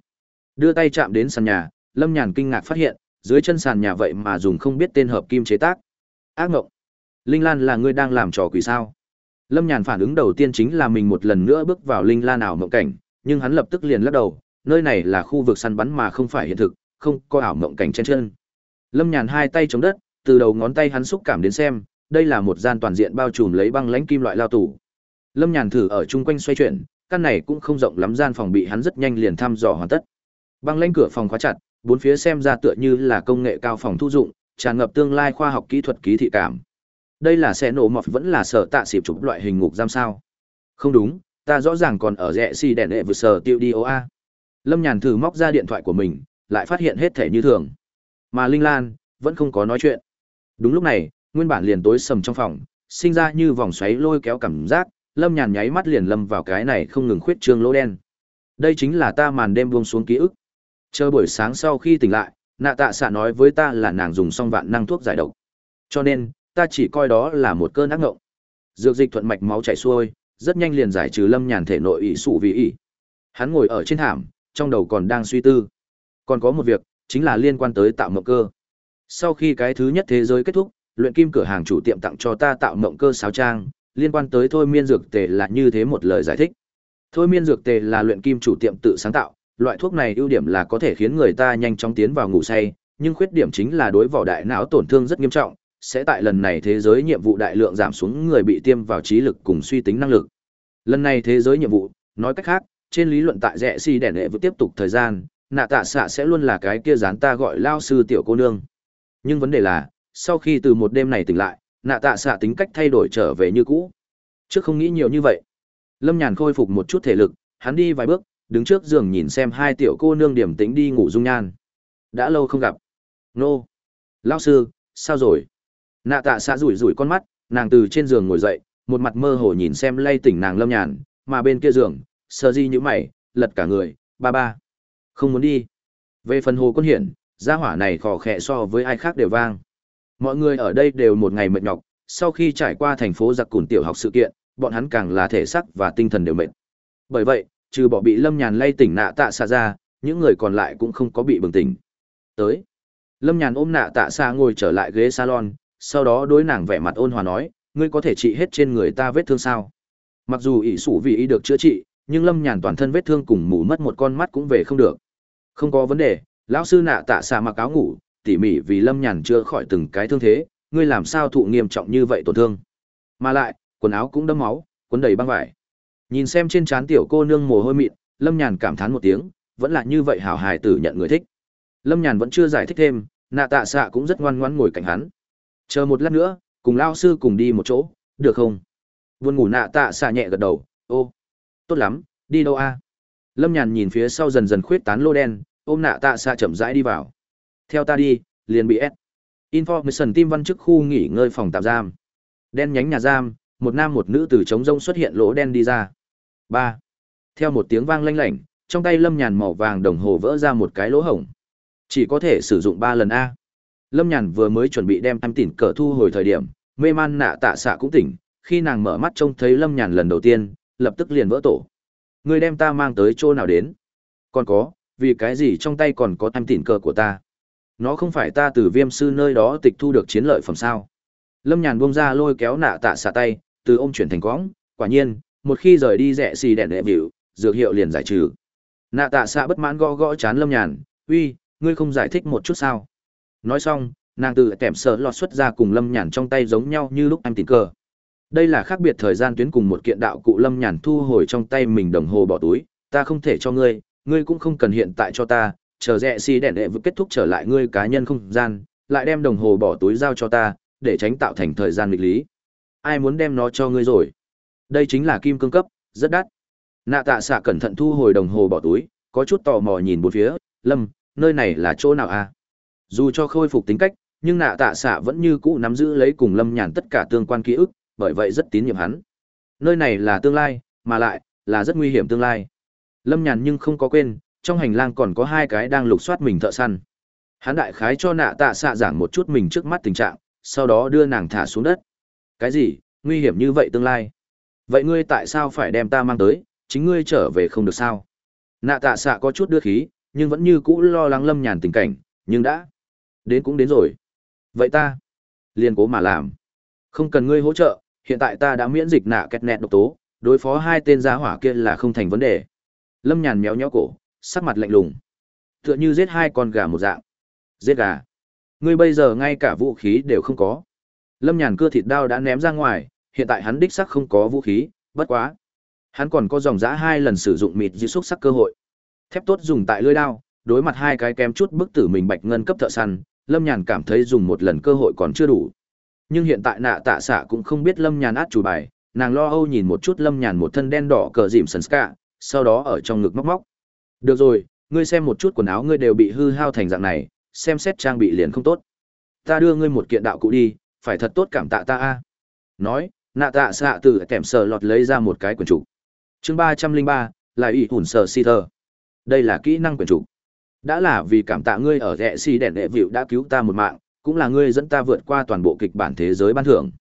Đưa tay chạm đến sàn nhà, Lâm Nhàn kinh ngạc phát hiện, dưới chân sàn nhà vậy mà dùng không biết tên hợp kim chế tác. Ác ngộng. Linh Lan là ngươi đang làm trò quỷ sao? Lâm Nhàn phản ứng đầu tiên chính là mình một lần nữa bước vào Linh Lan ảo mộng cảnh, nhưng hắn lập tức liền lắc đầu, nơi này là khu vực săn bắn mà không phải hiện thực, không có ảo mộng cảnh trên chân. Lâm Nhàn hai tay chống đất, từ đầu ngón tay hắn xúc cảm đến xem, đây là một gian toàn diện bao trùm lấy băng lãnh kim loại lao tủ. Lâm Nhàn thử ở chung quanh xoay chuyển, căn này cũng không rộng lắm gian phòng bị hắn rất nhanh liền thăm dò hoàn tất. Băng lãnh cửa phòng khóa chặt, bốn phía xem ra tựa như là công nghệ cao phòng thu dụng, tràn ngập tương lai khoa học kỹ thuật ký thị cảm. Đây là xe nổ mọt vẫn là sở tạ xịp chụp loại hình ngục giam sao? Không đúng, ta rõ ràng còn ở rẽ xi đèn đệ vừa sở tiêu đi a. Lâm Nhàn thử móc ra điện thoại của mình, lại phát hiện hết thể như thường. Mà Linh Lan vẫn không có nói chuyện. Đúng lúc này, nguyên bản liền tối sầm trong phòng, sinh ra như vòng xoáy lôi kéo cảm giác, Lâm Nhàn nháy mắt liền lâm vào cái này không ngừng khuyết trương lỗ đen. Đây chính là ta màn đêm buông xuống ký ức. Chờ buổi sáng sau khi tỉnh lại, nạ tạ xạ nói với ta là nàng dùng xong vạn năng thuốc giải độc. Cho nên, ta chỉ coi đó là một cơn ác ngộng. Dược dịch thuận mạch máu chảy xuôi, rất nhanh liền giải trừ Lâm Nhàn thể nội ỷ sụ vì ỷ. Hắn ngồi ở trên thảm, trong đầu còn đang suy tư. Còn có một việc, chính là liên quan tới tạo mộng cơ. Sau khi cái thứ nhất thế giới kết thúc, luyện kim cửa hàng chủ tiệm tặng cho ta tạo mộng cơ sáo trang, liên quan tới thôi miên dược tề là như thế một lời giải thích. Thôi miên dược tề là luyện kim chủ tiệm tự sáng tạo, loại thuốc này ưu điểm là có thể khiến người ta nhanh chóng tiến vào ngủ say, nhưng khuyết điểm chính là đối vỏ đại não tổn thương rất nghiêm trọng, sẽ tại lần này thế giới nhiệm vụ đại lượng giảm xuống người bị tiêm vào trí lực cùng suy tính năng lực. Lần này thế giới nhiệm vụ, nói cách khác, trên lý luận tại rẻ si đèn đệ vừa tiếp tục thời gian, nạ tạ xạ sẽ luôn là cái kia dán ta gọi lao sư tiểu cô nương. Nhưng vấn đề là, sau khi từ một đêm này tỉnh lại, nạ tạ xạ tính cách thay đổi trở về như cũ. Trước không nghĩ nhiều như vậy. Lâm Nhàn khôi phục một chút thể lực, hắn đi vài bước, đứng trước giường nhìn xem hai tiểu cô nương điểm tính đi ngủ dung nhan. Đã lâu không gặp. Nô. Lao sư, sao rồi? Nạ tạ xạ rủi rủi con mắt, nàng từ trên giường ngồi dậy, một mặt mơ hồ nhìn xem lay tỉnh nàng Lâm Nhàn, mà bên kia giường, sơ di nhữ mày, lật cả người, ba ba. Không muốn đi. Về phần hồ quân hiển, gia hỏa này khò khẽ so với ai khác đều vang. Mọi người ở đây đều một ngày mệt nhọc, sau khi trải qua thành phố giặc cùn tiểu học sự kiện, bọn hắn càng là thể sắc và tinh thần đều mệt. Bởi vậy, trừ bỏ bị Lâm Nhàn lay tỉnh nạ tạ xa ra, những người còn lại cũng không có bị bừng tỉnh. Tới. Lâm Nhàn ôm nạ tạ xa ngồi trở lại ghế salon, sau đó đối nàng vẻ mặt ôn hòa nói, ngươi có thể trị hết trên người ta vết thương sao? Mặc dù ỷ sủ vì ý được chữa trị, nhưng Lâm Nhàn toàn thân vết thương cùng mù mất một con mắt cũng về không được. Không có vấn đề, lão sư nạ tạ xà mặc áo ngủ, tỉ mỉ vì Lâm Nhàn chữa khỏi từng cái thương thế, ngươi làm sao thụ nghiêm trọng như vậy tổn thương? Mà lại, quần áo cũng đẫm máu, quấn đầy băng vải. Nhìn xem trên trán tiểu cô nương mồ hôi mịn, Lâm Nhàn cảm thán một tiếng, vẫn là như vậy hảo hài tử nhận người thích. Lâm Nhàn vẫn chưa giải thích thêm, nạ tạ xạ cũng rất ngoan ngoãn ngồi cạnh hắn. Chờ một lát nữa, cùng lao sư cùng đi một chỗ, được không? vườn ngủ nạ tạ xạ nhẹ gật đầu, ô, tốt lắm, đi đâu a? Lâm Nhàn nhìn phía sau dần dần khuyết tán lô đen, ôm nạ tạ xạ chậm rãi đi vào. Theo ta đi, liền bị ép. Information tim văn chức khu nghỉ ngơi phòng tạm giam. Đen nhánh nhà giam, một nam một nữ từ trống rông xuất hiện lỗ đen đi ra. ba Theo một tiếng vang lanh lảnh, trong tay Lâm Nhàn màu vàng đồng hồ vỡ ra một cái lỗ hổng. Chỉ có thể sử dụng ba lần A. Lâm Nhàn vừa mới chuẩn bị đem em tỉn cờ thu hồi thời điểm, mê man nạ tạ xạ cũng tỉnh, khi nàng mở mắt trông thấy Lâm Nhàn lần đầu tiên, lập tức liền vỡ tổ. Người đem ta mang tới chỗ nào đến? Còn có, vì cái gì trong tay còn có em tỉn cờ của ta? Nó không phải ta từ viêm sư nơi đó tịch thu được chiến lợi phẩm sao? Lâm Nhàn buông ra lôi kéo nạ tạ xạ tay, từ ôm chuyển thành quõng, quả nhiên, một khi rời đi rẽ xì đèn đệ biểu, dược hiệu liền giải trừ. Nạ tạ xạ bất mãn gõ gõ chán Lâm Nhàn, uy, ngươi không giải thích một chút sao? Nói xong, nàng từ kèm sợ lọt xuất ra cùng Lâm Nhàn trong tay giống nhau như lúc anh tình cờ. Đây là khác biệt thời gian tuyến cùng một kiện đạo cụ Lâm Nhàn thu hồi trong tay mình đồng hồ bỏ túi, ta không thể cho ngươi, ngươi cũng không cần hiện tại cho ta, chờ rẻ si đèn đệ vừa kết thúc trở lại ngươi cá nhân không gian, lại đem đồng hồ bỏ túi giao cho ta, để tránh tạo thành thời gian nghịch lý. Ai muốn đem nó cho ngươi rồi? Đây chính là kim cương cấp, rất đắt. nạ tạ xạ cẩn thận thu hồi đồng hồ bỏ túi có chút tò mò nhìn bốn phía lâm nơi này là chỗ nào a dù cho khôi phục tính cách, nhưng nạ tạ xạ vẫn như cũ nắm giữ lấy cùng lâm nhàn tất cả tương quan ký ức, bởi vậy rất tín nhiệm hắn. Nơi này là tương lai, mà lại là rất nguy hiểm tương lai. Lâm nhàn nhưng không có quên, trong hành lang còn có hai cái đang lục soát mình thợ săn. Hắn đại khái cho nạ tạ xạ giảng một chút mình trước mắt tình trạng, sau đó đưa nàng thả xuống đất. Cái gì? Nguy hiểm như vậy tương lai? Vậy ngươi tại sao phải đem ta mang tới? Chính ngươi trở về không được sao? Nạ tạ xạ có chút đưa khí, nhưng vẫn như cũ lo lắng lâm nhàn tình cảnh, nhưng đã đến cũng đến rồi. Vậy ta liền cố mà làm. Không cần ngươi hỗ trợ, hiện tại ta đã miễn dịch nạ kẹt nẹt độc tố, đối phó hai tên giá hỏa kia là không thành vấn đề. Lâm nhàn méo nhó cổ, sắc mặt lạnh lùng. Tựa như giết hai con gà một dạng. Giết gà. Ngươi bây giờ ngay cả vũ khí đều không có. Lâm nhàn cưa thịt đao đã ném ra ngoài, hiện tại hắn đích sắc không có vũ khí, bất quá. Hắn còn có dòng giã hai lần sử dụng mịt di xúc sắc cơ hội. Thép tốt dùng tại lưỡi đao, đối mặt hai cái kém chút bức tử mình bạch ngân cấp thợ săn lâm nhàn cảm thấy dùng một lần cơ hội còn chưa đủ. Nhưng hiện tại nạ tạ xạ cũng không biết lâm nhàn át chủ bài, nàng lo âu nhìn một chút lâm nhàn một thân đen đỏ cờ dìm sần ska sau đó ở trong ngực móc móc. Được rồi, ngươi xem một chút quần áo ngươi đều bị hư hao thành dạng này, xem xét trang bị liền không tốt. Ta đưa ngươi một kiện đạo cụ đi, phải thật tốt cảm tạ ta a. Nói, nạ tạ xạ từ kèm sờ lọt lấy ra một cái quyển trục. Chương ba trăm linh ba là ủy hùn sờ si thơ đây là kỹ năng quyển trục đã là vì cảm tạ ngươi ở rẽ xì đèn đệ vịu đã cứu ta một mạng, cũng là ngươi dẫn ta vượt qua toàn bộ kịch bản thế giới ban thưởng.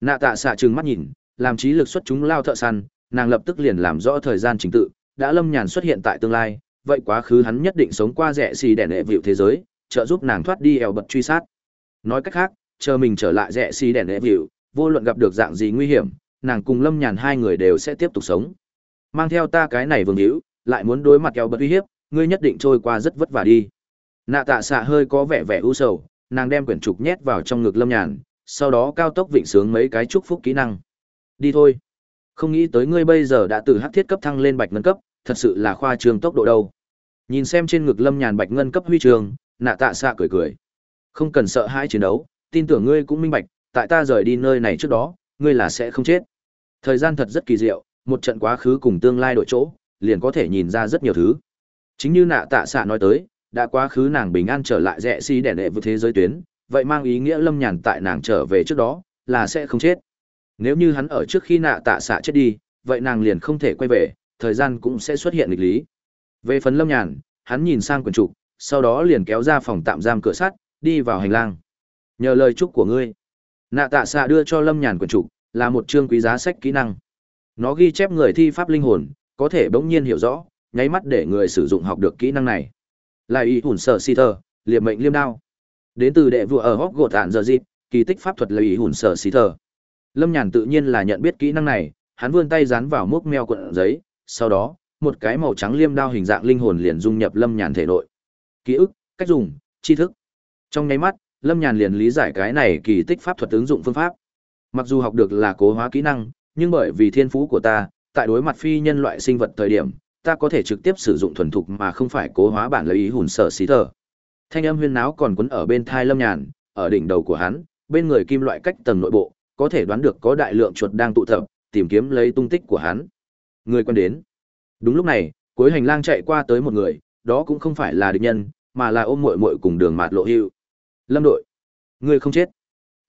Nạ tạ xạ trừng mắt nhìn, làm trí lực xuất chúng lao thợ săn, nàng lập tức liền làm rõ thời gian trình tự, đã lâm nhàn xuất hiện tại tương lai, vậy quá khứ hắn nhất định sống qua rẽ xì đèn đệ vịu thế giới, trợ giúp nàng thoát đi eo bật truy sát. Nói cách khác, chờ mình trở lại rẽ xì đèn đệ vịu, vô luận gặp được dạng gì nguy hiểm, nàng cùng lâm nhàn hai người đều sẽ tiếp tục sống. Mang theo ta cái này vương hữu, lại muốn đối mặt eo bật uy hiếp ngươi nhất định trôi qua rất vất vả đi. Nạ tạ xạ hơi có vẻ vẻ u sầu, nàng đem quyển trục nhét vào trong ngực lâm nhàn, sau đó cao tốc vịnh sướng mấy cái chúc phúc kỹ năng. Đi thôi. Không nghĩ tới ngươi bây giờ đã từ hắc thiết cấp thăng lên bạch ngân cấp, thật sự là khoa trường tốc độ đâu. Nhìn xem trên ngực lâm nhàn bạch ngân cấp huy trường, nạ tạ xạ cười cười. Không cần sợ hãi chiến đấu, tin tưởng ngươi cũng minh bạch, tại ta rời đi nơi này trước đó, ngươi là sẽ không chết. Thời gian thật rất kỳ diệu, một trận quá khứ cùng tương lai đội chỗ, liền có thể nhìn ra rất nhiều thứ chính như nạ tạ xạ nói tới, đã quá khứ nàng bình an trở lại rẽ xi、si、đẻ đệ với thế giới tuyến, vậy mang ý nghĩa lâm nhàn tại nàng trở về trước đó, là sẽ không chết. Nếu như hắn ở trước khi nạ tạ xạ chết đi, vậy nàng liền không thể quay về, thời gian cũng sẽ xuất hiện nghịch lý. Về phần lâm nhàn, hắn nhìn sang quần trục, sau đó liền kéo ra phòng tạm giam cửa sắt, đi vào hành lang. Nhờ lời chúc của ngươi, nạ tạ xạ đưa cho lâm nhàn quần trục, là một chương quý giá sách kỹ năng. Nó ghi chép người thi pháp linh hồn, có thể bỗng nhiên hiểu rõ nháy mắt để người sử dụng học được kỹ năng này. Là y hùn sợ si thơ liệp mệnh liêm đao. Đến từ đệ vua ở hóc gột ạn giờ dịp, kỳ tích pháp thuật là y hùn sợ si thơ lâm nhàn tự nhiên là nhận biết kỹ năng này, hắn vươn tay dán vào mốc meo cuộn giấy, sau đó, một cái màu trắng liêm đao hình dạng linh hồn liền dung nhập lâm nhàn thể nội. Ký ức, cách dùng, tri thức. Trong nháy mắt, lâm nhàn liền lý giải cái này kỳ tích pháp thuật ứng dụng phương pháp. Mặc dù học được là cố hóa kỹ năng, nhưng bởi vì thiên phú của ta, tại đối mặt phi nhân loại sinh vật thời điểm ta có thể trực tiếp sử dụng thuần thục mà không phải cố hóa bản lấy ý hùn sở xí thờ. Thanh âm huyên náo còn quấn ở bên thai lâm nhàn, ở đỉnh đầu của hắn, bên người kim loại cách tầng nội bộ, có thể đoán được có đại lượng chuột đang tụ tập, tìm kiếm lấy tung tích của hắn. Người quen đến. Đúng lúc này, cuối hành lang chạy qua tới một người, đó cũng không phải là địch nhân, mà là ôm mội mội cùng đường mạt lộ hưu lâm đội. Người không chết.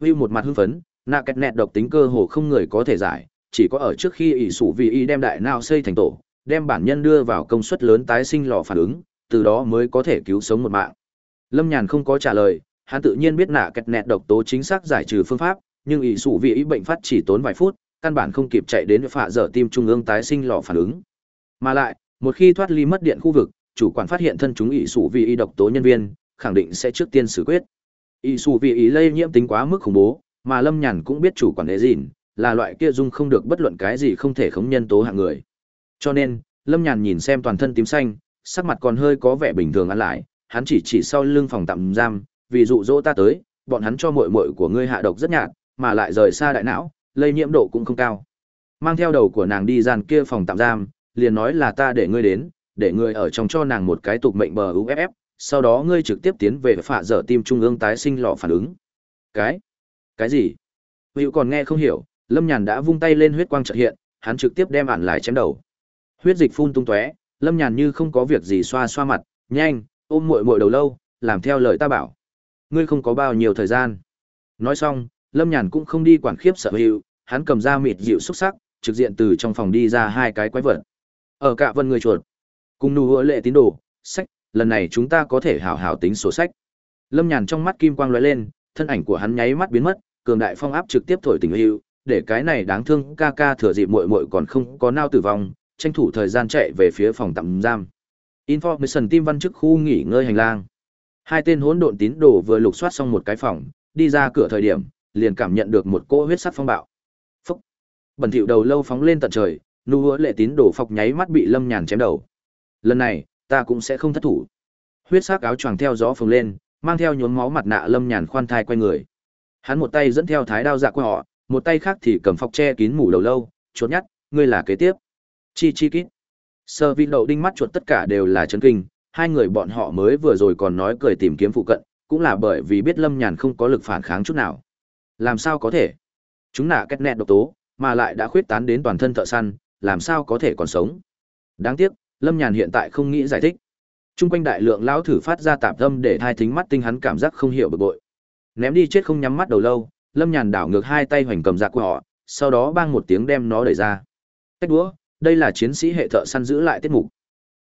Hưu một mặt hưng phấn, nạ kẹt nẹt độc tính cơ hồ không người có thể giải, chỉ có ở trước khi ỷ sủ vì y đem đại nào xây thành tổ đem bản nhân đưa vào công suất lớn tái sinh lò phản ứng từ đó mới có thể cứu sống một mạng. Lâm nhàn không có trả lời hắn tự nhiên biết nạ kẹt nẹt độc tố chính xác giải trừ phương pháp nhưng ý sủ vì ý bệnh phát chỉ tốn vài phút căn bản không kịp chạy đến phạ dở tim trung ương tái sinh lò phản ứng. Mà lại một khi thoát ly mất điện khu vực chủ quản phát hiện thân chúng ý sủ vì y độc tố nhân viên khẳng định sẽ trước tiên xử quyết. Ý sủ vì ý lây nhiễm tính quá mức khủng bố mà lâm nhàn cũng biết chủ quản đế gìn, là loại kia dung không được bất luận cái gì không thể khống nhân tố hạng người cho nên, lâm nhàn nhìn xem toàn thân tím xanh, sắc mặt còn hơi có vẻ bình thường ăn lại, hắn chỉ chỉ sau lưng phòng tạm giam, vì dụ dỗ ta tới, bọn hắn cho mội mội của ngươi hạ độc rất nhạt, mà lại rời xa đại não, lây nhiễm độ cũng không cao. Mang theo đầu của nàng đi gian kia phòng tạm giam, liền nói là ta để ngươi đến, để ngươi ở trong cho nàng một cái tục mệnh bờ uff sau đó ngươi trực tiếp tiến về phạ dở tim trung ương tái sinh lọ phản ứng. Cái? Cái gì? Hữu còn nghe không hiểu, lâm nhàn đã vung tay lên huyết quang trợ hiện, hắn trực tiếp đem ản lại chém đầu huyết dịch phun tung tóe, lâm nhàn như không có việc gì xoa xoa mặt, nhanh, ôm muội muội đầu lâu, làm theo lời ta bảo. Ngươi không có bao nhiêu thời gian. Nói xong, lâm nhàn cũng không đi quản khiếp sợ hữu, hắn cầm ra mịt dịu xúc sắc, trực diện từ trong phòng đi ra hai cái quái vật. Ở cả vân người chuột. Cùng nụ hứa lệ tín đồ, sách, lần này chúng ta có thể hảo hảo tính sổ sách. Lâm nhàn trong mắt kim quang lóe lên, thân ảnh của hắn nháy mắt biến mất, cường đại phong áp trực tiếp thổi tình hữu, để cái này đáng thương ca ca thừa dịp muội muội còn không có nao tử vong tranh thủ thời gian chạy về phía phòng tạm giam. Information tim văn chức khu nghỉ ngơi hành lang. Hai tên hỗn độn tín đồ vừa lục soát xong một cái phòng, đi ra cửa thời điểm, liền cảm nhận được một cỗ huyết sắc phong bạo. Phúc! Bẩn thỉu đầu lâu phóng lên tận trời nụ hứa lệ tín đồ phọc nháy mắt bị lâm nhàn chém đầu. Lần này, ta cũng sẽ không thất thủ. Huyết sắc áo choàng theo gió phồng lên, mang theo nhuốm máu mặt nạ lâm nhàn khoan thai quay người. Hắn một tay dẫn theo thái đao dạ của họ, một tay khác thì cầm phọc che kín mủ đầu lâu chốt nhắt, ngươi là kế tiếp chi chi kít. Sơ vi đậu đinh mắt chuột tất cả đều là chấn kinh, hai người bọn họ mới vừa rồi còn nói cười tìm kiếm phụ cận, cũng là bởi vì biết lâm nhàn không có lực phản kháng chút nào. Làm sao có thể? Chúng nạ kết nẹt độc tố, mà lại đã khuyết tán đến toàn thân thợ săn, làm sao có thể còn sống? Đáng tiếc, lâm nhàn hiện tại không nghĩ giải thích. T r u n g quanh đại lượng lão thử phát ra tạp tâm để thai thính mắt tinh hắn cảm giác không hiểu bực bội. Ném đi chết không nhắm mắt đầu lâu, lâm nhàn đảo ngược hai tay hoành cầm giặc của họ, sau đó bang một tiếng đem nó đẩy ra. Cách đũa đây là chiến sĩ hệ thợ săn giữ lại tiết mục.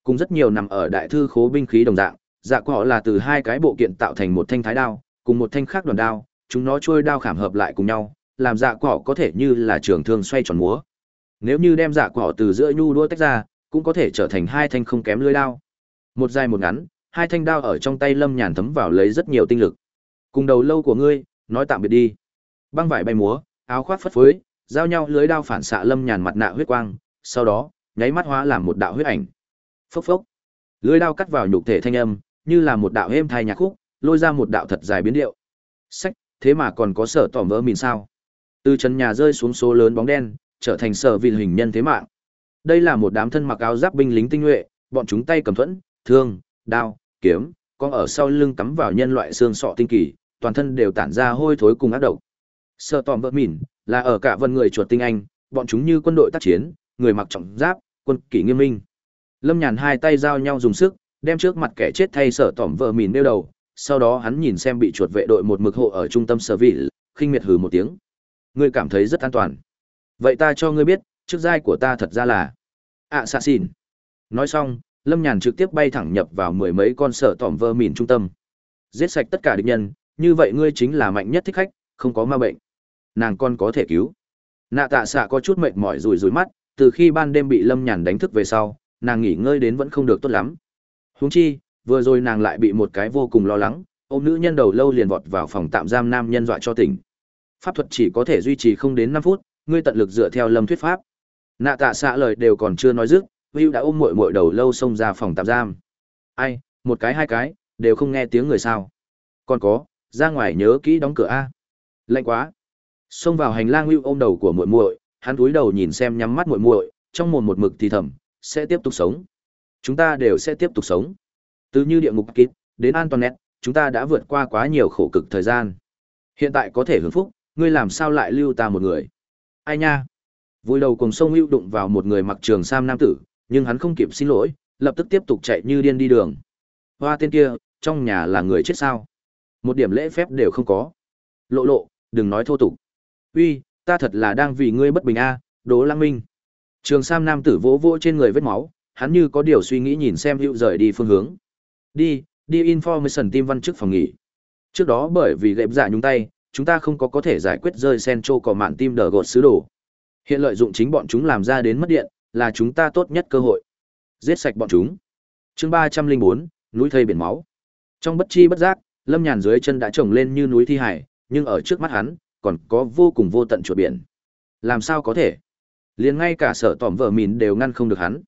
Cùng rất nhiều nằm ở đại thư khố binh khí đồng dạng dạ của họ là từ hai cái bộ kiện tạo thành một thanh thái đao, cùng một thanh khác đoàn đao, chúng nó trôi đao khảm hợp lại cùng nhau, làm dạ của họ có thể như là trường thương xoay tròn múa. Nếu như đem dạ của họ từ giữa nhu đua tách ra, cũng có thể trở thành hai thanh không kém lưới đao. Một dài một ngắn, hai thanh đao ở trong tay lâm nhàn thấm vào lấy rất nhiều tinh lực. Cùng đầu lâu của ngươi, nói tạm biệt đi. Băng vải bay múa, áo khoác phất phới, giao nhau lưới đao phản xạ lâm nhàn mặt nạ huyết quang sau đó, nháy mắt hóa làm một đạo huyết ảnh. Phốc phốc. Lưới đao cắt vào nhục thể thanh âm, như là một đạo êm thai nhạc khúc, lôi ra một đạo thật dài biến điệu. Sách, thế mà còn có sở tỏm vỡ mìn sao? Từ trần nhà rơi xuống số lớn bóng đen, trở thành sở vị hình nhân thế mạng. Đây là một đám thân mặc áo giáp binh lính tinh nhuệ, bọn chúng tay cầm thuẫn, thương, đao, kiếm con ở sau lưng cắm vào nhân loại xương sọ tinh kỳ, toàn thân đều tản ra hôi thối cùng ác độc. Sợ tòm vỡ mìn, là ở cả vân người chuột tinh anh, bọn chúng như quân đội tác chiến người mặc trọng giáp, quân kỷ nghiêm minh. Lâm nhàn hai tay giao nhau dùng sức, đem trước mặt kẻ chết thay sở tỏm vợ mìn nêu đầu, sau đó hắn nhìn xem bị chuột vệ đội một mực hộ ở trung tâm sở vị, khinh miệt hừ một tiếng. Ngươi cảm thấy rất an toàn. Vậy ta cho ngươi biết, chức giai của ta thật ra là ạ xạ xìn nói xong, lâm nhàn trực tiếp bay thẳng nhập vào mười mấy con sở tỏm vơ mìn trung tâm. Giết sạch tất cả địch nhân, như vậy ngươi chính là mạnh nhất thích khách, không có ma bệnh. Nàng con có thể cứu. Nạ tạ xạ có chút mệt mỏi rùi rùi mắt từ khi ban đêm bị lâm nhàn đánh thức về sau, nàng nghỉ ngơi đến vẫn không được tốt lắm. Huống chi, vừa rồi nàng lại bị một cái vô cùng lo lắng, ôm nữ nhân đầu lâu liền vọt vào phòng tạm giam nam nhân dọa cho tỉnh. Pháp thuật chỉ có thể duy trì không đến năm phút, ngươi tận lực dựa theo lâm thuyết pháp. Nạ tạ xạ lời đều còn chưa nói dứt hữu đã ôm mội mội đầu lâu xông ra phòng tạm giam. Ai, một cái hai cái, đều không nghe tiếng người sao? Còn có, ra ngoài nhớ kỹ đóng cửa a. Lạnh quá. Xông vào hành lang hữu ôm đầu của muội muội hắn cúi đầu nhìn xem nhắm mắt muội muội, trong mồm một mực thì thầm, sẽ tiếp tục sống. Chúng ta đều sẽ tiếp tục sống. Từ như địa ngục kít đến an toàn nét, chúng ta đã vượt qua quá nhiều khổ cực thời gian. Hiện tại có thể hưởng phúc, ngươi làm sao lại lưu ta một người? Ai nha? Vui đầu cùng sông hữu đụng vào một người mặc trường sam nam tử, nhưng hắn không kịp xin lỗi, lập tức tiếp tục chạy như điên đi đường. Hoa tên kia, trong nhà là người chết sao? Một điểm lễ phép đều không có. Lộ lộ, đừng nói thô tục. Uy ta thật là đang vì ngươi bất bình a à, đố lăng minh. Trường sam nam tử vỗ vỗ trên người vết máu hắn như có điều suy nghĩ nhìn xem hữu rời đi phương hướng. Đi đi information tim văn chức phòng nghỉ. Trước đó bởi vì gệm dạ nhúng tay chúng ta không có có thể giải quyết rơi sen trô cỏ mạn tim đờ gột sứ đồ. Hiện lợi dụng chính bọn chúng làm ra đến mất điện là chúng ta tốt nhất cơ hội. Giết sạch bọn chúng. Chương ba trăm linh bốn núi thây biển máu. Trong bất chi bất giác lâm nhàn dưới chân đã trồng lên như núi thi hải nhưng ở trước mắt hắn còn có vô cùng vô tận chuột biển. Làm sao có thể? Liền ngay cả sở tỏm vợ mìn đều ngăn không được hắn.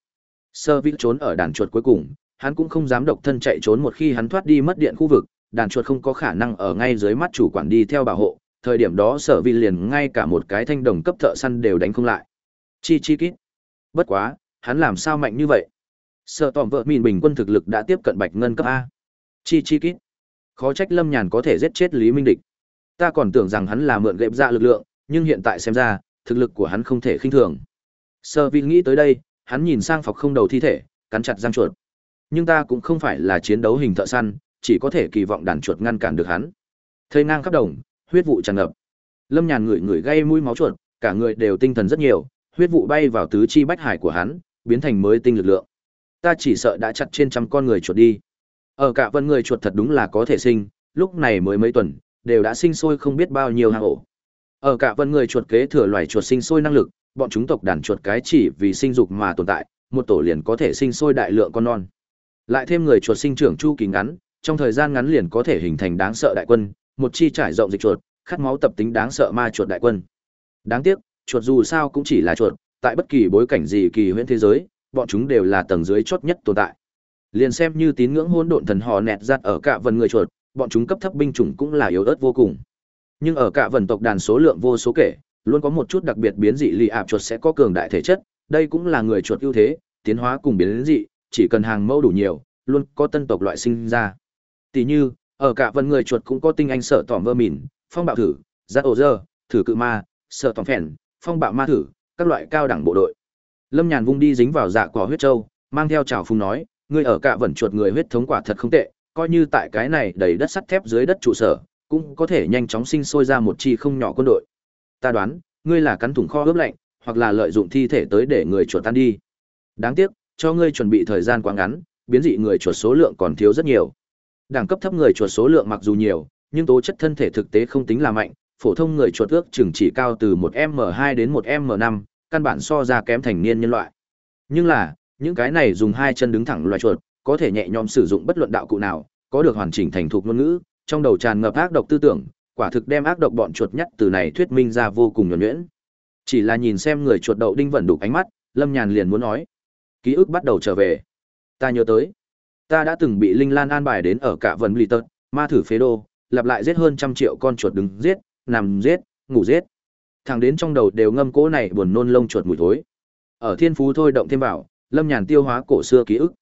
Sơ vít trốn ở đàn chuột cuối cùng, hắn cũng không dám độc thân chạy trốn một khi hắn thoát đi mất điện khu vực, đàn chuột không có khả năng ở ngay dưới mắt chủ quản đi theo bảo hộ, thời điểm đó sở vi liền ngay cả một cái thanh đồng cấp thợ săn đều đánh không lại. Chi chi kít. Bất quá, hắn làm sao mạnh như vậy? Sở tòm vợ mìn bình quân thực lực đã tiếp cận bạch ngân cấp a. Chi chi kít. Khó trách lâm nhàn có thể giết chết lý minh địch ta còn tưởng rằng hắn là mượn gệm ra dạ lực lượng nhưng hiện tại xem ra thực lực của hắn không thể khinh thường sơ vi nghĩ tới đây hắn nhìn sang phọc không đầu thi thể, cắn chặt răng chuột. Nhưng ta cũng không phải là chiến đấu hình thợ săn, chỉ có thể kỳ vọng đàn chuột ngăn cản được hắn. Thây ngang khắp đồng, huyết vụ tràn ngập. Lâm Nhàn ngửi ngửi gây mũi máu chuột, cả người đều tinh thần rất nhiều, huyết vụ bay vào tứ chi bách hải của hắn, biến thành mới tinh lực lượng. Ta chỉ sợ đã chặt trên trăm con người chuột đi. Ở cả vân người chuột thật đúng là có thể sinh, lúc này mới mấy tuần, đều đã sinh sôi không biết bao nhiêu hang ổ. Ở cả vân người chuột kế thừa loài chuột sinh sôi năng lực, bọn chúng tộc đàn chuột cái chỉ vì sinh dục mà tồn tại, một tổ liền có thể sinh sôi đại lượng con non. Lại thêm người chuột sinh trưởng chu kỳ ngắn, trong thời gian ngắn liền có thể hình thành đáng sợ đại quân, một chi trải rộng dịch chuột, khát máu tập tính đáng sợ ma chuột đại quân. Đáng tiếc, chuột dù sao cũng chỉ là chuột, tại bất kỳ bối cảnh gì kỳ huyễn thế giới, bọn chúng đều là tầng dưới chốt nhất tồn tại. Liền xem như tín ngưỡng hỗn độn thần họ nẹt giật ở cả vần người chuột, bọn chúng cấp thấp binh chủng cũng là yếu ớt vô cùng. Nhưng ở cả vần tộc đàn số lượng vô số kể, luôn có một chút đặc biệt biến dị lì ạp chuột sẽ có cường đại thể chất, đây cũng là người chuột ưu thế, tiến hóa cùng biến dị, chỉ cần hàng mẫu đủ nhiều, luôn có tân tộc loại sinh ra. Tỷ như, ở cả vần người chuột cũng có tinh anh sợ tỏm vơ mìn, phong bạo thử, giác ổ dơ, thử cự ma, sợ tỏm phèn, phong bạo ma thử, các loại cao đẳng bộ đội. Lâm Nhàn vung đi dính vào dạ quả huyết châu, mang theo trào phung nói, ngươi ở cả vần chuột người huyết thống quả thật không tệ, coi như tại cái này đầy đất sắt thép dưới đất trụ sở, cũng có thể nhanh chóng sinh sôi ra một chi không nhỏ quân đội. Ta đoán, ngươi là cắn thủng kho ướp lạnh, hoặc là lợi dụng thi thể tới để người chuột tan đi. Đáng tiếc, cho ngươi chuẩn bị thời gian quá ngắn, biến dị người chuột số lượng còn thiếu rất nhiều. Đẳng cấp thấp người chuột số lượng mặc dù nhiều, nhưng tố chất thân thể thực tế không tính là mạnh, phổ thông người chuột ước chừng chỉ cao từ 1M2 đến 1M5, căn bản so ra kém thành niên nhân loại. Nhưng là, những cái này dùng hai chân đứng thẳng loài chuột, có thể nhẹ nhõm sử dụng bất luận đạo cụ nào, có được hoàn chỉnh thành thục ngôn ngữ, trong đầu tràn ngập ác độc tư tưởng, quả thực đem ác độc bọn chuột nhắt từ này thuyết minh ra vô cùng nhuần nhuyễn. Chỉ là nhìn xem người chuột đậu đinh vẫn đục ánh mắt, Lâm Nhàn liền muốn nói. Ký ức bắt đầu trở về. Ta nhớ tới, ta đã từng bị Linh Lan an bài đến ở cả Vân lì tật, ma thử phế đô, lặp lại giết hơn trăm triệu con chuột đứng giết, nằm giết, ngủ giết. Thằng đến trong đầu đều ngâm cỗ này buồn nôn lông chuột mùi thối. Ở thiên phú thôi động thêm bảo, Lâm Nhàn tiêu hóa cổ xưa ký ức.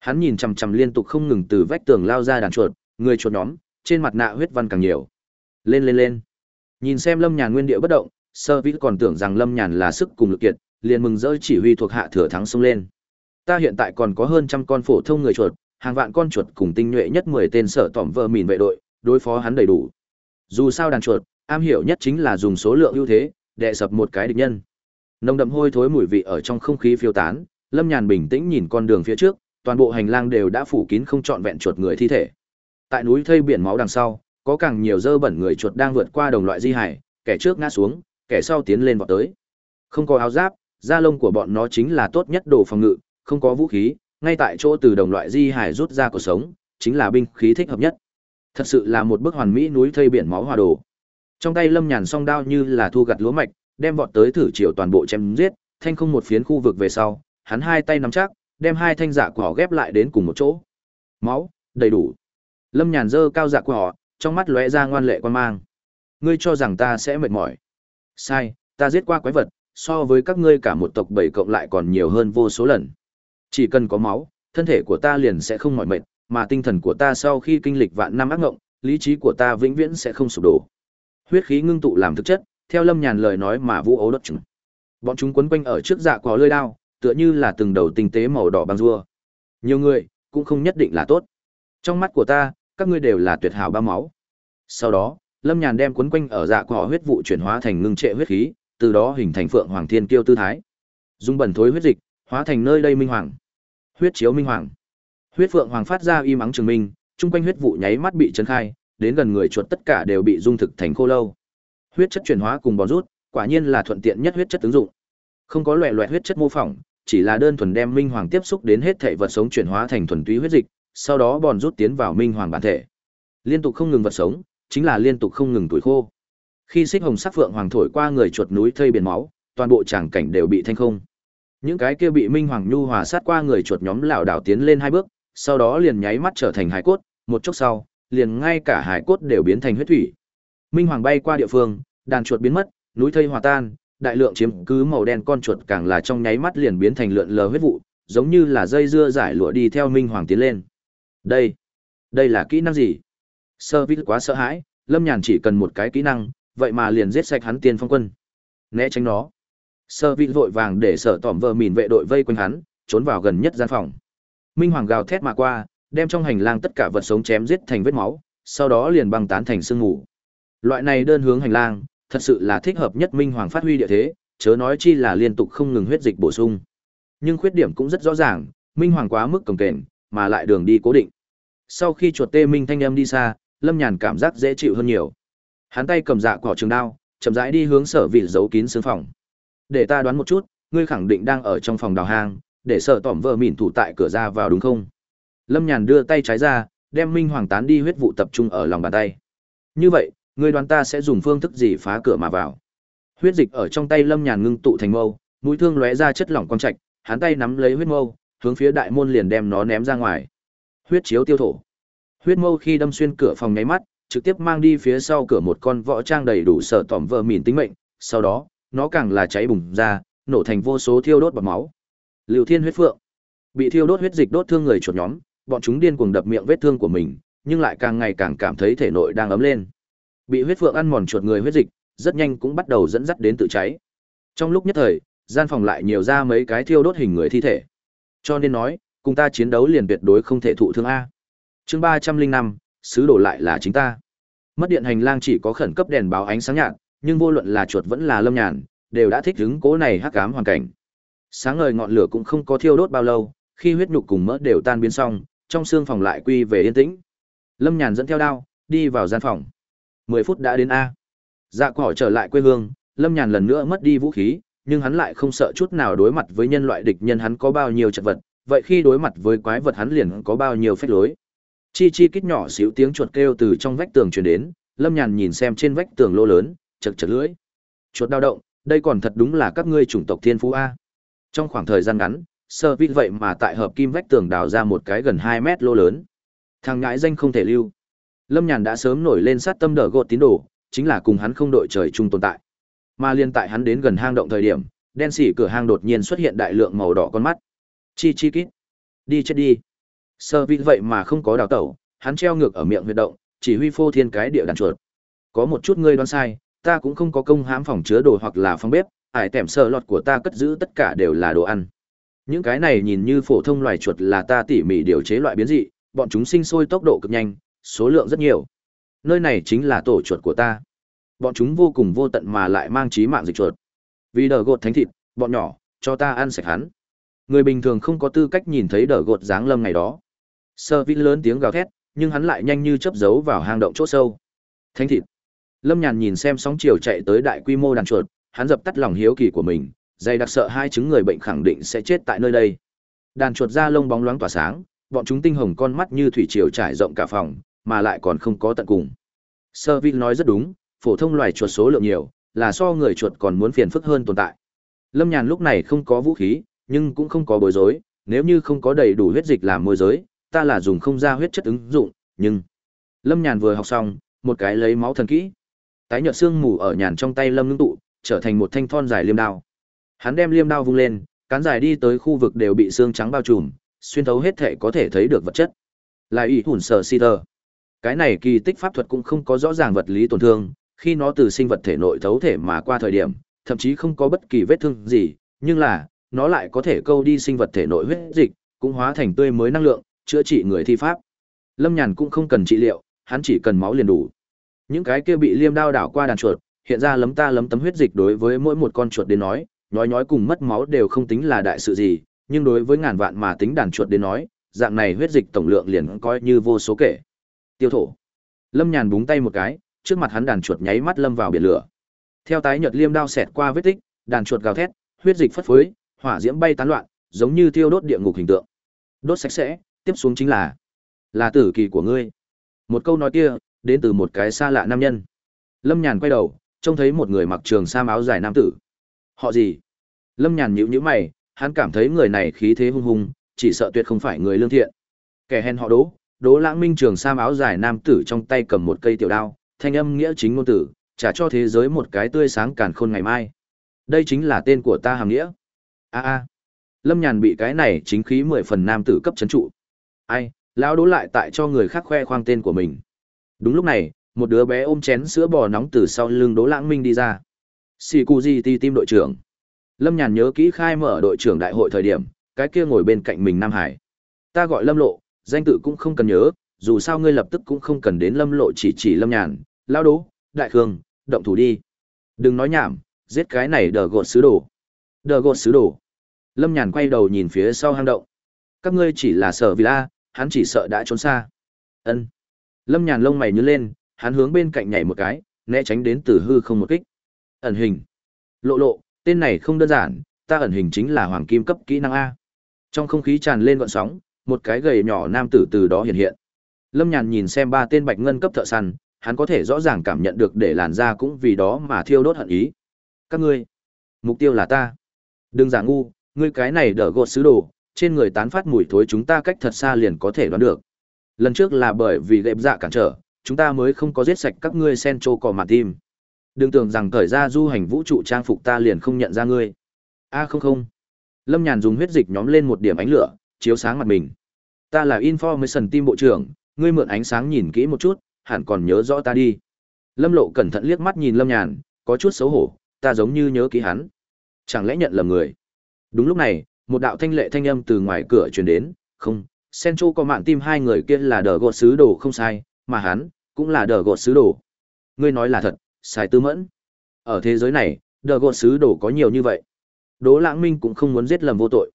Hắn nhìn chằm chằm liên tục không ngừng từ vách tường lao ra đàn chuột, người chuột nhóm, trên mặt nạ huyết văn càng nhiều. Lên lên lên. Nhìn xem Lâm Nhàn nguyên địa bất động, Sơ Vĩ còn tưởng rằng Lâm Nhàn là sức cùng lực kiệt, liền mừng rỡ chỉ huy thuộc hạ thừa thắng xông lên. Ta hiện tại còn có hơn trăm con phổ thông người chuột, hàng vạn con chuột cùng tinh nhuệ nhất 10 tên sở tỏm vơ mìn vệ đội, đối phó hắn đầy đủ. Dù sao đàn chuột, am hiểu nhất chính là dùng số lượng ưu thế, đè sập một cái địch nhân. Nồng đậm hôi thối mùi vị ở trong không khí phiêu tán, Lâm Nhàn bình tĩnh nhìn con đường phía trước, toàn bộ hành lang đều đã phủ kín không trọn vẹn chuột người thi thể. Tại núi thây biển máu đằng sau, có càng nhiều dơ bẩn người chuột đang vượt qua đồng loại di hải, kẻ trước ngã xuống, kẻ sau tiến lên vọt tới. Không có áo giáp, da lông của bọn nó chính là tốt nhất đồ phòng ngự, không có vũ khí, ngay tại chỗ từ đồng loại di hải rút ra cuộc sống, chính là binh khí thích hợp nhất. Thật sự là một bức hoàn mỹ núi thây biển máu hòa đồ. Trong tay Lâm Nhàn song đao như là thu gặt lúa mạch, đem vọt tới thử chiều toàn bộ chém giết, thanh không một phiến khu vực về sau, hắn hai tay nắm chắc, đem hai thanh dạ quả ghép lại đến cùng một chỗ. Máu, đầy đủ. Lâm Nhàn dơ cao dạ quả, trong mắt lóe ra ngoan lệ quan mang. Ngươi cho rằng ta sẽ mệt mỏi? Sai, ta giết qua quái vật, so với các ngươi cả một tộc bảy cộng lại còn nhiều hơn vô số lần. Chỉ cần có máu, thân thể của ta liền sẽ không mỏi mệt, mà tinh thần của ta sau khi kinh lịch vạn năm ác ngộng, lý trí của ta vĩnh viễn sẽ không sụp đổ. Huyết khí ngưng tụ làm thực chất, theo Lâm Nhàn lời nói mà vũ ấu đất chứng. Bọn chúng quấn quanh ở trước dạ quả lơi đao, tựa như là từng đầu tinh tế màu đỏ băng rua. Nhiều người, cũng không nhất định là tốt. Trong mắt của ta, các ngươi đều là tuyệt hảo ba máu. Sau đó, Lâm Nhàn đem cuốn quanh ở dạ quả huyết vụ chuyển hóa thành ngưng trệ huyết khí, từ đó hình thành phượng hoàng thiên kiêu tư thái. Dung bẩn thối huyết dịch, hóa thành nơi đây minh hoàng. Huyết chiếu minh hoàng. Huyết phượng hoàng phát ra y mắng trường minh, trung quanh huyết vụ nháy mắt bị chấn khai, đến gần người chuột tất cả đều bị dung thực thành khô lâu. Huyết chất chuyển hóa cùng bò rút, quả nhiên là thuận tiện nhất huyết chất ứng dụng. Không có loẻ loẹt huyết chất mô phỏng, chỉ là đơn thuần đem minh hoàng tiếp xúc đến hết thảy vật sống chuyển hóa thành thuần túy huyết dịch, sau đó bòn rút tiến vào minh hoàng bản thể. Liên tục không ngừng vật sống, chính là liên tục không ngừng tuổi khô. Khi xích hồng sắc phượng hoàng thổi qua người chuột núi thây biển máu, toàn bộ tràng cảnh đều bị thanh không. Những cái kia bị minh hoàng nhu hòa sát qua người chuột nhóm lão đảo tiến lên hai bước, sau đó liền nháy mắt trở thành hải cốt, một chốc sau, liền ngay cả hải cốt đều biến thành huyết thủy. Minh hoàng bay qua địa phương, đàn chuột biến mất, núi thây hòa tan, đại lượng chiếm cứ màu đen con chuột càng là trong nháy mắt liền biến thành lượn lờ huyết vụ, giống như là dây dưa giải lụa đi theo Minh Hoàng tiến lên. Đây, đây là kỹ năng gì? Sơ Vít quá sợ hãi, Lâm Nhàn chỉ cần một cái kỹ năng, vậy mà liền giết sạch hắn tiên phong quân. Né tránh nó. Sơ vị vội vàng để sở tỏm vờ mìn vệ đội vây quanh hắn, trốn vào gần nhất gian phòng. Minh Hoàng gào thét mà qua, đem trong hành lang tất cả vật sống chém giết thành vết máu, sau đó liền băng tán thành sương mù. Loại này đơn hướng hành lang, thật sự là thích hợp nhất Minh Hoàng phát huy địa thế, chớ nói chi là liên tục không ngừng huyết dịch bổ sung. Nhưng khuyết điểm cũng rất rõ ràng, Minh Hoàng quá mức cồng kềnh, mà lại đường đi cố định. Sau khi chuột tê minh thanh âm đi xa, Lâm Nhàn cảm giác dễ chịu hơn nhiều. Hắn tay cầm dạ cỏ trường đao, chậm rãi đi hướng sở vị giấu kín xương phòng. Để ta đoán một chút, ngươi khẳng định đang ở trong phòng đào hang, để sợ tỏm vợ mỉn thủ tại cửa ra vào đúng không? Lâm Nhàn đưa tay trái ra, đem Minh Hoàng tán đi huyết vụ tập trung ở lòng bàn tay. Như vậy, ngươi đoán ta sẽ dùng phương thức gì phá cửa mà vào? Huyết dịch ở trong tay Lâm Nhàn ngưng tụ thành mâu, mũi thương lóe ra chất lỏng quang trạch, hắn tay nắm lấy huyết mâu, hướng phía đại môn liền đem nó ném ra ngoài. Huyết chiếu tiêu thổ. Huyết mâu khi đâm xuyên cửa phòng nháy mắt, trực tiếp mang đi phía sau cửa một con võ trang đầy đủ sợ tỏm vợ mỉn tính mệnh, sau đó, nó càng là cháy bùng ra, nổ thành vô số thiêu đốt bọt máu. liệu Thiên huyết phượng, bị thiêu đốt huyết dịch đốt thương người chuột nhóm, bọn chúng điên cuồng đập miệng vết thương của mình, nhưng lại càng ngày càng cảm thấy thể nội đang ấm lên. Bị huyết phượng ăn mòn chuột người huyết dịch, rất nhanh cũng bắt đầu dẫn dắt đến tự cháy. Trong lúc nhất thời, gian phòng lại nhiều ra mấy cái thiêu đốt hình người thi thể. Cho nên nói, cùng ta chiến đấu liền tuyệt đối không thể thụ thương a. Chương ba trăm linh năm, sứ đổ lại là chính ta. Mất điện hành lang chỉ có khẩn cấp đèn báo ánh sáng nhạt, nhưng vô luận là chuột vẫn là lâm nhàn, đều đã thích ứng cố này hắc ám hoàn cảnh. Sáng ngời ngọn lửa cũng không có thiêu đốt bao lâu, khi huyết nhục cùng mỡ đều tan biến xong, trong xương phòng lại quy về yên tĩnh. Lâm Nhàn dẫn theo đao, đi vào gian phòng. Mười phút đã đến a. Dạ cỏ trở lại quê hương, Lâm Nhàn lần nữa mất đi vũ khí, nhưng hắn lại không sợ chút nào đối mặt với nhân loại địch nhân hắn có bao nhiêu chật vật, vậy khi đối mặt với quái vật hắn liền có bao nhiêu phách lối. Chi chi kít nhỏ xíu tiếng chuột kêu từ trong vách tường truyền đến, Lâm Nhàn nhìn xem trên vách tường lô lớn, chật chật lưỡi. Chuột đau động, đây còn thật đúng là các ngươi chủng tộc thiên phú a. Trong khoảng thời gian ngắn, sơ vít vậy mà tại hợp kim vách tường đào ra một cái gần hai mét lô lớn. Thằng ngãi danh không thể lưu. Lâm Nhàn đã sớm nổi lên sát tâm đỡ gột tín đồ, chính là cùng hắn không đội trời chung tồn tại. Mà liên tại hắn đến gần hang động thời điểm, đen xỉ cửa hang đột nhiên xuất hiện đại lượng màu đỏ con mắt. Chi chi kít. Đi chết đi. Sơ vị vậy mà không có đào tẩu, hắn treo ngược ở miệng huyệt động, chỉ huy phô thiên cái địa đàn chuột. Có một chút ngươi đoán sai, ta cũng không có công hãm phòng chứa đồ hoặc là phòng bếp, ải tẻm sợ lọt của ta cất giữ tất cả đều là đồ ăn. Những cái này nhìn như phổ thông loài chuột là ta tỉ mỉ điều chế loại biến dị, bọn chúng sinh sôi tốc độ cực nhanh, số lượng rất nhiều. Nơi này chính là tổ chuột của ta. Bọn chúng vô cùng vô tận mà lại mang trí mạng dịch chuột. Vì đờ gột thánh thịt, bọn nhỏ, cho ta ăn sạch hắn. Người bình thường không có tư cách nhìn thấy đờ gột dáng lâm ngày đó. Sơ Vin lớn tiếng gào thét, nhưng hắn lại nhanh như chớp giấu vào hang động chỗ sâu. Thánh thịt. Lâm Nhàn nhìn xem sóng chiều chạy tới đại quy mô đàn chuột, hắn dập tắt lòng hiếu kỳ của mình, dày đặc sợ hai chứng người bệnh khẳng định sẽ chết tại nơi đây. Đàn chuột da lông bóng loáng tỏa sáng, bọn chúng tinh hồng con mắt như thủy triều trải rộng cả phòng, mà lại còn không có tận cùng. Sơ Vin nói rất đúng, phổ thông loài chuột số lượng nhiều, là so người chuột còn muốn phiền phức hơn tồn tại. Lâm Nhàn lúc này không có vũ khí, nhưng cũng không có bối rối, nếu như không có đầy đủ huyết dịch làm môi giới, ta là dùng không ra huyết chất ứng dụng, nhưng Lâm Nhàn vừa học xong, một cái lấy máu thần kỹ. Tái nhợt xương mù ở nhàn trong tay Lâm ngưng tụ, trở thành một thanh thon dài liêm đao. Hắn đem liêm đao vung lên, cán dài đi tới khu vực đều bị xương trắng bao trùm, xuyên thấu hết thể có thể thấy được vật chất. Lại ủy hủn sở si tơ. Cái này kỳ tích pháp thuật cũng không có rõ ràng vật lý tổn thương, khi nó từ sinh vật thể nội thấu thể mà qua thời điểm, thậm chí không có bất kỳ vết thương gì, nhưng là, nó lại có thể câu đi sinh vật thể nội huyết dịch, cũng hóa thành tươi mới năng lượng, chữa trị người thi pháp. Lâm Nhàn cũng không cần trị liệu, hắn chỉ cần máu liền đủ. Những cái kia bị liêm đao đảo qua đàn chuột, hiện ra lấm ta lấm tấm huyết dịch đối với mỗi một con chuột đến nói, nói nói cùng mất máu đều không tính là đại sự gì, nhưng đối với ngàn vạn mà tính đàn chuột đến nói, dạng này huyết dịch tổng lượng liền coi như vô số kể. Tiêu thổ. Lâm Nhàn búng tay một cái, trước mặt hắn đàn chuột nháy mắt lâm vào biển lửa. Theo tái nhợt liêm đao xẹt qua vết tích, đàn chuột gào thét, huyết dịch phất phới, hỏa diễm bay tán loạn, giống như thiêu đốt địa ngục hình tượng. Đốt sạch sẽ, tiếp xuống chính là là tử kỳ của ngươi. Một câu nói kia, đến từ một cái xa lạ nam nhân. Lâm Nhàn quay đầu, trông thấy một người mặc trường sam áo dài nam tử. Họ gì? Lâm Nhàn nhíu nhíu mày, hắn cảm thấy người này khí thế hung hùng, chỉ sợ tuyệt không phải người lương thiện. Kẻ hèn họ đố Đỗ Lãng Minh trường sam áo dài nam tử trong tay cầm một cây tiểu đao, thanh âm nghĩa chính ngôn tử, trả cho thế giới một cái tươi sáng càn khôn ngày mai. Đây chính là tên của ta hàm nghĩa. A a. Lâm Nhàn bị cái này chính khí mười phần nam tử cấp chấn trụ. Ai, lão Đỗ lại tại cho người khác khoe khoang tên của mình. Đúng lúc này, một đứa bé ôm chén sữa bò nóng từ sau lưng Đỗ Lãng Minh đi ra. Xì Cụ Di Ti tim đội trưởng. Lâm Nhàn nhớ kỹ khai mở đội trưởng đại hội thời điểm, cái kia ngồi bên cạnh mình Nam Hải. Ta gọi Lâm Lộ, danh tự cũng không cần nhớ, dù sao ngươi lập tức cũng không cần đến Lâm Lộ chỉ chỉ Lâm Nhàn, lao đố, đại khương, động thủ đi. Đừng nói nhảm, giết cái này đờ gột sứ đồ. Đờ gột sứ đồ. Lâm Nhàn quay đầu nhìn phía sau hang động. Các ngươi chỉ là sợ vì la, hắn chỉ sợ đã trốn xa. Ân. Lâm Nhàn lông mày nhướng lên, hắn hướng bên cạnh nhảy một cái, né tránh đến từ hư không một kích. Ẩn hình. Lộ lộ, tên này không đơn giản, ta ẩn hình chính là hoàng kim cấp kỹ năng A. Trong không khí tràn lên gọn sóng, một cái gầy nhỏ nam tử từ đó hiện hiện. Lâm Nhàn nhìn xem ba tên bạch ngân cấp thợ săn, hắn có thể rõ ràng cảm nhận được để làn da cũng vì đó mà thiêu đốt hận ý. Các ngươi, mục tiêu là ta. Đừng giả ngu, ngươi cái này đỡ gột sứ đồ, trên người tán phát mùi thối chúng ta cách thật xa liền có thể đoán được. Lần trước là bởi vì gệm dạ cản trở, chúng ta mới không có giết sạch các ngươi sen trô cỏ mặt tim. Đừng tưởng rằng cởi ra du hành vũ trụ trang phục ta liền không nhận ra ngươi. A không không. Lâm Nhàn dùng huyết dịch nhóm lên một điểm ánh lửa, chiếu sáng mặt mình. Ta là Information Team bộ trưởng, ngươi mượn ánh sáng nhìn kỹ một chút, hẳn còn nhớ rõ ta đi. Lâm Lộ cẩn thận liếc mắt nhìn Lâm Nhàn, có chút xấu hổ, ta giống như nhớ kỹ hắn. Chẳng lẽ nhận lầm người? Đúng lúc này, một đạo thanh lệ thanh âm từ ngoài cửa truyền đến, không, Sencho có mạng tim hai người kia là đờ gột sứ đồ không sai, mà hắn, cũng là đờ gột sứ đồ. Ngươi nói là thật, sai tư mẫn. Ở thế giới này, đờ gột sứ đồ có nhiều như vậy. Đỗ Lãng Minh cũng không muốn giết lầm vô tội.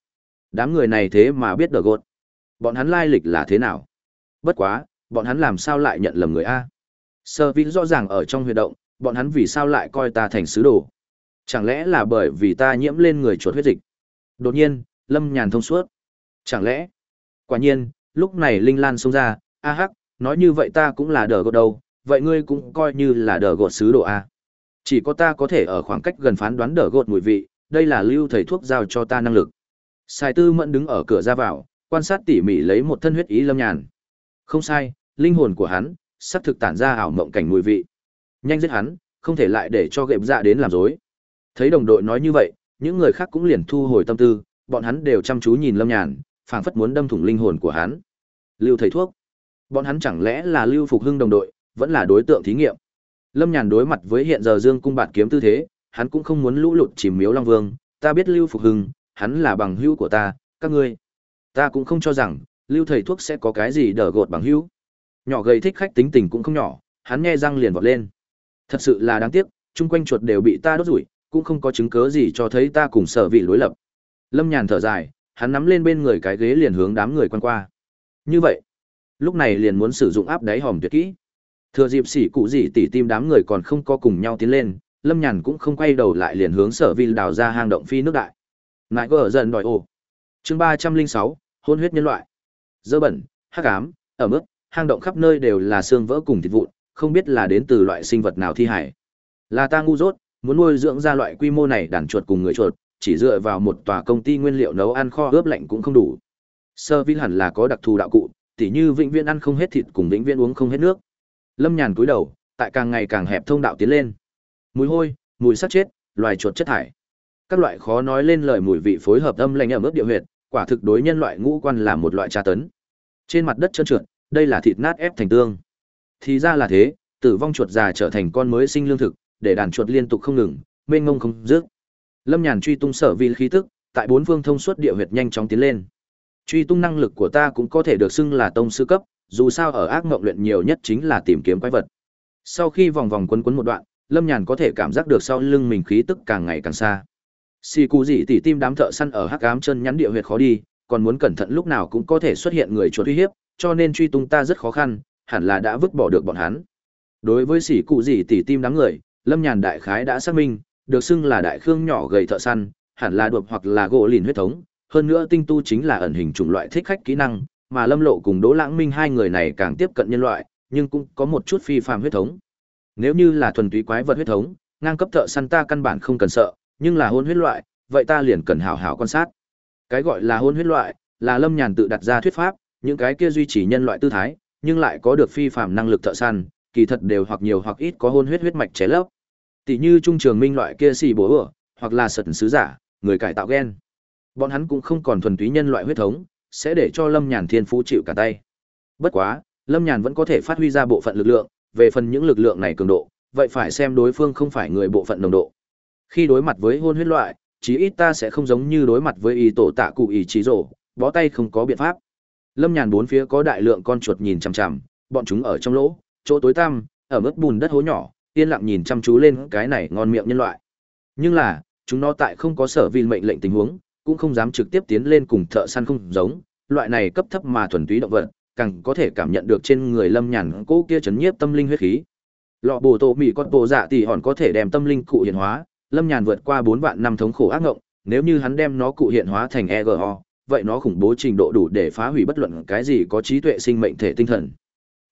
Đám người này thế mà biết đờ gột. Bọn hắn lai lịch là thế nào? Bất quá, bọn hắn làm sao lại nhận lầm người A? Sơ vĩ rõ ràng ở trong huy động, bọn hắn vì sao lại coi ta thành sứ đồ? Chẳng lẽ là bởi vì ta nhiễm lên người chuột huyết dịch? Đột nhiên, Lâm Nhàn thông suốt. Chẳng lẽ? Quả nhiên, lúc này Linh Lan xông ra, a hắc, nói như vậy ta cũng là đờ gột đâu, vậy ngươi cũng coi như là đờ gột sứ đồ A. Chỉ có ta có thể ở khoảng cách gần phán đoán đờ gột mùi vị, đây là lưu thầy thuốc giao cho ta năng lực. Sài tư mẫn đứng ở cửa ra vào, quan sát tỉ mỉ lấy một thân huyết ý lâm nhàn. Không sai, linh hồn của hắn, sắp thực tản ra ảo mộng cảnh mùi vị. Nhanh giết hắn, không thể lại để cho gệm dạ đến làm dối. Thấy đồng đội nói như vậy, những người khác cũng liền thu hồi tâm tư, bọn hắn đều chăm chú nhìn lâm nhàn, phảng phất muốn đâm thủng linh hồn của hắn. Lưu thầy thuốc, bọn hắn chẳng lẽ là Lưu Phục Hưng đồng đội, vẫn là đối tượng thí nghiệm. Lâm Nhàn đối mặt với hiện giờ Dương cung bạt kiếm tư thế, hắn cũng không muốn lũ lụt chìm miếu Long Vương, ta biết Lưu Phục Hưng, hắn là bằng hữu của ta, các ngươi. Ta cũng không cho rằng, Lưu thầy thuốc sẽ có cái gì đỡ gột bằng hữu. Nhỏ gầy thích khách tính tình cũng không nhỏ, hắn nghe răng liền vọt lên. Thật sự là đáng tiếc, chung quanh chuột đều bị ta đốt rủi, cũng không có chứng cứ gì cho thấy ta cùng sở vị lối lập. Lâm Nhàn thở dài, hắn nắm lên bên người cái ghế liền hướng đám người quan qua. Như vậy, lúc này liền muốn sử dụng áp đáy hòm tuyệt kỹ. Thừa dịp xỉ cụ gì tỉ tim đám người còn không có cùng nhau tiến lên, Lâm Nhàn cũng không quay đầu lại liền hướng Sở Vi đào ra hang động phi nước đại. Ngại ở dần đòi ồ. Chương ba trăm linh sáu hôn huyết nhân loại. Dơ bẩn, hắc ám, ở mức, hang động khắp nơi đều là xương vỡ cùng thịt vụn, không biết là đến từ loại sinh vật nào thi hải. Là ta ngu dốt, muốn nuôi dưỡng ra loại quy mô này đàn chuột cùng người chuột, chỉ dựa vào một tòa công ty nguyên liệu nấu ăn kho ướp lạnh cũng không đủ. Sơ Vin hẳn là có đặc thù đạo cụ, tỉ như vĩnh viễn ăn không hết thịt cùng vĩnh viễn uống không hết nước. Lâm Nhàn cúi đầu, tại càng ngày càng hẹp thông đạo tiến lên. Mùi hôi, mùi xác chết, loài chuột chất thải. Các loại khó nói lên lời mùi vị phối hợp âm lạnh ở mức địa huyệt, quả thực đối nhân loại ngũ quan là một loại tra tấn. Trên mặt đất trơn trượt, đây là thịt nát ép thành tương. Thì ra là thế, tử vong chuột già trở thành con mới sinh lương thực, để đàn chuột liên tục không ngừng, mênh mông không dứt. Lâm Nhàn truy tung sở vi khí tức, tại bốn phương thông suốt địa huyệt nhanh chóng tiến lên. Truy tung năng lực của ta cũng có thể được xưng là tông sư cấp, dù sao ở ác ngộng luyện nhiều nhất chính là tìm kiếm quái vật. Sau khi vòng vòng quấn quấn một đoạn, Lâm Nhàn có thể cảm giác được sau lưng mình khí tức càng ngày càng xa. Xì cù dị tỉ tim đám thợ săn ở hắc ám chân nhắn địa huyệt khó đi, còn muốn cẩn thận lúc nào cũng có thể xuất hiện người chuột uy hiếp, cho nên truy tung ta rất khó khăn, hẳn là đã vứt bỏ được bọn hắn. Đối với xì cụ dị tỉ tim đám người, Lâm Nhàn đại khái đã xác minh, được xưng là đại khương nhỏ gầy thợ săn, hẳn là đột hoặc là gỗ lìn huyết thống, hơn nữa tinh tu chính là ẩn hình chủng loại thích khách kỹ năng, mà Lâm Lộ cùng Đỗ Lãng Minh hai người này càng tiếp cận nhân loại, nhưng cũng có một chút phi phàm huyết thống. Nếu như là thuần túy quái vật huyết thống, ngang cấp thợ săn ta căn bản không cần sợ, nhưng là hôn huyết loại, vậy ta liền cần hảo hảo quan sát. Cái gọi là hôn huyết loại, là Lâm Nhàn tự đặt ra thuyết pháp, những cái kia duy trì nhân loại tư thái, nhưng lại có được phi phàm năng lực thợ săn, kỳ thật đều hoặc nhiều hoặc ít có hôn huyết huyết mạch chế lấp. Tỷ như trung trường minh loại kia xì bố ửa, hoặc là sật sứ giả, người cải tạo gen. Bọn hắn cũng không còn thuần túy nhân loại huyết thống, sẽ để cho Lâm Nhàn thiên phú chịu cả tay. Bất quá, Lâm Nhàn vẫn có thể phát huy ra bộ phận lực lượng, về phần những lực lượng này cường độ, vậy phải xem đối phương không phải người bộ phận nồng độ. Khi đối mặt với hôn huyết loại, chí ít ta sẽ không giống như đối mặt với ý tổ tạ cụ ý chí rổ, bó tay không có biện pháp. Lâm Nhàn bốn phía có đại lượng con chuột nhìn chằm chằm, bọn chúng ở trong lỗ, chỗ tối tăm, ở mức bùn đất hố nhỏ, yên lặng nhìn chăm chú lên cái này ngon miệng nhân loại. Nhưng là, chúng nó tại không có sở vi mệnh lệnh tình huống, cũng không dám trực tiếp tiến lên cùng thợ săn không giống, loại này cấp thấp mà thuần túy động vật, càng có thể cảm nhận được trên người Lâm Nhàn cố kia chấn nhiếp tâm linh huyết khí. Lọ bổ tổ mì con bộ dạ tỷ hòn có thể đem tâm linh cụ hiện hóa, Lâm Nhàn vượt qua bốn vạn năm thống khổ ác ngộng, nếu như hắn đem nó cụ hiện hóa thành EGO, vậy nó khủng bố trình độ đủ để phá hủy bất luận cái gì có trí tuệ sinh mệnh thể tinh thần.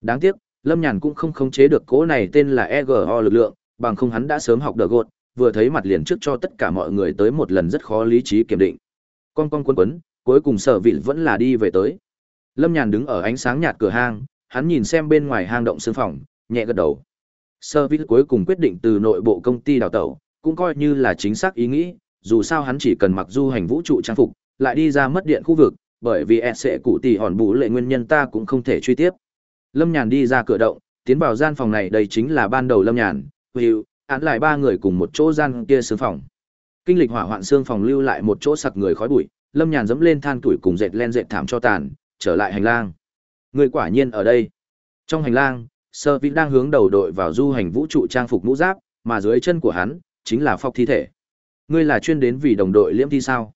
Đáng tiếc, Lâm Nhàn cũng không khống chế được cố này tên là EGO lực lượng, bằng không hắn đã sớm học đờ gột, vừa thấy mặt liền trước cho tất cả mọi người tới một lần rất khó lý trí kiểm định. Con con quấn quấn, cuối cùng sở vị vẫn là đi về tới. Lâm Nhàn đứng ở ánh sáng nhạt cửa hang, hắn nhìn xem bên ngoài hang động sương phòng, nhẹ gật đầu. Sở vị cuối cùng quyết định từ nội bộ công ty đào tẩu, cũng coi như là chính xác ý nghĩ, dù sao hắn chỉ cần mặc du hành vũ trụ trang phục, lại đi ra mất điện khu vực, bởi vì e sẽ cụ tỷ hòn bù lệ nguyên nhân ta cũng không thể truy tiếp. Lâm Nhàn đi ra cửa động, tiến vào gian phòng này đây chính là ban đầu Lâm Nhàn, Hữu, án lại ba người cùng một chỗ gian kia sương phòng. Kinh lịch hỏa hoạn xương phòng lưu lại một chỗ sặc người khói bụi, Lâm Nhàn dẫm lên than tuổi cùng dệt len dệt thảm cho tàn, trở lại hành lang. Người quả nhiên ở đây. Trong hành lang, Sơ Vĩ đang hướng đầu đội vào du hành vũ trụ trang phục mũ giáp, mà dưới chân của hắn chính là phọc thi thể. Ngươi là chuyên đến vì đồng đội liễm thi sao?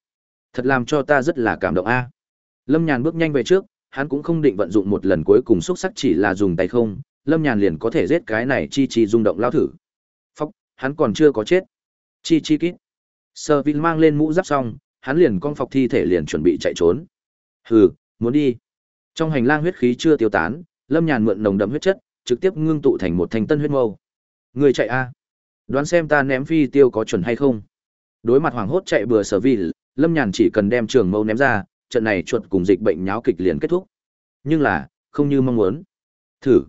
Thật làm cho ta rất là cảm động a. Lâm Nhàn bước nhanh về trước, hắn cũng không định vận dụng một lần cuối cùng xúc sắc chỉ là dùng tay không, Lâm Nhàn liền có thể giết cái này chi chi rung động lao thử. phóc hắn còn chưa có chết. Chi chi kít. Sơ Vin mang lên mũ giáp xong, hắn liền con phọc thi thể liền chuẩn bị chạy trốn. Hừ, muốn đi. Trong hành lang huyết khí chưa tiêu tán, Lâm Nhàn mượn nồng đậm huyết chất, trực tiếp ngưng tụ thành một thành tân huyết mâu. Người chạy a? Đoán xem ta ném phi tiêu có chuẩn hay không? Đối mặt hoảng hốt chạy bừa Sở Vin, Lâm Nhàn chỉ cần đem trường mâu ném ra, trận này chuột cùng dịch bệnh nháo kịch liền kết thúc. Nhưng là, không như mong muốn. Thử.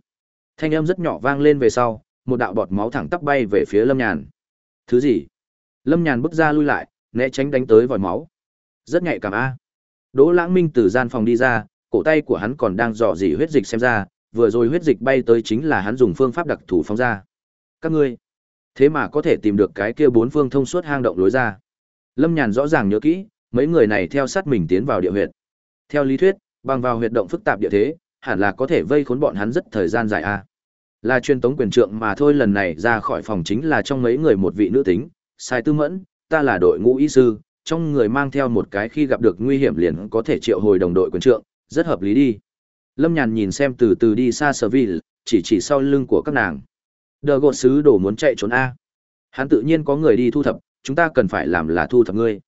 Thanh âm rất nhỏ vang lên về sau, một đạo bọt máu thẳng tắp bay về phía Lâm Nhàn. Thứ gì? Lâm Nhàn bước ra lui lại, né tránh đánh tới vòi máu. Rất nhạy cảm a. Đỗ Lãng Minh từ gian phòng đi ra, cổ tay của hắn còn đang dò dỉ huyết dịch xem ra, vừa rồi huyết dịch bay tới chính là hắn dùng phương pháp đặc thù phóng ra. Các ngươi, thế mà có thể tìm được cái kia bốn phương thông suốt hang động lối ra. Lâm Nhàn rõ ràng nhớ kỹ, mấy người này theo sát mình tiến vào địa huyệt. Theo lý thuyết, bằng vào huyệt động phức tạp địa thế, hẳn là có thể vây khốn bọn hắn rất thời gian dài a. Là truyền tống quyền trượng mà thôi lần này ra khỏi phòng chính là trong mấy người một vị nữ tính, sai tư mẫn, ta là đội ngũ y sư, trong người mang theo một cái khi gặp được nguy hiểm liền có thể triệu hồi đồng đội quyền trượng, rất hợp lý đi. Lâm Nhàn nhìn xem từ từ đi xa sở vi, chỉ chỉ sau lưng của các nàng. Đờ gột sứ đổ muốn chạy trốn A. Hắn tự nhiên có người đi thu thập, chúng ta cần phải làm là thu thập ngươi.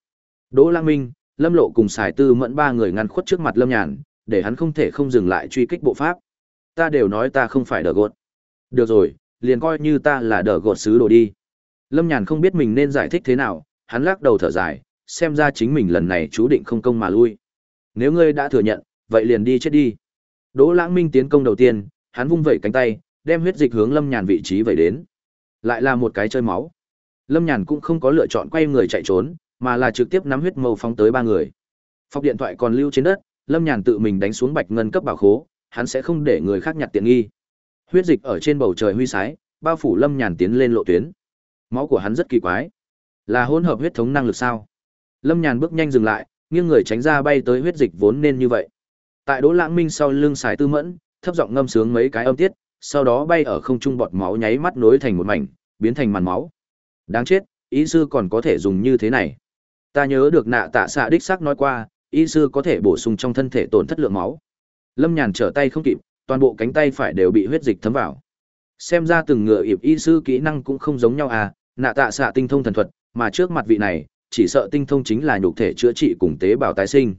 Đỗ Lang Minh, Lâm Lộ cùng sài tư mẫn ba người ngăn khuất trước mặt Lâm Nhàn, để hắn không thể không dừng lại truy kích bộ pháp. Ta đều nói ta không phải đờ gột. Được rồi, liền coi như ta là đờ gột sứ đồ đi. Lâm Nhàn không biết mình nên giải thích thế nào, hắn lắc đầu thở dài, xem ra chính mình lần này chú định không công mà lui. Nếu ngươi đã thừa nhận, vậy liền đi chết đi. Đỗ Lãng Minh tiến công đầu tiên, hắn vung vẩy cánh tay, đem huyết dịch hướng Lâm Nhàn vị trí vẩy đến. Lại là một cái chơi máu. Lâm Nhàn cũng không có lựa chọn quay người chạy trốn, mà là trực tiếp nắm huyết mâu phóng tới ba người. Phọc điện thoại còn lưu trên đất, Lâm Nhàn tự mình đánh xuống bạch ngân cấp bảo khố, hắn sẽ không để người khác nhặt tiện nghi. Huyết dịch ở trên bầu trời huy sái, bao phủ Lâm Nhàn tiến lên lộ tuyến. Máu của hắn rất kỳ quái. Là hỗn hợp huyết thống năng lực sao? Lâm Nhàn bước nhanh dừng lại, nghiêng người tránh ra bay tới huyết dịch vốn nên như vậy. Tại Đỗ Lãng Minh sau lưng xài tư mẫn, thấp giọng ngâm sướng mấy cái âm tiết, sau đó bay ở không trung bọt máu nháy mắt nối thành một mảnh, biến thành màn máu. Đáng chết, ý sư còn có thể dùng như thế này. Ta nhớ được nạ tạ xạ đích xác nói qua, ý sư có thể bổ sung trong thân thể tổn thất lượng máu. Lâm Nhàn trở tay không kịp, toàn bộ cánh tay phải đều bị huyết dịch thấm vào. Xem ra từng ngựa ịp y sư kỹ năng cũng không giống nhau à, nạ tạ xạ tinh thông thần thuật, mà trước mặt vị này, chỉ sợ tinh thông chính là nhục thể chữa trị cùng tế bào tái sinh.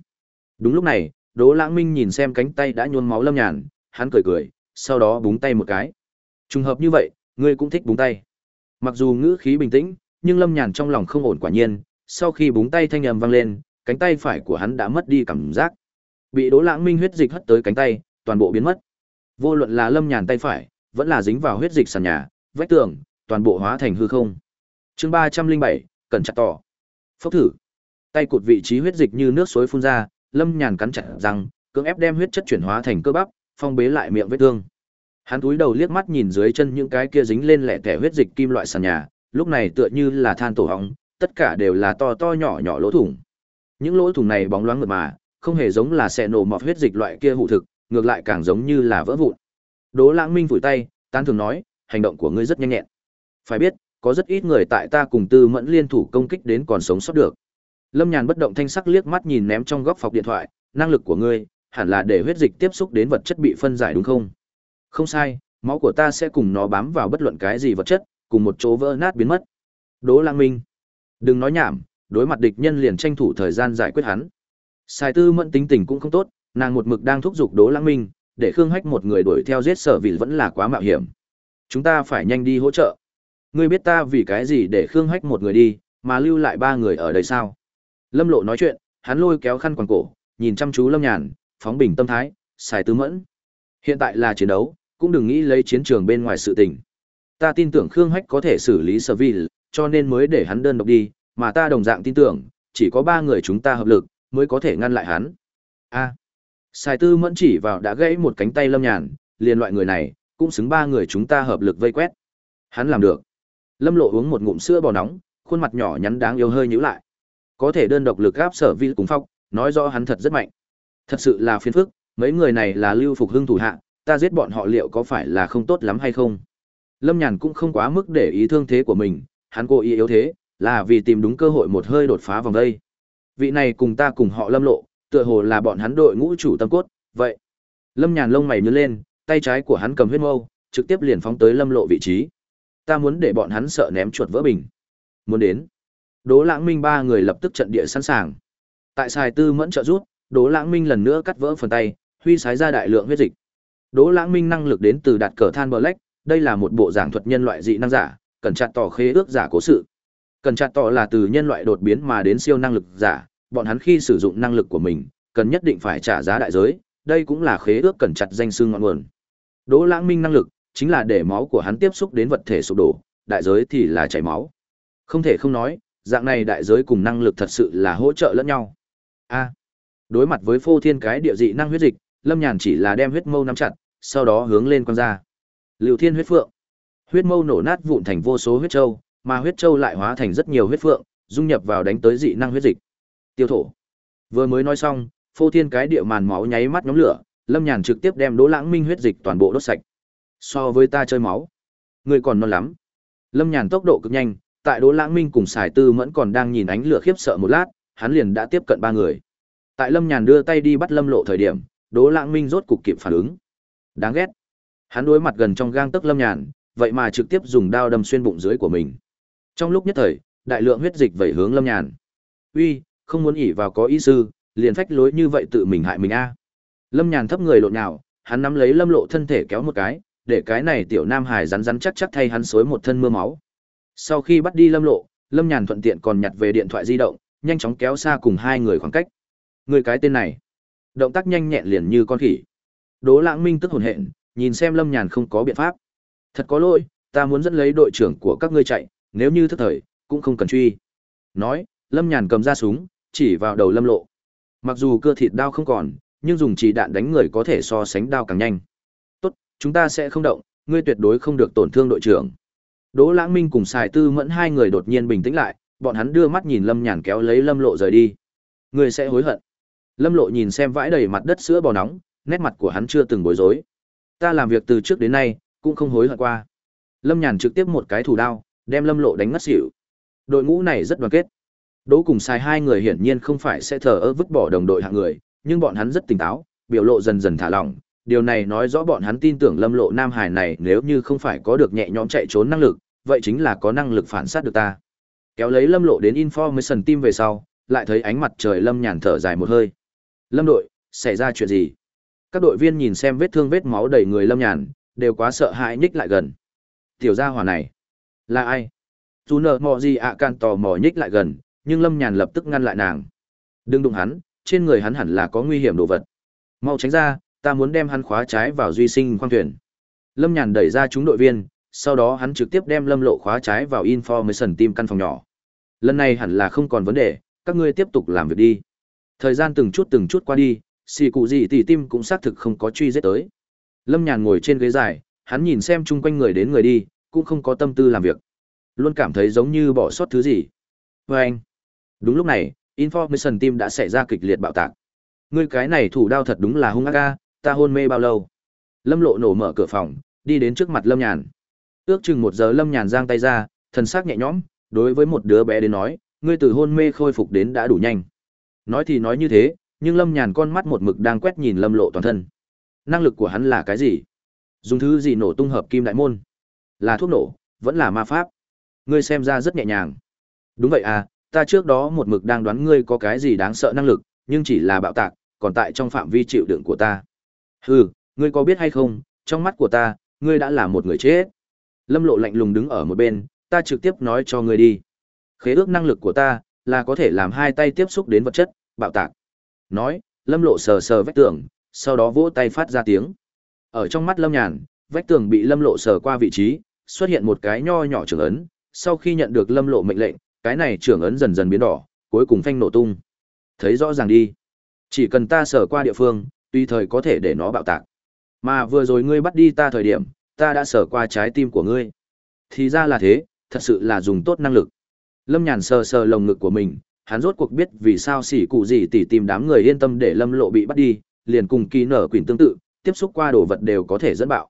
Đúng lúc này, Đỗ Lãng Minh nhìn xem cánh tay đã nhuôn máu Lâm Nhàn, hắn cười cười, sau đó búng tay một cái. Trùng hợp như vậy, ngươi cũng thích búng tay. Mặc dù ngữ khí bình tĩnh, nhưng Lâm Nhàn trong lòng không ổn quả nhiên, sau khi búng tay thanh âm vang lên, cánh tay phải của hắn đã mất đi cảm giác. Bị Đỗ Lãng Minh huyết dịch hất tới cánh tay, toàn bộ biến mất. Vô luận là Lâm Nhàn tay phải, vẫn là dính vào huyết dịch sàn nhà, vách tường, toàn bộ hóa thành hư không. Chương ba trăm linh bảy, cẩn chặt tỏ. Phốc thử. Tay cụt vị trí huyết dịch như nước suối phun ra, Lâm Nhàn cắn chặt răng, cưỡng ép đem huyết chất chuyển hóa thành cơ bắp, phong bế lại miệng vết thương. Hắn cúi đầu liếc mắt nhìn dưới chân những cái kia dính lên lẻ tẻ huyết dịch kim loại sàn nhà, lúc này tựa như là than tổ hóng, tất cả đều là to to nhỏ nhỏ lỗ thủng. Những lỗ thủng này bóng loáng mượt mà, không hề giống là xẻ nổ mọt huyết dịch loại kia hụ thực, ngược lại càng giống như là vỡ vụn. Đỗ Lãng Minh phủi tay, tán thường nói, hành động của ngươi rất nhanh nhẹn. Phải biết, có rất ít người tại ta cùng Tư Mẫn liên thủ công kích đến còn sống sót được. Lâm Nhàn bất động thanh sắc liếc mắt nhìn ném trong góc phòng điện thoại, năng lực của ngươi hẳn là để huyết dịch tiếp xúc đến vật chất bị phân giải đúng không? Không sai, máu của ta sẽ cùng nó bám vào bất luận cái gì vật chất, cùng một chỗ vỡ nát biến mất. Đỗ Lang Minh, đừng nói nhảm, đối mặt địch nhân liền tranh thủ thời gian giải quyết hắn. Sai Tư Mẫn tính tình cũng không tốt, nàng một mực đang thúc giục Đỗ Lang Minh, để Khương Hách một người đuổi theo giết sở vì vẫn là quá mạo hiểm. Chúng ta phải nhanh đi hỗ trợ. Ngươi biết ta vì cái gì để Khương Hách một người đi, mà lưu lại ba người ở đây sao? Lâm Lộ nói chuyện, hắn lôi kéo khăn quàng cổ, nhìn chăm chú Lâm Nhàn, phóng bình tâm thái, xài tứ mẫn. Hiện tại là chiến đấu, cũng đừng nghĩ lấy chiến trường bên ngoài sự tình. Ta tin tưởng Khương Hách có thể xử lý Seville, cho nên mới để hắn đơn độc đi, mà ta đồng dạng tin tưởng, chỉ có ba người chúng ta hợp lực, mới có thể ngăn lại hắn. A. À, Sài Tư Mẫn chỉ vào đã gãy một cánh tay Lâm Nhàn, liền loại người này, cũng xứng ba người chúng ta hợp lực vây quét. Hắn làm được. Lâm Lộ uống một ngụm sữa bò nóng, khuôn mặt nhỏ nhắn đáng yêu hơi nhíu lại. Có thể đơn độc lực gáp sở vi cùng phong, nói rõ hắn thật rất mạnh. Thật sự là phiền phức, mấy người này là Lưu Phục Hưng thủ hạ, ta giết bọn họ liệu có phải là không tốt lắm hay không? Lâm Nhàn cũng không quá mức để ý thương thế của mình, hắn cố ý yếu thế, là vì tìm đúng cơ hội một hơi đột phá vòng đây. Vị này cùng ta cùng họ Lâm Lộ, tựa hồ là bọn hắn đội ngũ chủ tâm cốt, vậy. Lâm Nhàn lông mày nhướng lên, tay trái của hắn cầm huyết mâu, trực tiếp liền phóng tới Lâm Lộ vị trí. Ta muốn để bọn hắn sợ ném chuột vỡ bình. Muốn đến. Đỗ Lãng Minh ba người lập tức trận địa sẵn sàng. Tại Sài Tư Mẫn trợ rút, Đỗ Lãng Minh lần nữa cắt vỡ phần tay, huy sái ra đại lượng huyết dịch. Đỗ Lãng Minh năng lực đến từ đạt cờ than Black, đây là một bộ giảng thuật nhân loại dị năng giả, cần chặt tỏ khế ước giả cố sự. Cần chặt tỏ là từ nhân loại đột biến mà đến siêu năng lực giả, bọn hắn khi sử dụng năng lực của mình, cần nhất định phải trả giá đại giới, đây cũng là khế ước cần chặt danh xương ngọn nguồn. Đỗ Lãng Minh năng lực chính là để máu của hắn tiếp xúc đến vật thể sụp đổ, đại giới thì là chảy máu. Không thể không nói, dạng này đại giới cùng năng lực thật sự là hỗ trợ lẫn nhau. A đối mặt với phô thiên cái địa dị năng huyết dịch, Lâm Nhàn chỉ là đem huyết mâu nắm chặt, sau đó hướng lên quăng ra. Lưu Thiên huyết phượng. Huyết mâu nổ nát vụn thành vô số huyết châu, mà huyết châu lại hóa thành rất nhiều huyết phượng, dung nhập vào đánh tới dị năng huyết dịch. Tiêu thổ. Vừa mới nói xong, phô thiên cái địa màn máu nháy mắt nhóm lửa, Lâm Nhàn trực tiếp đem Đỗ Lãng Minh huyết dịch toàn bộ đốt sạch. So với ta chơi máu, người còn non lắm. Lâm Nhàn tốc độ cực nhanh, tại Đỗ Lãng Minh cùng Sài Tư Mẫn còn đang nhìn ánh lửa khiếp sợ một lát, hắn liền đã tiếp cận ba người. Tại Lâm Nhàn đưa tay đi bắt Lâm Lộ thời điểm, Đỗ Lãng Minh rốt cục kịp phản ứng. Đáng ghét. Hắn đối mặt gần trong gang tấc Lâm Nhàn, vậy mà trực tiếp dùng đao đâm xuyên bụng dưới của mình. Trong lúc nhất thời, đại lượng huyết dịch vẩy hướng Lâm Nhàn. "Uy, không muốn ỷ vào có ý sư, liền phách lối như vậy tự mình hại mình a." Lâm Nhàn thấp người lộn nhào, hắn nắm lấy Lâm Lộ thân thể kéo một cái, để cái này tiểu nam hài rắn rắn chắc chắc thay hắn xối một thân mưa máu. Sau khi bắt đi Lâm Lộ, Lâm Nhàn thuận tiện còn nhặt về điện thoại di động, nhanh chóng kéo xa cùng hai người khoảng cách. Người cái tên này, động tác nhanh nhẹn liền như con khỉ. Đỗ Lãng Minh tức hồn hện, nhìn xem Lâm Nhàn không có biện pháp. Thật có lỗi, ta muốn dẫn lấy đội trưởng của các ngươi chạy, nếu như thức thời, cũng không cần truy. Nói, Lâm Nhàn cầm ra súng, chỉ vào đầu Lâm Lộ. Mặc dù cưa thịt đao không còn, nhưng dùng chỉ đạn đánh người có thể so sánh đao càng nhanh. Tốt, chúng ta sẽ không động, ngươi tuyệt đối không được tổn thương đội trưởng. Đỗ Lãng Minh cùng Sài Tư Mẫn hai người đột nhiên bình tĩnh lại, bọn hắn đưa mắt nhìn Lâm Nhàn kéo lấy Lâm Lộ rời đi. Ngươi sẽ hối hận. Lâm Lộ nhìn xem vãi đầy mặt đất sữa bò nóng, nét mặt của hắn chưa từng bối rối. Ta làm việc từ trước đến nay, cũng không hối hận qua. Lâm Nhàn trực tiếp một cái thủ đao, đem Lâm Lộ đánh ngất xỉu. Đội ngũ này rất đoàn kết. Đỗ cùng sai hai người hiển nhiên không phải sẽ thờ ơ vứt bỏ đồng đội hạng người, nhưng bọn hắn rất tỉnh táo, biểu lộ dần dần thả lỏng. Điều này nói rõ bọn hắn tin tưởng Lâm Lộ Nam Hải này nếu như không phải có được nhẹ nhõm chạy trốn năng lực, vậy chính là có năng lực phản sát được ta. Kéo lấy Lâm Lộ đến Information Team về sau, lại thấy ánh mặt trời Lâm nhàn thở dài một hơi. Lâm đội, xảy ra chuyện gì? Các đội viên nhìn xem vết thương vết máu đầy người Lâm nhàn, đều quá sợ hãi nhích lại gần. Tiểu gia hỏa này, là ai? Dù nợ mò gì ạ can tò mò nhích lại gần, nhưng Lâm nhàn lập tức ngăn lại nàng. Đừng đụng hắn, trên người hắn hẳn là có nguy hiểm đồ vật. Mau tránh ra, ta muốn đem hắn khóa trái vào duy sinh khoang thuyền. Lâm nhàn đẩy ra chúng đội viên, sau đó hắn trực tiếp đem Lâm lộ khóa trái vào information team căn phòng nhỏ. Lần này hẳn là không còn vấn đề, các ngươi tiếp tục làm việc đi. Thời gian từng chút từng chút qua đi, xì cụ gì tỉ tim cũng xác thực không có truy giết tới. Lâm Nhàn ngồi trên ghế dài, hắn nhìn xem chung quanh người đến người đi, cũng không có tâm tư làm việc. Luôn cảm thấy giống như bỏ sót thứ gì. vê anh, đúng lúc này, Information Team đã xảy ra kịch liệt bạo tạc. Ngươi cái này thủ đao thật đúng là hung ác ga, ta hôn mê bao lâu? Lâm Lộ nổ mở cửa phòng, đi đến trước mặt Lâm Nhàn. Ước chừng một giờ Lâm Nhàn giang tay ra, thần xác nhẹ nhõm, đối với một đứa bé đến nói, ngươi từ hôn mê khôi phục đến đã đủ nhanh. Nói thì nói như thế, nhưng Lâm Nhàn con mắt một mực đang quét nhìn Lâm Lộ toàn thân. Năng lực của hắn là cái gì? Dùng thứ gì nổ tung hợp kim đại môn? Là thuốc nổ, vẫn là ma pháp? Ngươi xem ra rất nhẹ nhàng. Đúng vậy à, ta trước đó một mực đang đoán ngươi có cái gì đáng sợ năng lực, nhưng chỉ là bạo tạc, còn tại trong phạm vi chịu đựng của ta. Hừ, ngươi có biết hay không, trong mắt của ta, ngươi đã là một người chết. Lâm Lộ lạnh lùng đứng ở một bên, ta trực tiếp nói cho ngươi đi. Khế ước năng lực của ta là có thể làm hai tay tiếp xúc đến vật chất, bạo tạc. Nói, Lâm Lộ sờ sờ vách tường, sau đó vỗ tay phát ra tiếng. Ở trong mắt Lâm Nhàn, vách tường bị Lâm Lộ sờ qua vị trí, xuất hiện một cái nho nhỏ trưởng ấn, sau khi nhận được Lâm Lộ mệnh lệnh, cái này trưởng ấn dần dần biến đỏ, cuối cùng phanh nổ tung. Thấy rõ ràng đi. Chỉ cần ta sờ qua địa phương, tùy thời có thể để nó bạo tạc. Mà vừa rồi ngươi bắt đi ta thời điểm, ta đã sờ qua trái tim của ngươi. Thì ra là thế, thật sự là dùng tốt năng lực. Lâm Nhàn sờ sờ lồng ngực của mình, hắn rốt cuộc biết vì sao xỉ cụ gì tỉ tìm đám người yên tâm để Lâm Lộ bị bắt đi, liền cùng kỳ nở quỷ tương tự, tiếp xúc qua đồ vật đều có thể dẫn bạo.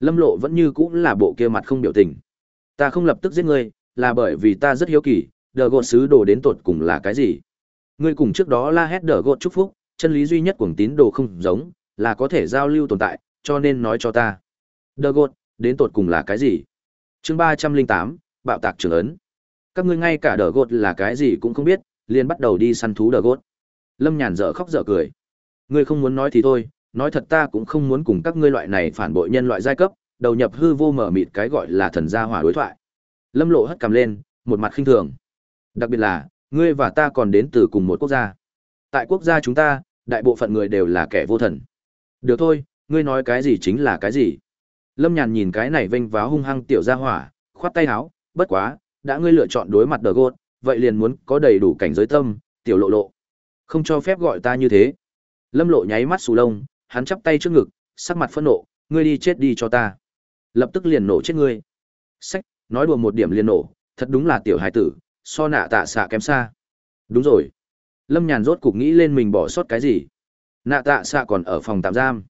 Lâm Lộ vẫn như cũng là bộ kia mặt không biểu tình. Ta không lập tức giết ngươi, là bởi vì ta rất hiếu kỳ, đờ gột sứ đồ đến tột cùng là cái gì. Ngươi cùng trước đó la hét đờ gột chúc phúc, chân lý duy nhất của tín đồ không giống, là có thể giao lưu tồn tại, cho nên nói cho ta. Đờ gột, đến tột cùng là cái gì? chương ba trăm linh tám bạo tạc trưởng ấn. Các ngươi ngay cả đờ gột là cái gì cũng không biết, liền bắt đầu đi săn thú đờ gột. Lâm nhàn dở khóc dở cười. Ngươi không muốn nói thì thôi, nói thật ta cũng không muốn cùng các ngươi loại này phản bội nhân loại giai cấp, đầu nhập hư vô mở mịt cái gọi là thần gia hỏa đối thoại. Lâm Lộ hất cằm lên, một mặt khinh thường. Đặc biệt là, ngươi và ta còn đến từ cùng một quốc gia. Tại quốc gia chúng ta, đại bộ phận người đều là kẻ vô thần. Được thôi, ngươi nói cái gì chính là cái gì. Lâm Nhàn nhìn cái này vênh váo hung hăng tiểu gia hỏa, khoát tay áo, bất quá, đã ngươi lựa chọn đối mặt đờ gột, vậy liền muốn có đầy đủ cảnh giới tâm, tiểu lộ lộ. Không cho phép gọi ta như thế. Lâm lộ nháy mắt sù lông, hắn chắp tay trước ngực, sắc mặt phẫn nộ, ngươi đi chết đi cho ta. Lập tức liền nổ chết ngươi. Sách, nói đùa một điểm liền nổ, thật đúng là tiểu hải tử, so nạ tạ xạ kém xa. Đúng rồi. Lâm nhàn rốt cục nghĩ lên mình bỏ sót cái gì. Nạ tạ xạ còn ở phòng tạm giam.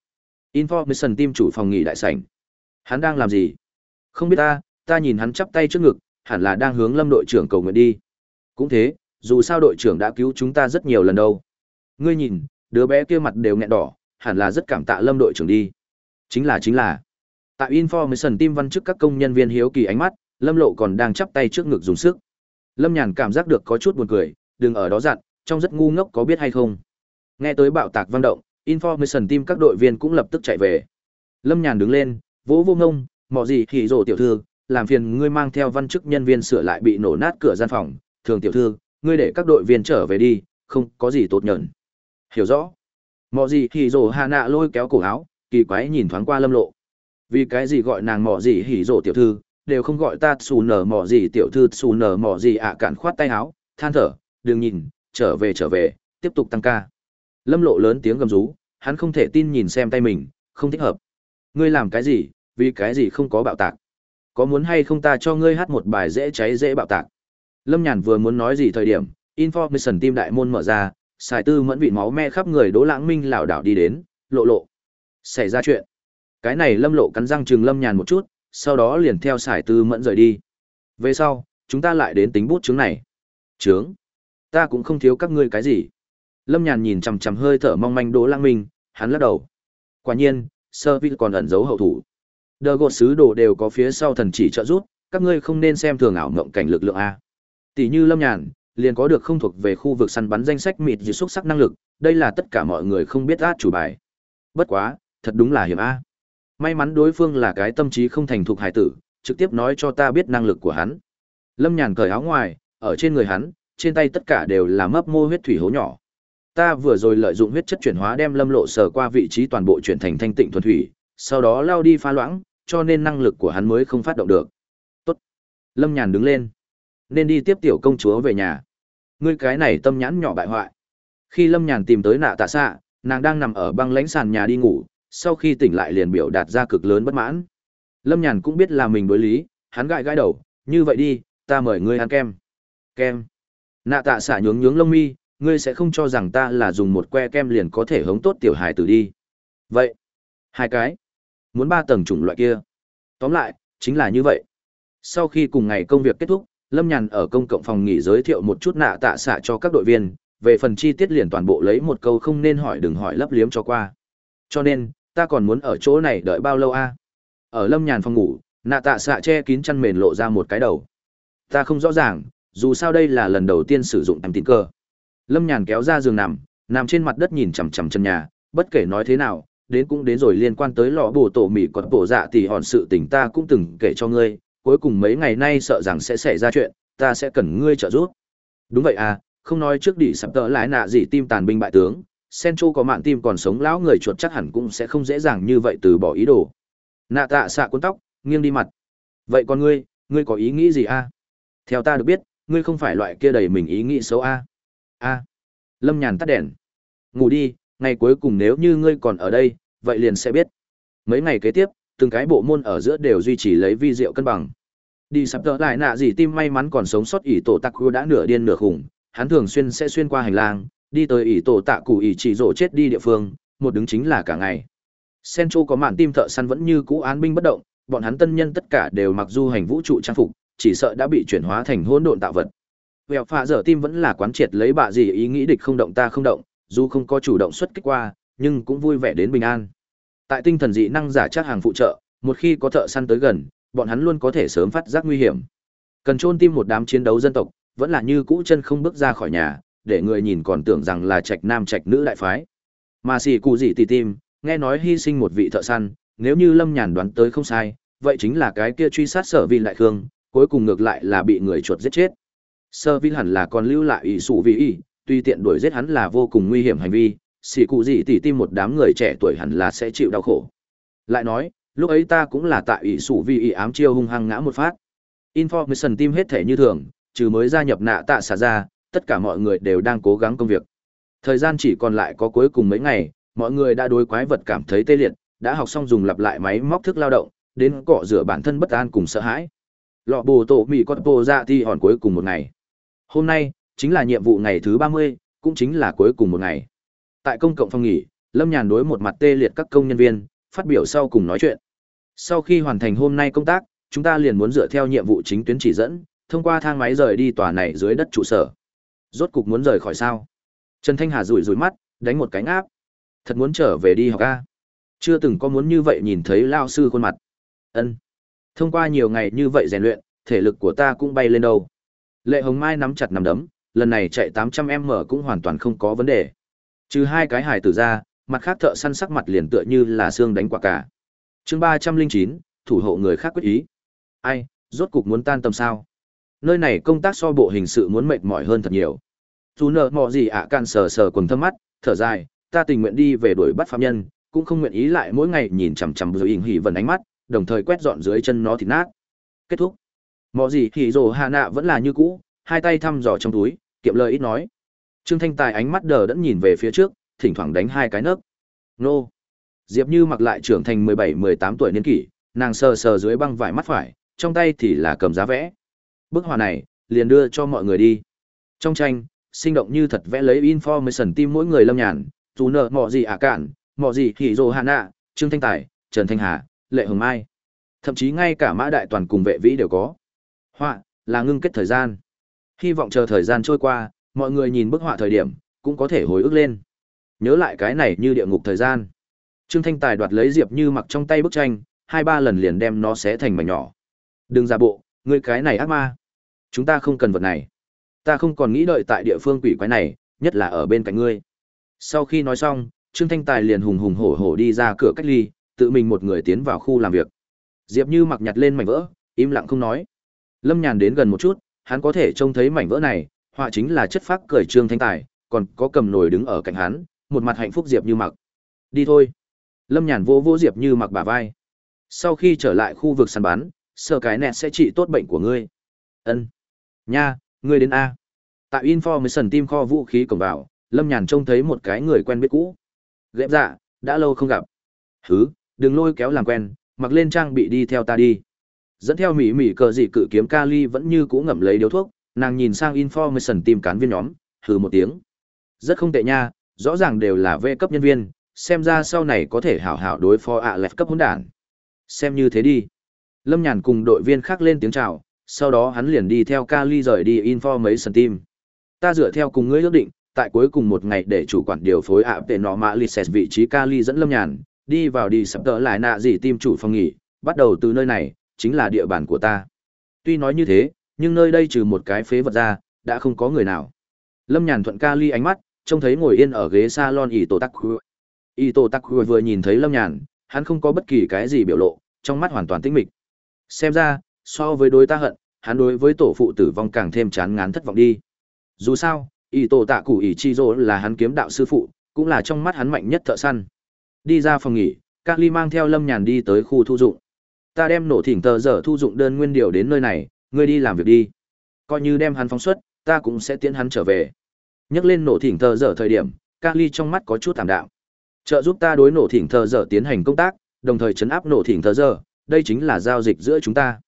Information team chủ phòng nghỉ đại sảnh. Hắn đang làm gì? Không biết ta, ta nhìn hắn chắp tay trước ngực, hẳn là đang hướng lâm đội trưởng cầu nguyện đi. Cũng thế, dù sao đội trưởng đã cứu chúng ta rất nhiều lần đâu. Ngươi nhìn, đứa bé kia mặt đều nghẹn đỏ, hẳn là rất cảm tạ lâm đội trưởng đi. Chính là chính là. Tại Information tim văn chức các công nhân viên hiếu kỳ ánh mắt, Lâm Lộ còn đang chắp tay trước ngực dùng sức. Lâm Nhàn cảm giác được có chút buồn cười, đừng ở đó dặn, trong rất ngu ngốc có biết hay không. Nghe tới bạo tạc vang động, Information tim các đội viên cũng lập tức chạy về. Lâm Nhàn đứng lên, vỗ vô ngông, mọi gì thì rồ tiểu thư, làm phiền ngươi mang theo văn chức nhân viên sửa lại bị nổ nát cửa gian phòng, thường tiểu thư, ngươi để các đội viên trở về đi, không có gì tốt nhận. Hiểu rõ. Mọ gì thì rồ hà nạ lôi kéo cổ áo, kỳ quái nhìn thoáng qua lâm lộ. Vì cái gì gọi nàng mọ gì hỉ rồ tiểu thư, đều không gọi ta xù nở mọ gì tiểu thư xù nở mọ gì ạ cản khoát tay áo, than thở, đừng nhìn, trở về trở về, tiếp tục tăng ca. Lâm lộ lớn tiếng gầm rú, hắn không thể tin nhìn xem tay mình, không thích hợp. Ngươi làm cái gì, vì cái gì không có bạo tạc. Có muốn hay không ta cho ngươi hát một bài dễ cháy dễ bạo tạc. Lâm Nhàn vừa muốn nói gì thời điểm, Information Team đại môn mở ra, sài tư mẫn vị máu me khắp người Đỗ Lãng Minh lảo đảo đi đến, lộ lộ. Xảy ra chuyện. Cái này Lâm lộ cắn răng chừng Lâm Nhàn một chút, sau đó liền theo sài tư mẫn rời đi. Về sau, chúng ta lại đến tính bút chứng này. Trướng. Ta cũng không thiếu các ngươi cái gì. Lâm Nhàn nhìn chằm chằm hơi thở mong manh Đỗ Lãng Minh, hắn lắc đầu. Quả nhiên, Sơ Vi còn ẩn giấu hậu thủ. Đờ gột sứ đồ đều có phía sau thần chỉ trợ giúp, các ngươi không nên xem thường ảo mộng cảnh lực lượng a. Tỷ như Lâm Nhàn, liền có được không thuộc về khu vực săn bắn danh sách mịt dị xúc sắc năng lực, đây là tất cả mọi người không biết át chủ bài. Bất quá, thật đúng là hiểm a. May mắn đối phương là cái tâm trí không thành thục hải tử, trực tiếp nói cho ta biết năng lực của hắn. Lâm Nhàn cởi áo ngoài, ở trên người hắn, trên tay tất cả đều là mấp mô huyết thủy hố nhỏ. Ta vừa rồi lợi dụng huyết chất chuyển hóa đem Lâm Lộ sở qua vị trí toàn bộ chuyển thành thanh tịnh thuần thủy, sau đó lao đi pha loãng, cho nên năng lực của hắn mới không phát động được. Tốt. Lâm Nhàn đứng lên. Nên đi tiếp tiểu công chúa về nhà. Ngươi cái này tâm nhãn nhỏ bại hoại. Khi Lâm Nhàn tìm tới nạ tạ xạ, nàng đang nằm ở băng lãnh sàn nhà đi ngủ, sau khi tỉnh lại liền biểu đạt ra cực lớn bất mãn. Lâm Nhàn cũng biết là mình đối lý, hắn gãi gãi đầu, như vậy đi, ta mời ngươi ăn kem. Kem. nạ tạ xạ nhướng nhướng lông mi ngươi sẽ không cho rằng ta là dùng một que kem liền có thể hống tốt tiểu hài tử đi vậy hai cái muốn ba tầng chủng loại kia. Tóm lại, chính là như vậy. Sau khi cùng ngày công việc kết thúc, lâm nhàn ở công cộng phòng nghỉ giới thiệu một chút nạ tạ xạ cho các đội viên, về phần chi tiết liền toàn bộ lấy một câu không nên hỏi đừng hỏi lấp liếm cho qua. Cho nên, ta còn muốn ở chỗ này đợi bao lâu a? Ở lâm nhàn phòng ngủ, nạ tạ xạ che kín chăn mền lộ ra một cái đầu. Ta không rõ ràng, dù sao đây là lần đầu tiên sử dụng em tín cơ. Lâm nhàn kéo ra giường nằm nằm trên mặt đất nhìn chằm chằm chân nhà, bất kể nói thế nào đến cũng đến rồi liên quan tới lọ bổ tổ mỉ còn bổ dạ thì hòn sự tình ta cũng từng kể cho ngươi cuối cùng mấy ngày nay sợ rằng sẽ xảy ra chuyện ta sẽ cần ngươi trợ giúp đúng vậy à không nói trước đi sập tỡ lái nạ gì tim tàn binh bại tướng Sencho có mạng tim còn sống lão người chuột chắc hẳn cũng sẽ không dễ dàng như vậy từ bỏ ý đồ. Nạ tạ xạ cuốn tóc, nghiêng đi mặt. Vậy còn ngươi, ngươi có ý nghĩ gì a? Theo ta được biết, ngươi không phải loại kia đầy mình ý nghĩ xấu a. A. Lâm Nhàn tắt đèn. Ngủ đi, ngày cuối cùng nếu như ngươi còn ở đây, vậy liền sẽ biết. Mấy ngày kế tiếp, từng cái bộ môn ở giữa đều duy trì lấy vi diệu cân bằng. Đi sắp tớ lại nạ gì tim may mắn còn sống sót ỷ tổ tắc đã nửa điên nửa khủng, hắn thường xuyên sẽ xuyên qua hành lang, đi tới ỷ tổ tạ cụ ỷ chỉ rổ chết đi địa phương một đứng chính là cả ngày Sencho có mạn tim thợ săn vẫn như cũ án binh bất động bọn hắn tân nhân tất cả đều mặc du hành vũ trụ trang phục chỉ sợ đã bị chuyển hóa thành hỗn độn tạo vật vẹo phạ dở tim vẫn là quán triệt lấy bạ gì ý nghĩ địch không động ta không động dù không có chủ động xuất kích qua nhưng cũng vui vẻ đến bình an tại tinh thần dị năng giả chắc hàng phụ trợ một khi có thợ săn tới gần bọn hắn luôn có thể sớm phát giác nguy hiểm cần chôn tim một đám chiến đấu dân tộc vẫn là như cũ chân không bước ra khỏi nhà để người nhìn còn tưởng rằng là trạch nam trạch nữ đại phái. Mà xì cụ gì tỉ tim, nghe nói hy sinh một vị thợ săn, nếu như Lâm Nhàn đoán tới không sai, vậy chính là cái kia truy sát sở vi lại khương, cuối cùng ngược lại là bị người chuột giết chết. Sở vi hẳn là còn lưu lại ý sụ vì ý, tuy tiện đuổi giết hắn là vô cùng nguy hiểm hành vi, xì cụ gì tỉ tim một đám người trẻ tuổi hẳn là sẽ chịu đau khổ. Lại nói, lúc ấy ta cũng là tại ỷ sụ vì ỷ ám chiêu hung hăng ngã một phát. Information tim hết thể như thường, trừ mới gia nhập nạ tạ xả ra, tất cả mọi người đều đang cố gắng công việc. Thời gian chỉ còn lại có cuối cùng mấy ngày, mọi người đã đối quái vật cảm thấy tê liệt, đã học xong dùng lặp lại máy móc thức lao động, đến cọ rửa bản thân bất an cùng sợ hãi. Lọ bồ tổ mỹ con bồ ra thì hòn cuối cùng một ngày. Hôm nay, chính là nhiệm vụ ngày thứ 30, cũng chính là cuối cùng một ngày. Tại công cộng phòng nghỉ, Lâm Nhàn đối một mặt tê liệt các công nhân viên, phát biểu sau cùng nói chuyện. Sau khi hoàn thành hôm nay công tác, chúng ta liền muốn dựa theo nhiệm vụ chính tuyến chỉ dẫn, thông qua thang máy rời đi tòa này dưới đất trụ sở. Rốt cục muốn rời khỏi sao? Trần Thanh Hà rủi rủi mắt, đánh một cái áp. Thật muốn trở về đi học a. Chưa từng có muốn như vậy nhìn thấy lao sư khuôn mặt. Ân. Thông qua nhiều ngày như vậy rèn luyện, thể lực của ta cũng bay lên đâu. Lệ Hồng Mai nắm chặt nắm đấm, lần này chạy 800m cũng hoàn toàn không có vấn đề. Trừ hai cái hải tử ra, mặt khác thợ săn sắc mặt liền tựa như là xương đánh quả cả. Chương 309, thủ hộ người khác quyết ý. Ai, rốt cục muốn tan tầm sao? Nơi này công tác so bộ hình sự muốn mệt mỏi hơn thật nhiều Chú nợ mò gì ạ à can sờ sờ quần thâm mắt thở dài ta tình nguyện đi về đuổi bắt phạm nhân cũng không nguyện ý lại mỗi ngày nhìn chằm chằm rồi ỉn hỉ vần ánh mắt đồng thời quét dọn dưới chân nó thịt nát kết thúc mò gì hỉ rồ hạ nạ vẫn là như cũ hai tay thăm dò trong túi kiệm lời ít nói. Trương thanh tài ánh mắt đờ đẫn nhìn về phía trước, thỉnh thoảng đánh hai cái nấc. Nô. Diệp như mặc lại trưởng thành mười bảy, mười tám tuổi niên kỷ, nàng sờ sờ dưới băng vải mắt phải, trong tay thì là cầm giá vẽ. Bức họa này, liền đưa cho mọi người đi. Trong tranh, sinh động như thật vẽ lấy information tim mỗi người lâm nhàn, dù nợ mọ gì ả cạn, mọ gì thì rồ hạn nạ, trương thanh tài, trần thanh hà, lệ hồng mai. Thậm chí ngay cả mã đại toàn cùng vệ vĩ đều có. Họa, là ngưng kết thời gian hy vọng chờ thời gian trôi qua, mọi người nhìn bức họa thời điểm, cũng có thể hồi ức lên. Nhớ lại cái này như địa ngục thời gian. Trương thanh tài đoạt lấy diệp như mặc trong tay bức tranh, hai ba lần liền đem nó xé thành mảnh nhỏ. Đừng giả bộ, ngươi cái này ác ma. Chúng ta không cần vật này. Ta không còn nghĩ đợi tại địa phương quỷ quái này, nhất là ở bên cạnh ngươi. Sau khi nói xong, trương thanh tài liền hùng hùng hổ hổ đi ra cửa cách ly, tự mình một người tiến vào khu làm việc. Diệp như mặc nhặt lên mảnh vỡ, im lặng không nói. Lâm nhàn đến gần một chút hắn có thể trông thấy mảnh vỡ này họa chính là chất phác cười trương thanh tài còn có cầm nồi đứng ở cạnh hắn một mặt hạnh phúc diệp như mặc đi thôi lâm nhàn vô vô diệp như mặc bả vai sau khi trở lại khu vực săn bắn sợ cái nẹt sẽ trị tốt bệnh của ngươi ân nha Ngươi đến A. Tại Information Team kho vũ khí cổng vào, Lâm Nhàn trông thấy một cái người quen biết cũ. Ghép dạ, đã lâu không gặp. Hứ, đừng lôi kéo làm quen, mặc lên trang bị đi theo ta đi. Dẫn theo mỉ mỉ cờ dị cự kiếm Kali vẫn như cũ ngậm lấy điếu thuốc, nàng nhìn sang information tìm cán viên nhóm hừ một tiếng. Rất không tệ nha rõ ràng đều là v cấp nhân viên xem ra sau này có thể hảo hảo đối phó ạ lẹt cấp hỗn đản. Xem như thế đi. Lâm nhàn cùng đội viên khác lên tiếng chào sau đó hắn liền đi theo Kali rời đi information team. Ta dựa theo cùng ngươi ước định tại cuối cùng một ngày để chủ quản điều phối ạ tệ nọ mã lises vị trí Kali dẫn lâm nhàn đi vào đi sập tỡ lại nạ gì tim chủ phòng nghỉ bắt đầu từ nơi này chính là địa bàn của ta. Tuy nói như thế, nhưng nơi đây trừ một cái phế vật ra, đã không có người nào. Lâm nhàn thuận ca ly ánh mắt, trông thấy ngồi yên ở ghế salon ỷ tổ tắc y tổ tắc vừa nhìn thấy lâm nhàn, hắn không có bất kỳ cái gì biểu lộ, trong mắt hoàn toàn tĩnh mịch. Xem ra, so với đối ta hận, hắn đối với tổ phụ tử vong càng thêm chán ngán thất vọng đi. Dù sao y tổ tạ cụ ỷ chi rỗ là hắn kiếm đạo sư phụ, cũng là trong mắt hắn mạnh nhất thợ săn. Đi ra phòng nghỉ các ly mang theo lâm nhàn đi tới khu thu dụng ta đem nổ thỉnh tờ giờ thu dụng đơn nguyên điều đến nơi này, ngươi đi làm việc đi. Coi như đem hắn phóng xuất, ta cũng sẽ tiễn hắn trở về. Nhắc lên nổ thỉnh tờ giờ thời điểm ca ly trong mắt có chút thảm đạo trợ giúp ta đối nổ thỉnh thờ giờ tiến hành công tác, đồng thời chấn áp nổ thỉnh thờ giờ, đây chính là giao dịch giữa chúng ta.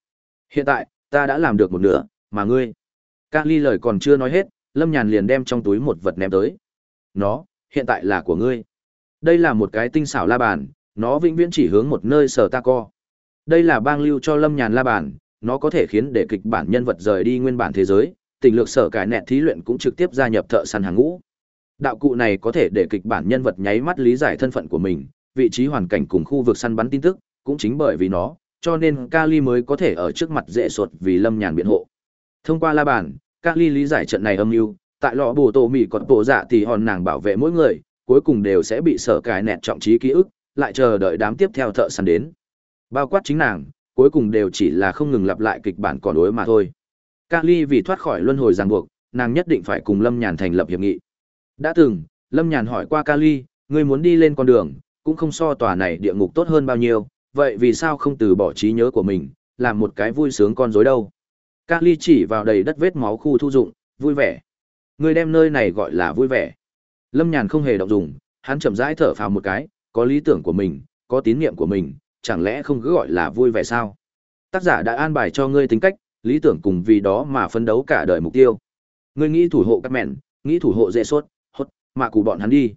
Hiện tại, ta đã làm được một nửa, mà ngươi? Ca ly lời còn chưa nói hết, lâm nhàn liền đem trong túi một vật ném tới. Nó, hiện tại là của ngươi. Đây là một cái tinh xảo la bàn, nó vĩnh viễn chỉ hướng một nơi sở ta co đây là bang lưu cho lâm nhàn la bàn nó có thể khiến để kịch bản nhân vật rời đi nguyên bản thế giới tình lược sở cải nẹt thí luyện cũng trực tiếp gia nhập thợ săn hàng ngũ Đạo cụ này có thể để kịch bản nhân vật nháy mắt lý giải thân phận của mình, vị trí hoàn cảnh cùng khu vực săn bắn tin tức, cũng chính bởi vì nó, cho nên Kali mới có thể ở trước mặt dễ sụt vì Lâm Nhàn biện hộ. Thông qua la bàn, Kali lý giải trận này âm mưu, tại lọ bổ tổ mỉ còn bộ dạ thì hòn nàng bảo vệ mỗi người, cuối cùng đều sẽ bị sở cài nẹt trọng trí ký ức, lại chờ đợi đám tiếp theo thợ săn đến. Bao quát chính nàng, cuối cùng đều chỉ là không ngừng lặp lại kịch bản còn đối mà thôi. Kali vì thoát khỏi luân hồi ràng buộc, nàng nhất định phải cùng Lâm Nhàn thành lập hiệp nghị. Đã từng, Lâm Nhàn hỏi qua Kali, ngươi muốn đi lên con đường, cũng không so tòa này địa ngục tốt hơn bao nhiêu, vậy vì sao không từ bỏ trí nhớ của mình, làm một cái vui sướng con rối đâu? Kali chỉ vào đầy đất vết máu khu thu dụng, vui vẻ. Ngươi đem nơi này gọi là vui vẻ. Lâm Nhàn không hề động dùng, hắn chậm rãi thở phào một cái, có lý tưởng của mình, có tín niệm của mình, chẳng lẽ không cứ gọi là vui vẻ sao? Tác giả đã an bài cho ngươi tính cách, lý tưởng cùng vì đó mà phấn đấu cả đời mục tiêu. Ngươi nghĩ thủ hộ các mẹn, nghĩ thủ hộ dễ sốt, mà cụ bọn hắn đi.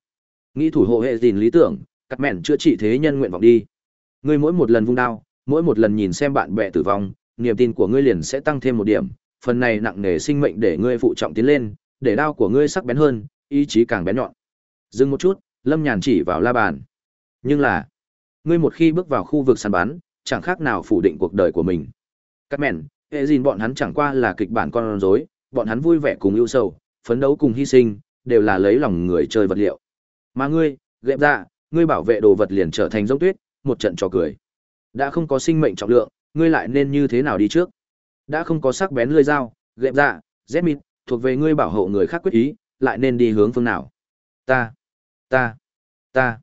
Nghĩ thủ hộ hệ gìn lý tưởng cắt mẹn chữa trị thế nhân nguyện vọng đi. Ngươi mỗi một lần vung đao mỗi một lần nhìn xem bạn bè tử vong niềm tin của ngươi liền sẽ tăng thêm một điểm. Phần này nặng nề sinh mệnh để ngươi phụ trọng tiến lên để đao của ngươi sắc bén hơn ý chí càng bén nhọn. Dừng một chút lâm nhàn chỉ vào la bàn. Nhưng là ngươi một khi bước vào khu vực săn bắn chẳng khác nào phủ định cuộc đời của mình cắt mẹn hệ dìn bọn hắn chẳng qua là kịch bản con rối bọn hắn vui vẻ cùng ưu sầu phấn đấu cùng hy sinh đều là lấy lòng người chơi vật liệu. Mà ngươi, gệm ra, dạ, ngươi bảo vệ đồ vật liền trở thành giống tuyết, một trận trò cười. Đã không có sinh mệnh trọng lượng, ngươi lại nên như thế nào đi trước? Đã không có sắc bén lưỡi dao, gệm ra, Zmit, thuộc về ngươi bảo hộ người khác quyết ý, lại nên đi hướng phương nào? Ta, ta, ta.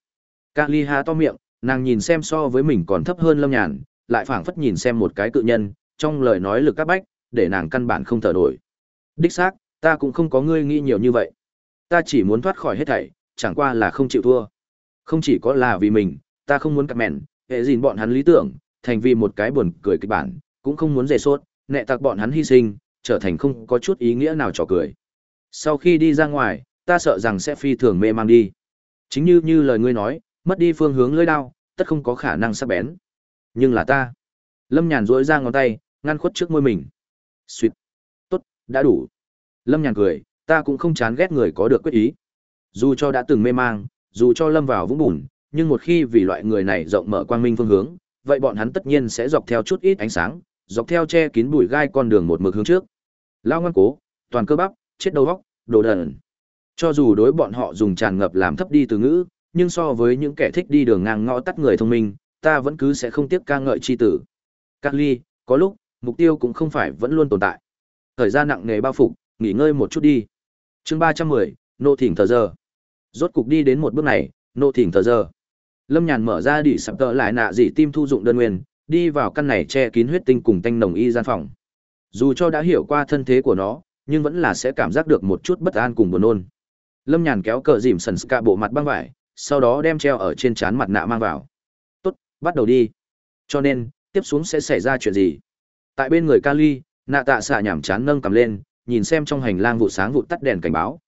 Kali há to miệng, nàng nhìn xem so với mình còn thấp hơn Lâm Nhàn, lại phảng phất nhìn xem một cái cự nhân, trong lời nói lực các bách, để nàng căn bản không thở nổi. Đích xác, ta cũng không có ngươi nghĩ nhiều như vậy. Ta chỉ muốn thoát khỏi hết thảy, chẳng qua là không chịu thua. Không chỉ có là vì mình, ta không muốn cặp mẹn, hệ dìn bọn hắn lý tưởng, thành vì một cái buồn cười kịch bản, cũng không muốn dề sốt, nẹ tặc bọn hắn hy sinh, trở thành không có chút ý nghĩa nào trò cười. Sau khi đi ra ngoài, ta sợ rằng sẽ phi thường mê mang đi. Chính như như lời ngươi nói, mất đi phương hướng lưỡi đao, tất không có khả năng sắc bén. Nhưng là ta. Lâm Nhàn duỗi ra ngón tay, ngăn khuất trước môi mình. Xuyệt. Tốt, đã đủ. Lâm Nhàn cười, ta cũng không chán ghét người có được quyết ý. Dù cho đã từng mê mang, dù cho lâm vào vũng bùn, nhưng một khi vì loại người này rộng mở quang minh phương hướng, vậy bọn hắn tất nhiên sẽ dọc theo chút ít ánh sáng, dọc theo che kín bụi gai con đường một mực hướng trước. Lao ngoan cố, toàn cơ bắp, chết đầu óc, đồ đần. Cho dù đối bọn họ dùng tràn ngập làm thấp đi từ ngữ, nhưng so với những kẻ thích đi đường ngang ngõ tắt người thông minh, ta vẫn cứ sẽ không tiếc ca ngợi chi tử. Các ly, có lúc, mục tiêu cũng không phải vẫn luôn tồn tại. Thời gian nặng nề bao phục, nghỉ ngơi một chút đi. Chương ba trăm mười nộ thỉnh thờ giờ. Rốt cục đi đến một bước này nộ thỉnh thờ giờ. Lâm nhàn mở ra đỉ sập tờ lại nạ dị tim thu dụng đơn nguyên đi vào căn này che kín huyết tinh cùng tanh nồng y gian phòng. Dù cho đã hiểu qua thân thế của nó nhưng vẫn là sẽ cảm giác được một chút bất an cùng buồn nôn. Lâm nhàn kéo cờ dìm sần ska bộ mặt băng vải sau đó đem treo ở trên trán mặt nạ mang vào tốt, bắt đầu đi cho nên, tiếp xuống sẽ xảy ra chuyện gì tại bên người kali, nạ tạ xạ nhảm chán nâng cầm lên, nhìn xem trong hành lang vụ sáng vụ tắt đèn cảnh báo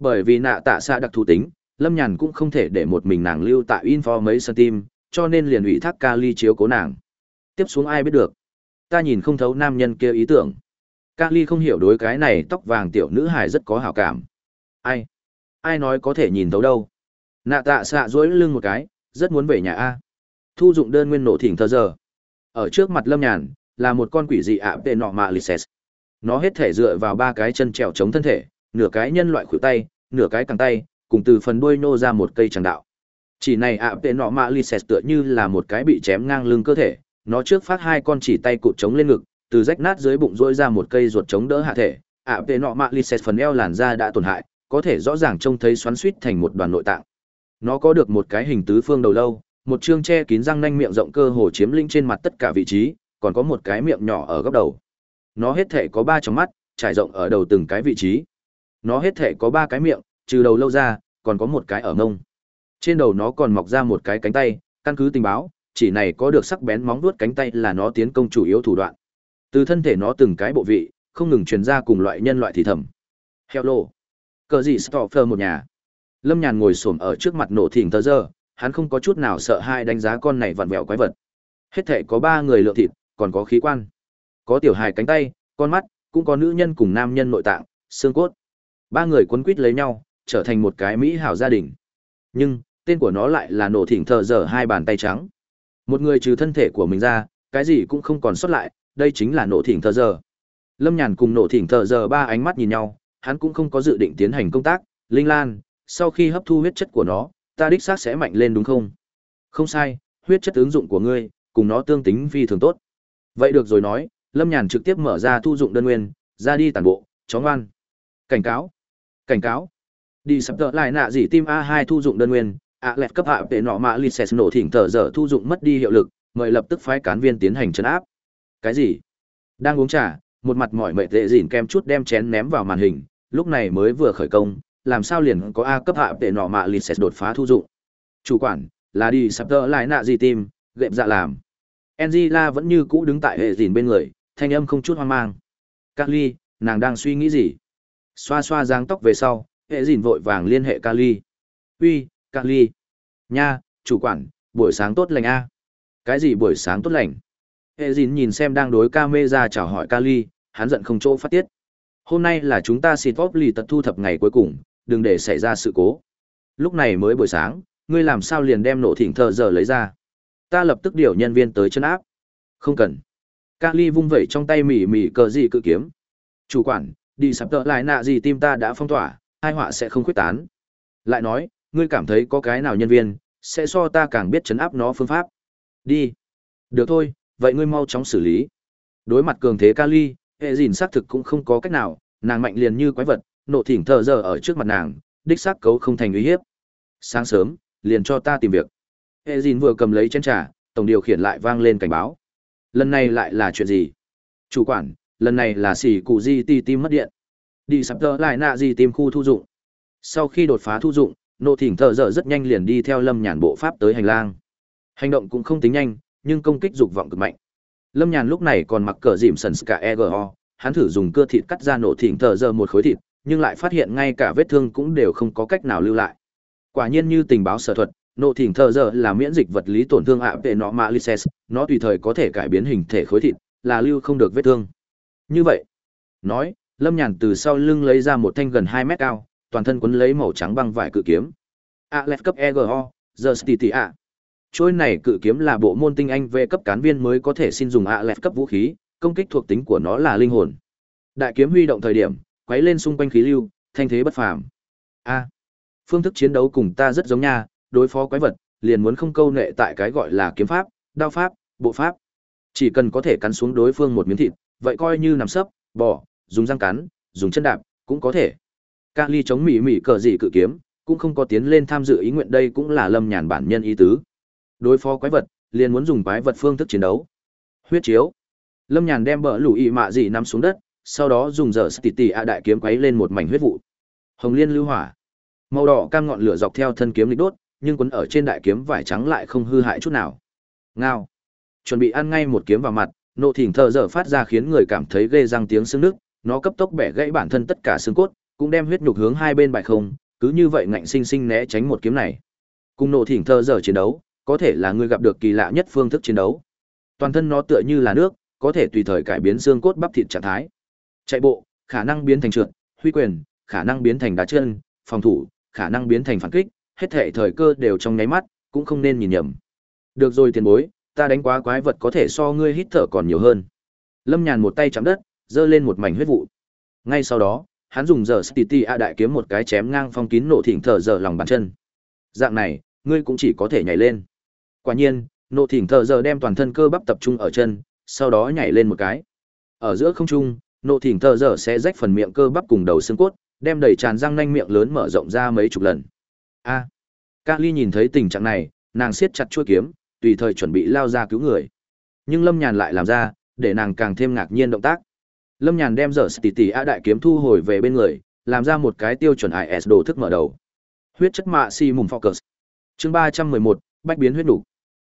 bởi vì nạ tạ xạ đặc thù tính, lâm nhàn cũng không thể để một mình nàng lưu tại info mấy sân tim, cho nên liền ủy thác Kali chiếu cố nàng. Tiếp xuống ai biết được. Ta nhìn không thấu nam nhân kia ý tưởng. Kali không hiểu đối cái này tóc vàng tiểu nữ hài rất có hảo cảm. Ai? Ai nói có thể nhìn thấu đâu? Nạ tạ xạ dỗi lưng một cái, rất muốn về nhà A. Thu dụng đơn nguyên nổ thỉnh thơ giờ. Ở trước mặt lâm nhàn, là một con quỷ dị ạ tệ nọ mạ lises. Nó hết thể dựa vào ba cái chân trèo chống thân thể, nửa cái nhân loại khuỷu tay, nửa cái cẳng tay, cùng từ phần đuôi nô ra một cây tràng đạo. Chỉ này ạ tệ nọ mạ lises tựa như là một cái bị chém ngang lưng cơ thể, nó trước phát hai con chỉ tay cụt chống lên ngực, từ rách nát dưới bụng rỗi ra một cây ruột chống đỡ hạ thể. ạ tệ nọ mạ lises phần eo làn da đã tổn hại, có thể rõ ràng trông thấy xoắn suýt thành một đoàn nội tạng. Nó có được một cái hình tứ phương đầu lâu, một chương che kín răng nanh miệng rộng cơ hồ chiếm lĩnh trên mặt tất cả vị trí, còn có một cái miệng nhỏ ở góc đầu. Nó hết thể có ba trong mắt, trải rộng ở đầu từng cái vị trí. Nó hết thể có ba cái miệng, trừ đầu lâu ra, còn có một cái ở ngông. Trên đầu nó còn mọc ra một cái cánh tay, căn cứ tình báo, chỉ này có được sắc bén móng vuốt cánh tay là nó tiến công chủ yếu thủ đoạn. Từ thân thể nó từng cái bộ vị, không ngừng truyền ra cùng loại nhân loại thì thầm. Hello. Cờ gì Stoffer một nhà. Lâm Nhàn ngồi xổm ở trước mặt nổ thỉnh tờ giờ, hắn không có chút nào sợ hai đánh giá con này vặn vẹo quái vật. Hết thể có ba người lượng thịt, còn có khí quan. Có tiểu hài cánh tay, con mắt, cũng có nữ nhân cùng nam nhân nội tạng, xương cốt. Ba người quấn quýt lấy nhau, trở thành một cái mỹ hảo gia đình. Nhưng, tên của nó lại là nổ thỉnh thờ dở hai bàn tay trắng. Một người trừ thân thể của mình ra, cái gì cũng không còn sót lại, đây chính là nổ thỉnh thờ dở. Lâm Nhàn cùng nổ thỉnh thờ dở ba ánh mắt nhìn nhau, hắn cũng không có dự định tiến hành công tác, Linh Lan, sau khi hấp thu huyết chất của nó, ta đích xác sẽ mạnh lên đúng không? Không sai, huyết chất ứng dụng của ngươi, cùng nó tương tính phi thường tốt. Vậy được rồi nói, Lâm Nhàn trực tiếp mở ra thu dụng đơn nguyên, ra đi tản bộ, chó ngoan. Cảnh cáo, cảnh cáo. Đi sắp tợ lại nạ gì tim A2 thu dụng đơn nguyên, ạ lẹt cấp hạ tệ nọ mạ license nổ thỉnh tờ giờ thu dụng mất đi hiệu lực, mời lập tức phái cán viên tiến hành trấn áp. Cái gì? Đang uống trà, một mặt mỏi mệt tệ dỉn kem chút đem chén ném vào màn hình, lúc này mới vừa khởi công, làm sao liền có A cấp hạ để nọ mạ license đột phá thu dụng. Chủ quản, là đi sập tơ lại nạ gì tim, gệm dạ làm. Angela vẫn như cũ đứng tại hệ dìn bên người, thanh âm không chút hoang mang. Carly, nàng đang suy nghĩ gì? Xoa xoa dáng tóc về sau, hệ dìn vội vàng liên hệ Carly. Uy, Carly. Nha, chủ quản, buổi sáng tốt lành a. Cái gì buổi sáng tốt lành? Hệ dìn nhìn xem đang đối ca mê ra chào hỏi Carly, hắn giận không chỗ phát tiết. Hôm nay là chúng ta xịt vóp lì tật thu thập ngày cuối cùng, đừng để xảy ra sự cố. Lúc này mới buổi sáng, ngươi làm sao liền đem nổ thỉnh thờ giờ lấy ra? Ta lập tức điều nhân viên tới chân áp. Không cần. Kali vung vẩy trong tay mỉ mỉ cờ gì cự kiếm. Chủ quản, đi sắp tợ lại nạ gì tim ta đã phong tỏa, hai họa sẽ không khuyết tán. Lại nói, ngươi cảm thấy có cái nào nhân viên, sẽ so ta càng biết chấn áp nó phương pháp. Đi. Được thôi, vậy ngươi mau chóng xử lý. Đối mặt cường thế Kali, hệ dìn xác thực cũng không có cách nào, nàng mạnh liền như quái vật, nộ thỉnh thờ giờ ở trước mặt nàng, đích xác cấu không thành uy hiếp. Sáng sớm, liền cho ta tìm việc. Hệ dìn vừa cầm lấy chén trà, tổng điều khiển lại vang lên cảnh báo. Lần này lại là chuyện gì? Chủ quản, lần này là xỉ cụ di ti tim mất điện. Đi sắp tơ lại nạ gì tìm khu thu dụng. Sau khi đột phá thu dụng, nộ thỉnh thợ dở rất nhanh liền đi theo lâm nhàn bộ pháp tới hành lang. Hành động cũng không tính nhanh, nhưng công kích dục vọng cực mạnh. Lâm nhàn lúc này còn mặc cờ dìm sần ska EGO, hắn thử dùng cưa thịt cắt ra nổ thỉnh thợ dở một khối thịt, nhưng lại phát hiện ngay cả vết thương cũng đều không có cách nào lưu lại. Quả nhiên như tình báo sở thuật, nộ thỉnh thợ giờ là miễn dịch vật lý tổn thương ạ vệ nọ mạ lices, nó tùy thời có thể cải biến hình thể khối thịt, là lưu không được vết thương. Như vậy, nói, Lâm Nhàn từ sau lưng lấy ra một thanh gần hai mét cao, toàn thân quấn lấy màu trắng băng vải cự kiếm. Aleph cấp EGO, giờ Stiti A. Trôi này cự kiếm là bộ môn tinh anh về cấp cán viên mới có thể xin dùng Aleph cấp vũ khí, công kích thuộc tính của nó là linh hồn. Đại kiếm huy động thời điểm, quấy lên xung quanh khí lưu, thanh thế bất phàm. A. Phương thức chiến đấu cùng ta rất giống nha, đối phó quái vật, liền muốn không câu nệ tại cái gọi là kiếm pháp, đao pháp, bộ pháp. Chỉ cần có thể cắn xuống đối phương một miếng thịt, vậy coi như nằm sấp, bỏ, dùng răng cắn, dùng chân đạp, cũng có thể. Ca ly chống mỉ mỉ cờ gì cự kiếm, cũng không có tiến lên tham dự ý nguyện đây cũng là lâm nhàn bản nhân ý tứ. Đối phó quái vật, liền muốn dùng quái vật phương thức chiến đấu. Huyết chiếu. Lâm nhàn đem bờ lũ y mạ gì nằm xuống đất, sau đó dùng giờ tỉ tỉ a đại kiếm quấy lên một mảnh huyết vụ. Hồng liên lưu hỏa. Màu đỏ cam ngọn lửa dọc theo thân kiếm lịch đốt, nhưng quấn ở trên đại kiếm vải trắng lại không hư hại chút nào. Ngao. Chuẩn bị ăn ngay một kiếm vào mặt, nộ thỉnh thờ dở phát ra khiến người cảm thấy ghê răng tiếng xương nước, nó cấp tốc bẻ gãy bản thân tất cả xương cốt, cũng đem huyết nhục hướng hai bên bại không, cứ như vậy ngạnh sinh sinh né tránh một kiếm này. Cùng nộ thỉnh thờ dở chiến đấu, có thể là người gặp được kỳ lạ nhất phương thức chiến đấu. Toàn thân nó tựa như là nước, có thể tùy thời cải biến xương cốt bắp thịt trạng thái. Chạy bộ, khả năng biến thành trượt, huy quyền, khả năng biến thành đá chân, phòng thủ, khả năng biến thành phản kích, hết thảy thời cơ đều trong nháy mắt, cũng không nên nhìn nhầm. Được rồi tiền bối, ta đánh quá quái vật có thể so ngươi hít thở còn nhiều hơn. Lâm Nhàn một tay chạm đất, giơ lên một mảnh huyết vụ. Ngay sau đó, hắn dùng giờ Stiti A đại kiếm một cái chém ngang phong kín nộ thỉnh thở giờ lòng bàn chân. Dạng này, ngươi cũng chỉ có thể nhảy lên. Quả nhiên, nộ thỉnh thở giờ đem toàn thân cơ bắp tập trung ở chân, sau đó nhảy lên một cái. Ở giữa không trung, Nộ thỉnh thở giờ sẽ rách phần miệng cơ bắp cùng đầu xương cốt, đem đầy tràn răng nanh miệng lớn mở rộng ra mấy chục lần. A. À, ly nhìn thấy tình trạng này, nàng siết chặt chuôi kiếm, tùy thời chuẩn bị lao ra cứu người. Nhưng Lâm Nhàn lại làm ra, để nàng càng thêm ngạc nhiên động tác. Lâm Nhàn đem dở tỉ tỉ a đại kiếm thu hồi về bên người, làm ra một cái tiêu chuẩn IS đồ thức mở đầu. Huyết chất mạ si mùng focus. Chương ba trăm mười một bách biến huyết đủ.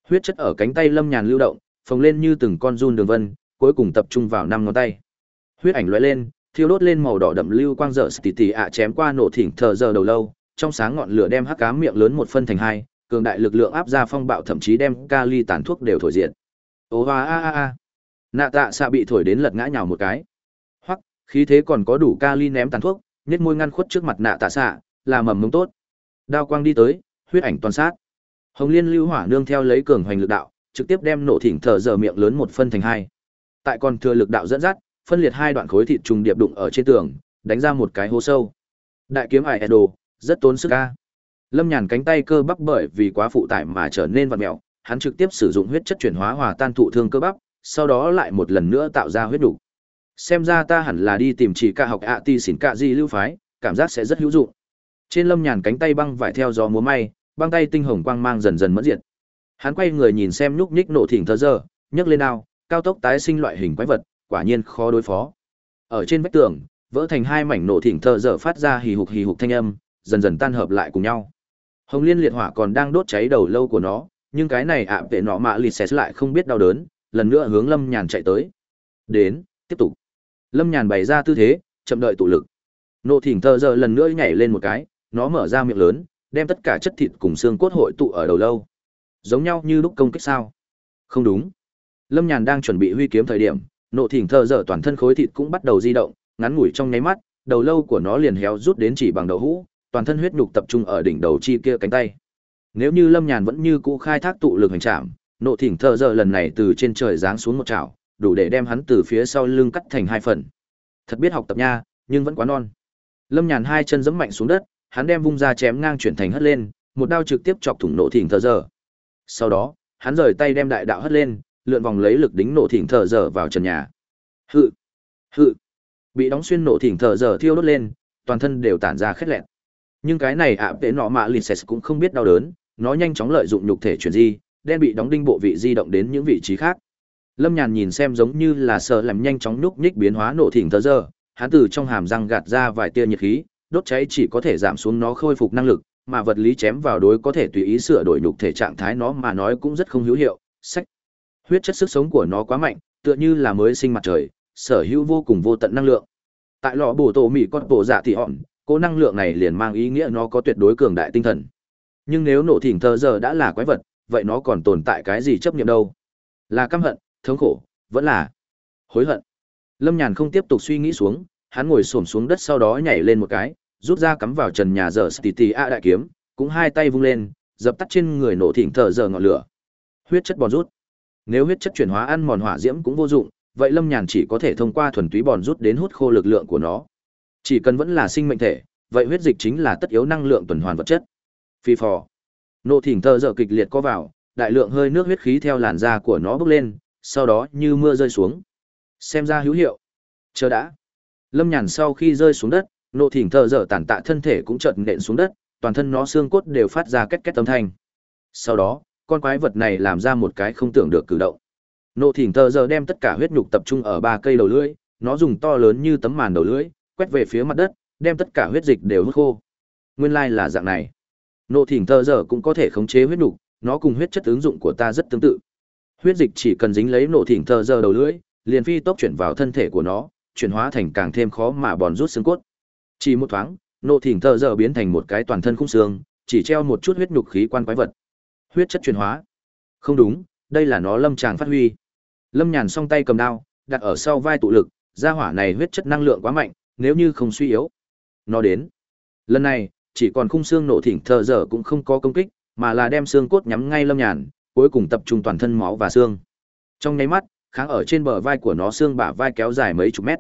Huyết chất ở cánh tay Lâm Nhàn lưu động, phồng lên như từng con run đường vân, cuối cùng tập trung vào năm ngón tay. Huyết ảnh lóe lên, thiêu đốt lên màu đỏ đậm lưu quang dở tỉ tỉ ạ chém qua nổ thỉnh thờ giờ đầu lâu, trong sáng ngọn lửa đem hắc ám miệng lớn một phân thành hai, cường đại lực lượng áp ra phong bạo thậm chí đem kali tàn thuốc đều thổi diện Ô a a a a. Nạ tạ xạ bị thổi đến lật ngã nhào một cái. Hoặc, khí thế còn có đủ kali ném tàn thuốc, nhét môi ngăn khuất trước mặt nạ tạ xạ, là mầm mống tốt. Đao quang đi tới, huyết ảnh toàn sát. Hồng Liên lưu hỏa nương theo lấy cường hoành lực đạo, trực tiếp đem nổ thỉnh thờ giờ miệng lớn một phân thành hai. Tại còn thừa lực đạo dẫn dắt, phân liệt hai đoạn khối thịt trùng điệp đụng ở trên tường, đánh ra một cái hố sâu. Đại kiếm ải đồ, rất tốn sức a. Lâm Nhàn cánh tay cơ bắp bởi vì quá phụ tải mà trở nên vặn mèo, hắn trực tiếp sử dụng huyết chất chuyển hóa hòa tan thụ thương cơ bắp, sau đó lại một lần nữa tạo ra huyết đủ. Xem ra ta hẳn là đi tìm chỉ ca học ạ ti xỉn cả gì lưu phái, cảm giác sẽ rất hữu dụng. Trên Lâm Nhàn cánh tay băng vải theo gió múa may, băng tay tinh hồng quang mang dần dần mất diệt. Hắn quay người nhìn xem nhúc nhích nổ thỉnh thở giờ, nhấc lên ao, cao tốc tái sinh loại hình quái vật, quả nhiên khó đối phó. Ở trên vách tường, vỡ thành hai mảnh nổ thỉnh thờ giờ phát ra hì hục hì hục thanh âm, dần dần tan hợp lại cùng nhau. Hồng Liên liệt hỏa còn đang đốt cháy đầu lâu của nó, nhưng cái này ạ à vệ nọ mạ lịt xẹt lại không biết đau đớn, lần nữa hướng Lâm Nhàn chạy tới. Đến, tiếp tục. Lâm Nhàn bày ra tư thế, chậm đợi tụ lực. Nộ thỉnh thờ giờ lần nữa nhảy lên một cái, nó mở ra miệng lớn, đem tất cả chất thịt cùng xương cốt hội tụ ở đầu lâu. Giống nhau như lúc công kích sao? Không đúng. Lâm Nhàn đang chuẩn bị huy kiếm thời điểm, nộ thỉnh thơ dở toàn thân khối thịt cũng bắt đầu di động, ngắn ngủi trong nháy mắt, đầu lâu của nó liền héo rút đến chỉ bằng đầu hũ, toàn thân huyết nhục tập trung ở đỉnh đầu chi kia cánh tay. Nếu như Lâm Nhàn vẫn như cũ khai thác tụ lực hành trạm nộ thỉnh thợ dở lần này từ trên trời giáng xuống một chảo, đủ để đem hắn từ phía sau lưng cắt thành hai phần. Thật biết học tập nha, nhưng vẫn quá non. Lâm Nhàn hai chân giẫm mạnh xuống đất, hắn đem vung ra chém ngang chuyển thành hất lên, một đao trực tiếp chọc thủng nộ thỉnh thợ dở. Sau đó, hắn rời tay đem đại đạo hất lên, lượn vòng lấy lực đính nổ thỉnh thờ giờ vào trần nhà. Hự, hự, bị đóng xuyên nổ thỉnh thờ giờ thiêu đốt lên, toàn thân đều tản ra khét lẹn. Nhưng cái này ạ vệ nọ mạ lìn cũng không biết đau đớn nó nhanh chóng lợi dụng nhục thể chuyển di đen bị đóng đinh bộ vị di động đến những vị trí khác. Lâm nhàn nhìn xem giống như là sợ làm nhanh chóng nhúc nhích biến hóa nổ thỉnh thờ giờ, hắn từ trong hàm răng gạt ra vài tia nhiệt khí đốt cháy chỉ có thể giảm xuống nó khôi phục năng lực mà vật lý chém vào đối có thể tùy ý sửa đổi nhục thể trạng thái nó mà nói cũng rất không hữu hiệu sách huyết chất sức sống của nó quá mạnh tựa như là mới sinh mặt trời sở hữu vô cùng vô tận năng lượng tại lò bổ tổ mỹ con bộ dạ thì hòn cố năng lượng này liền mang ý nghĩa nó có tuyệt đối cường đại tinh thần. Nhưng nếu nổ thỉnh thờ giờ đã là quái vật, vậy nó còn tồn tại cái gì chấp nhận đâu? Là căm hận, thống khổ, vẫn là hối hận. Lâm Nhàn không tiếp tục suy nghĩ xuống, hắn ngồi xổm xuống đất sau đó nhảy lên một cái, rút ra cắm vào trần nhà giờ Stiti A đại kiếm, cũng hai tay vung lên, dập tắt trên người nổ thỉnh thờ giờ ngọn lửa. Huyết chất bòn rút. Nếu huyết chất chuyển hóa ăn mòn hỏa diễm cũng vô dụng, vậy Lâm Nhàn chỉ có thể thông qua thuần túy bòn rút đến hút khô lực lượng của nó. Chỉ cần vẫn là sinh mệnh thể, vậy huyết dịch chính là tất yếu năng lượng tuần hoàn vật chất. Phi phò. Nộ thỉnh thơ dở kịch liệt có vào, đại lượng hơi nước huyết khí theo làn da của nó bốc lên, sau đó như mưa rơi xuống. Xem ra hữu hiệu. Chờ đã. Lâm Nhàn sau khi rơi xuống đất, nộ thỉnh thơ dở tàn tạ thân thể cũng chợt nện xuống đất, toàn thân nó xương cốt đều phát ra két két âm thanh. Sau đó, con quái vật này làm ra một cái không tưởng được cử động. Nộ thỉnh thờ giờ đem tất cả huyết nhục tập trung ở ba cây đầu lưỡi, nó dùng to lớn như tấm màn đầu lưỡi, quét về phía mặt đất, đem tất cả huyết dịch đều hút khô. Nguyên lai là dạng này. Nộ thỉnh thờ giờ cũng có thể khống chế huyết nhục, nó cùng huyết chất ứng dụng của ta rất tương tự. Huyết dịch chỉ cần dính lấy nộ thỉnh thờ giờ đầu lưỡi, liền phi tốc chuyển vào thân thể của nó, chuyển hóa thành càng thêm khó mà bòn rút xương cốt. Chỉ một thoáng, nộ thỉnh thờ giờ biến thành một cái toàn thân khung xương, chỉ treo một chút huyết nhục khí quan quái vật. Huyết chất chuyển hóa. Không đúng, đây là nó lâm tràng phát huy. Lâm Nhàn song tay cầm đao, đặt ở sau vai tụ lực, gia hỏa này huyết chất năng lượng quá mạnh, nếu như không suy yếu. Nó đến. Lần này, chỉ còn khung xương nổ thỉnh thờ dở cũng không có công kích, mà là đem xương cốt nhắm ngay Lâm Nhàn, cuối cùng tập trung toàn thân máu và xương. Trong nháy mắt, kháng ở trên bờ vai của nó xương bả vai kéo dài mấy chục mét.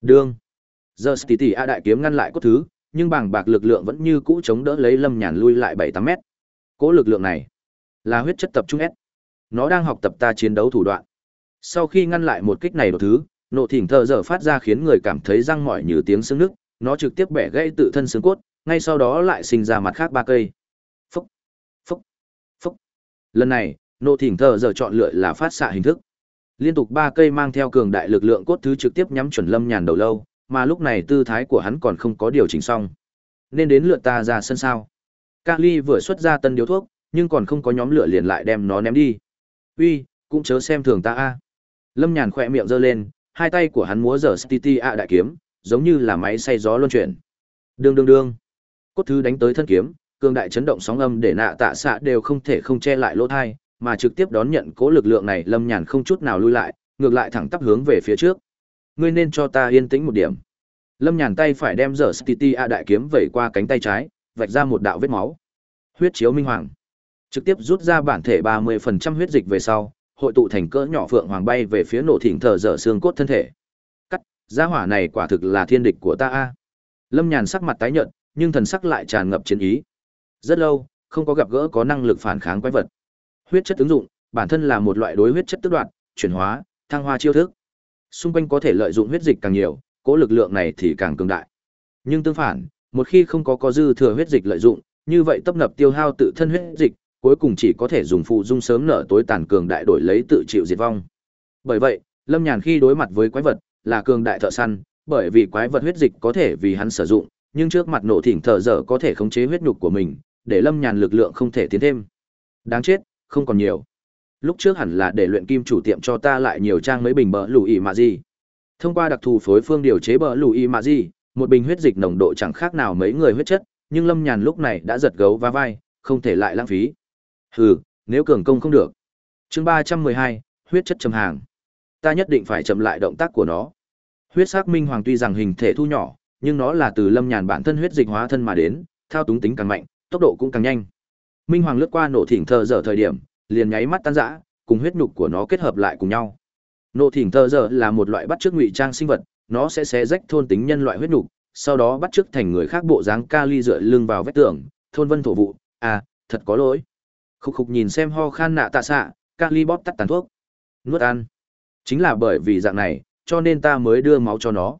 Đương. Giờ Stiti A đại kiếm ngăn lại cốt thứ, nhưng bảng bạc lực lượng vẫn như cũ chống đỡ lấy Lâm Nhàn lui lại 7-8 mét. Cố lực lượng này là huyết chất tập trung S. Nó đang học tập ta chiến đấu thủ đoạn. Sau khi ngăn lại một kích này đột thứ, nộ thỉnh thờ giờ phát ra khiến người cảm thấy răng mỏi như tiếng xương nước, nó trực tiếp bẻ gãy tự thân xương cốt, ngay sau đó lại sinh ra mặt khác ba cây. Phúc, phúc, phúc. Lần này, nộ thỉnh thờ giờ chọn lựa là phát xạ hình thức. Liên tục ba cây mang theo cường đại lực lượng cốt thứ trực tiếp nhắm chuẩn Lâm Nhàn đầu lâu, mà lúc này tư thái của hắn còn không có điều chỉnh xong. Nên đến lượt ta ra sân sao? Kali vừa xuất ra tân điếu thuốc, nhưng còn không có nhóm lửa liền lại đem nó ném đi. Uy, cũng chớ xem thường ta a. Lâm Nhàn khỏe miệng giơ lên, hai tay của hắn múa giờ Stiti a đại kiếm, giống như là máy xay gió luân chuyển. Đương đương đương. Cốt thứ đánh tới thân kiếm, cường đại chấn động sóng âm để nạ tạ xạ đều không thể không che lại lỗ thai, mà trực tiếp đón nhận cố lực lượng này Lâm Nhàn không chút nào lui lại, ngược lại thẳng tắp hướng về phía trước. Ngươi nên cho ta yên tĩnh một điểm. Lâm Nhàn tay phải đem giờ Stiti a đại kiếm vẩy qua cánh tay trái, vạch ra một đạo vết máu. Huyết chiếu minh hoàng. Trực tiếp rút ra bản thể 30% huyết dịch về sau, hội tụ thành cỡ nhỏ phượng hoàng bay về phía nổ thỉnh thở dở xương cốt thân thể. Cắt, gia hỏa này quả thực là thiên địch của ta a. Lâm Nhàn sắc mặt tái nhợt, nhưng thần sắc lại tràn ngập chiến ý. Rất lâu, không có gặp gỡ có năng lực phản kháng quái vật. Huyết chất ứng dụng, bản thân là một loại đối huyết chất tức đoạn, chuyển hóa, thăng hoa chiêu thức. Xung quanh có thể lợi dụng huyết dịch càng nhiều, cố lực lượng này thì càng cường đại. Nhưng tương phản, một khi không có có dư thừa huyết dịch lợi dụng, như vậy tập nập tiêu hao tự thân huyết dịch, cuối cùng chỉ có thể dùng phụ dung sớm nở tối tàn cường đại đổi lấy tự chịu diệt vong. Bởi vậy, Lâm Nhàn khi đối mặt với quái vật, là cường đại thợ săn, bởi vì quái vật huyết dịch có thể vì hắn sử dụng, nhưng trước mặt nổ thỉnh thở dở có thể khống chế huyết nhục của mình, để Lâm Nhàn lực lượng không thể tiến thêm. Đáng chết, không còn nhiều. Lúc trước hẳn là để luyện kim chủ tiệm cho ta lại nhiều trang mấy bình bờ lùi mà gì. Thông qua đặc thù phối phương điều chế bờ lùi mà gì, một bình huyết dịch nồng độ chẳng khác nào mấy người huyết chất, nhưng Lâm Nhàn lúc này đã giật gấu va vai, không thể lại lãng phí. Hừ, nếu cường công không được. Chương ba trăm mười hai, huyết chất châm hàng. Ta nhất định phải chậm lại động tác của nó. Huyết sắc minh hoàng tuy rằng hình thể thu nhỏ, nhưng nó là từ Lâm Nhàn bản thân huyết dịch hóa thân mà đến, thao túng tính càng mạnh, tốc độ cũng càng nhanh. Minh hoàng lướt qua nổ thỉnh thờ dở thời điểm, liền nháy mắt tan rã, cùng huyết nhục của nó kết hợp lại cùng nhau. Nổ thỉnh thờ dở là một loại bắt chước ngụy trang sinh vật, nó sẽ xé rách thôn tính nhân loại huyết nhục, sau đó bắt chước thành người khác bộ dáng kali dựa lưng vào vách tường, thôn vân thổ vụ. À, thật có lỗi. Khục khục nhìn xem ho khan nạ tạ xạ, kali ly bóp tắt tàn thuốc. Nuốt ăn. Chính là bởi vì dạng này, cho nên ta mới đưa máu cho nó.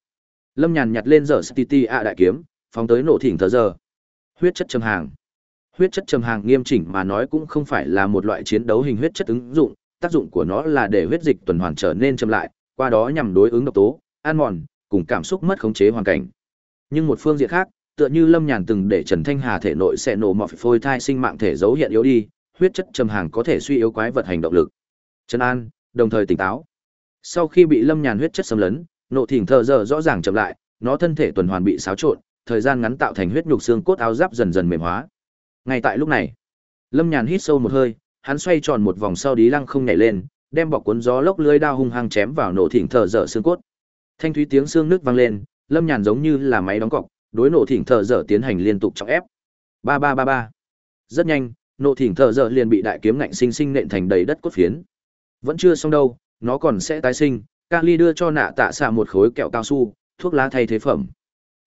Lâm nhàn nhặt lên giờ Stiti ạ đại kiếm, phóng tới nổ thỉnh thờ giờ. Huyết chất trầm hàng. Huyết chất trầm hàng nghiêm chỉnh mà nói cũng không phải là một loại chiến đấu hình huyết chất ứng dụng, tác dụng của nó là để huyết dịch tuần hoàn trở nên chậm lại, qua đó nhằm đối ứng độc tố, an mòn, cùng cảm xúc mất khống chế hoàn cảnh. Nhưng một phương diện khác, tựa như Lâm Nhàn từng để Trần Thanh Hà thể nội sẽ nổ mọt phôi thai sinh mạng thể dấu hiện yếu đi, huyết chất trầm hàng có thể suy yếu quái vật hành động lực. Trấn an, đồng thời tỉnh táo. Sau khi bị Lâm Nhàn huyết chất xâm lấn, nộ thỉnh thờ giờ rõ ràng chậm lại, nó thân thể tuần hoàn bị xáo trộn, thời gian ngắn tạo thành huyết nhục xương cốt áo giáp dần dần mềm hóa. Ngay tại lúc này, Lâm Nhàn hít sâu một hơi, hắn xoay tròn một vòng sau đí lăng không nhảy lên, đem bọc cuốn gió lốc lưới đao hung hăng chém vào nổ thỉnh thờ dở xương cốt. Thanh thúy tiếng xương nước vang lên, Lâm Nhàn giống như là máy đóng cọc, đối nổ thỉnh thờ dở tiến hành liên tục trọng ép. Ba ba ba ba. Rất nhanh, nộ thỉnh thợ dở liền bị đại kiếm ngạnh sinh sinh nện thành đầy đất cốt phiến. Vẫn chưa xong đâu nó còn sẽ tái sinh. Kali đưa cho nạ tạ xạ một khối kẹo cao su thuốc lá thay thế phẩm.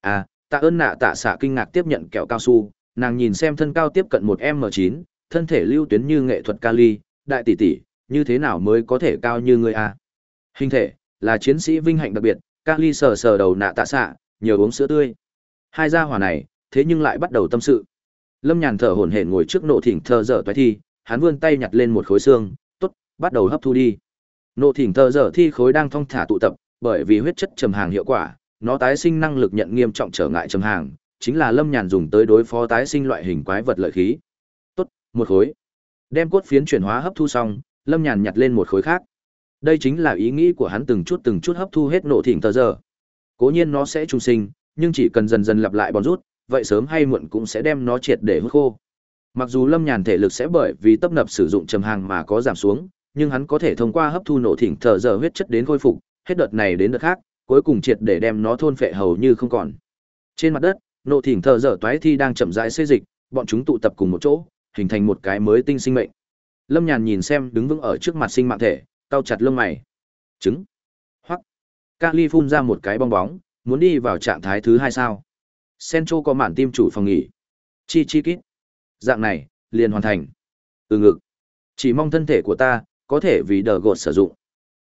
À tạ ơn nạ tạ xạ kinh ngạc tiếp nhận kẹo cao su. Nàng nhìn xem thân cao tiếp cận một m chín thân thể lưu tuyến như nghệ thuật Kali, đại tỷ tỷ như thế nào mới có thể cao như người a à? hình thể là chiến sĩ vinh hạnh đặc biệt. Kali sờ sờ đầu nạ tạ xạ nhờ uống sữa tươi. Hai gia hỏa này thế nhưng lại bắt đầu tâm sự lâm nhàn thở hổn hển ngồi trước nộ thỉnh thờ dở toái thi hắn vươn tay nhặt lên một khối xương t ố t bắt đầu hấp thu đi. Nộ thỉnh thờ dở thi khối đang thong thả tụ tập bởi vì huyết chất trầm hàng hiệu quả nó tái sinh năng lực nhận nghiêm trọng trở ngại trầm hàng chính là lâm nhàn dùng tới đối phó tái sinh loại hình quái vật lợi khí. Tốt một khối. Đem cốt phiến chuyển hóa hấp thu xong lâm nhàn nhặt lên một khối khác. Đây chính là ý nghĩ của hắn từng chút từng chút hấp thu hết nộ thỉnh thờ dở. Cố nhiên nó sẽ trung sinh, nhưng chỉ cần dần dần lặp lại bòn rút, vậy sớm hay muộn cũng sẽ đem nó triệt để hút khô. Mặc dù Lâm Nhàn thể lực sẽ bởi vì tấp nập sử dụng trầm hàng mà có giảm xuống, nhưng hắn có thể thông qua hấp thu nổ thỉnh thở giờ huyết chất đến khôi phục, hết đợt này đến đợt khác, cuối cùng triệt để đem nó thôn phệ hầu như không còn. Trên mặt đất, nổ thỉnh thở giờ toái thi đang chậm rãi xây dịch, bọn chúng tụ tập cùng một chỗ, hình thành một cái mới tinh sinh mệnh. Lâm Nhàn nhìn xem đứng vững ở trước mặt sinh mạng thể, cau chặt lông mày. Trứng. Hoắc. Kali phun ra một cái bong bóng, muốn đi vào trạng thái thứ hai sao? Sencho có mạn tim chủ phòng nghỉ. Chi chi kít. Dạng này, liền hoàn thành. Từ ngực. Chỉ mong thân thể của ta, có thể vì đờ gột sử dụng.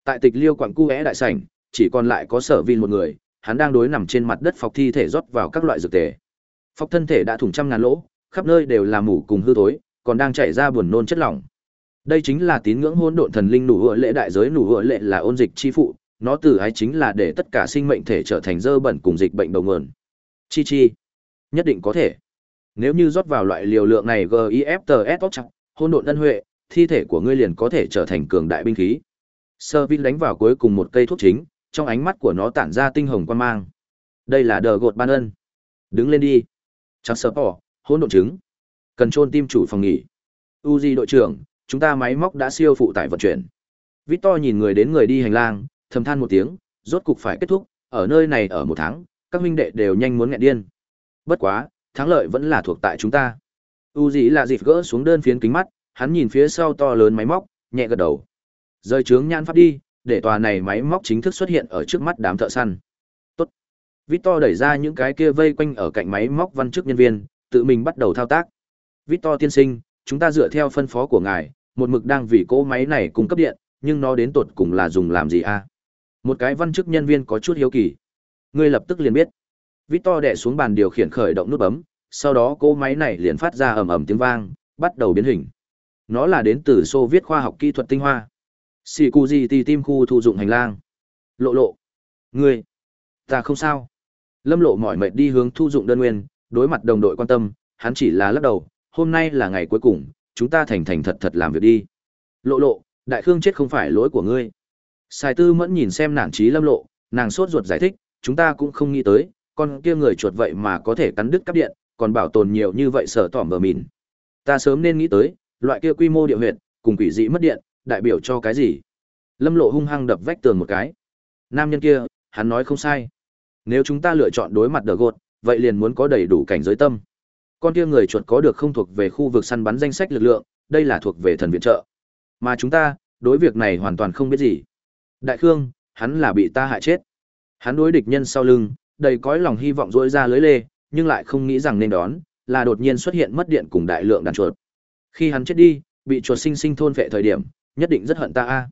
Tại tịch liêu quặng cu đại sảnh, chỉ còn lại có sở vin một người, hắn đang đối nằm trên mặt đất phọc thi thể rót vào các loại dược tề. Phọc thân thể đã thủng trăm ngàn lỗ, khắp nơi đều là mủ cùng hư thối, còn đang chảy ra buồn nôn chất lỏng. Đây chính là tín ngưỡng hỗn độn thần linh nụ hựa lệ đại giới nụ hựa lệ là ôn dịch chi phụ, nó từ ái chính là để tất cả sinh mệnh thể trở thành dơ bẩn cùng dịch bệnh đầu nguồn. Chi chi, nhất định có thể. Nếu như rót vào loại liều lượng này GIFTS tốt chắc, hỗn độn ân huệ, thi thể của ngươi liền có thể trở thành cường đại binh khí. Sơ Vin đánh vào cuối cùng một cây thuốc chính, trong ánh mắt của nó tản ra tinh hồng quan mang. Đây là đờ gột ban ân. Đứng lên đi. Chắc sơ bỏ, hỗn độn trứng. Cần trôn tim chủ phòng nghỉ. Uzi đội trưởng, chúng ta máy móc đã siêu phụ tải vận chuyển. Victor nhìn người đến người đi hành lang, thầm than một tiếng, rốt cục phải kết thúc, ở nơi này ở một tháng, các huynh đệ đều nhanh muốn nghẹn điên. Bất quá, thắng lợi vẫn là thuộc tại chúng ta. u dĩ là dịp gỡ xuống đơn phiến kính mắt, hắn nhìn phía sau to lớn máy móc, nhẹ gật đầu. rơi trướng nhãn pháp đi, để tòa này máy móc chính thức xuất hiện ở trước mắt đám thợ săn. Tốt. Victor đẩy ra những cái kia vây quanh ở cạnh máy móc văn chức nhân viên, tự mình bắt đầu thao tác. Victor tiên sinh, chúng ta dựa theo phân phó của ngài, một mực đang vì cỗ máy này cung cấp điện, nhưng nó đến tột cùng là dùng làm gì a? Một cái văn chức nhân viên có chút hiếu kỳ. Ngươi lập tức liền biết. Victor đè xuống bàn điều khiển khởi động nút bấm, sau đó cỗ máy này liền phát ra ầm ầm tiếng vang, bắt đầu biến hình. Nó là đến từ Xô Viết khoa học kỹ thuật tinh hoa. Xì cụ gì tim khu thu dụng hành lang. Lộ lộ. Ngươi. Ta không sao. Lâm lộ mỏi mệt đi hướng thu dụng đơn nguyên, đối mặt đồng đội quan tâm, hắn chỉ là lắc đầu, hôm nay là ngày cuối cùng, chúng ta thành thành thật thật làm việc đi. Lộ lộ, đại khương chết không phải lỗi của ngươi. Sài tư mẫn nhìn xem nản trí lâm lộ, nàng sốt ruột giải thích, chúng ta cũng không nghĩ tới, con kia người chuột vậy mà có thể cắn đứt cắp điện, còn bảo tồn nhiều như vậy sở tỏm bờ mìn. Ta sớm nên nghĩ tới, loại kia quy mô địa huyệt, cùng quỷ dị mất điện, đại biểu cho cái gì? Lâm lộ hung hăng đập vách tường một cái. Nam nhân kia, hắn nói không sai. Nếu chúng ta lựa chọn đối mặt đờ gột, vậy liền muốn có đầy đủ cảnh giới tâm con kia người chuột có được không thuộc về khu vực săn bắn danh sách lực lượng, đây là thuộc về thần viện trợ. Mà chúng ta, đối việc này hoàn toàn không biết gì. Đại Khương, hắn là bị ta hại chết. Hắn đối địch nhân sau lưng, đầy cõi lòng hy vọng rỗi ra lưới lê, nhưng lại không nghĩ rằng nên đón, là đột nhiên xuất hiện mất điện cùng đại lượng đàn chuột. Khi hắn chết đi, bị chuột sinh sinh thôn vệ thời điểm, nhất định rất hận ta a.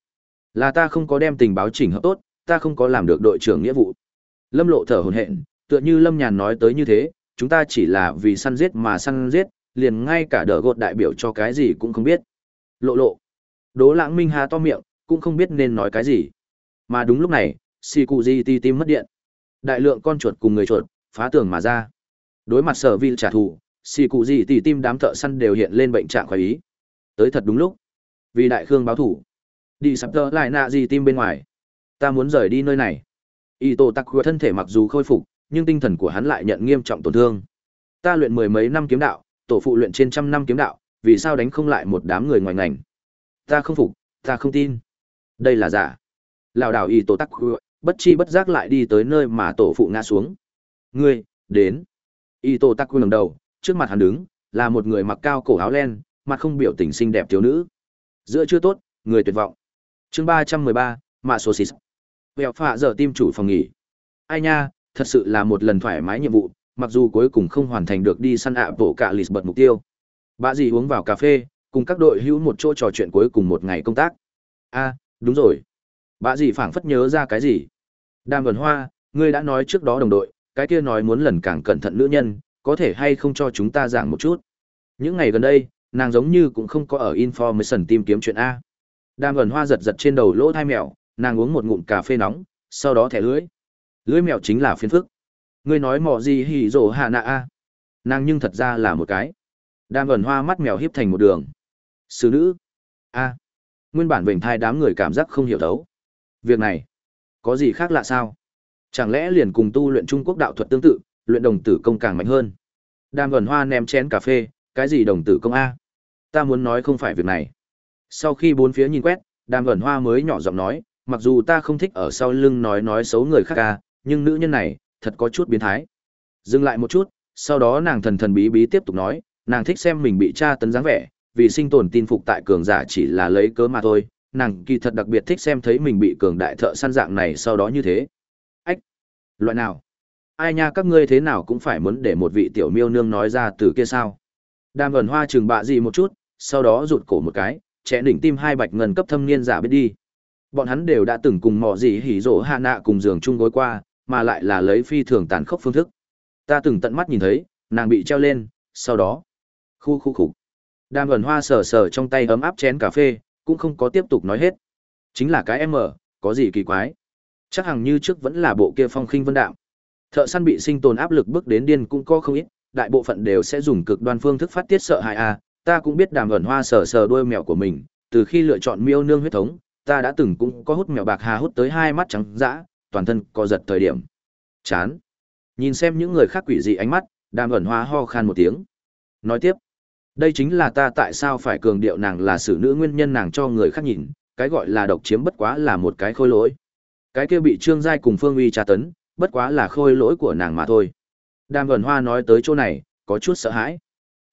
Là ta không có đem tình báo chỉnh hợp tốt, ta không có làm được đội trưởng nghĩa vụ. Lâm Lộ thở hổn hển, tựa như Lâm Nhàn nói tới như thế, chúng ta chỉ là vì săn giết mà săn giết, liền ngay cả đỡ gột đại biểu cho cái gì cũng không biết. Lộ lộ. Đố lãng minh hà to miệng, cũng không biết nên nói cái gì. Mà đúng lúc này, xì cụ di ti tim mất điện. Đại lượng con chuột cùng người chuột, phá tường mà ra. Đối mặt sở vi trả thù, xì cụ di ti tim đám thợ săn đều hiện lên bệnh trạng khoái ý. Tới thật đúng lúc. Vì đại khương báo thủ. Đi sắp tơ lại nạ gì tim bên ngoài. Ta muốn rời đi nơi này. Y tổ tắc thân thể mặc dù khôi phục, nhưng tinh thần của hắn lại nhận nghiêm trọng tổn thương. Ta luyện mười mấy năm kiếm đạo, tổ phụ luyện trên trăm năm kiếm đạo, vì sao đánh không lại một đám người ngoài ngành? Ta không phục, ta không tin. Đây là giả. Lão đảo y tổ tắc bất chi bất giác lại đi tới nơi mà tổ phụ ngã xuống. Ngươi, đến. Y tổ tắc ngẩng đầu, trước mặt hắn đứng, là một người mặc cao cổ áo len, mặt không biểu tình xinh đẹp thiếu nữ. Giữa chưa tốt, người tuyệt vọng. Chương ba trăm mười ba, Mạ Sô xì Vẹo phạ giờ tim chủ phòng nghỉ. Ai nha, thật sự là một lần thoải mái nhiệm vụ, mặc dù cuối cùng không hoàn thành được đi săn ạ bộ cả lì bật mục tiêu. Bà dì uống vào cà phê, cùng các đội hữu một chỗ trò chuyện cuối cùng một ngày công tác. A, đúng rồi. Bà dì phảng phất nhớ ra cái gì. Đàm Vân Hoa, ngươi đã nói trước đó đồng đội, cái kia nói muốn lần càng cẩn thận nữ nhân, có thể hay không cho chúng ta giảng một chút. Những ngày gần đây, nàng giống như cũng không có ở information tìm kiếm chuyện A. Đàm Vân Hoa giật giật trên đầu lỗ thai mèo, nàng uống một ngụm cà phê nóng, sau đó thẻ lưới lưỡi mèo chính là phiền phức. Ngươi nói mò gì hỉ rổ hạ nạ a? Nàng nhưng thật ra là một cái. Đàm ẩn hoa mắt mèo hiếp thành một đường. Sư nữ. A. Nguyên bản vểnh thai đám người cảm giác không hiểu đấu việc này có gì khác lạ sao Chẳng lẽ liền cùng tu luyện Trung Quốc đạo thuật tương tự, luyện đồng tử công càng mạnh hơn. Đàm Vẩn Hoa ném chén cà phê, cái gì đồng tử công a? Ta muốn nói không phải việc này. Sau khi bốn phía nhìn quét, Đàm Vẩn Hoa mới nhỏ giọng nói, mặc dù ta không thích ở sau lưng nói nói xấu người khác ca, nhưng nữ nhân này, thật có chút biến thái. Dừng lại một chút, sau đó nàng thần thần bí bí tiếp tục nói, nàng thích xem mình bị tra tấn dáng vẻ, vì sinh tồn tin phục tại cường giả chỉ là lấy cớ mà thôi, nàng kỳ thật đặc biệt thích xem thấy mình bị cường đại thợ săn dạng này sau đó như thế. Ách! Loại nào? Ai nha các ngươi thế nào cũng phải muốn để một vị tiểu miêu nương nói ra từ kia sao? Đàm ẩn hoa trừng bạ gì một chút, sau đó rụt cổ một cái, trẻ đỉnh tim hai bạch ngân cấp thâm niên giả biết đi. Bọn hắn đều đã từng cùng mò gì hỉ rỗ hạ nạ cùng giường chung gối qua, mà lại là lấy phi thường tàn khốc phương thức. Ta từng tận mắt nhìn thấy, nàng bị treo lên, sau đó, khu khu khục. Đàm ẩn hoa sờ sờ trong tay ấm áp chén cà phê, cũng không có tiếp tục nói hết. Chính là cái em ở, có gì kỳ quái. Chắc hẳn như trước vẫn là bộ kia phong khinh vân đạm. Thợ săn bị sinh tồn áp lực bước đến điên cũng có không ít, đại bộ phận đều sẽ dùng cực đoan phương thức phát tiết sợ hãi a, ta cũng biết đàm ẩn hoa sờ sờ đuôi mèo của mình, từ khi lựa chọn miêu nương huyết thống, ta đã từng cũng có hút mèo bạc hà hút tới hai mắt trắng dã, toàn thân co giật thời điểm. Chán. Nhìn xem những người khác quỷ dị ánh mắt, đàm ẩn hoa ho khan một tiếng. Nói tiếp, đây chính là ta tại sao phải cường điệu nàng là xử nữ nguyên nhân nàng cho người khác nhìn, cái gọi là độc chiếm bất quá là một cái khôi lỗi. Cái kia bị Trương Giai cùng Phương Uy tra tấn, bất quá là khôi lỗi của nàng mà thôi. Đàm Vẩn Hoa nói tới chỗ này, có chút sợ hãi.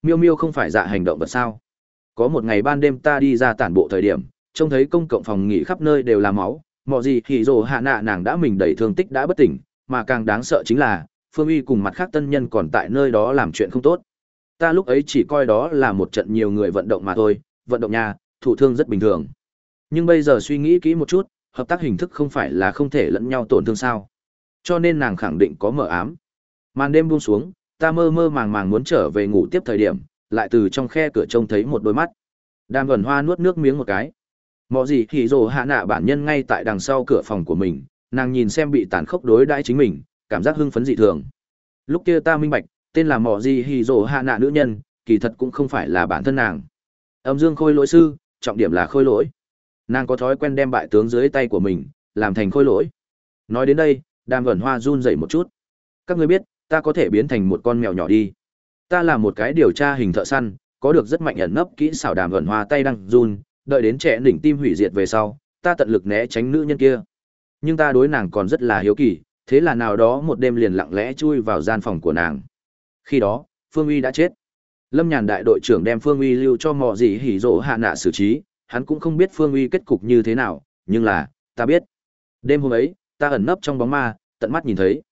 Miêu Miêu không phải dạ hành động vật sao? Có một ngày ban đêm ta đi ra tản bộ thời điểm, trông thấy công cộng phòng nghỉ khắp nơi đều là máu, mọi gì thì rồ hạ nạ nàng đã mình đầy thương tích đã bất tỉnh, mà càng đáng sợ chính là, Phương Uy cùng mặt khác tân nhân còn tại nơi đó làm chuyện không tốt. Ta lúc ấy chỉ coi đó là một trận nhiều người vận động mà thôi, vận động nhà, thủ thương rất bình thường. Nhưng bây giờ suy nghĩ kỹ một chút, hợp tác hình thức không phải là không thể lẫn nhau tổn thương sao. Cho nên nàng khẳng định có mở ám. Màn đêm buông xuống, ta mơ mơ màng màng muốn trở về ngủ tiếp thời điểm, lại từ trong khe cửa trông thấy một đôi mắt. Đàm Vân Hoa nuốt nước miếng một cái. Mọ gì thì rồ hạ nạ bản nhân ngay tại đằng sau cửa phòng của mình, nàng nhìn xem bị tàn khốc đối đãi chính mình, cảm giác hưng phấn dị thường. Lúc kia ta minh bạch, tên là mọ gì hì rổ hạ nạ nữ nhân, kỳ thật cũng không phải là bản thân nàng. Âm dương khôi lỗi sư, trọng điểm là khôi lỗi. Nàng có thói quen đem bại tướng dưới tay của mình, làm thành khôi lỗi. Nói đến đây, đàm vẩn hoa run dậy một chút. Các ngươi biết, ta có thể biến thành một con mèo nhỏ đi. Ta là một cái điều tra hình thợ săn, có được rất mạnh ẩn nấp kỹ xảo đàm vẩn hoa tay đang run, đợi đến trẻ đỉnh tim hủy diệt về sau, ta tận lực né tránh nữ nhân kia. Nhưng ta đối nàng còn rất là hiếu kỳ, thế là nào đó một đêm liền lặng lẽ chui vào gian phòng của nàng. Khi đó, Phương Uy đã chết. Lâm Nhàn đại đội trưởng đem Phương Uy lưu cho mọi gì hỉ rộ hạ nạ xử trí, hắn cũng không biết Phương Uy kết cục như thế nào, nhưng là, ta biết. Đêm hôm ấy, ta ẩn nấp trong bóng ma, tận mắt nhìn thấy.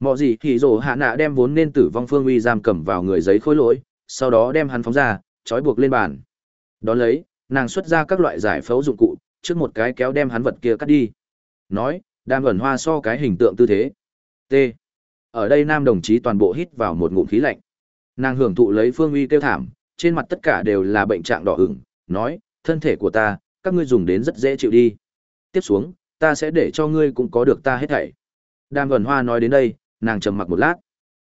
mọi gì hỉ rộ hạ nạ đem vốn nên tử vong Phương Uy giam cầm vào người giấy khối lỗi, sau đó đem hắn phóng ra, trói buộc lên bàn. Đón lấy, nàng xuất ra các loại giải phẫu dụng cụ, trước một cái kéo đem hắn vật kia cắt đi. Nói, đang ẩn hoa so cái hình tượng tư thế. T. Ở đây nam đồng chí toàn bộ hít vào một ngụm khí lạnh. Nàng hưởng thụ lấy Phương Uy kêu thảm, trên mặt tất cả đều là bệnh trạng đỏ hửng nói, thân thể của ta, các ngươi dùng đến rất dễ chịu đi. Tiếp xuống, ta sẽ để cho ngươi cũng có được ta hết thảy. Đàm Vẩn Hoa nói đến đây, nàng trầm mặc một lát.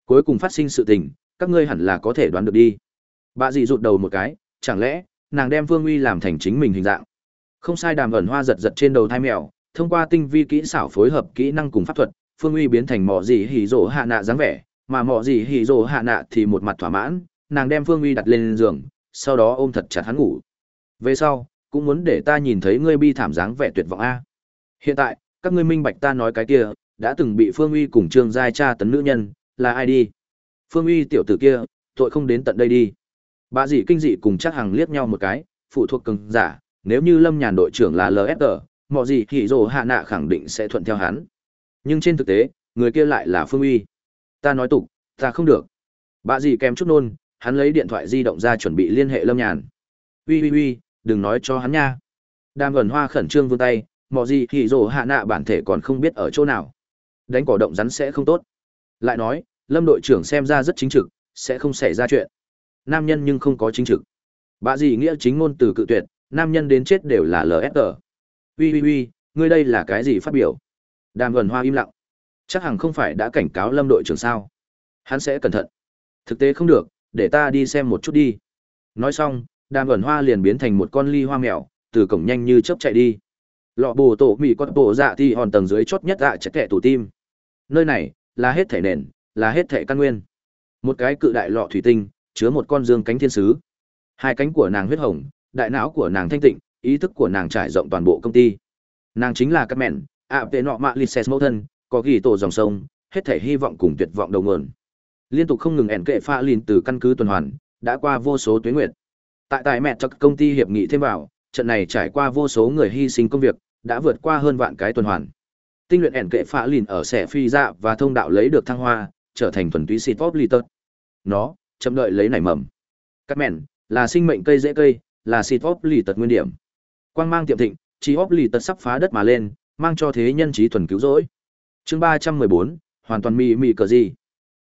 Cuối cùng phát sinh sự tình, các ngươi hẳn là có thể đoán được đi. Bà dì rụt đầu một cái, chẳng lẽ, nàng đem Phương Uy làm thành chính mình hình dạng. Không sai Đàm ẩn Hoa giật giật trên đầu thai mèo, thông qua tinh vi kỹ xảo phối hợp kỹ năng cùng pháp thuật, Phương Uy biến thành mỏ gì hỉ rồ hạ nạ dáng vẻ, mà mỏ gì hỉ rồ hạ nạ thì một mặt thỏa mãn, nàng đem Phương Uy đặt lên giường, sau đó ôm thật chặt hắn ngủ. Về sau, cũng muốn để ta nhìn thấy ngươi bi thảm dáng vẻ tuyệt vọng a. Hiện tại, các ngươi minh bạch ta nói cái kia, đã từng bị Phương Uy cùng Trương Giai tra tấn nữ nhân, là ai đi? Phương Uy tiểu tử kia, tội không đến tận đây đi. Bà dị kinh dị cùng chắc Hằng liếc nhau một cái, phụ thuộc cường giả, nếu như Lâm Nhàn đội trưởng là LFG, mọi gì thì rồ hạ nạ khẳng định sẽ thuận theo hắn. Nhưng trên thực tế, người kia lại là Phương Uy. Ta nói tục, ta không được. Bà Dì kèm chút nôn, hắn lấy điện thoại di động ra chuẩn bị liên hệ Lâm Nhàn. Uy uy uy, đừng nói cho hắn nha. Đàm gần Hoa khẩn trương vươn tay, mò gì thì rồ hạ nạ bản thể còn không biết ở chỗ nào. Đánh cỏ động rắn sẽ không tốt. Lại nói, Lâm đội trưởng xem ra rất chính trực, sẽ không xảy ra chuyện. Nam nhân nhưng không có chính trực. Bà Dì nghĩa chính ngôn từ cự tuyệt, nam nhân đến chết đều là LSG. Uy uy uy, ngươi đây là cái gì phát biểu? Đàm Vẩn Hoa im lặng. Chắc hẳn không phải đã cảnh cáo Lâm đội trưởng sao? Hắn sẽ cẩn thận. Thực tế không được, để ta đi xem một chút đi. Nói xong, Đàm Vẩn Hoa liền biến thành một con ly hoa mèo, từ cổng nhanh như chớp chạy đi. Lọ bồ tổ mì con bộ dạ thì hòn tầng dưới chót nhất dạ chết kẻ tủ tim. nơi này là hết thể nền là hết thể căn nguyên một cái cự đại lọ thủy tinh chứa một con dương cánh thiên sứ hai cánh của nàng huyết hồng đại não của nàng thanh tịnh ý thức của nàng trải rộng toàn bộ công ty nàng chính là các mẹn ạ, tệ nọ mạ lises mẫu thân, có ghi tổ dòng sông, hết thể hy vọng cùng tuyệt vọng đầu nguồn. Liên tục không ngừng ẻn kệ pha lìn từ căn cứ tuần hoàn, đã qua vô số tuyến nguyện tại tài mẹ cho công ty hiệp nghị thêm vào, trận này trải qua vô số người hy sinh công việc, đã vượt qua hơn vạn cái tuần hoàn. Tinh luyện ẻn kệ pha lìn ở xẻ phi dạ và thông đạo lấy được thăng hoa, trở thành thuần túy xịt pop lì tật nó, chậm đợi lấy nảy mầm. Cắt mẹn, là sinh mệnh cây dễ cây, là xịt pop lì tật nguyên điểm. Quang mang tiệm thịnh chỉ pop lì tật sắp phá đất mà lên mang cho thế nhân trí thuần cứu rỗi. Chương ba trăm mười bốn, hoàn toàn mị mị cờ gì.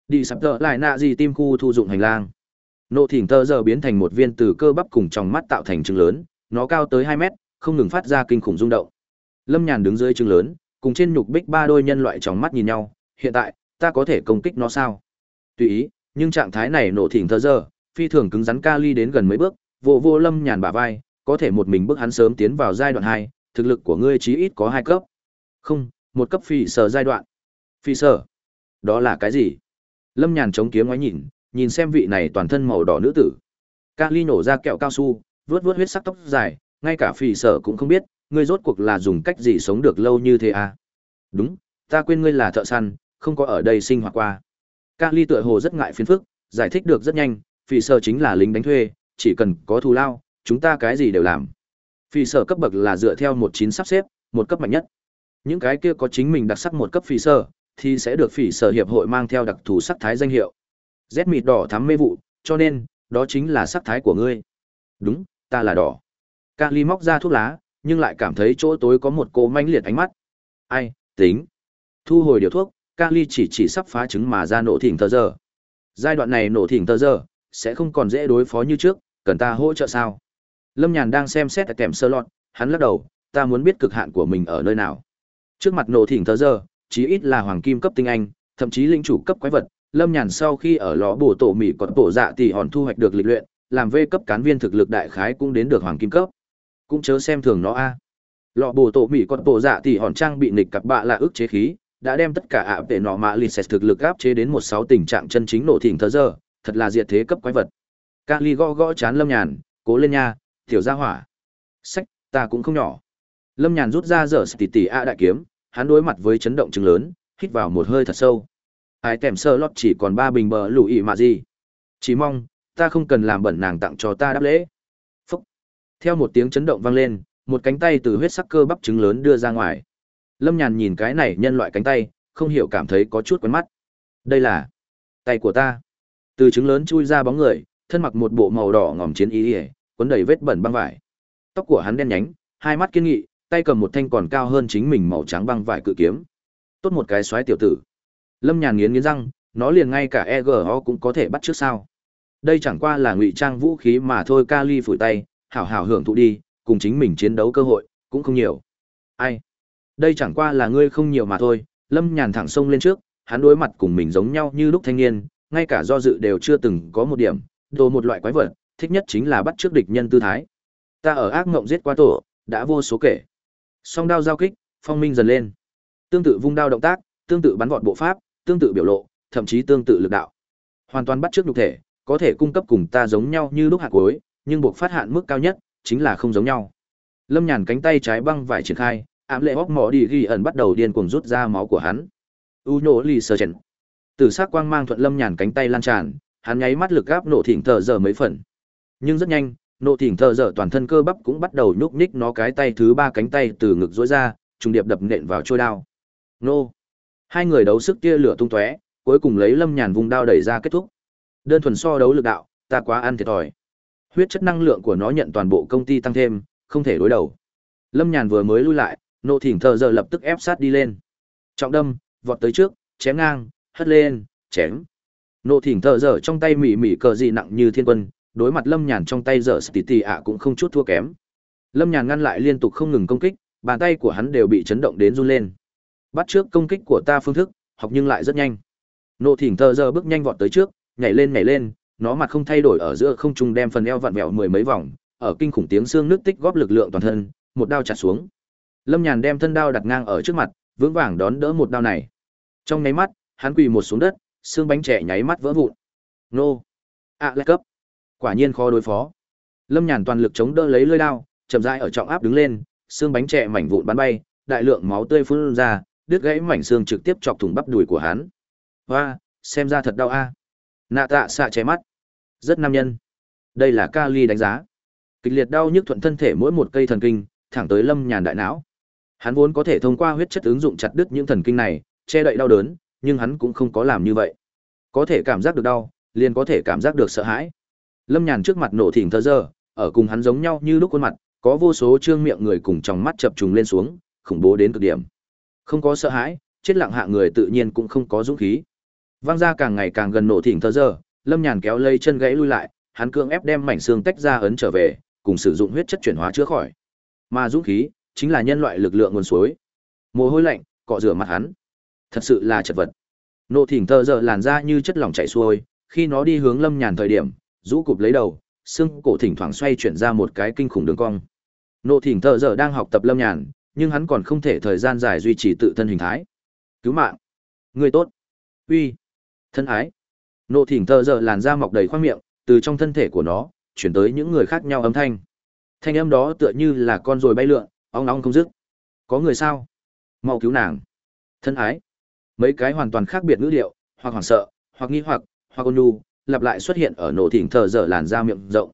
Đi sập tợ lại nạ gì tim khu thu dụng hành lang. Nộ thỉnh tơ giờ biến thành một viên từ cơ bắp cùng trong mắt tạo thành trứng lớn, nó cao tới hai mét, không ngừng phát ra kinh khủng rung động. Lâm nhàn đứng dưới trứng lớn, cùng trên nhục bích ba đôi nhân loại trong mắt nhìn nhau, hiện tại, ta có thể công kích nó sao? Tùy ý, nhưng trạng thái này nộ thỉnh tơ giờ, phi thường cứng rắn ca ly đến gần mấy bước vô vô lâm nhàn bả vai, có thể một mình bước hắn sớm tiến vào giai đoạn hai thực lực của ngươi chí ít có hai cấp. Không, một cấp phi sở giai đoạn. Phi sở? Đó là cái gì? Lâm nhàn chống kiếm ngoái nhìn nhìn xem vị này toàn thân màu đỏ nữ tử. Ca ly nổ ra kẹo cao su, vớt vớt huyết sắc tóc dài, ngay cả phì sở cũng không biết, ngươi rốt cuộc là dùng cách gì sống được lâu như thế à? Đúng, ta quên ngươi là thợ săn, không có ở đây sinh hoạt qua. Ca ly tựa hồ rất ngại phiền phức, giải thích được rất nhanh, phì sở chính là lính đánh thuê, chỉ cần có thù lao, chúng ta cái gì đều làm. Phi sở cấp bậc là dựa theo một chín sắp xếp một cấp mạnh nhất những cái kia có chính mình đặc sắc một cấp phi sở thì sẽ được phỉ sở hiệp hội mang theo đặc thù sắc thái danh hiệu. Rét mịt đỏ thắm mê vụ, cho nên, đó chính là sắc thái của ngươi. Đúng, ta là đỏ. Kali móc ra thuốc lá, nhưng lại cảm thấy chỗ tối có một cô manh liệt ánh mắt. Ai, tính. Thu hồi điều thuốc, Kali chỉ chỉ sắp phá trứng mà ra nổ thỉnh tờ giờ. Giai đoạn này nổ thỉnh tờ giờ, sẽ không còn dễ đối phó như trước, cần ta hỗ trợ sao? Lâm Nhàn đang xem xét kèm sơ lọt, hắn lắc đầu, ta muốn biết cực hạn của mình ở nơi nào. Trước mặt nổ thỉnh thờ giờ, chí ít là hoàng kim cấp tinh anh, thậm chí linh chủ cấp quái vật. Lâm Nhàn sau khi ở lò bổ tổ mỹ còn tổ dạ tỷ hòn thu hoạch được lịch luyện, làm V cấp cán viên thực lực đại khái cũng đến được hoàng kim cấp. Cũng chớ xem thường nó a. Lọ bổ tổ mỹ còn tổ dạ tỷ hòn trang bị nghịch cặp bạ là ức chế khí, đã đem tất cả ạ tệ nọ mạ lì xẹt thực lực áp chế đến một sáu tình trạng chân chính nổ thỉnh thờ giờ, thật là diệt thế cấp quái vật. Kali gõ gõ chán Lâm Nhàn, cố lên nha, tiểu gia hỏa. Sách, ta cũng không nhỏ. Lâm Nhàn rút ra dở tỉ tỉ a đại kiếm, hắn đối mặt với chấn động chứng lớn, hít vào một hơi thật sâu. Ai tèm sơ lót chỉ còn ba bình bờ lũ ị mà gì. Chỉ mong, ta không cần làm bẩn nàng tặng cho ta đáp lễ. Phúc. Theo một tiếng chấn động vang lên, một cánh tay từ huyết sắc cơ bắp trứng lớn đưa ra ngoài. Lâm Nhàn nhìn cái này nhân loại cánh tay, không hiểu cảm thấy có chút quen mắt. Đây là tay của ta. Từ trứng lớn chui ra bóng người, thân mặc một bộ màu đỏ ngòm chiến y, Quấn đầy vết bẩn băng vải. Tóc của hắn đen nhánh, hai mắt kiên nghị, tay cầm một thanh còn cao hơn chính mình màu trắng băng vải cự kiếm. Tốt một cái xoáy tiểu tử. Lâm Nhàn nghiến nghiến răng, nó liền ngay cả EGO cũng có thể bắt trước sao? Đây chẳng qua là ngụy trang vũ khí mà thôi, Kali phủi tay, hảo hảo hưởng thụ đi, cùng chính mình chiến đấu cơ hội cũng không nhiều. Ai? Đây chẳng qua là ngươi không nhiều mà thôi. Lâm Nhàn thẳng sông lên trước, hắn đối mặt cùng mình giống nhau như lúc thanh niên, ngay cả do dự đều chưa từng có một điểm, đồ một loại quái vật, thích nhất chính là bắt trước địch nhân tư thái. Ta ở ác ngộng giết qua tổ, đã vô số kể. Song đao giao kích, phong minh dần lên. Tương tự vung đao động tác, tương tự bắn vọt bộ pháp, tương tự biểu lộ, thậm chí tương tự lực đạo. Hoàn toàn bắt trước nhục thể, có thể cung cấp cùng ta giống nhau như lúc hạt cuối, nhưng buộc phát hạn mức cao nhất chính là không giống nhau. Lâm Nhàn cánh tay trái băng vải triển khai, ám lệ hốc mỏ đi ghi ẩn bắt đầu điên cuồng rút ra máu của hắn. U nổ lì sờ chèn. Từ sắc quang mang thuận Lâm Nhàn cánh tay lan tràn, hắn nháy mắt lực gáp nổ thỉnh thở giờ mấy phần. Nhưng rất nhanh, nộ thỉnh thợ dở toàn thân cơ bắp cũng bắt đầu nhúc nhích nó cái tay thứ ba cánh tay từ ngực dối ra trùng điệp đập nện vào trôi đao. Nô! Hai người đấu sức tia lửa tung tóe cuối cùng lấy lâm nhàn vùng đao đẩy ra kết thúc. Đơn thuần so đấu lực đạo ta quá ăn thiệt thòi. Huyết chất năng lượng của nó nhận toàn bộ công ty tăng thêm không thể đối đầu. Lâm nhàn vừa mới lui lại nộ thỉnh thợ dở lập tức ép sát đi lên. Trọng đâm vọt tới trước chém ngang hất lên chém. Nộ thỉnh thợ dở trong tay mỉ mỉ cờ gì nặng như thiên quân đối mặt lâm nhàn trong tay dở tỉ tỉ ạ cũng không chút thua kém lâm nhàn ngăn lại liên tục không ngừng công kích bàn tay của hắn đều bị chấn động đến run lên bắt trước công kích của ta phương thức học nhưng lại rất nhanh nộ thỉnh thờ giờ bước nhanh vọt tới trước nhảy lên nhảy lên nó mặt không thay đổi ở giữa không trung đem phần eo vặn vẹo mười mấy vòng ở kinh khủng tiếng xương nước tích góp lực lượng toàn thân một đao chặt xuống lâm nhàn đem thân đao đặt ngang ở trước mặt vững vàng đón đỡ một đao này Trong nháy mắt, hắn quỳ một xuống đất, xương bánh trẻ nháy mắt vỡ vụn. Nô! ạ lại cấp! Quả nhiên khó đối phó. Lâm Nhàn toàn lực chống đỡ lấy lưỡi đao, chậm rãi ở trọng áp đứng lên, xương bánh trẻ mảnh vụn bắn bay, đại lượng máu tươi phun ra, đứt gãy mảnh xương trực tiếp chọc thủng bắp đùi của hắn. Hoa, xem ra thật đau a. Nạ tạ xạ che mắt. Rất nam nhân. Đây là Kali đánh giá. Kịch liệt đau nhức thuận thân thể mỗi một cây thần kinh, thẳng tới Lâm Nhàn đại não. Hắn vốn có thể thông qua huyết chất ứng dụng chặt đứt những thần kinh này, che đậy đau đớn, nhưng hắn cũng không có làm như vậy. Có thể cảm giác được đau, liền có thể cảm giác được sợ hãi. Lâm Nhàn trước mặt nổ thỉnh thơ dơ, ở cùng hắn giống nhau như lúc khuôn mặt, có vô số trương miệng người cùng trong mắt chập trùng lên xuống, khủng bố đến cực điểm. Không có sợ hãi, chết lặng hạ người tự nhiên cũng không có dũng khí. Vang ra càng ngày càng gần nổ thỉnh thơ dơ, Lâm Nhàn kéo lây chân gãy lui lại, hắn cưỡng ép đem mảnh xương tách ra ấn trở về, cùng sử dụng huyết chất chuyển hóa chữa khỏi. Mà dũng khí chính là nhân loại lực lượng nguồn suối. Mồ hôi lạnh cọ rửa mặt hắn, thật sự là chật vật. Nộ thỉnh thơ giờ làn ra như chất lỏng chảy xuôi, khi nó đi hướng Lâm Nhàn thời điểm, rũ cụp lấy đầu, xương cổ thỉnh thoảng xoay chuyển ra một cái kinh khủng đường cong. Nộ thỉnh tơ giờ đang học tập Lâm Nhàn, nhưng hắn còn không thể thời gian dài duy trì tự thân hình thái. Cứu mạng, người tốt, uy, thân ái. Nộ thỉnh tơ giờ làn da mọc đầy khoang miệng, từ trong thân thể của nó chuyển tới những người khác nhau âm thanh. Thanh âm đó tựa như là con rồi bay lượn, ong ong không dứt. Có người sao? Mau cứu nàng. Thân ái. Mấy cái hoàn toàn khác biệt ngữ điệu, hoặc hoảng sợ, hoặc nghi hoặc, hoặc ôn nhu, lặp lại xuất hiện ở nổ thỉnh thờ dở làn da miệng rộng.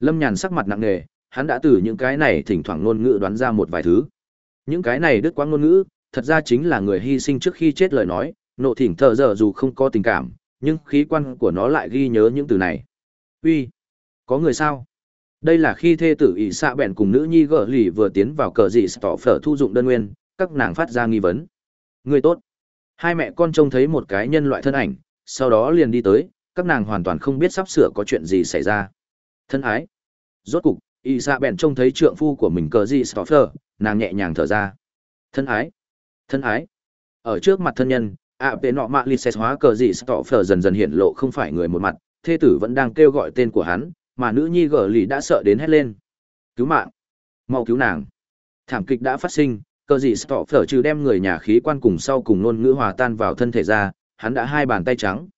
Lâm Nhàn sắc mặt nặng nề, hắn đã từ những cái này thỉnh thoảng ngôn ngữ đoán ra một vài thứ. Những cái này đứt quãng ngôn ngữ, thật ra chính là người hy sinh trước khi chết lời nói, nộ thỉnh thờ dở dù không có tình cảm, nhưng khí quan của nó lại ghi nhớ những từ này. Uy, có người sao? Đây là khi thê tử ỷ xạ bèn cùng nữ nhi gỡ lì vừa tiến vào cờ dị tỏ phở thu dụng đơn nguyên, các nàng phát ra nghi vấn. Người tốt. Hai mẹ con trông thấy một cái nhân loại thân ảnh, sau đó liền đi tới, các nàng hoàn toàn không biết sắp sửa có chuyện gì xảy ra. Thân ái. Rốt cục, y xạ bèn trông thấy trượng phu của mình cờ gì tỏ phở, nàng nhẹ nhàng thở ra. Thân ái. Thân ái. Ở trước mặt thân nhân, ạ p nọ mạ li xét hóa cờ gì tỏ phở dần dần hiện lộ không phải người một mặt, thê tử vẫn đang kêu gọi tên của hắn, mà nữ nhi gờ lì đã sợ đến hét lên. Cứu mạng! mau cứu nàng! Thảm kịch đã phát sinh, cờ gì stọ phở trừ đem người nhà khí quan cùng sau cùng nôn ngữ hòa tan vào thân thể ra, hắn đã hai bàn tay trắng.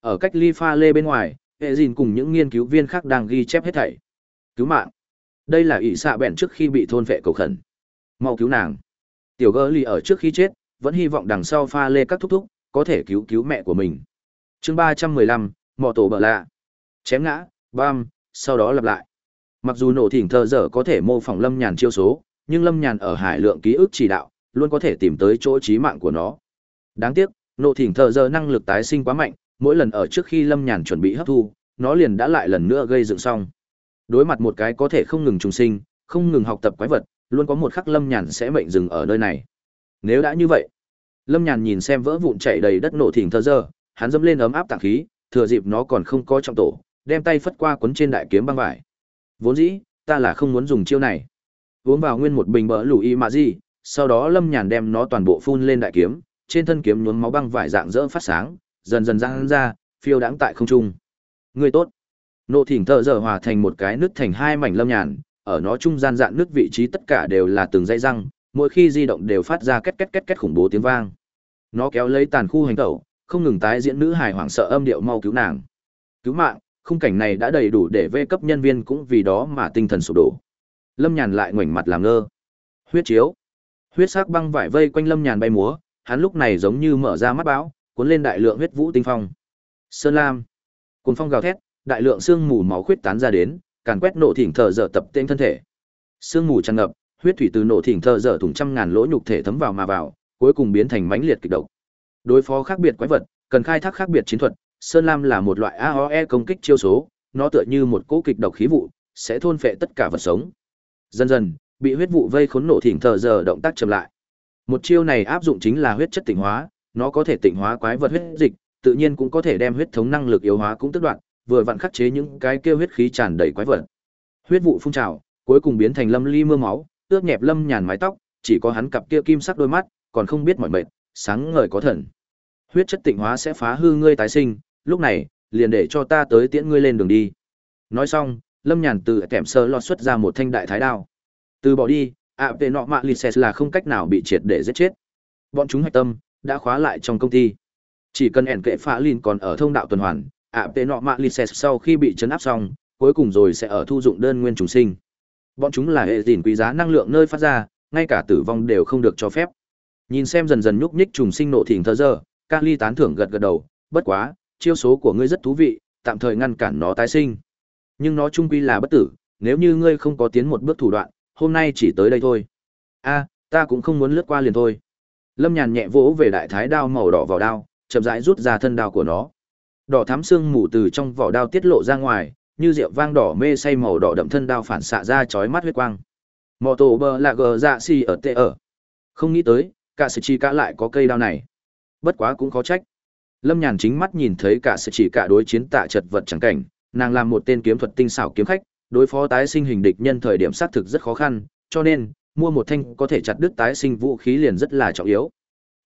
Ở cách ly pha lê bên ngoài, hệ dìn cùng những nghiên cứu viên khác đang ghi chép hết thảy. Cứu mạng! Đây là ỷ xạ bẹn trước khi bị thôn vệ cầu khẩn. Mau cứu nàng! Tiểu gơ lì ở trước khi chết, vẫn hy vọng đằng sau pha lê các thúc thúc, có thể cứu cứu mẹ của mình. chương ba trăm mười lăm mỏ tổ bờ lạ. Chém ngã, bam, sau đó lặp lại. Mặc dù nổ thỉnh thờ dở có thể mô phỏng lâm nhàn chiêu số, nhưng lâm nhàn ở hải lượng ký ức chỉ đạo, luôn có thể tìm tới chỗ trí mạng của nó. Đáng tiếc, nổ thỉnh thờ giờ năng lực tái sinh quá mạnh, mỗi lần ở trước khi lâm nhàn chuẩn bị hấp thu, nó liền đã lại lần nữa gây dựng xong. Đối mặt một cái có thể không ngừng trùng sinh, không ngừng học tập quái vật, luôn có một khắc lâm nhàn sẽ mệnh dừng ở nơi này. Nếu đã như vậy, lâm nhàn nhìn xem vỡ vụn chảy đầy đất nổ thỉnh thơ dơ hắn dâm lên ấm áp tạng khí, thừa dịp nó còn không có trọng tổ, đem tay phất qua cuốn trên đại kiếm băng vải. Vốn dĩ, ta là không muốn dùng chiêu này. Uống vào nguyên một bình bỡ lù y mà gì, sau đó Lâm Nhàn đem nó toàn bộ phun lên đại kiếm, trên thân kiếm nhuốm máu băng vải dạng dỡ phát sáng, dần dần giãn ra, phiêu đãng tại không trung. Người tốt. Nộ thỉnh thợ giờ hòa thành một cái nứt thành hai mảnh Lâm Nhàn, ở nó trung gian dạn nước vị trí tất cả đều là từng dây răng, mỗi khi di động đều phát ra két két két két khủng bố tiếng vang. Nó kéo lấy tàn khu hành tẩu, không ngừng tái diễn nữ hài hoảng sợ âm điệu mau cứu nàng. Cứu mạng, khung cảnh này đã đầy đủ để vê cấp nhân viên cũng vì đó mà tinh thần sụp đổ. Lâm Nhàn lại ngoảnh mặt làm ngơ. Huyết chiếu. Huyết sắc băng vải vây quanh Lâm Nhàn bay múa, hắn lúc này giống như mở ra mắt báo, cuốn lên đại lượng huyết vũ tinh phong. Sơn Lam. Cuồng phong gào thét, đại lượng xương mù máu khuyết tán ra đến, càn quét nổ thỉnh thở dở tập tên thân thể. xương mù tràn ngập, huyết thủy từ nổ thỉnh thở dở thủng trăm ngàn lỗ nhục thể thấm vào mà vào, cuối cùng biến thành mãnh liệt kịch độc. Đối phó khác biệt quái vật, cần khai thác khác biệt chiến thuật, Sơn Lam là một loại AOE công kích chiêu số, nó tựa như một cỗ kịch độc khí vụ, sẽ thôn phệ tất cả vật sống. Dần dần, bị huyết vụ vây khốn nổ thỉnh thờ giờ động tác chậm lại. Một chiêu này áp dụng chính là huyết chất tinh hóa, nó có thể tịnh hóa quái vật huyết dịch, tự nhiên cũng có thể đem huyết thống năng lực yếu hóa cũng tức đoạn, vừa vặn khắc chế những cái kêu huyết khí tràn đầy quái vật. Huyết vụ phun trào, cuối cùng biến thành lâm ly mưa máu, ướt nhẹp lâm nhàn mái tóc, chỉ có hắn cặp kia kim sắc đôi mắt, còn không biết mỏi mệt, sáng ngời có thần. Huyết chất tịnh hóa sẽ phá hư ngươi tái sinh, lúc này, liền để cho ta tới tiễn ngươi lên đường đi. Nói xong, Lâm Nhàn từ kèm sơ lọt xuất ra một thanh đại thái đao. Từ bỏ đi, ạ về nọ mạ lì là không cách nào bị triệt để giết chết. Bọn chúng hạch tâm, đã khóa lại trong công ty. Chỉ cần ẻn kệ phá lìn còn ở thông đạo tuần hoàn, ạ tệ nọ mạ lises sau khi bị chấn áp xong, cuối cùng rồi sẽ ở thu dụng đơn nguyên trùng sinh. Bọn chúng là hệ dìn quý giá năng lượng nơi phát ra, ngay cả tử vong đều không được cho phép. Nhìn xem dần dần nhúc nhích trùng sinh nộ thỉnh thơ giờ, Kali tán thưởng gật gật đầu, bất quá, chiêu số của ngươi rất thú vị, tạm thời ngăn cản nó tái sinh. Nhưng nó chung quy là bất tử, nếu như ngươi không có tiến một bước thủ đoạn, hôm nay chỉ tới đây thôi. A, ta cũng không muốn lướt qua liền thôi. Lâm Nhàn nhẹ vỗ về đại thái đao màu đỏ vào đao, chậm rãi rút ra thân đao của nó. Đỏ thắm xương mù từ trong vỏ đao tiết lộ ra ngoài, như rượu vang đỏ mê say màu đỏ đậm thân đao phản xạ ra chói mắt huyết quang. mò tổ bờ là gờ dạ xì ở Tê ở. Không nghĩ tới, cả sự chi cả lại có cây đao này. Bất quá cũng khó trách. Lâm Nhàn chính mắt nhìn thấy cả sự chỉ cả đối chiến tạ chật vật chẳng cảnh, nàng làm một tên kiếm thuật tinh xảo kiếm khách, đối phó tái sinh hình địch nhân thời điểm xác thực rất khó khăn, cho nên mua một thanh có thể chặt đứt tái sinh vũ khí liền rất là trọng yếu.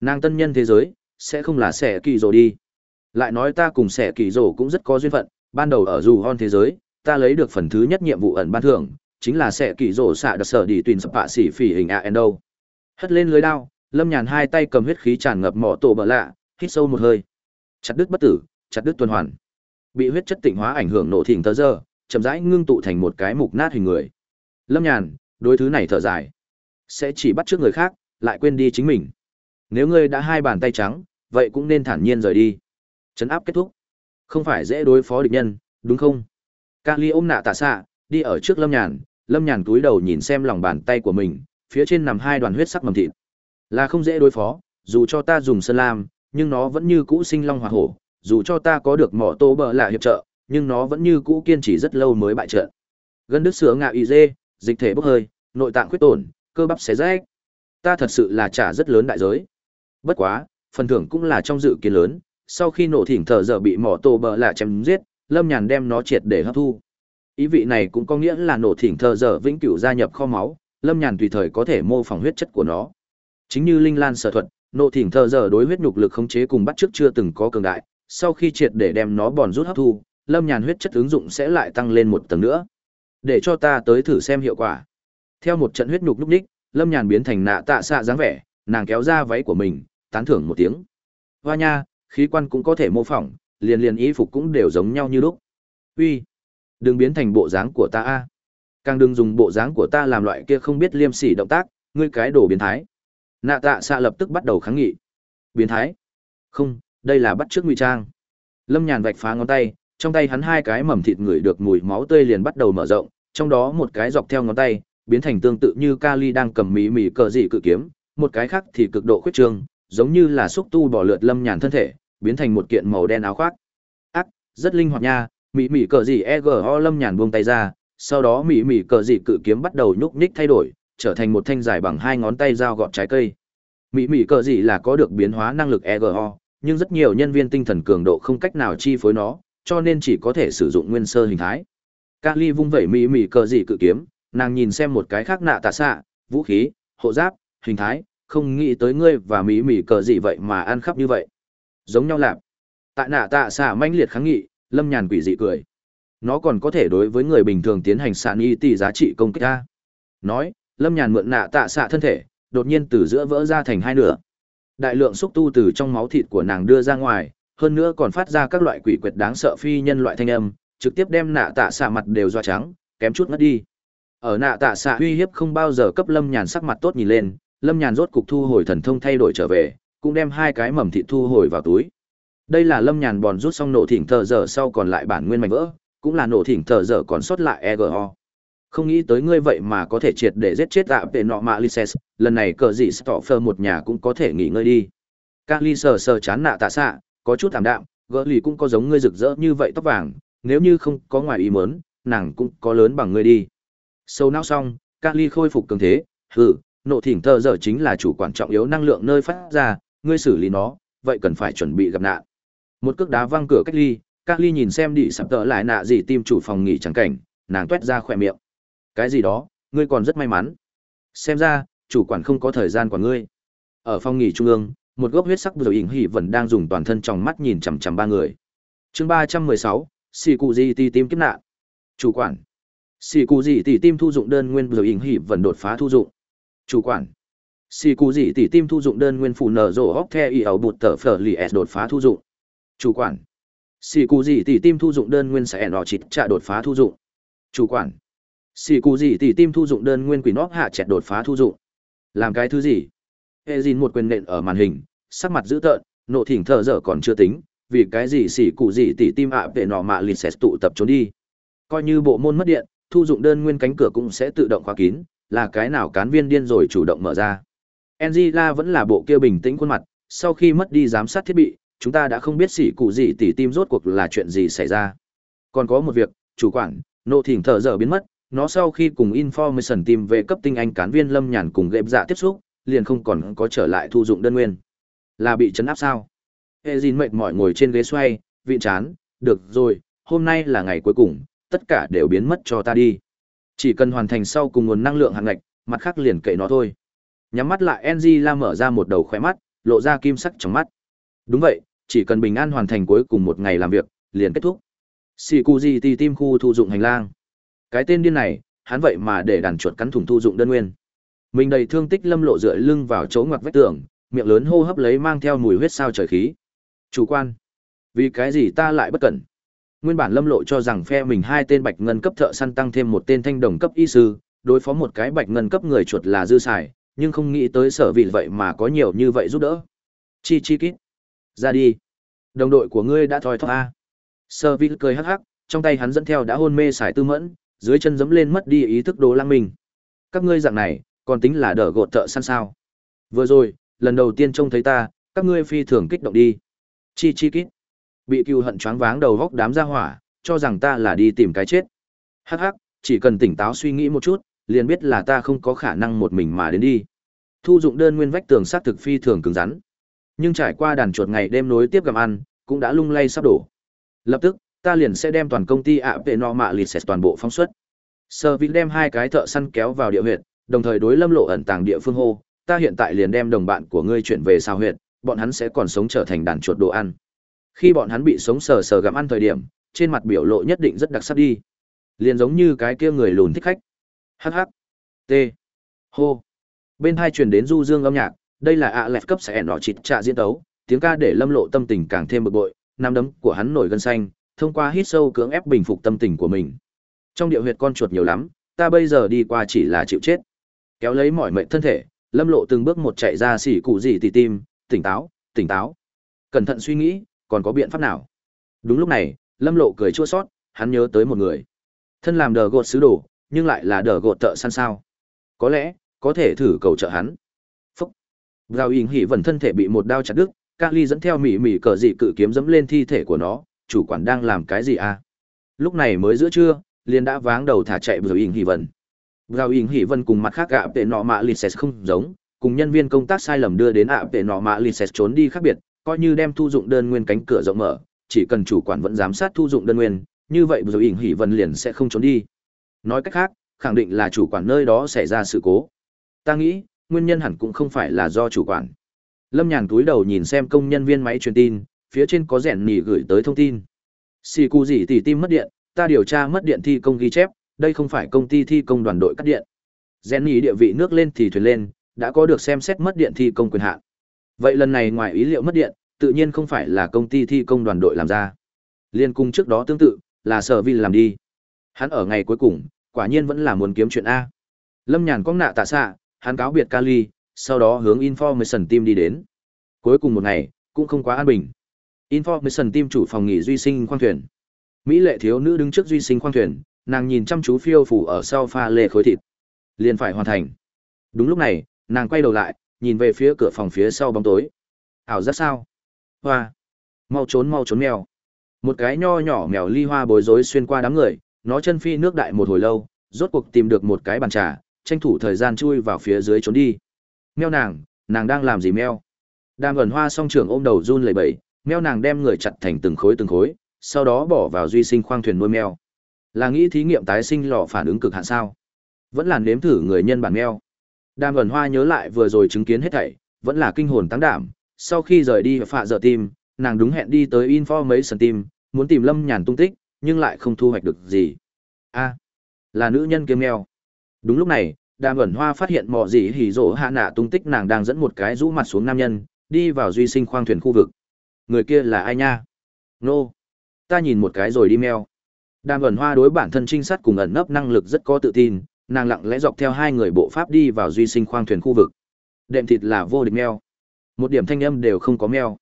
Nàng tân nhân thế giới sẽ không là xẻ kỳ rồ đi. Lại nói ta cùng xẻ kỳ rồ cũng rất có duyên phận, ban đầu ở dù hon thế giới, ta lấy được phần thứ nhất nhiệm vụ ẩn ban thưởng, chính là xẻ kỳ rồ xạ đặc sở đi tuyển sập hạ xỉ phỉ hình a endo. Hất lên lưới đao, Lâm Nhàn hai tay cầm huyết khí tràn ngập mỏ tổ bợ lạ, hít sâu một hơi. Chặt đứt bất tử, chặt đứt tuần hoàn. Bị huyết chất tịnh hóa ảnh hưởng nổ thỉnh tờ giờ, chậm rãi ngưng tụ thành một cái mục nát hình người. Lâm Nhàn, đối thứ này thở dài, sẽ chỉ bắt trước người khác, lại quên đi chính mình. Nếu ngươi đã hai bàn tay trắng, vậy cũng nên thản nhiên rời đi. chấn áp kết thúc. Không phải dễ đối phó địch nhân, đúng không? Kali ôm nạ tạ xạ, đi ở trước Lâm Nhàn, Lâm Nhàn cúi đầu nhìn xem lòng bàn tay của mình, phía trên nằm hai đoàn huyết sắc mầm thịt. Là không dễ đối phó, dù cho ta dùng sơn lam, nhưng nó vẫn như cũ sinh long hỏa hổ, dù cho ta có được mỏ tô bờ lạ hiệp trợ, nhưng nó vẫn như cũ kiên trì rất lâu mới bại trận. Gân đứt sữa ngạ y dê, dịch thể bốc hơi, nội tạng khuyết tổn, cơ bắp xé rách. Ta thật sự là trả rất lớn đại giới. Bất quá, phần thưởng cũng là trong dự kiến lớn, sau khi nổ thỉnh thở giờ bị mỏ tổ bờ lạ chém giết, Lâm Nhàn đem nó triệt để hấp thu. Ý vị này cũng có nghĩa là nổ thỉnh thở giờ vĩnh cửu gia nhập kho máu, Lâm Nhàn tùy thời có thể mô phỏng huyết chất của nó. Chính như linh lan sở thuật, nộ thỉnh thờ giờ đối huyết nhục lực khống chế cùng bắt trước chưa từng có cường đại, sau khi triệt để đem nó bòn rút hấp thu, lâm nhàn huyết chất ứng dụng sẽ lại tăng lên một tầng nữa. Để cho ta tới thử xem hiệu quả. Theo một trận huyết nhục lúc ních, lâm nhàn biến thành nạ tạ xạ dáng vẻ, nàng kéo ra váy của mình, tán thưởng một tiếng. Hoa nha, khí quan cũng có thể mô phỏng, liền liền y phục cũng đều giống nhau như lúc. Uy, đừng biến thành bộ dáng của ta a. Càng đừng dùng bộ dáng của ta làm loại kia không biết liêm sỉ động tác, ngươi cái đồ biến thái nạ tạ xạ lập tức bắt đầu kháng nghị biến thái không đây là bắt trước ngụy trang lâm nhàn vạch phá ngón tay trong tay hắn hai cái mầm thịt ngửi được mùi máu tươi liền bắt đầu mở rộng trong đó một cái dọc theo ngón tay biến thành tương tự như kali đang cầm mì mỉ cờ dị cự kiếm một cái khác thì cực độ khuyết trương giống như là xúc tu bỏ lượt lâm nhàn thân thể biến thành một kiện màu đen áo khoác ác rất linh hoạt nha mì mỉ cờ dị ego lâm nhàn buông tay ra sau đó mì mỉ cờ dị cự kiếm bắt đầu nhúc nhích thay đổi trở thành một thanh dài bằng hai ngón tay dao gọt trái cây. Mỹ mỹ cờ dị là có được biến hóa năng lực EGO, nhưng rất nhiều nhân viên tinh thần cường độ không cách nào chi phối nó, cho nên chỉ có thể sử dụng nguyên sơ hình thái. Kali vung vẩy mỹ mỹ cờ dị cự kiếm, nàng nhìn xem một cái khác nạ tạ xạ, vũ khí, hộ giáp, hình thái, không nghĩ tới ngươi và mỹ mỹ cờ gì vậy mà ăn khắp như vậy. Giống nhau lạp. Tại nạ tạ xạ manh liệt kháng nghị, lâm nhàn quỷ dị cười. Nó còn có thể đối với người bình thường tiến hành xạ y tỷ giá trị công kích ta. Nói, lâm nhàn mượn nạ tạ xạ thân thể đột nhiên từ giữa vỡ ra thành hai nửa đại lượng xúc tu từ trong máu thịt của nàng đưa ra ngoài hơn nữa còn phát ra các loại quỷ quyệt đáng sợ phi nhân loại thanh âm trực tiếp đem nạ tạ xạ mặt đều do trắng kém chút ngất đi ở nạ tạ xạ uy hiếp không bao giờ cấp lâm nhàn sắc mặt tốt nhìn lên, lâm nhàn rốt cục thu hồi thần thông thay đổi trở về, cũng đem hai cái mầm thịt thu hồi vào túi. Đây là lâm nhàn bòn rút xong nổ thỉnh thờ dở sau còn lại bản nguyên mảnh vỡ, cũng là nổ thỉnh thờ dở còn sót lại ego không nghĩ tới ngươi vậy mà có thể triệt để giết chết tạ vệ nọ mạ lises lần này cờ dị stoffer một nhà cũng có thể nghỉ ngơi đi. Các ly sờ sờ chán nạ tạ xạ, có chút thảm đạm, gỡ lì cũng có giống ngươi rực rỡ như vậy tóc vàng, nếu như không có ngoài ý mớn nàng cũng có lớn bằng ngươi đi sâu não xong kali khôi phục cường thế hừ nộ thỉnh thơ giờ chính là chủ quản trọng yếu năng lượng nơi phát ra ngươi xử lý nó vậy cần phải chuẩn bị gặp nạn một cước đá văng cửa cách ly kali nhìn xem đi sập tợ lại nạ gì tim chủ phòng nghỉ trắng cảnh nàng toét ra khỏe miệng cái gì đó, ngươi còn rất may mắn. Xem ra, chủ quản không có thời gian của ngươi. Ở phòng nghỉ trung ương, một gốc huyết sắc vừa ỉn hỉ vẫn đang dùng toàn thân trong mắt nhìn chằm chằm ba người. Chương ba trăm mười sáu, xì cụ gì ti tim kiếp nạn. Chủ quản. Xì cụ gì tỷ tim thu dụng đơn nguyên rồi ỉn hỉ vẫn đột phá thu dụng. Chủ quản. Xì cụ gì tỷ tim thu dụng đơn nguyên phụ nở rộ óc the y ẩu bụt tờ phở lì s đột phá thu dụng. Chủ quản. Xì cụ gì tỷ tim thu dụng đơn nguyên sẽ nọ chịt trả đột phá thu dụng. Chủ quản. Xì cụ gì tỷ tim thu dụng đơn nguyên quỷ nóc hạ chẹt đột phá thu dụng. Làm cái thứ gì? Ezin một quyền nện ở màn hình, sắc mặt dữ tợn, nộ thỉnh thở dở còn chưa tính, vì cái gì xỉ cụ gì tỷ tim ạ về nọ mạ lì sẽ tụ tập trốn đi. Coi như bộ môn mất điện, thu dụng đơn nguyên cánh cửa cũng sẽ tự động khóa kín, là cái nào cán viên điên rồi chủ động mở ra. Angela vẫn là bộ kia bình tĩnh khuôn mặt, sau khi mất đi giám sát thiết bị, chúng ta đã không biết sỉ cụ gì tỉ tim rốt cuộc là chuyện gì xảy ra. Còn có một việc, chủ quản, nộ thỉnh thở dở biến mất, nó sau khi cùng Information Team về cấp tinh anh cán viên Lâm Nhàn cùng ghép dạ tiếp xúc, liền không còn có trở lại thu dụng đơn nguyên. Là bị chấn áp sao? Ezin mệt mỏi ngồi trên ghế xoay, vị chán, được rồi, hôm nay là ngày cuối cùng, tất cả đều biến mất cho ta đi. Chỉ cần hoàn thành sau cùng nguồn năng lượng hàng ngạch, mặt khác liền kệ nó thôi. Nhắm mắt lại Angela mở ra một đầu khóe mắt, lộ ra kim sắc trong mắt. Đúng vậy, chỉ cần bình an hoàn thành cuối cùng một ngày làm việc, liền kết thúc. Sikuji ti tim khu thu dụng hành lang. Cái tên điên này, hắn vậy mà để đàn chuột cắn thủng thu dụng đơn nguyên. Mình đầy thương tích lâm lộ dựa lưng vào chỗ ngoặt vách tường, miệng lớn hô hấp lấy mang theo mùi huyết sao trời khí. Chủ quan, vì cái gì ta lại bất cẩn? Nguyên bản lâm lộ cho rằng phe mình hai tên bạch ngân cấp thợ săn tăng thêm một tên thanh đồng cấp y sư, đối phó một cái bạch ngân cấp người chuột là dư xài, nhưng không nghĩ tới sở vì vậy mà có nhiều như vậy giúp đỡ. Chi chi kít. Ra đi. Đồng đội của ngươi đã thòi thóp A. Sở vị cười hắc hắc, trong tay hắn dẫn theo đã hôn mê xài tư mẫn, dưới chân giẫm lên mất đi ý thức đồ lăng mình. Các ngươi dạng này, còn tính là đỡ gột thợ săn sao. Vừa rồi, lần đầu tiên trông thấy ta, các ngươi phi thường kích động đi. Chi chi kít. Bị cừu hận choáng váng đầu góc đám ra hỏa, cho rằng ta là đi tìm cái chết. Hắc hắc, chỉ cần tỉnh táo suy nghĩ một chút, liền biết là ta không có khả năng một mình mà đến đi. Thu dụng đơn nguyên vách tường sát thực phi thường cứng rắn. Nhưng trải qua đàn chuột ngày đêm nối tiếp gặm ăn, cũng đã lung lay sắp đổ. Lập tức, ta liền sẽ đem toàn công ty ạ vệ nọ mạ lịt toàn bộ phóng xuất. Sơ Vĩ đem hai cái thợ săn kéo vào địa huyệt, đồng thời đối Lâm Lộ ẩn tàng địa phương hô, ta hiện tại liền đem đồng bạn của ngươi chuyển về sao huyệt, bọn hắn sẽ còn sống trở thành đàn chuột đồ ăn. Khi bọn hắn bị sống sờ sờ gặm ăn thời điểm, trên mặt biểu lộ nhất định rất đặc sắc đi. Liền giống như cái kia người lùn thích khách. Hắc hắc. T. Hô. Bên hai truyền đến du dương âm nhạc, đây là ạ lẹt cấp sẽ nọ chịt trạ diễn tấu, tiếng ca để Lâm Lộ tâm tình càng thêm bực bội, Nam đấm của hắn nổi gân xanh, thông qua hít sâu cưỡng ép bình phục tâm tình của mình. Trong địa huyệt con chuột nhiều lắm, ta bây giờ đi qua chỉ là chịu chết. Kéo lấy mọi mệnh thân thể, Lâm Lộ từng bước một chạy ra xỉ cụ gì tỉ tim, tỉnh táo, tỉnh táo. Cẩn thận suy nghĩ, còn có biện pháp nào? Đúng lúc này, Lâm Lộ cười chua xót, hắn nhớ tới một người. Thân làm đờ gột sứ đồ, nhưng lại là đờ gột tợ săn sao. Có lẽ, có thể thử cầu trợ hắn. Phúc. Giao Ying hỉ vần thân thể bị một đao chặt đứt, Kali dẫn theo mỉ mỉ cờ dị cự kiếm dẫm lên thi thể của nó, chủ quản đang làm cái gì à? Lúc này mới giữa trưa, liền đã váng đầu thả chạy Giao Ying hỉ vần Giao Ying hỉ vần cùng mặt khác gạ tệ nọ mạ Lises không giống, cùng nhân viên công tác sai lầm đưa đến ạ tệ nọ mạ Lises trốn đi khác biệt, coi như đem thu dụng đơn nguyên cánh cửa rộng mở, chỉ cần chủ quản vẫn giám sát thu dụng đơn nguyên, như vậy Giao ỉn hỉ vân liền sẽ không trốn đi. Nói cách khác, khẳng định là chủ quản nơi đó xảy ra sự cố. Ta nghĩ, nguyên nhân hẳn cũng không phải là do chủ quản. Lâm Nhàn túi đầu nhìn xem công nhân viên máy truyền tin, phía trên có rèn nỉ gửi tới thông tin. Xì cu gì tỉ tim mất điện, ta điều tra mất điện thi công ghi chép, đây không phải công ty thi công đoàn đội cắt điện. Rèn nỉ địa vị nước lên thì thuyền lên, đã có được xem xét mất điện thi công quyền hạn. Vậy lần này ngoài ý liệu mất điện, tự nhiên không phải là công ty thi công đoàn đội làm ra. Liên cung trước đó tương tự, là sở vi làm đi. Hắn ở ngày cuối cùng, quả nhiên vẫn là muốn kiếm chuyện A. Lâm Nhàn cong nạ tạ xạ, hắn cáo biệt Kali, sau đó hướng Information Team đi đến. Cuối cùng một ngày, cũng không quá an bình. Information Team chủ phòng nghỉ duy sinh khoang thuyền. Mỹ lệ thiếu nữ đứng trước duy sinh khoang thuyền, nàng nhìn chăm chú phiêu phủ ở sau pha lê khối thịt. Liền phải hoàn thành. Đúng lúc này, nàng quay đầu lại, nhìn về phía cửa phòng phía sau bóng tối. Ảo giác sao? Hoa! Mau trốn mau trốn mèo. Một cái nho nhỏ mèo ly hoa bối rối xuyên qua đám người, nó chân phi nước đại một hồi lâu, rốt cuộc tìm được một cái bàn trà, tranh thủ thời gian chui vào phía dưới trốn đi. Meo nàng, nàng đang làm gì meo? Đang gần hoa song trường ôm đầu run lẩy bẩy, meo nàng đem người chặt thành từng khối từng khối, sau đó bỏ vào duy sinh khoang thuyền nuôi meo. Là nghĩ thí nghiệm tái sinh lò phản ứng cực hạn sao? Vẫn là nếm thử người nhân bản meo đàm ẩn hoa nhớ lại vừa rồi chứng kiến hết thảy, vẫn là kinh hồn tăng đảm. Sau khi rời đi phạ dở tim, nàng đúng hẹn đi tới information mấy tim, muốn tìm lâm nhàn tung tích, nhưng lại không thu hoạch được gì. A, là nữ nhân kiếm mèo. Đúng lúc này, đàm ẩn hoa phát hiện mò gì hỉ rỗ hạ nạ tung tích nàng đang dẫn một cái rũ mặt xuống nam nhân đi vào duy sinh khoang thuyền khu vực người kia là ai nha nô ta nhìn một cái rồi đi mèo. đàm ẩn hoa đối bản thân trinh sát cùng ẩn nấp năng lực rất có tự tin nàng lặng lẽ dọc theo hai người bộ pháp đi vào duy sinh khoang thuyền khu vực. Đệm thịt là vô địch meo một điểm thanh âm đều không có meo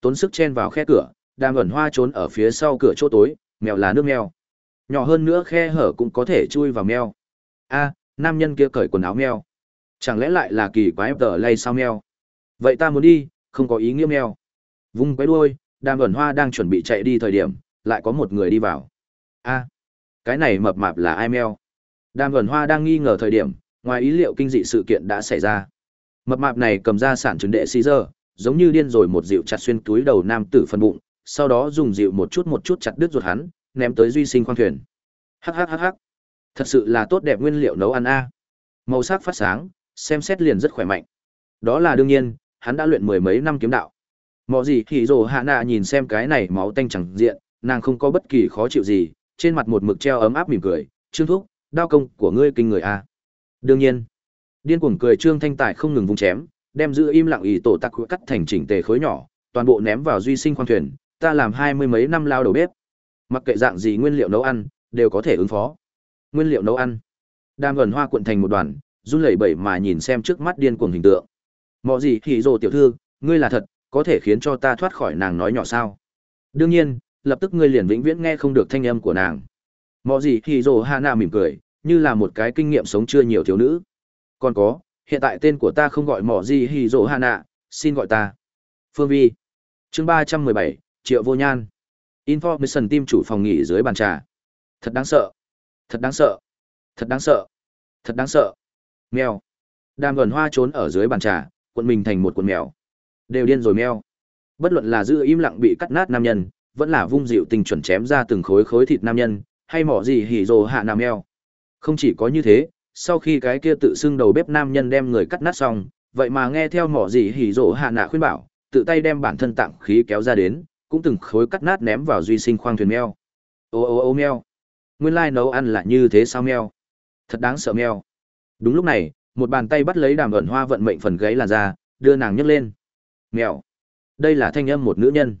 tốn sức chen vào khe cửa, đang ẩn hoa trốn ở phía sau cửa chỗ tối, mèo là nước meo nhỏ hơn nữa khe hở cũng có thể chui vào meo a, nam nhân kia cởi quần áo meo chẳng lẽ lại là kỳ quái tờ lay sao meo vậy ta muốn đi, không có ý nghĩa meo vung cái đuôi đàm ẩn hoa đang chuẩn bị chạy đi thời điểm, lại có một người đi vào. A, cái này mập mạp là ai meo đàm ẩn hoa đang nghi ngờ thời điểm ngoài ý liệu kinh dị sự kiện đã xảy ra. Mập mạp này cầm ra sản chứng đệ xí giờ, giống như điên rồi một dịu chặt xuyên túi đầu nam tử phần bụng sau đó dùng dịu một chút một chút chặt đứt ruột hắn ném tới duy sinh khoang thuyền. Hhhh thật sự là tốt đẹp nguyên liệu nấu ăn a. Màu sắc phát sáng xem xét liền rất khỏe mạnh. Đó là đương nhiên hắn đã luyện mười mấy năm kiếm đạo. Mọi gì thì rồ hạ nạ nhìn xem cái này máu tanh chẳng diện nàng không có bất kỳ khó chịu gì trên mặt một mực treo ấm áp mỉm cười trương thúc đao công của ngươi kinh người a đương nhiên. Điên cuồng cười trương thanh tài không ngừng vung chém, đem giữ im lặng ý tổ tặc cắt thành chỉnh tề khối nhỏ, toàn bộ ném vào duy sinh khoang thuyền, ta làm hai mươi mấy năm lao đầu bếp. Mặc kệ dạng gì nguyên liệu nấu ăn, đều có thể ứng phó. Nguyên liệu nấu ăn. Đang gần hoa cuộn thành một đoàn, run lẩy bẩy mà nhìn xem trước mắt điên cuồng hình tượng. Mọi gì thì rồ tiểu thư, ngươi là thật, có thể khiến cho ta thoát khỏi nàng nói nhỏ sao? Đương nhiên, lập tức ngươi liền vĩnh viễn nghe không được thanh âm của nàng mọi gì thì rồ hà nạ mỉm cười, như là một cái kinh nghiệm sống chưa nhiều thiếu nữ. Còn có, hiện tại tên của ta không gọi mỏ gì hì rồ hà nạ xin gọi ta. Phương vi. Chương ba trăm mười bảy, triệu vô nhan. Information team chủ phòng nghỉ dưới bàn trà. Thật đáng sợ. Thật đáng sợ. Thật đáng sợ. Thật đáng sợ. Mèo. Đàm vần hoa trốn ở dưới bàn trà cuộn mình thành một cuộn mèo. Đều điên rồi mèo. Bất luận là giữ im lặng bị cắt nát nam nhân, vẫn là vung dịu tình chuẩn chém ra từng khối khối thịt nam nhân hay mỏ gì hỉ rồ hạ nam mèo không chỉ có như thế, sau khi cái kia tự xưng đầu bếp nam nhân đem người cắt nát xong, vậy mà nghe theo mỏ gì hỉ rồ hạ nạ khuyên bảo, tự tay đem bản thân tạng khí kéo ra đến, cũng từng khối cắt nát ném vào duy sinh khoang thuyền mèo. Ô ô ô mèo. Nguyên lai nấu ăn là như thế sao mèo? Thật đáng sợ mèo. Đúng lúc này, một bàn tay bắt lấy đàm ẩn hoa vận mệnh phần gáy làn ra đưa nàng nhấc lên. Mèo. Đây là thanh âm một nữ nhân.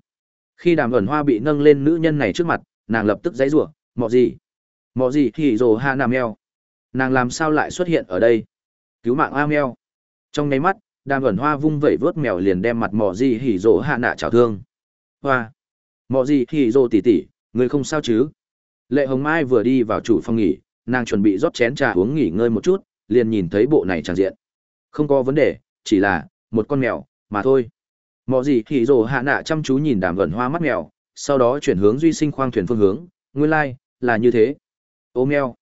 Khi đàm ẩn hoa bị nâng lên nữ nhân này trước mặt, nàng lập tức dãy rủa mọ gì? Mọ gì thì rồ ha nam mèo. Nàng làm sao lại xuất hiện ở đây? Cứu mạng a mèo. Trong nháy mắt đàm ẩn hoa vung vẩy vớt mèo liền đem mặt mọ gì hỉ rồ hạ nạ trào thương. Hoa. Mọ gì hỉ rồ tỉ tỉ người không sao chứ? Lệ hồng mai vừa đi vào chủ phòng nghỉ nàng chuẩn bị rót chén trà uống nghỉ ngơi một chút liền nhìn thấy bộ này tràn diện. Không có vấn đề chỉ là một con mèo mà thôi. Mọ gì hỉ rồ hạ nạ chăm chú nhìn đàm ẩn hoa mắt mèo sau đó chuyển hướng duy sinh khoang thuyền phương hướng nguyên lai、like, là như thế. Ô mèo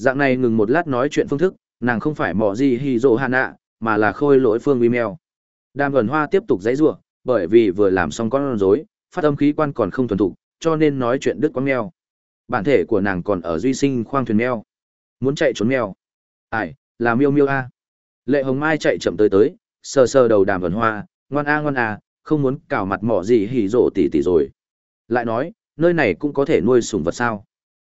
dạng này ngừng một lát nói chuyện phương thức nàng không phải mỏ gì hì rộ hạ nạ mà là khôi lỗi phương uy mèo đàm gần hoa tiếp tục dãy giụa bởi vì vừa làm xong con rối phát âm khí quan còn không thuần thục cho nên nói chuyện đứt quãng mèo bản thể của nàng còn ở duy sinh khoang thuyền mèo muốn chạy trốn mèo Ải, là miêu miêu a. Lệ hồng mai chạy chậm tới tới sờ sờ đầu đàm gần hoa ngoan a ngoan a không muốn cào mặt mỏ gì hỉ rộ tỉ tỉ rồi. Lại nói nơi này cũng có thể nuôi sủng vật sao?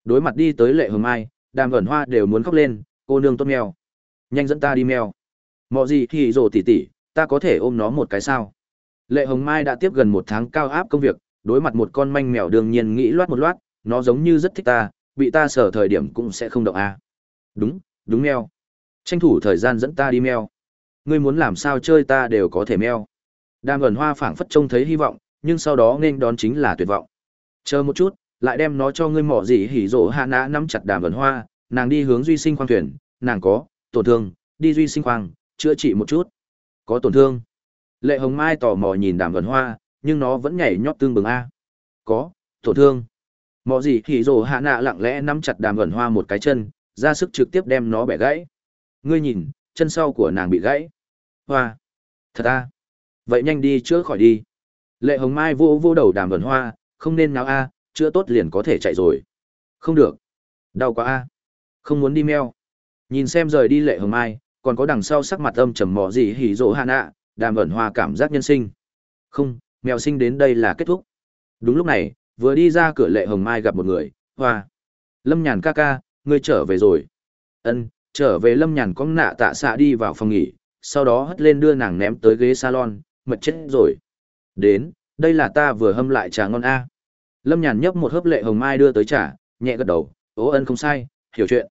Đối mặt đi tới lệ hồng mai, đàm vẩn hoa đều muốn khóc lên, cô nương tốt mèo, nhanh dẫn ta đi mèo. Mọi gì, thì rồ tỉ tỉ, ta có thể ôm nó một cái sao? Lệ hồng mai đã tiếp gần một tháng cao áp công việc, đối mặt một con manh mèo đương nhiên nghĩ loát một loát, nó giống như rất thích ta, bị ta sở thời điểm cũng sẽ không động a. Đúng đúng mèo. Tranh thủ thời gian dẫn ta đi mèo. ngươi muốn làm sao chơi ta đều có thể mèo. đàm ẩn hoa phảng phất trông thấy hy vọng, nhưng sau đó nên đón chính là tuyệt vọng. Chờ một chút lại đem nó cho ngươi mỏ gì hỉ rộ hạ nã nắm chặt đàm ẩn hoa nàng đi hướng duy sinh khoang thuyền nàng có tổn thương đi duy sinh khoang chữa trị một chút có tổn thương lệ hồng mai tò mò nhìn đàm ẩn hoa nhưng nó vẫn nhảy nhót tương bừng a có tổn thương mỏ gì hỉ rộ hạ nạ lặng lẽ nắm chặt đàm ẩn hoa một cái chân ra sức trực tiếp đem nó bẻ gãy Ngươi nhìn, chân sau của nàng bị gãy. Hoa. Thật a. Vậy nhanh đi chữa khỏi đi. Lệ Hồng Mai vô vô đầu đàm vẩn hoa, không nên nào a, chữa tốt liền có thể chạy rồi. Không được. Đau quá a. Không muốn đi meo. Nhìn xem rời đi Lệ Hồng Mai, còn có đằng sau sắc mặt âm trầm mỏ gì hỉ rộ hạ nạ, đàm ẩn hoa cảm giác nhân sinh. Không, mèo sinh đến đây là kết thúc. Đúng lúc này, vừa đi ra cửa Lệ Hồng Mai gặp một người, hoa. Lâm Nhàn ca ca, ngươi trở về rồi. Ân, trở về lâm nhàn có nạ tạ xạ đi vào phòng nghỉ sau đó hất lên đưa nàng ném tới ghế salon mệt chết rồi đến đây là ta vừa hâm lại trà ngon a lâm nhàn nhấp một hớp lệ hồng mai đưa tới trả, nhẹ gật đầu ố ân không sai hiểu chuyện.